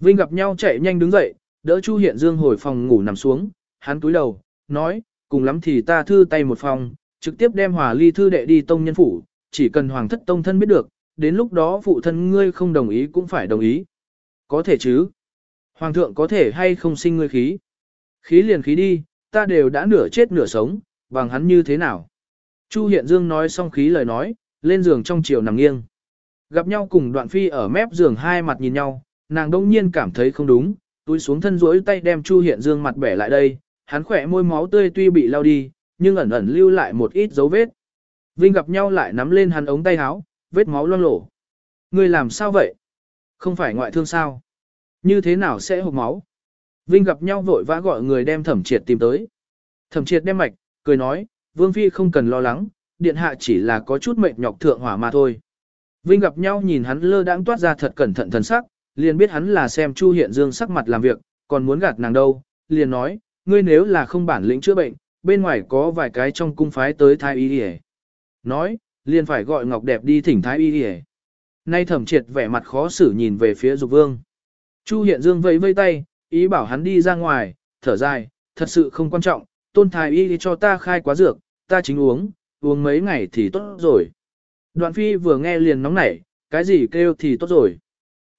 S1: Vinh gặp nhau chạy nhanh đứng dậy, đỡ Chu Hiện Dương hồi phòng ngủ nằm xuống, hắn túi đầu, nói, cùng lắm thì ta thư tay một phòng, trực tiếp đem hòa ly thư đệ đi tông nhân phủ, chỉ cần hoàng thất tông thân biết được, đến lúc đó phụ thân ngươi không đồng ý cũng phải đồng ý. Có thể chứ. Hoàng thượng có thể hay không sinh ngươi khí. Khí liền khí đi, ta đều đã nửa chết nửa sống, bằng hắn như thế nào. Chu Hiện Dương nói xong khí lời nói, lên giường trong chiều nằm nghiêng. Gặp nhau cùng đoạn phi ở mép giường hai mặt nhìn nhau, nàng đông nhiên cảm thấy không đúng, túi xuống thân rỗi tay đem Chu Hiện Dương mặt bẻ lại đây, hắn khỏe môi máu tươi tuy bị lao đi, nhưng ẩn ẩn lưu lại một ít dấu vết. Vinh gặp nhau lại nắm lên hắn ống tay áo, vết máu loang lổ. Ngươi làm sao vậy? Không phải ngoại thương sao? Như thế nào sẽ hộp máu? Vinh gặp nhau vội vã gọi người đem thẩm triệt tìm tới. Thẩm triệt đem mạch, cười nói, Vương Phi không cần lo lắng, điện hạ chỉ là có chút mệt nhọc thượng hỏa mà thôi. Vinh gặp nhau nhìn hắn lơ đãng toát ra thật cẩn thận thần sắc, liền biết hắn là xem Chu Hiện Dương sắc mặt làm việc, còn muốn gạt nàng đâu, liền nói, ngươi nếu là không bản lĩnh chữa bệnh, bên ngoài có vài cái trong cung phái tới thái y đi Nói, liền phải gọi Ngọc Đẹp đi thỉnh thái y đi Nay thẩm triệt vẻ mặt khó xử nhìn về phía Dục Vương. Chu Hiện Dương vẫy vây tay, ý bảo hắn đi ra ngoài, thở dài, thật sự không quan trọng, tôn thái y cho ta khai quá dược, ta chính uống, uống mấy ngày thì tốt rồi. Đoạn phi vừa nghe liền nóng nảy, cái gì kêu thì tốt rồi.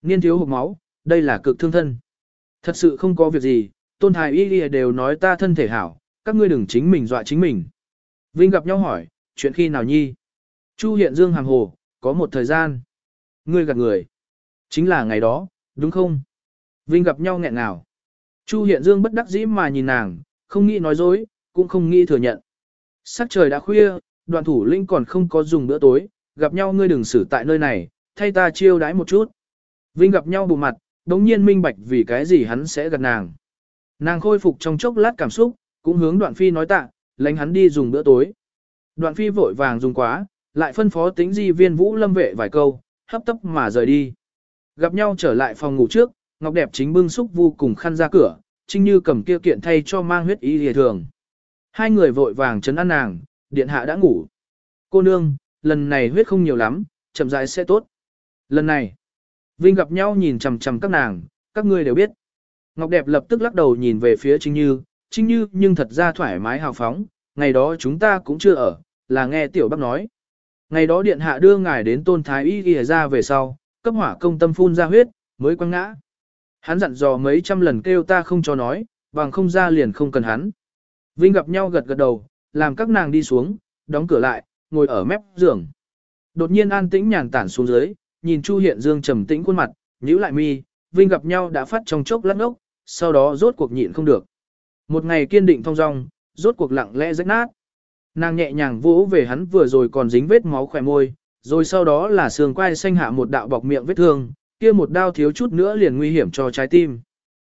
S1: Niên thiếu hộp máu, đây là cực thương thân. Thật sự không có việc gì, tôn thái y đều nói ta thân thể hảo, các ngươi đừng chính mình dọa chính mình. Vinh gặp nhau hỏi, chuyện khi nào nhi? Chu hiện dương hàng hồ, có một thời gian. Ngươi gặp người. Chính là ngày đó, đúng không? Vinh gặp nhau nghẹn nào. Chu hiện dương bất đắc dĩ mà nhìn nàng, không nghĩ nói dối, cũng không nghĩ thừa nhận. Sắc trời đã khuya, đoàn thủ linh còn không có dùng bữa tối, gặp nhau ngươi đừng xử tại nơi này, thay ta chiêu đái một chút. Vinh gặp nhau bù mặt, đống nhiên minh bạch vì cái gì hắn sẽ gặp nàng. Nàng khôi phục trong chốc lát cảm xúc, cũng hướng đoạn phi nói tạ, lánh hắn đi dùng bữa tối. Đoạn phi vội vàng dùng quá, lại phân phó tính di viên vũ lâm vệ vài câu, hấp tấp mà rời đi. Gặp nhau trở lại phòng ngủ trước, Ngọc Đẹp chính bưng xúc vô cùng khăn ra cửa, Trinh Như cầm kia kiện thay cho mang huyết y lìa thường. Hai người vội vàng chấn an nàng, điện hạ đã ngủ. Cô nương, lần này huyết không nhiều lắm, chậm rãi sẽ tốt. Lần này, Vinh gặp nhau nhìn chằm chằm các nàng, các ngươi đều biết. Ngọc Đẹp lập tức lắc đầu nhìn về phía Trinh Như, Trinh Như nhưng thật ra thoải mái hào phóng, ngày đó chúng ta cũng chưa ở, là nghe tiểu bác nói. Ngày đó điện hạ đưa ngài đến tôn thái y ghi ra về sau, cấp hỏa công tâm phun ra huyết, mới quăng ngã. Hắn dặn dò mấy trăm lần kêu ta không cho nói, bằng không ra liền không cần hắn. Vinh gặp nhau gật gật đầu, làm các nàng đi xuống, đóng cửa lại, ngồi ở mép giường. Đột nhiên an tĩnh nhàn tản xuống dưới, nhìn Chu Hiện Dương trầm tĩnh khuôn mặt, nhíu lại mi, Vinh gặp nhau đã phát trong chốc lát ốc, sau đó rốt cuộc nhịn không được. Một ngày kiên định thong dong, rốt cuộc lặng lẽ rách nát. Nàng nhẹ nhàng vỗ về hắn vừa rồi còn dính vết máu khỏe môi, rồi sau đó là sườn quai xanh hạ một đạo bọc miệng vết thương, kia một đao thiếu chút nữa liền nguy hiểm cho trái tim.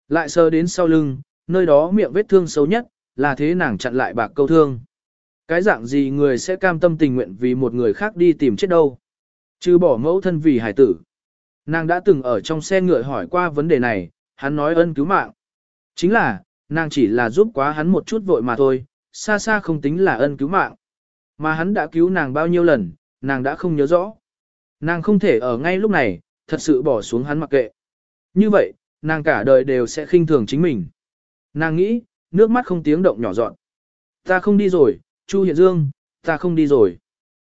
S1: Lại sờ đến sau lưng, nơi đó miệng vết thương xấu nhất, là thế nàng chặn lại bạc câu thương. Cái dạng gì người sẽ cam tâm tình nguyện vì một người khác đi tìm chết đâu. Chứ bỏ mẫu thân vì hải tử. Nàng đã từng ở trong xe ngựa hỏi qua vấn đề này, hắn nói ân cứu mạng. Chính là, nàng chỉ là giúp quá hắn một chút vội mà thôi, xa xa không tính là ân cứu mạng. Mà hắn đã cứu nàng bao nhiêu lần, nàng đã không nhớ rõ. Nàng không thể ở ngay lúc này, thật sự bỏ xuống hắn mặc kệ. Như vậy, nàng cả đời đều sẽ khinh thường chính mình. Nàng nghĩ, nước mắt không tiếng động nhỏ dọn. Ta không đi rồi, Chu Hiện Dương, ta không đi rồi.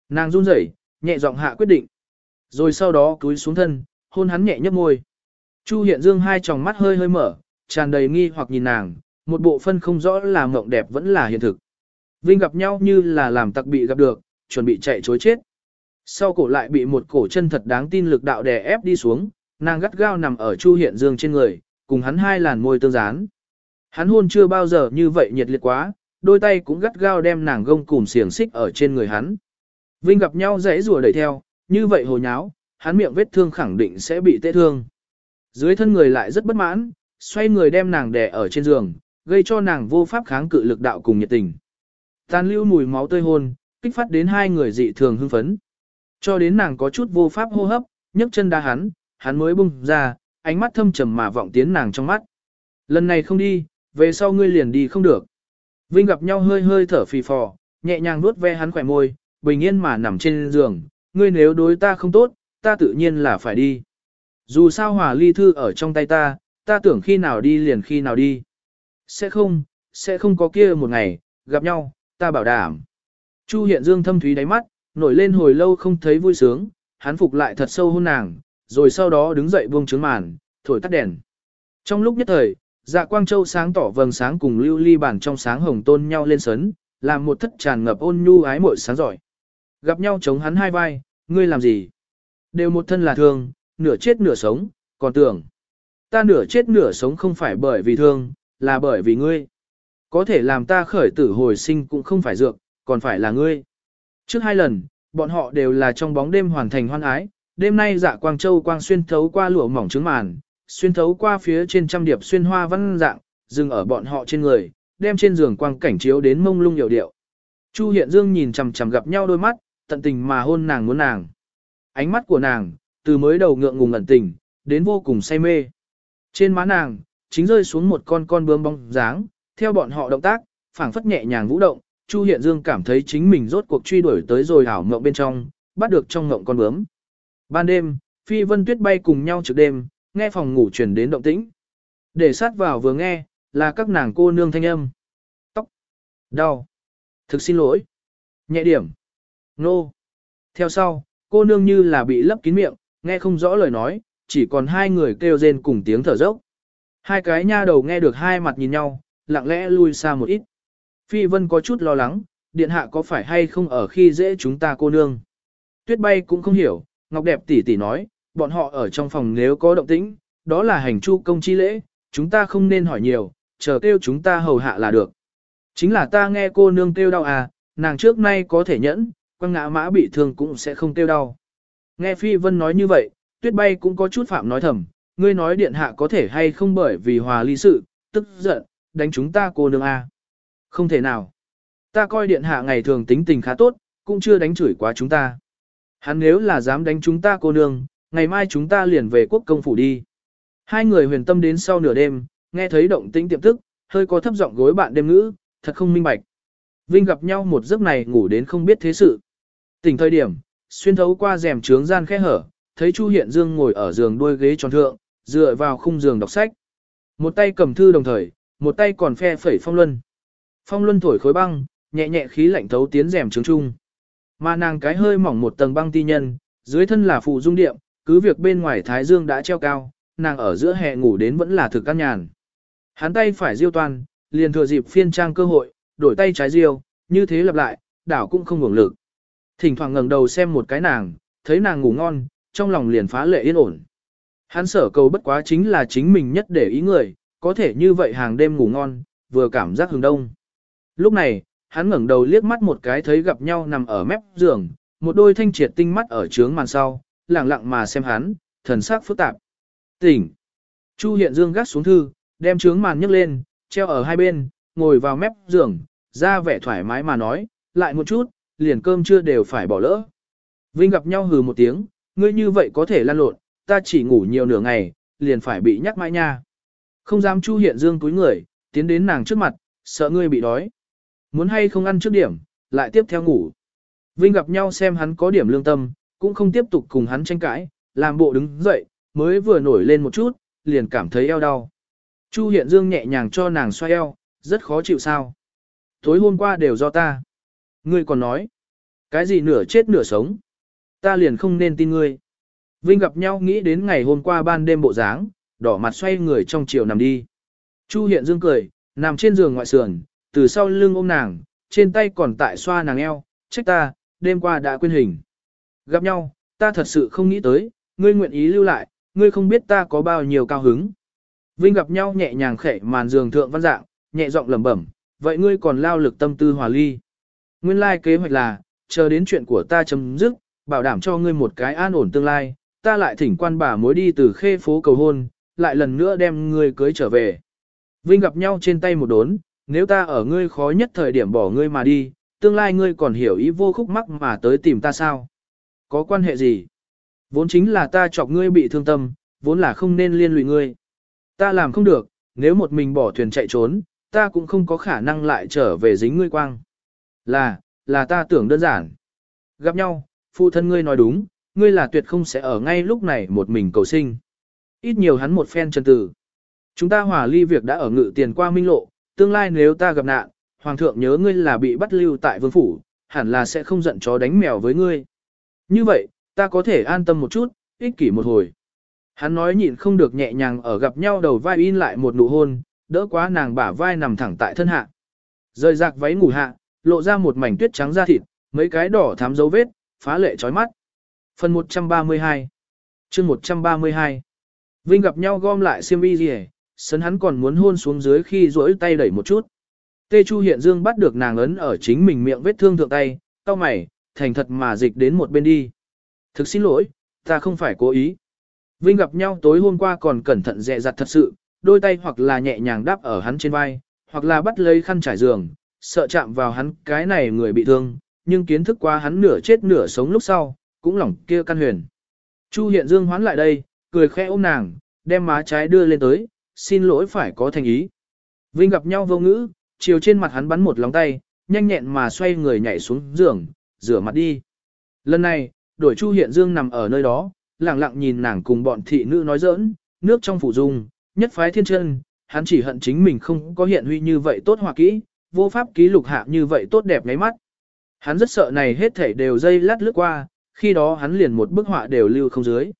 S1: Nàng run rẩy, nhẹ giọng hạ quyết định. Rồi sau đó cúi xuống thân, hôn hắn nhẹ nhấp môi. Chu Hiện Dương hai tròng mắt hơi hơi mở, tràn đầy nghi hoặc nhìn nàng, một bộ phân không rõ là mộng đẹp vẫn là hiện thực. Vinh gặp nhau như là làm tặc bị gặp được, chuẩn bị chạy chối chết. Sau cổ lại bị một cổ chân thật đáng tin lực đạo đè ép đi xuống, nàng gắt gao nằm ở Chu Hiện Dương trên người, cùng hắn hai làn môi tương dán. Hắn hôn chưa bao giờ như vậy nhiệt liệt quá, đôi tay cũng gắt gao đem nàng gông cùm xiềng xích ở trên người hắn. Vinh gặp nhau dễ rùa đẩy theo, như vậy hồ nháo, hắn miệng vết thương khẳng định sẽ bị tê thương. Dưới thân người lại rất bất mãn, xoay người đem nàng đè ở trên giường, gây cho nàng vô pháp kháng cự lực đạo cùng nhiệt tình. Tàn lưu mùi máu tươi hôn, kích phát đến hai người dị thường hưng phấn. Cho đến nàng có chút vô pháp hô hấp, nhấc chân đá hắn, hắn mới bung ra, ánh mắt thâm trầm mà vọng tiến nàng trong mắt. Lần này không đi, về sau ngươi liền đi không được. Vinh gặp nhau hơi hơi thở phì phò, nhẹ nhàng nuốt ve hắn khỏe môi, bình yên mà nằm trên giường, ngươi nếu đối ta không tốt, ta tự nhiên là phải đi. Dù sao hòa ly thư ở trong tay ta, ta tưởng khi nào đi liền khi nào đi. Sẽ không, sẽ không có kia một ngày, gặp nhau, ta bảo đảm. Chu hiện dương thâm thúy đáy mắt, nổi lên hồi lâu không thấy vui sướng, hắn phục lại thật sâu hôn nàng, rồi sau đó đứng dậy buông trướng màn, thổi tắt đèn. Trong lúc nhất thời, dạ quang châu sáng tỏ vầng sáng cùng lưu ly bản trong sáng hồng tôn nhau lên sấn, làm một thất tràn ngập ôn nhu ái muội sáng giỏi. Gặp nhau chống hắn hai vai, ngươi làm gì? Đều một thân là thương, nửa chết nửa sống, còn tưởng. Ta nửa chết nửa sống không phải bởi vì thương, là bởi vì ngươi. Có thể làm ta khởi tử hồi sinh cũng không phải dược, còn phải là ngươi. Trước hai lần, bọn họ đều là trong bóng đêm hoàn thành hoan ái, đêm nay dạ quang châu quang xuyên thấu qua lụa mỏng trứng màn, xuyên thấu qua phía trên trăm điệp xuyên hoa văn dạng, dừng ở bọn họ trên người, đem trên giường quang cảnh chiếu đến mông lung hiểu điệu. Chu Hiện Dương nhìn chằm chằm gặp nhau đôi mắt, tận tình mà hôn nàng muốn nàng. Ánh mắt của nàng, từ mới đầu ngượng ngùng ẩn tình, đến vô cùng say mê. Trên má nàng, chính rơi xuống một con con bướm bóng dáng, theo bọn họ động tác, phảng phất nhẹ nhàng vũ động, Chu Hiện Dương cảm thấy chính mình rốt cuộc truy đuổi tới rồi ảo mộng bên trong, bắt được trong ngộng con bướm. Ban đêm, Phi Vân Tuyết bay cùng nhau trực đêm, nghe phòng ngủ truyền đến động tĩnh. Để sát vào vừa nghe, là các nàng cô nương thanh âm. Tóc. Đau. Thực xin lỗi. Nhẹ điểm. Nô. Theo sau, cô nương như là bị lấp kín miệng, nghe không rõ lời nói, chỉ còn hai người kêu rên cùng tiếng thở dốc. Hai cái nha đầu nghe được hai mặt nhìn nhau, lặng lẽ lui xa một ít. Phi Vân có chút lo lắng, điện hạ có phải hay không ở khi dễ chúng ta cô nương. Tuyết bay cũng không hiểu, Ngọc đẹp tỷ tỷ nói, bọn họ ở trong phòng nếu có động tĩnh, đó là hành chu công chi lễ, chúng ta không nên hỏi nhiều, chờ kêu chúng ta hầu hạ là được. Chính là ta nghe cô nương kêu đau à, nàng trước nay có thể nhẫn, quăng ngã mã bị thương cũng sẽ không kêu đau. Nghe Phi Vân nói như vậy, tuyết bay cũng có chút phạm nói thầm, ngươi nói điện hạ có thể hay không bởi vì hòa ly sự, tức giận, đánh chúng ta cô nương à. Không thể nào. Ta coi điện hạ ngày thường tính tình khá tốt, cũng chưa đánh chửi quá chúng ta. Hắn nếu là dám đánh chúng ta cô nương, ngày mai chúng ta liền về quốc công phủ đi. Hai người huyền tâm đến sau nửa đêm, nghe thấy động tĩnh tiệm tức, hơi có thấp giọng gối bạn đêm ngữ, thật không minh bạch. Vinh gặp nhau một giấc này ngủ đến không biết thế sự. Tỉnh thời điểm, xuyên thấu qua rèm trướng gian khẽ hở, thấy Chu Hiện Dương ngồi ở giường đuôi ghế tròn thượng, dựa vào khung giường đọc sách. Một tay cầm thư đồng thời, một tay còn phe phẩy phong luân. Phong luân thổi khối băng, nhẹ nhẹ khí lạnh thấu tiến rèm trướng chung. Mà nàng cái hơi mỏng một tầng băng ti nhân, dưới thân là phụ dung điệm, cứ việc bên ngoài thái dương đã treo cao, nàng ở giữa hè ngủ đến vẫn là thực căn nhàn. Hắn tay phải diêu toàn, liền thừa dịp phiên trang cơ hội, đổi tay trái diêu, như thế lặp lại, đảo cũng không hưởng lực. Thỉnh thoảng ngẩng đầu xem một cái nàng, thấy nàng ngủ ngon, trong lòng liền phá lệ yên ổn. Hắn sở cầu bất quá chính là chính mình nhất để ý người, có thể như vậy hàng đêm ngủ ngon, vừa cảm giác hừng đông. Lúc này, hắn ngẩng đầu liếc mắt một cái thấy gặp nhau nằm ở mép giường, một đôi thanh triệt tinh mắt ở trướng màn sau, lặng lặng mà xem hắn, thần sắc phức tạp. Tỉnh. Chu Hiện Dương gác xuống thư, đem trướng màn nhấc lên, treo ở hai bên, ngồi vào mép giường, ra vẻ thoải mái mà nói, lại một chút, liền cơm chưa đều phải bỏ lỡ. Vinh gặp nhau hừ một tiếng, ngươi như vậy có thể lăn lộn, ta chỉ ngủ nhiều nửa ngày, liền phải bị nhắc mãi nha. Không dám Chu Hiện Dương túi người, tiến đến nàng trước mặt, sợ ngươi bị đói. Muốn hay không ăn trước điểm, lại tiếp theo ngủ. Vinh gặp nhau xem hắn có điểm lương tâm, cũng không tiếp tục cùng hắn tranh cãi, làm bộ đứng dậy, mới vừa nổi lên một chút, liền cảm thấy eo đau. Chu Hiện Dương nhẹ nhàng cho nàng xoay eo, rất khó chịu sao. Tối hôm qua đều do ta. Ngươi còn nói, cái gì nửa chết nửa sống. Ta liền không nên tin ngươi. Vinh gặp nhau nghĩ đến ngày hôm qua ban đêm bộ dáng, đỏ mặt xoay người trong chiều nằm đi. Chu Hiện Dương cười, nằm trên giường ngoại sườn, từ sau lưng ôm nàng, trên tay còn tại xoa nàng eo, trách ta, đêm qua đã quên hình. Gặp nhau, ta thật sự không nghĩ tới, ngươi nguyện ý lưu lại, ngươi không biết ta có bao nhiêu cao hứng. Vinh gặp nhau nhẹ nhàng khẽ màn giường thượng văn dạng, nhẹ giọng lẩm bẩm, vậy ngươi còn lao lực tâm tư hòa ly. Nguyên lai kế hoạch là, chờ đến chuyện của ta chấm dứt, bảo đảm cho ngươi một cái an ổn tương lai, ta lại thỉnh quan bà mối đi từ khê phố cầu hôn, lại lần nữa đem ngươi cưới trở về. Vinh gặp nhau trên tay một đốn, nếu ta ở ngươi khó nhất thời điểm bỏ ngươi mà đi, tương lai ngươi còn hiểu ý vô khúc mắc mà tới tìm ta sao? Có quan hệ gì? Vốn chính là ta chọc ngươi bị thương tâm, vốn là không nên liên lụy ngươi. Ta làm không được, nếu một mình bỏ thuyền chạy trốn, ta cũng không có khả năng lại trở về dính ngươi quang. Là, là ta tưởng đơn giản. Gặp nhau, phụ thân ngươi nói đúng, ngươi là tuyệt không sẽ ở ngay lúc này một mình cầu sinh. Ít nhiều hắn một phen chân tử. Chúng ta hòa ly việc đã ở ngự tiền qua minh lộ, tương lai nếu ta gặp nạn, hoàng thượng nhớ ngươi là bị bắt lưu tại vương phủ, hẳn là sẽ không giận chó đánh mèo với ngươi. Như vậy, ta có thể an tâm một chút, ích kỷ một hồi. Hắn nói nhịn không được nhẹ nhàng ở gặp nhau đầu vai in lại một nụ hôn, đỡ quá nàng bả vai nằm thẳng tại thân hạ. Rời rạc váy ngủ hạ, lộ ra một mảnh tuyết trắng da thịt, mấy cái đỏ thắm dấu vết, phá lệ chói mắt. Phần 132 chương 132 Vinh gặp nhau gom lại xiêm y gì sấn hắn còn muốn hôn xuống dưới khi rỗi tay đẩy một chút. Tê Chu Hiện Dương bắt được nàng ấn ở chính mình miệng vết thương thượng tay, cau mày, thành thật mà dịch đến một bên đi. Thực xin lỗi, ta không phải cố ý. Vinh gặp nhau tối hôm qua còn cẩn thận dè dặt thật sự, đôi tay hoặc là nhẹ nhàng đáp ở hắn trên vai, hoặc là bắt lấy khăn trải giường, sợ chạm vào hắn cái này người bị thương, nhưng kiến thức qua hắn nửa chết nửa sống lúc sau, cũng lỏng kia căn huyền. Chu Hiện Dương hoán lại đây, cười khẽ ôm nàng, đem má trái đưa lên tới, xin lỗi phải có thành ý. Vinh gặp nhau vô ngữ, chiều trên mặt hắn bắn một lóng tay, nhanh nhẹn mà xoay người nhảy xuống giường, rửa mặt đi. Lần này, đổi Chu Hiện Dương nằm ở nơi đó, lặng lặng nhìn nàng cùng bọn thị nữ nói giỡn, nước trong phủ dung, nhất phái thiên chân, hắn chỉ hận chính mình không có hiện huy như vậy tốt hòa kỹ, vô pháp ký lục hạ như vậy tốt đẹp ngáy mắt. Hắn rất sợ này hết thảy đều dây lát lướt qua, khi đó hắn liền một bức họa đều lưu không dưới.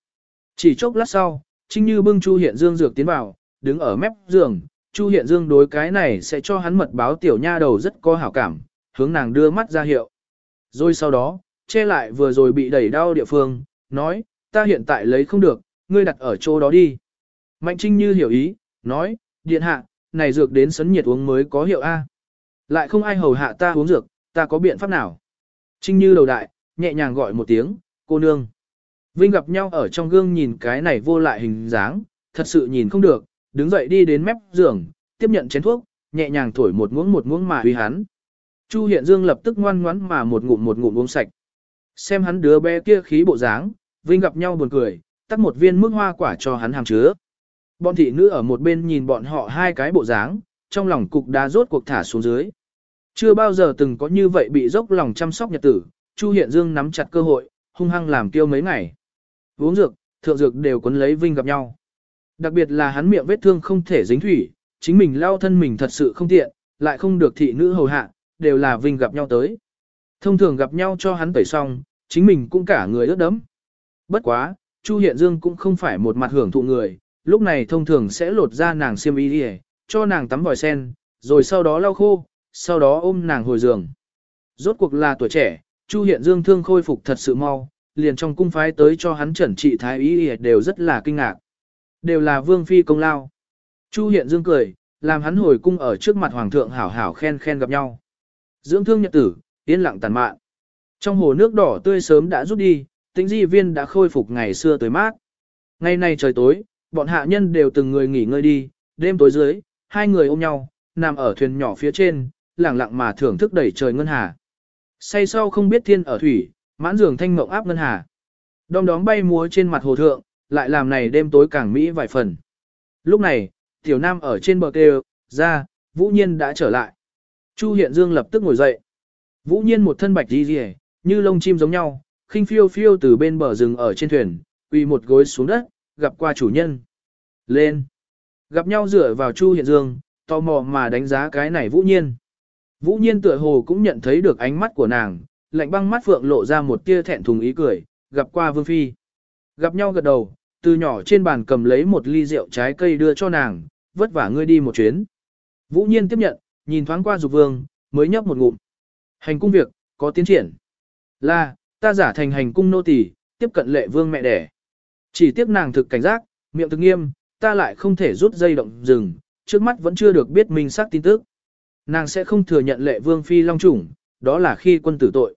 S1: Chỉ chốc lát sau, Trinh Như bưng Chu Hiện Dương dược tiến vào, đứng ở mép giường, Chu Hiện Dương đối cái này sẽ cho hắn mật báo tiểu nha đầu rất có hảo cảm, hướng nàng đưa mắt ra hiệu. Rồi sau đó, che lại vừa rồi bị đẩy đau địa phương, nói, ta hiện tại lấy không được, ngươi đặt ở chỗ đó đi. Mạnh Trinh Như hiểu ý, nói, điện hạ, này dược đến sấn nhiệt uống mới có hiệu A. Lại không ai hầu hạ ta uống dược, ta có biện pháp nào? Trinh Như đầu đại, nhẹ nhàng gọi một tiếng, cô nương. Vinh gặp nhau ở trong gương nhìn cái này vô lại hình dáng, thật sự nhìn không được, đứng dậy đi đến mép giường, tiếp nhận chén thuốc, nhẹ nhàng thổi một muỗng một muỗng mà uy hắn. Chu Hiện Dương lập tức ngoan ngoãn mà một ngụm một ngụm uống sạch. Xem hắn đứa bé kia khí bộ dáng, Vinh gặp nhau buồn cười, tắt một viên mức hoa quả cho hắn hàm chứa. Bọn thị nữ ở một bên nhìn bọn họ hai cái bộ dáng, trong lòng cục đá rốt cuộc thả xuống dưới. Chưa bao giờ từng có như vậy bị dốc lòng chăm sóc nhật tử, Chu Hiện Dương nắm chặt cơ hội, hung hăng làm tiêu mấy ngày. Uống dược, thượng dược đều quấn lấy Vinh gặp nhau. Đặc biệt là hắn miệng vết thương không thể dính thủy, chính mình lao thân mình thật sự không tiện, lại không được thị nữ hầu hạ, đều là Vinh gặp nhau tới. Thông thường gặp nhau cho hắn tẩy xong, chính mình cũng cả người ướt đẫm. Bất quá, Chu Hiện Dương cũng không phải một mặt hưởng thụ người, lúc này thông thường sẽ lột ra nàng xiêm y đi cho nàng tắm vòi sen, rồi sau đó lau khô, sau đó ôm nàng hồi giường. Rốt cuộc là tuổi trẻ, Chu Hiện Dương thương khôi phục thật sự mau, liền trong cung phái tới cho hắn chuẩn trị thái y đều rất là kinh ngạc. Đều là vương phi công lao. Chu Hiện Dương cười, làm hắn hồi cung ở trước mặt hoàng thượng hảo hảo khen khen gặp nhau. Dưỡng thương nhật tử, yên lặng tàn mạn. Trong hồ nước đỏ tươi sớm đã rút đi, tính di viên đã khôi phục ngày xưa tới mát. Ngày nay trời tối, bọn hạ nhân đều từng người nghỉ ngơi đi, đêm tối dưới, hai người ôm nhau, nằm ở thuyền nhỏ phía trên, lặng lặng mà thưởng thức đẩy trời ngân hà. Say sau không biết thiên ở thủy, mãn giường thanh mộng áp ngân hà. Đom đóm bay múa trên mặt hồ thượng, lại làm này đêm tối càng mỹ vài phần. Lúc này, tiểu nam ở trên bờ kêu, ra, vũ nhiên đã trở lại. Chu Hiện Dương lập tức ngồi dậy. Vũ nhiên một thân bạch đi rìa, như lông chim giống nhau, khinh phiêu phiêu từ bên bờ rừng ở trên thuyền, quỳ một gối xuống đất, gặp qua chủ nhân. Lên. Gặp nhau dựa vào Chu Hiện Dương, tò mò mà đánh giá cái này vũ nhiên. Vũ nhiên tựa hồ cũng nhận thấy được ánh mắt của nàng, lạnh băng mắt phượng lộ ra một tia thẹn thùng ý cười, gặp qua vương phi. Gặp nhau gật đầu, từ nhỏ trên bàn cầm lấy một ly rượu trái cây đưa cho nàng, vất vả ngươi đi một chuyến. Vũ nhiên tiếp nhận, nhìn thoáng qua dục vương, mới nhấp một ngụm. Hành cung việc, có tiến triển. Là, ta giả thành hành cung nô tỳ, tiếp cận lệ vương mẹ đẻ. Chỉ tiếc nàng thực cảnh giác, miệng thực nghiêm, ta lại không thể rút dây động rừng, trước mắt vẫn chưa được biết minh xác tin tức. Nàng sẽ không thừa nhận lệ vương phi long chủng, đó là khi quân tử tội.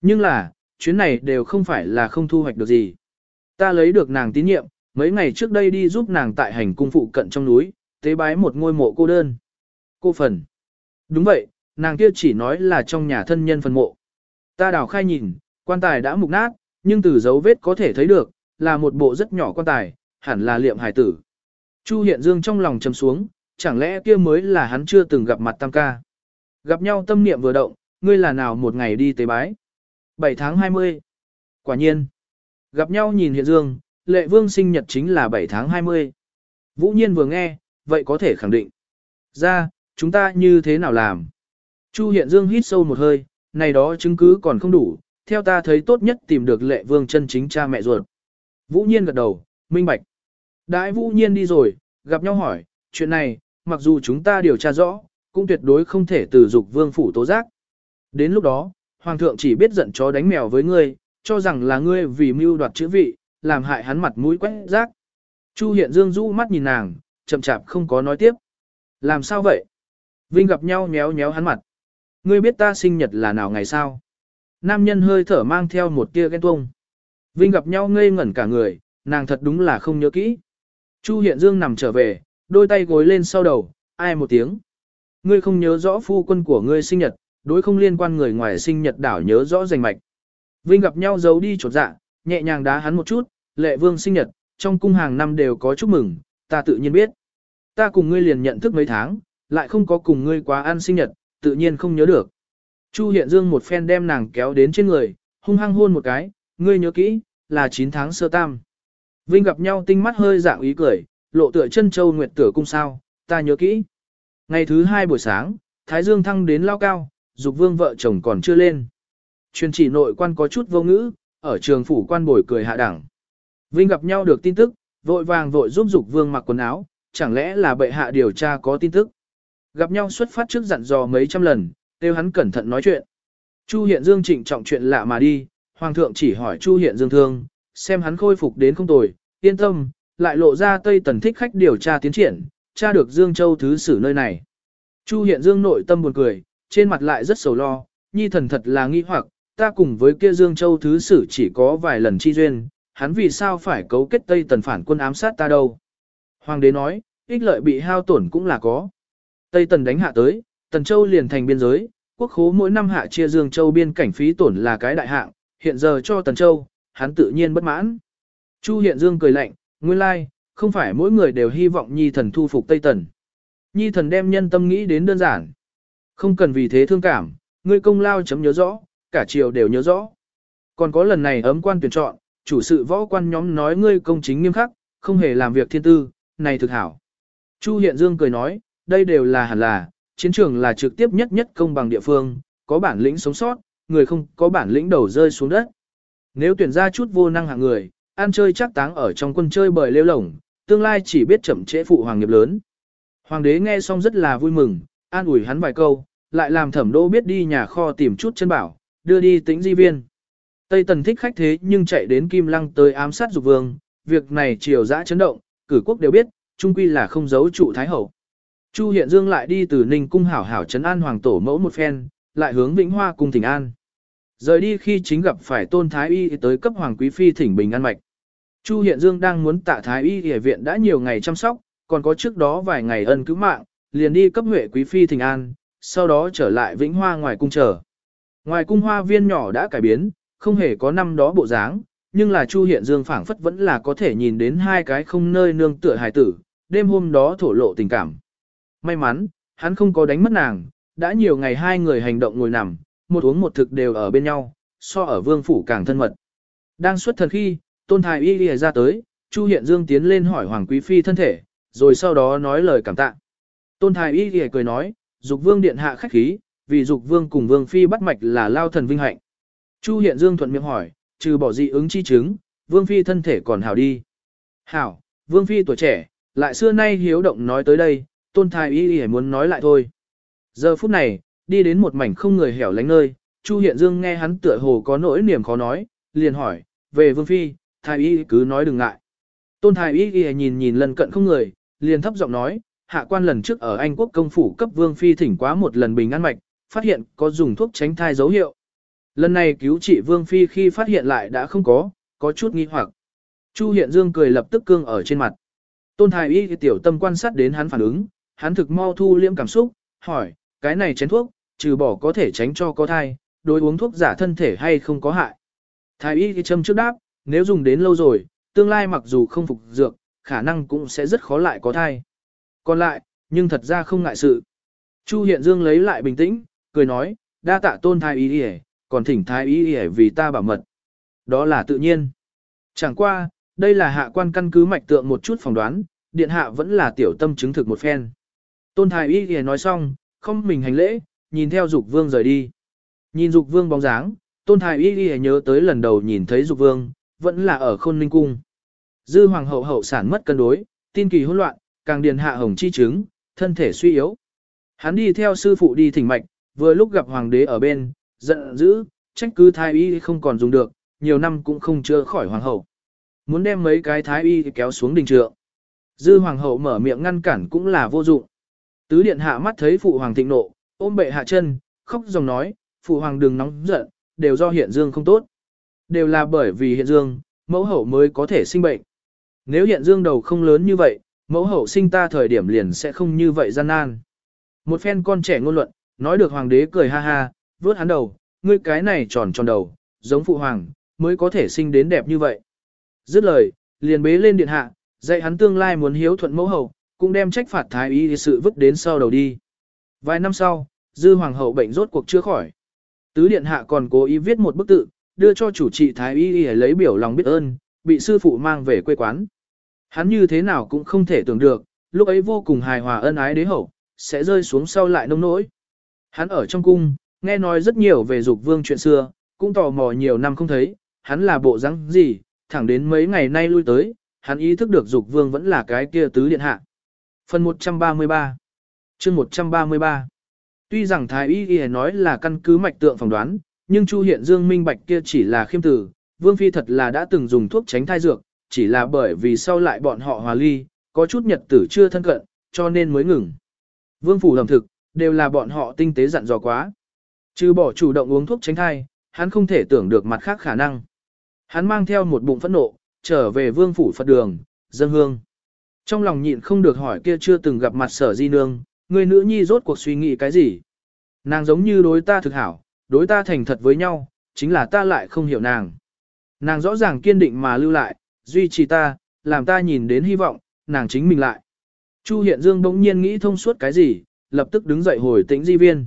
S1: Nhưng là, chuyến này đều không phải là không thu hoạch được gì. Ta lấy được nàng tín nhiệm, Mấy ngày trước đây đi giúp nàng tại hành cung phụ cận trong núi, tế bái một ngôi mộ cô đơn. Cô phần. Đúng vậy, nàng kia chỉ nói là trong nhà thân nhân phần mộ. Ta đào khai nhìn, quan tài đã mục nát, nhưng từ dấu vết có thể thấy được, là một bộ rất nhỏ quan tài, hẳn là liệm hải tử. Chu Hiện Dương trong lòng trầm xuống, chẳng lẽ kia mới là hắn chưa từng gặp mặt tam ca. Gặp nhau tâm niệm vừa động, ngươi là nào một ngày đi tế bái. 7 tháng 20. Quả nhiên. Gặp nhau nhìn Hiện Dương, lệ vương sinh nhật chính là 7 tháng 20. Vũ nhiên vừa nghe, vậy có thể khẳng định. Ra, chúng ta như thế nào làm? Chu Hiện Dương hít sâu một hơi, này đó chứng cứ còn không đủ, theo ta thấy tốt nhất tìm được lệ vương chân chính cha mẹ ruột. Vũ nhiên gật đầu, minh bạch. Đãi Vũ nhiên đi rồi, gặp nhau hỏi, chuyện này, mặc dù chúng ta điều tra rõ, cũng tuyệt đối không thể từ dục vương phủ tố giác. Đến lúc đó, Hoàng thượng chỉ biết giận chó đánh mèo với ngươi, cho rằng là ngươi vì mưu đoạt chữ vị, làm hại hắn mặt mũi quét rác. Chu Hiện Dương rũ mắt nhìn nàng, chậm chạp không có nói tiếp. Làm sao vậy? Vinh gặp nhau nhéo nhéo hắn mặt. Ngươi biết ta sinh nhật là nào ngày sao? Nam nhân hơi thở mang theo một tia ghen tuông. Vinh gặp nhau ngây ngẩn cả người, nàng thật đúng là không nhớ kỹ. Chu Hiện Dương nằm trở về, đôi tay gối lên sau đầu, ai một tiếng. Ngươi không nhớ rõ phu quân của ngươi sinh nhật, đối không liên quan người ngoài sinh nhật đảo nhớ rõ rành mạch. Vinh gặp nhau giấu đi chột dạ, nhẹ nhàng đá hắn một chút, lệ vương sinh nhật, trong cung hàng năm đều có chúc mừng, ta tự nhiên biết. Ta cùng ngươi liền nhận thức mấy tháng, lại không có cùng ngươi quá ăn sinh nhật, tự nhiên không nhớ được. Chu Hiện Dương một phen đem nàng kéo đến trên người, hung hăng hôn một cái, ngươi nhớ kỹ, là 9 tháng sơ tam. Vinh gặp nhau tinh mắt hơi dạng ý cười, lộ tựa chân châu nguyệt tửa cung sao, ta nhớ kỹ. Ngày thứ hai buổi sáng, Thái Dương thăng đến lao cao, dục vương vợ chồng còn chưa lên. Truyền chỉ nội quan có chút vô ngữ, ở trường phủ quan bồi cười hạ đẳng. Vinh gặp nhau được tin tức, vội vàng vội giúp dục vương mặc quần áo, chẳng lẽ là bệ hạ điều tra có tin tức. Gặp nhau xuất phát trước dặn dò mấy trăm lần, kêu hắn cẩn thận nói chuyện. Chu Hiện Dương trịnh trọng chuyện lạ mà đi, Hoàng thượng chỉ hỏi Chu Hiện Dương thương, xem hắn khôi phục đến không tồi, yên tâm, lại lộ ra Tây Tần thích khách điều tra tiến triển, tra được Dương Châu thứ sử nơi này. Chu Hiện Dương nội tâm buồn cười, trên mặt lại rất sầu lo, nhi thần thật là nghi hoặc, ta cùng với kia Dương Châu thứ sử chỉ có vài lần chi duyên, hắn vì sao phải cấu kết Tây Tần phản quân ám sát ta đâu. Hoàng đế nói, ích lợi bị hao tổn cũng là có. Tây Tần đánh hạ tới, Tần Châu liền thành biên giới, quốc khố mỗi năm hạ chia Dương Châu biên cảnh phí tổn là cái đại hạng, hiện giờ cho Tần Châu, hắn tự nhiên bất mãn. Chu Hiện Dương cười lạnh, nguyên lai, không phải mỗi người đều hy vọng Nhi thần thu phục Tây Tần. Nhi thần đem nhân tâm nghĩ đến đơn giản. Không cần vì thế thương cảm, ngươi công lao chấm nhớ rõ, cả triều đều nhớ rõ. Còn có lần này ấm quan tuyển chọn, chủ sự võ quan nhóm nói ngươi công chính nghiêm khắc, không hề làm việc thiên tư, này thực hảo. Chu Hiện Dương cười nói, đây đều là hẳn là, chiến trường là trực tiếp nhất nhất công bằng địa phương, có bản lĩnh sống sót, người không có bản lĩnh đầu rơi xuống đất. Nếu tuyển ra chút vô năng hạng người, ăn chơi chắc táng ở trong quân chơi bời lêu lổng, tương lai chỉ biết chậm trễ phụ hoàng nghiệp lớn. Hoàng đế nghe xong rất là vui mừng, an ủi hắn vài câu, lại làm thẩm đô biết đi nhà kho tìm chút chân bảo, đưa đi tĩnh di viên. Tây Tần thích khách thế nhưng chạy đến Kim Lăng tới ám sát dục vương, việc này triều dã chấn động, cử quốc đều biết, trung quy là không giấu trụ Thái Hậu. Chu Hiện Dương lại đi từ Ninh cung hảo hảo trấn an hoàng tổ mẫu một phen, lại hướng Vĩnh Hoa cung thỉnh an. Rời đi khi chính gặp phải Tôn Thái Y tới cấp hoàng quý phi thỉnh bình an mạch. Chu Hiện Dương đang muốn tạ Thái Y y viện đã nhiều ngày chăm sóc, còn có trước đó vài ngày ân cứu mạng, liền đi cấp huệ quý phi thỉnh an, sau đó trở lại Vĩnh Hoa ngoài cung chờ. Ngoài cung hoa viên nhỏ đã cải biến, không hề có năm đó bộ dáng, nhưng là Chu Hiện Dương phảng phất vẫn là có thể nhìn đến hai cái không nơi nương tựa hài tử, đêm hôm đó thổ lộ tình cảm. May mắn, hắn không có đánh mất nàng, đã nhiều ngày hai người hành động ngồi nằm, một uống một thực đều ở bên nhau, so ở vương phủ càng thân mật. Đang xuất thần khi, tôn thái y lìa ra tới, Chu Hiện Dương tiến lên hỏi Hoàng Quý Phi thân thể, rồi sau đó nói lời cảm tạ. Tôn thái y lìa cười nói, dục vương điện hạ khách khí, vì dục vương cùng vương phi bắt mạch là lao thần vinh hạnh. Chu Hiện Dương thuận miệng hỏi, trừ bỏ dị ứng chi chứng, vương phi thân thể còn hảo đi. Hảo, vương phi tuổi trẻ, lại xưa nay hiếu động nói tới đây, tôn thái y lìa muốn nói lại thôi. Giờ phút này, đi đến một mảnh không người hẻo lánh nơi, Chu Hiện Dương nghe hắn tựa hồ có nỗi niềm khó nói, liền hỏi, về vương phi, thái y cứ nói đừng ngại. Tôn thái y nhìn nhìn lần cận không người, liền thấp giọng nói, hạ quan lần trước ở Anh quốc công phủ cấp vương phi thỉnh quá một lần bình an mạch, phát hiện có dùng thuốc tránh thai dấu hiệu. Lần này cứu trị vương phi khi phát hiện lại đã không có, có chút nghi hoặc. Chu Hiện Dương cười lập tức cương ở trên mặt. Tôn Thái Y tiểu tâm quan sát đến hắn phản ứng, hắn thực mau thu liễm cảm xúc, hỏi, cái này chén thuốc, trừ bỏ có thể tránh cho có thai, đối uống thuốc giả thân thể hay không có hại. Thái Y thì châm trước đáp, nếu dùng đến lâu rồi, tương lai mặc dù không phục dược, khả năng cũng sẽ rất khó lại có thai. Còn lại, nhưng thật ra không ngại sự. Chu Hiện Dương lấy lại bình tĩnh, cười nói, đa tạ tôn thái y y còn thỉnh thái y y vì ta bảo mật. Đó là tự nhiên. Chẳng qua, đây là hạ quan căn cứ mạch tượng một chút phỏng đoán, điện hạ vẫn là tiểu tâm chứng thực một phen. Tôn thái y y nói xong, không mình hành lễ, nhìn theo dục vương rời đi. Nhìn dục vương bóng dáng, tôn thái y y nhớ tới lần đầu nhìn thấy dục vương, vẫn là ở khôn ninh cung. Dư hoàng hậu hậu sản mất cân đối, tin kỳ hỗn loạn, càng điền hạ hồng chi chứng, thân thể suy yếu. Hắn đi theo sư phụ đi thỉnh mạch, vừa lúc gặp hoàng đế ở bên, giận dữ, trách cứ thái y không còn dùng được, nhiều năm cũng không chữa khỏi hoàng hậu. Muốn đem mấy cái thái y kéo xuống đình trượng. Dư hoàng hậu mở miệng ngăn cản cũng là vô dụng. Tứ điện hạ mắt thấy phụ hoàng thịnh nộ, ôm bệ hạ chân, khóc dòng nói, phụ hoàng đừng nóng giận, đều do hiện dương không tốt. Đều là bởi vì hiện dương, mẫu hậu mới có thể sinh bệnh. Nếu hiện dương đầu không lớn như vậy, mẫu hậu sinh ta thời điểm liền sẽ không như vậy gian nan. Một phen con trẻ ngôn luận, nói được hoàng đế cười ha ha, vớt hắn đầu, ngươi cái này tròn tròn đầu, giống phụ hoàng, mới có thể sinh đến đẹp như vậy. Dứt lời, liền bế lên điện hạ, dạy hắn tương lai muốn hiếu thuận mẫu hậu, cũng đem trách phạt thái y sự vứt đến sau đầu đi. Vài năm sau, dư hoàng hậu bệnh rốt cuộc chưa khỏi. Tứ điện hạ còn cố ý viết một bức tự, đưa cho chủ trị thái y lấy biểu lòng biết ơn, bị sư phụ mang về quê quán. Hắn như thế nào cũng không thể tưởng được, lúc ấy vô cùng hài hòa ân ái đế hậu, sẽ rơi xuống sau lại nông nỗi. Hắn ở trong cung, nghe nói rất nhiều về dục vương chuyện xưa, cũng tò mò nhiều năm không thấy, hắn là bộ rắn gì, thẳng đến mấy ngày nay lui tới, hắn ý thức được dục vương vẫn là cái kia tứ điện hạ. Phần 133 chương 133 Tuy rằng Thái Y Y nói là căn cứ mạch tượng phỏng đoán, nhưng Chu Hiện Dương minh bạch kia chỉ là khiêm tử, Vương Phi thật là đã từng dùng thuốc tránh thai dược, chỉ là bởi vì sau lại bọn họ hòa ly, có chút nhật tử chưa thân cận, cho nên mới ngừng. Vương phủ lầm thực, đều là bọn họ tinh tế dặn dò quá. Trừ bỏ chủ động uống thuốc tránh thai, hắn không thể tưởng được mặt khác khả năng. Hắn mang theo một bụng phẫn nộ, trở về vương phủ Phật đường, dân hương. Trong lòng nhịn không được hỏi kia chưa từng gặp mặt sở di nương, người nữ nhi rốt cuộc suy nghĩ cái gì. Nàng giống như đối ta thực hảo, đối ta thành thật với nhau, chính là ta lại không hiểu nàng. Nàng rõ ràng kiên định mà lưu lại, duy trì ta, làm ta nhìn đến hy vọng, nàng chính mình lại. Chu Hiện Dương bỗng nhiên nghĩ thông suốt cái gì, lập tức đứng dậy hồi tĩnh di viên.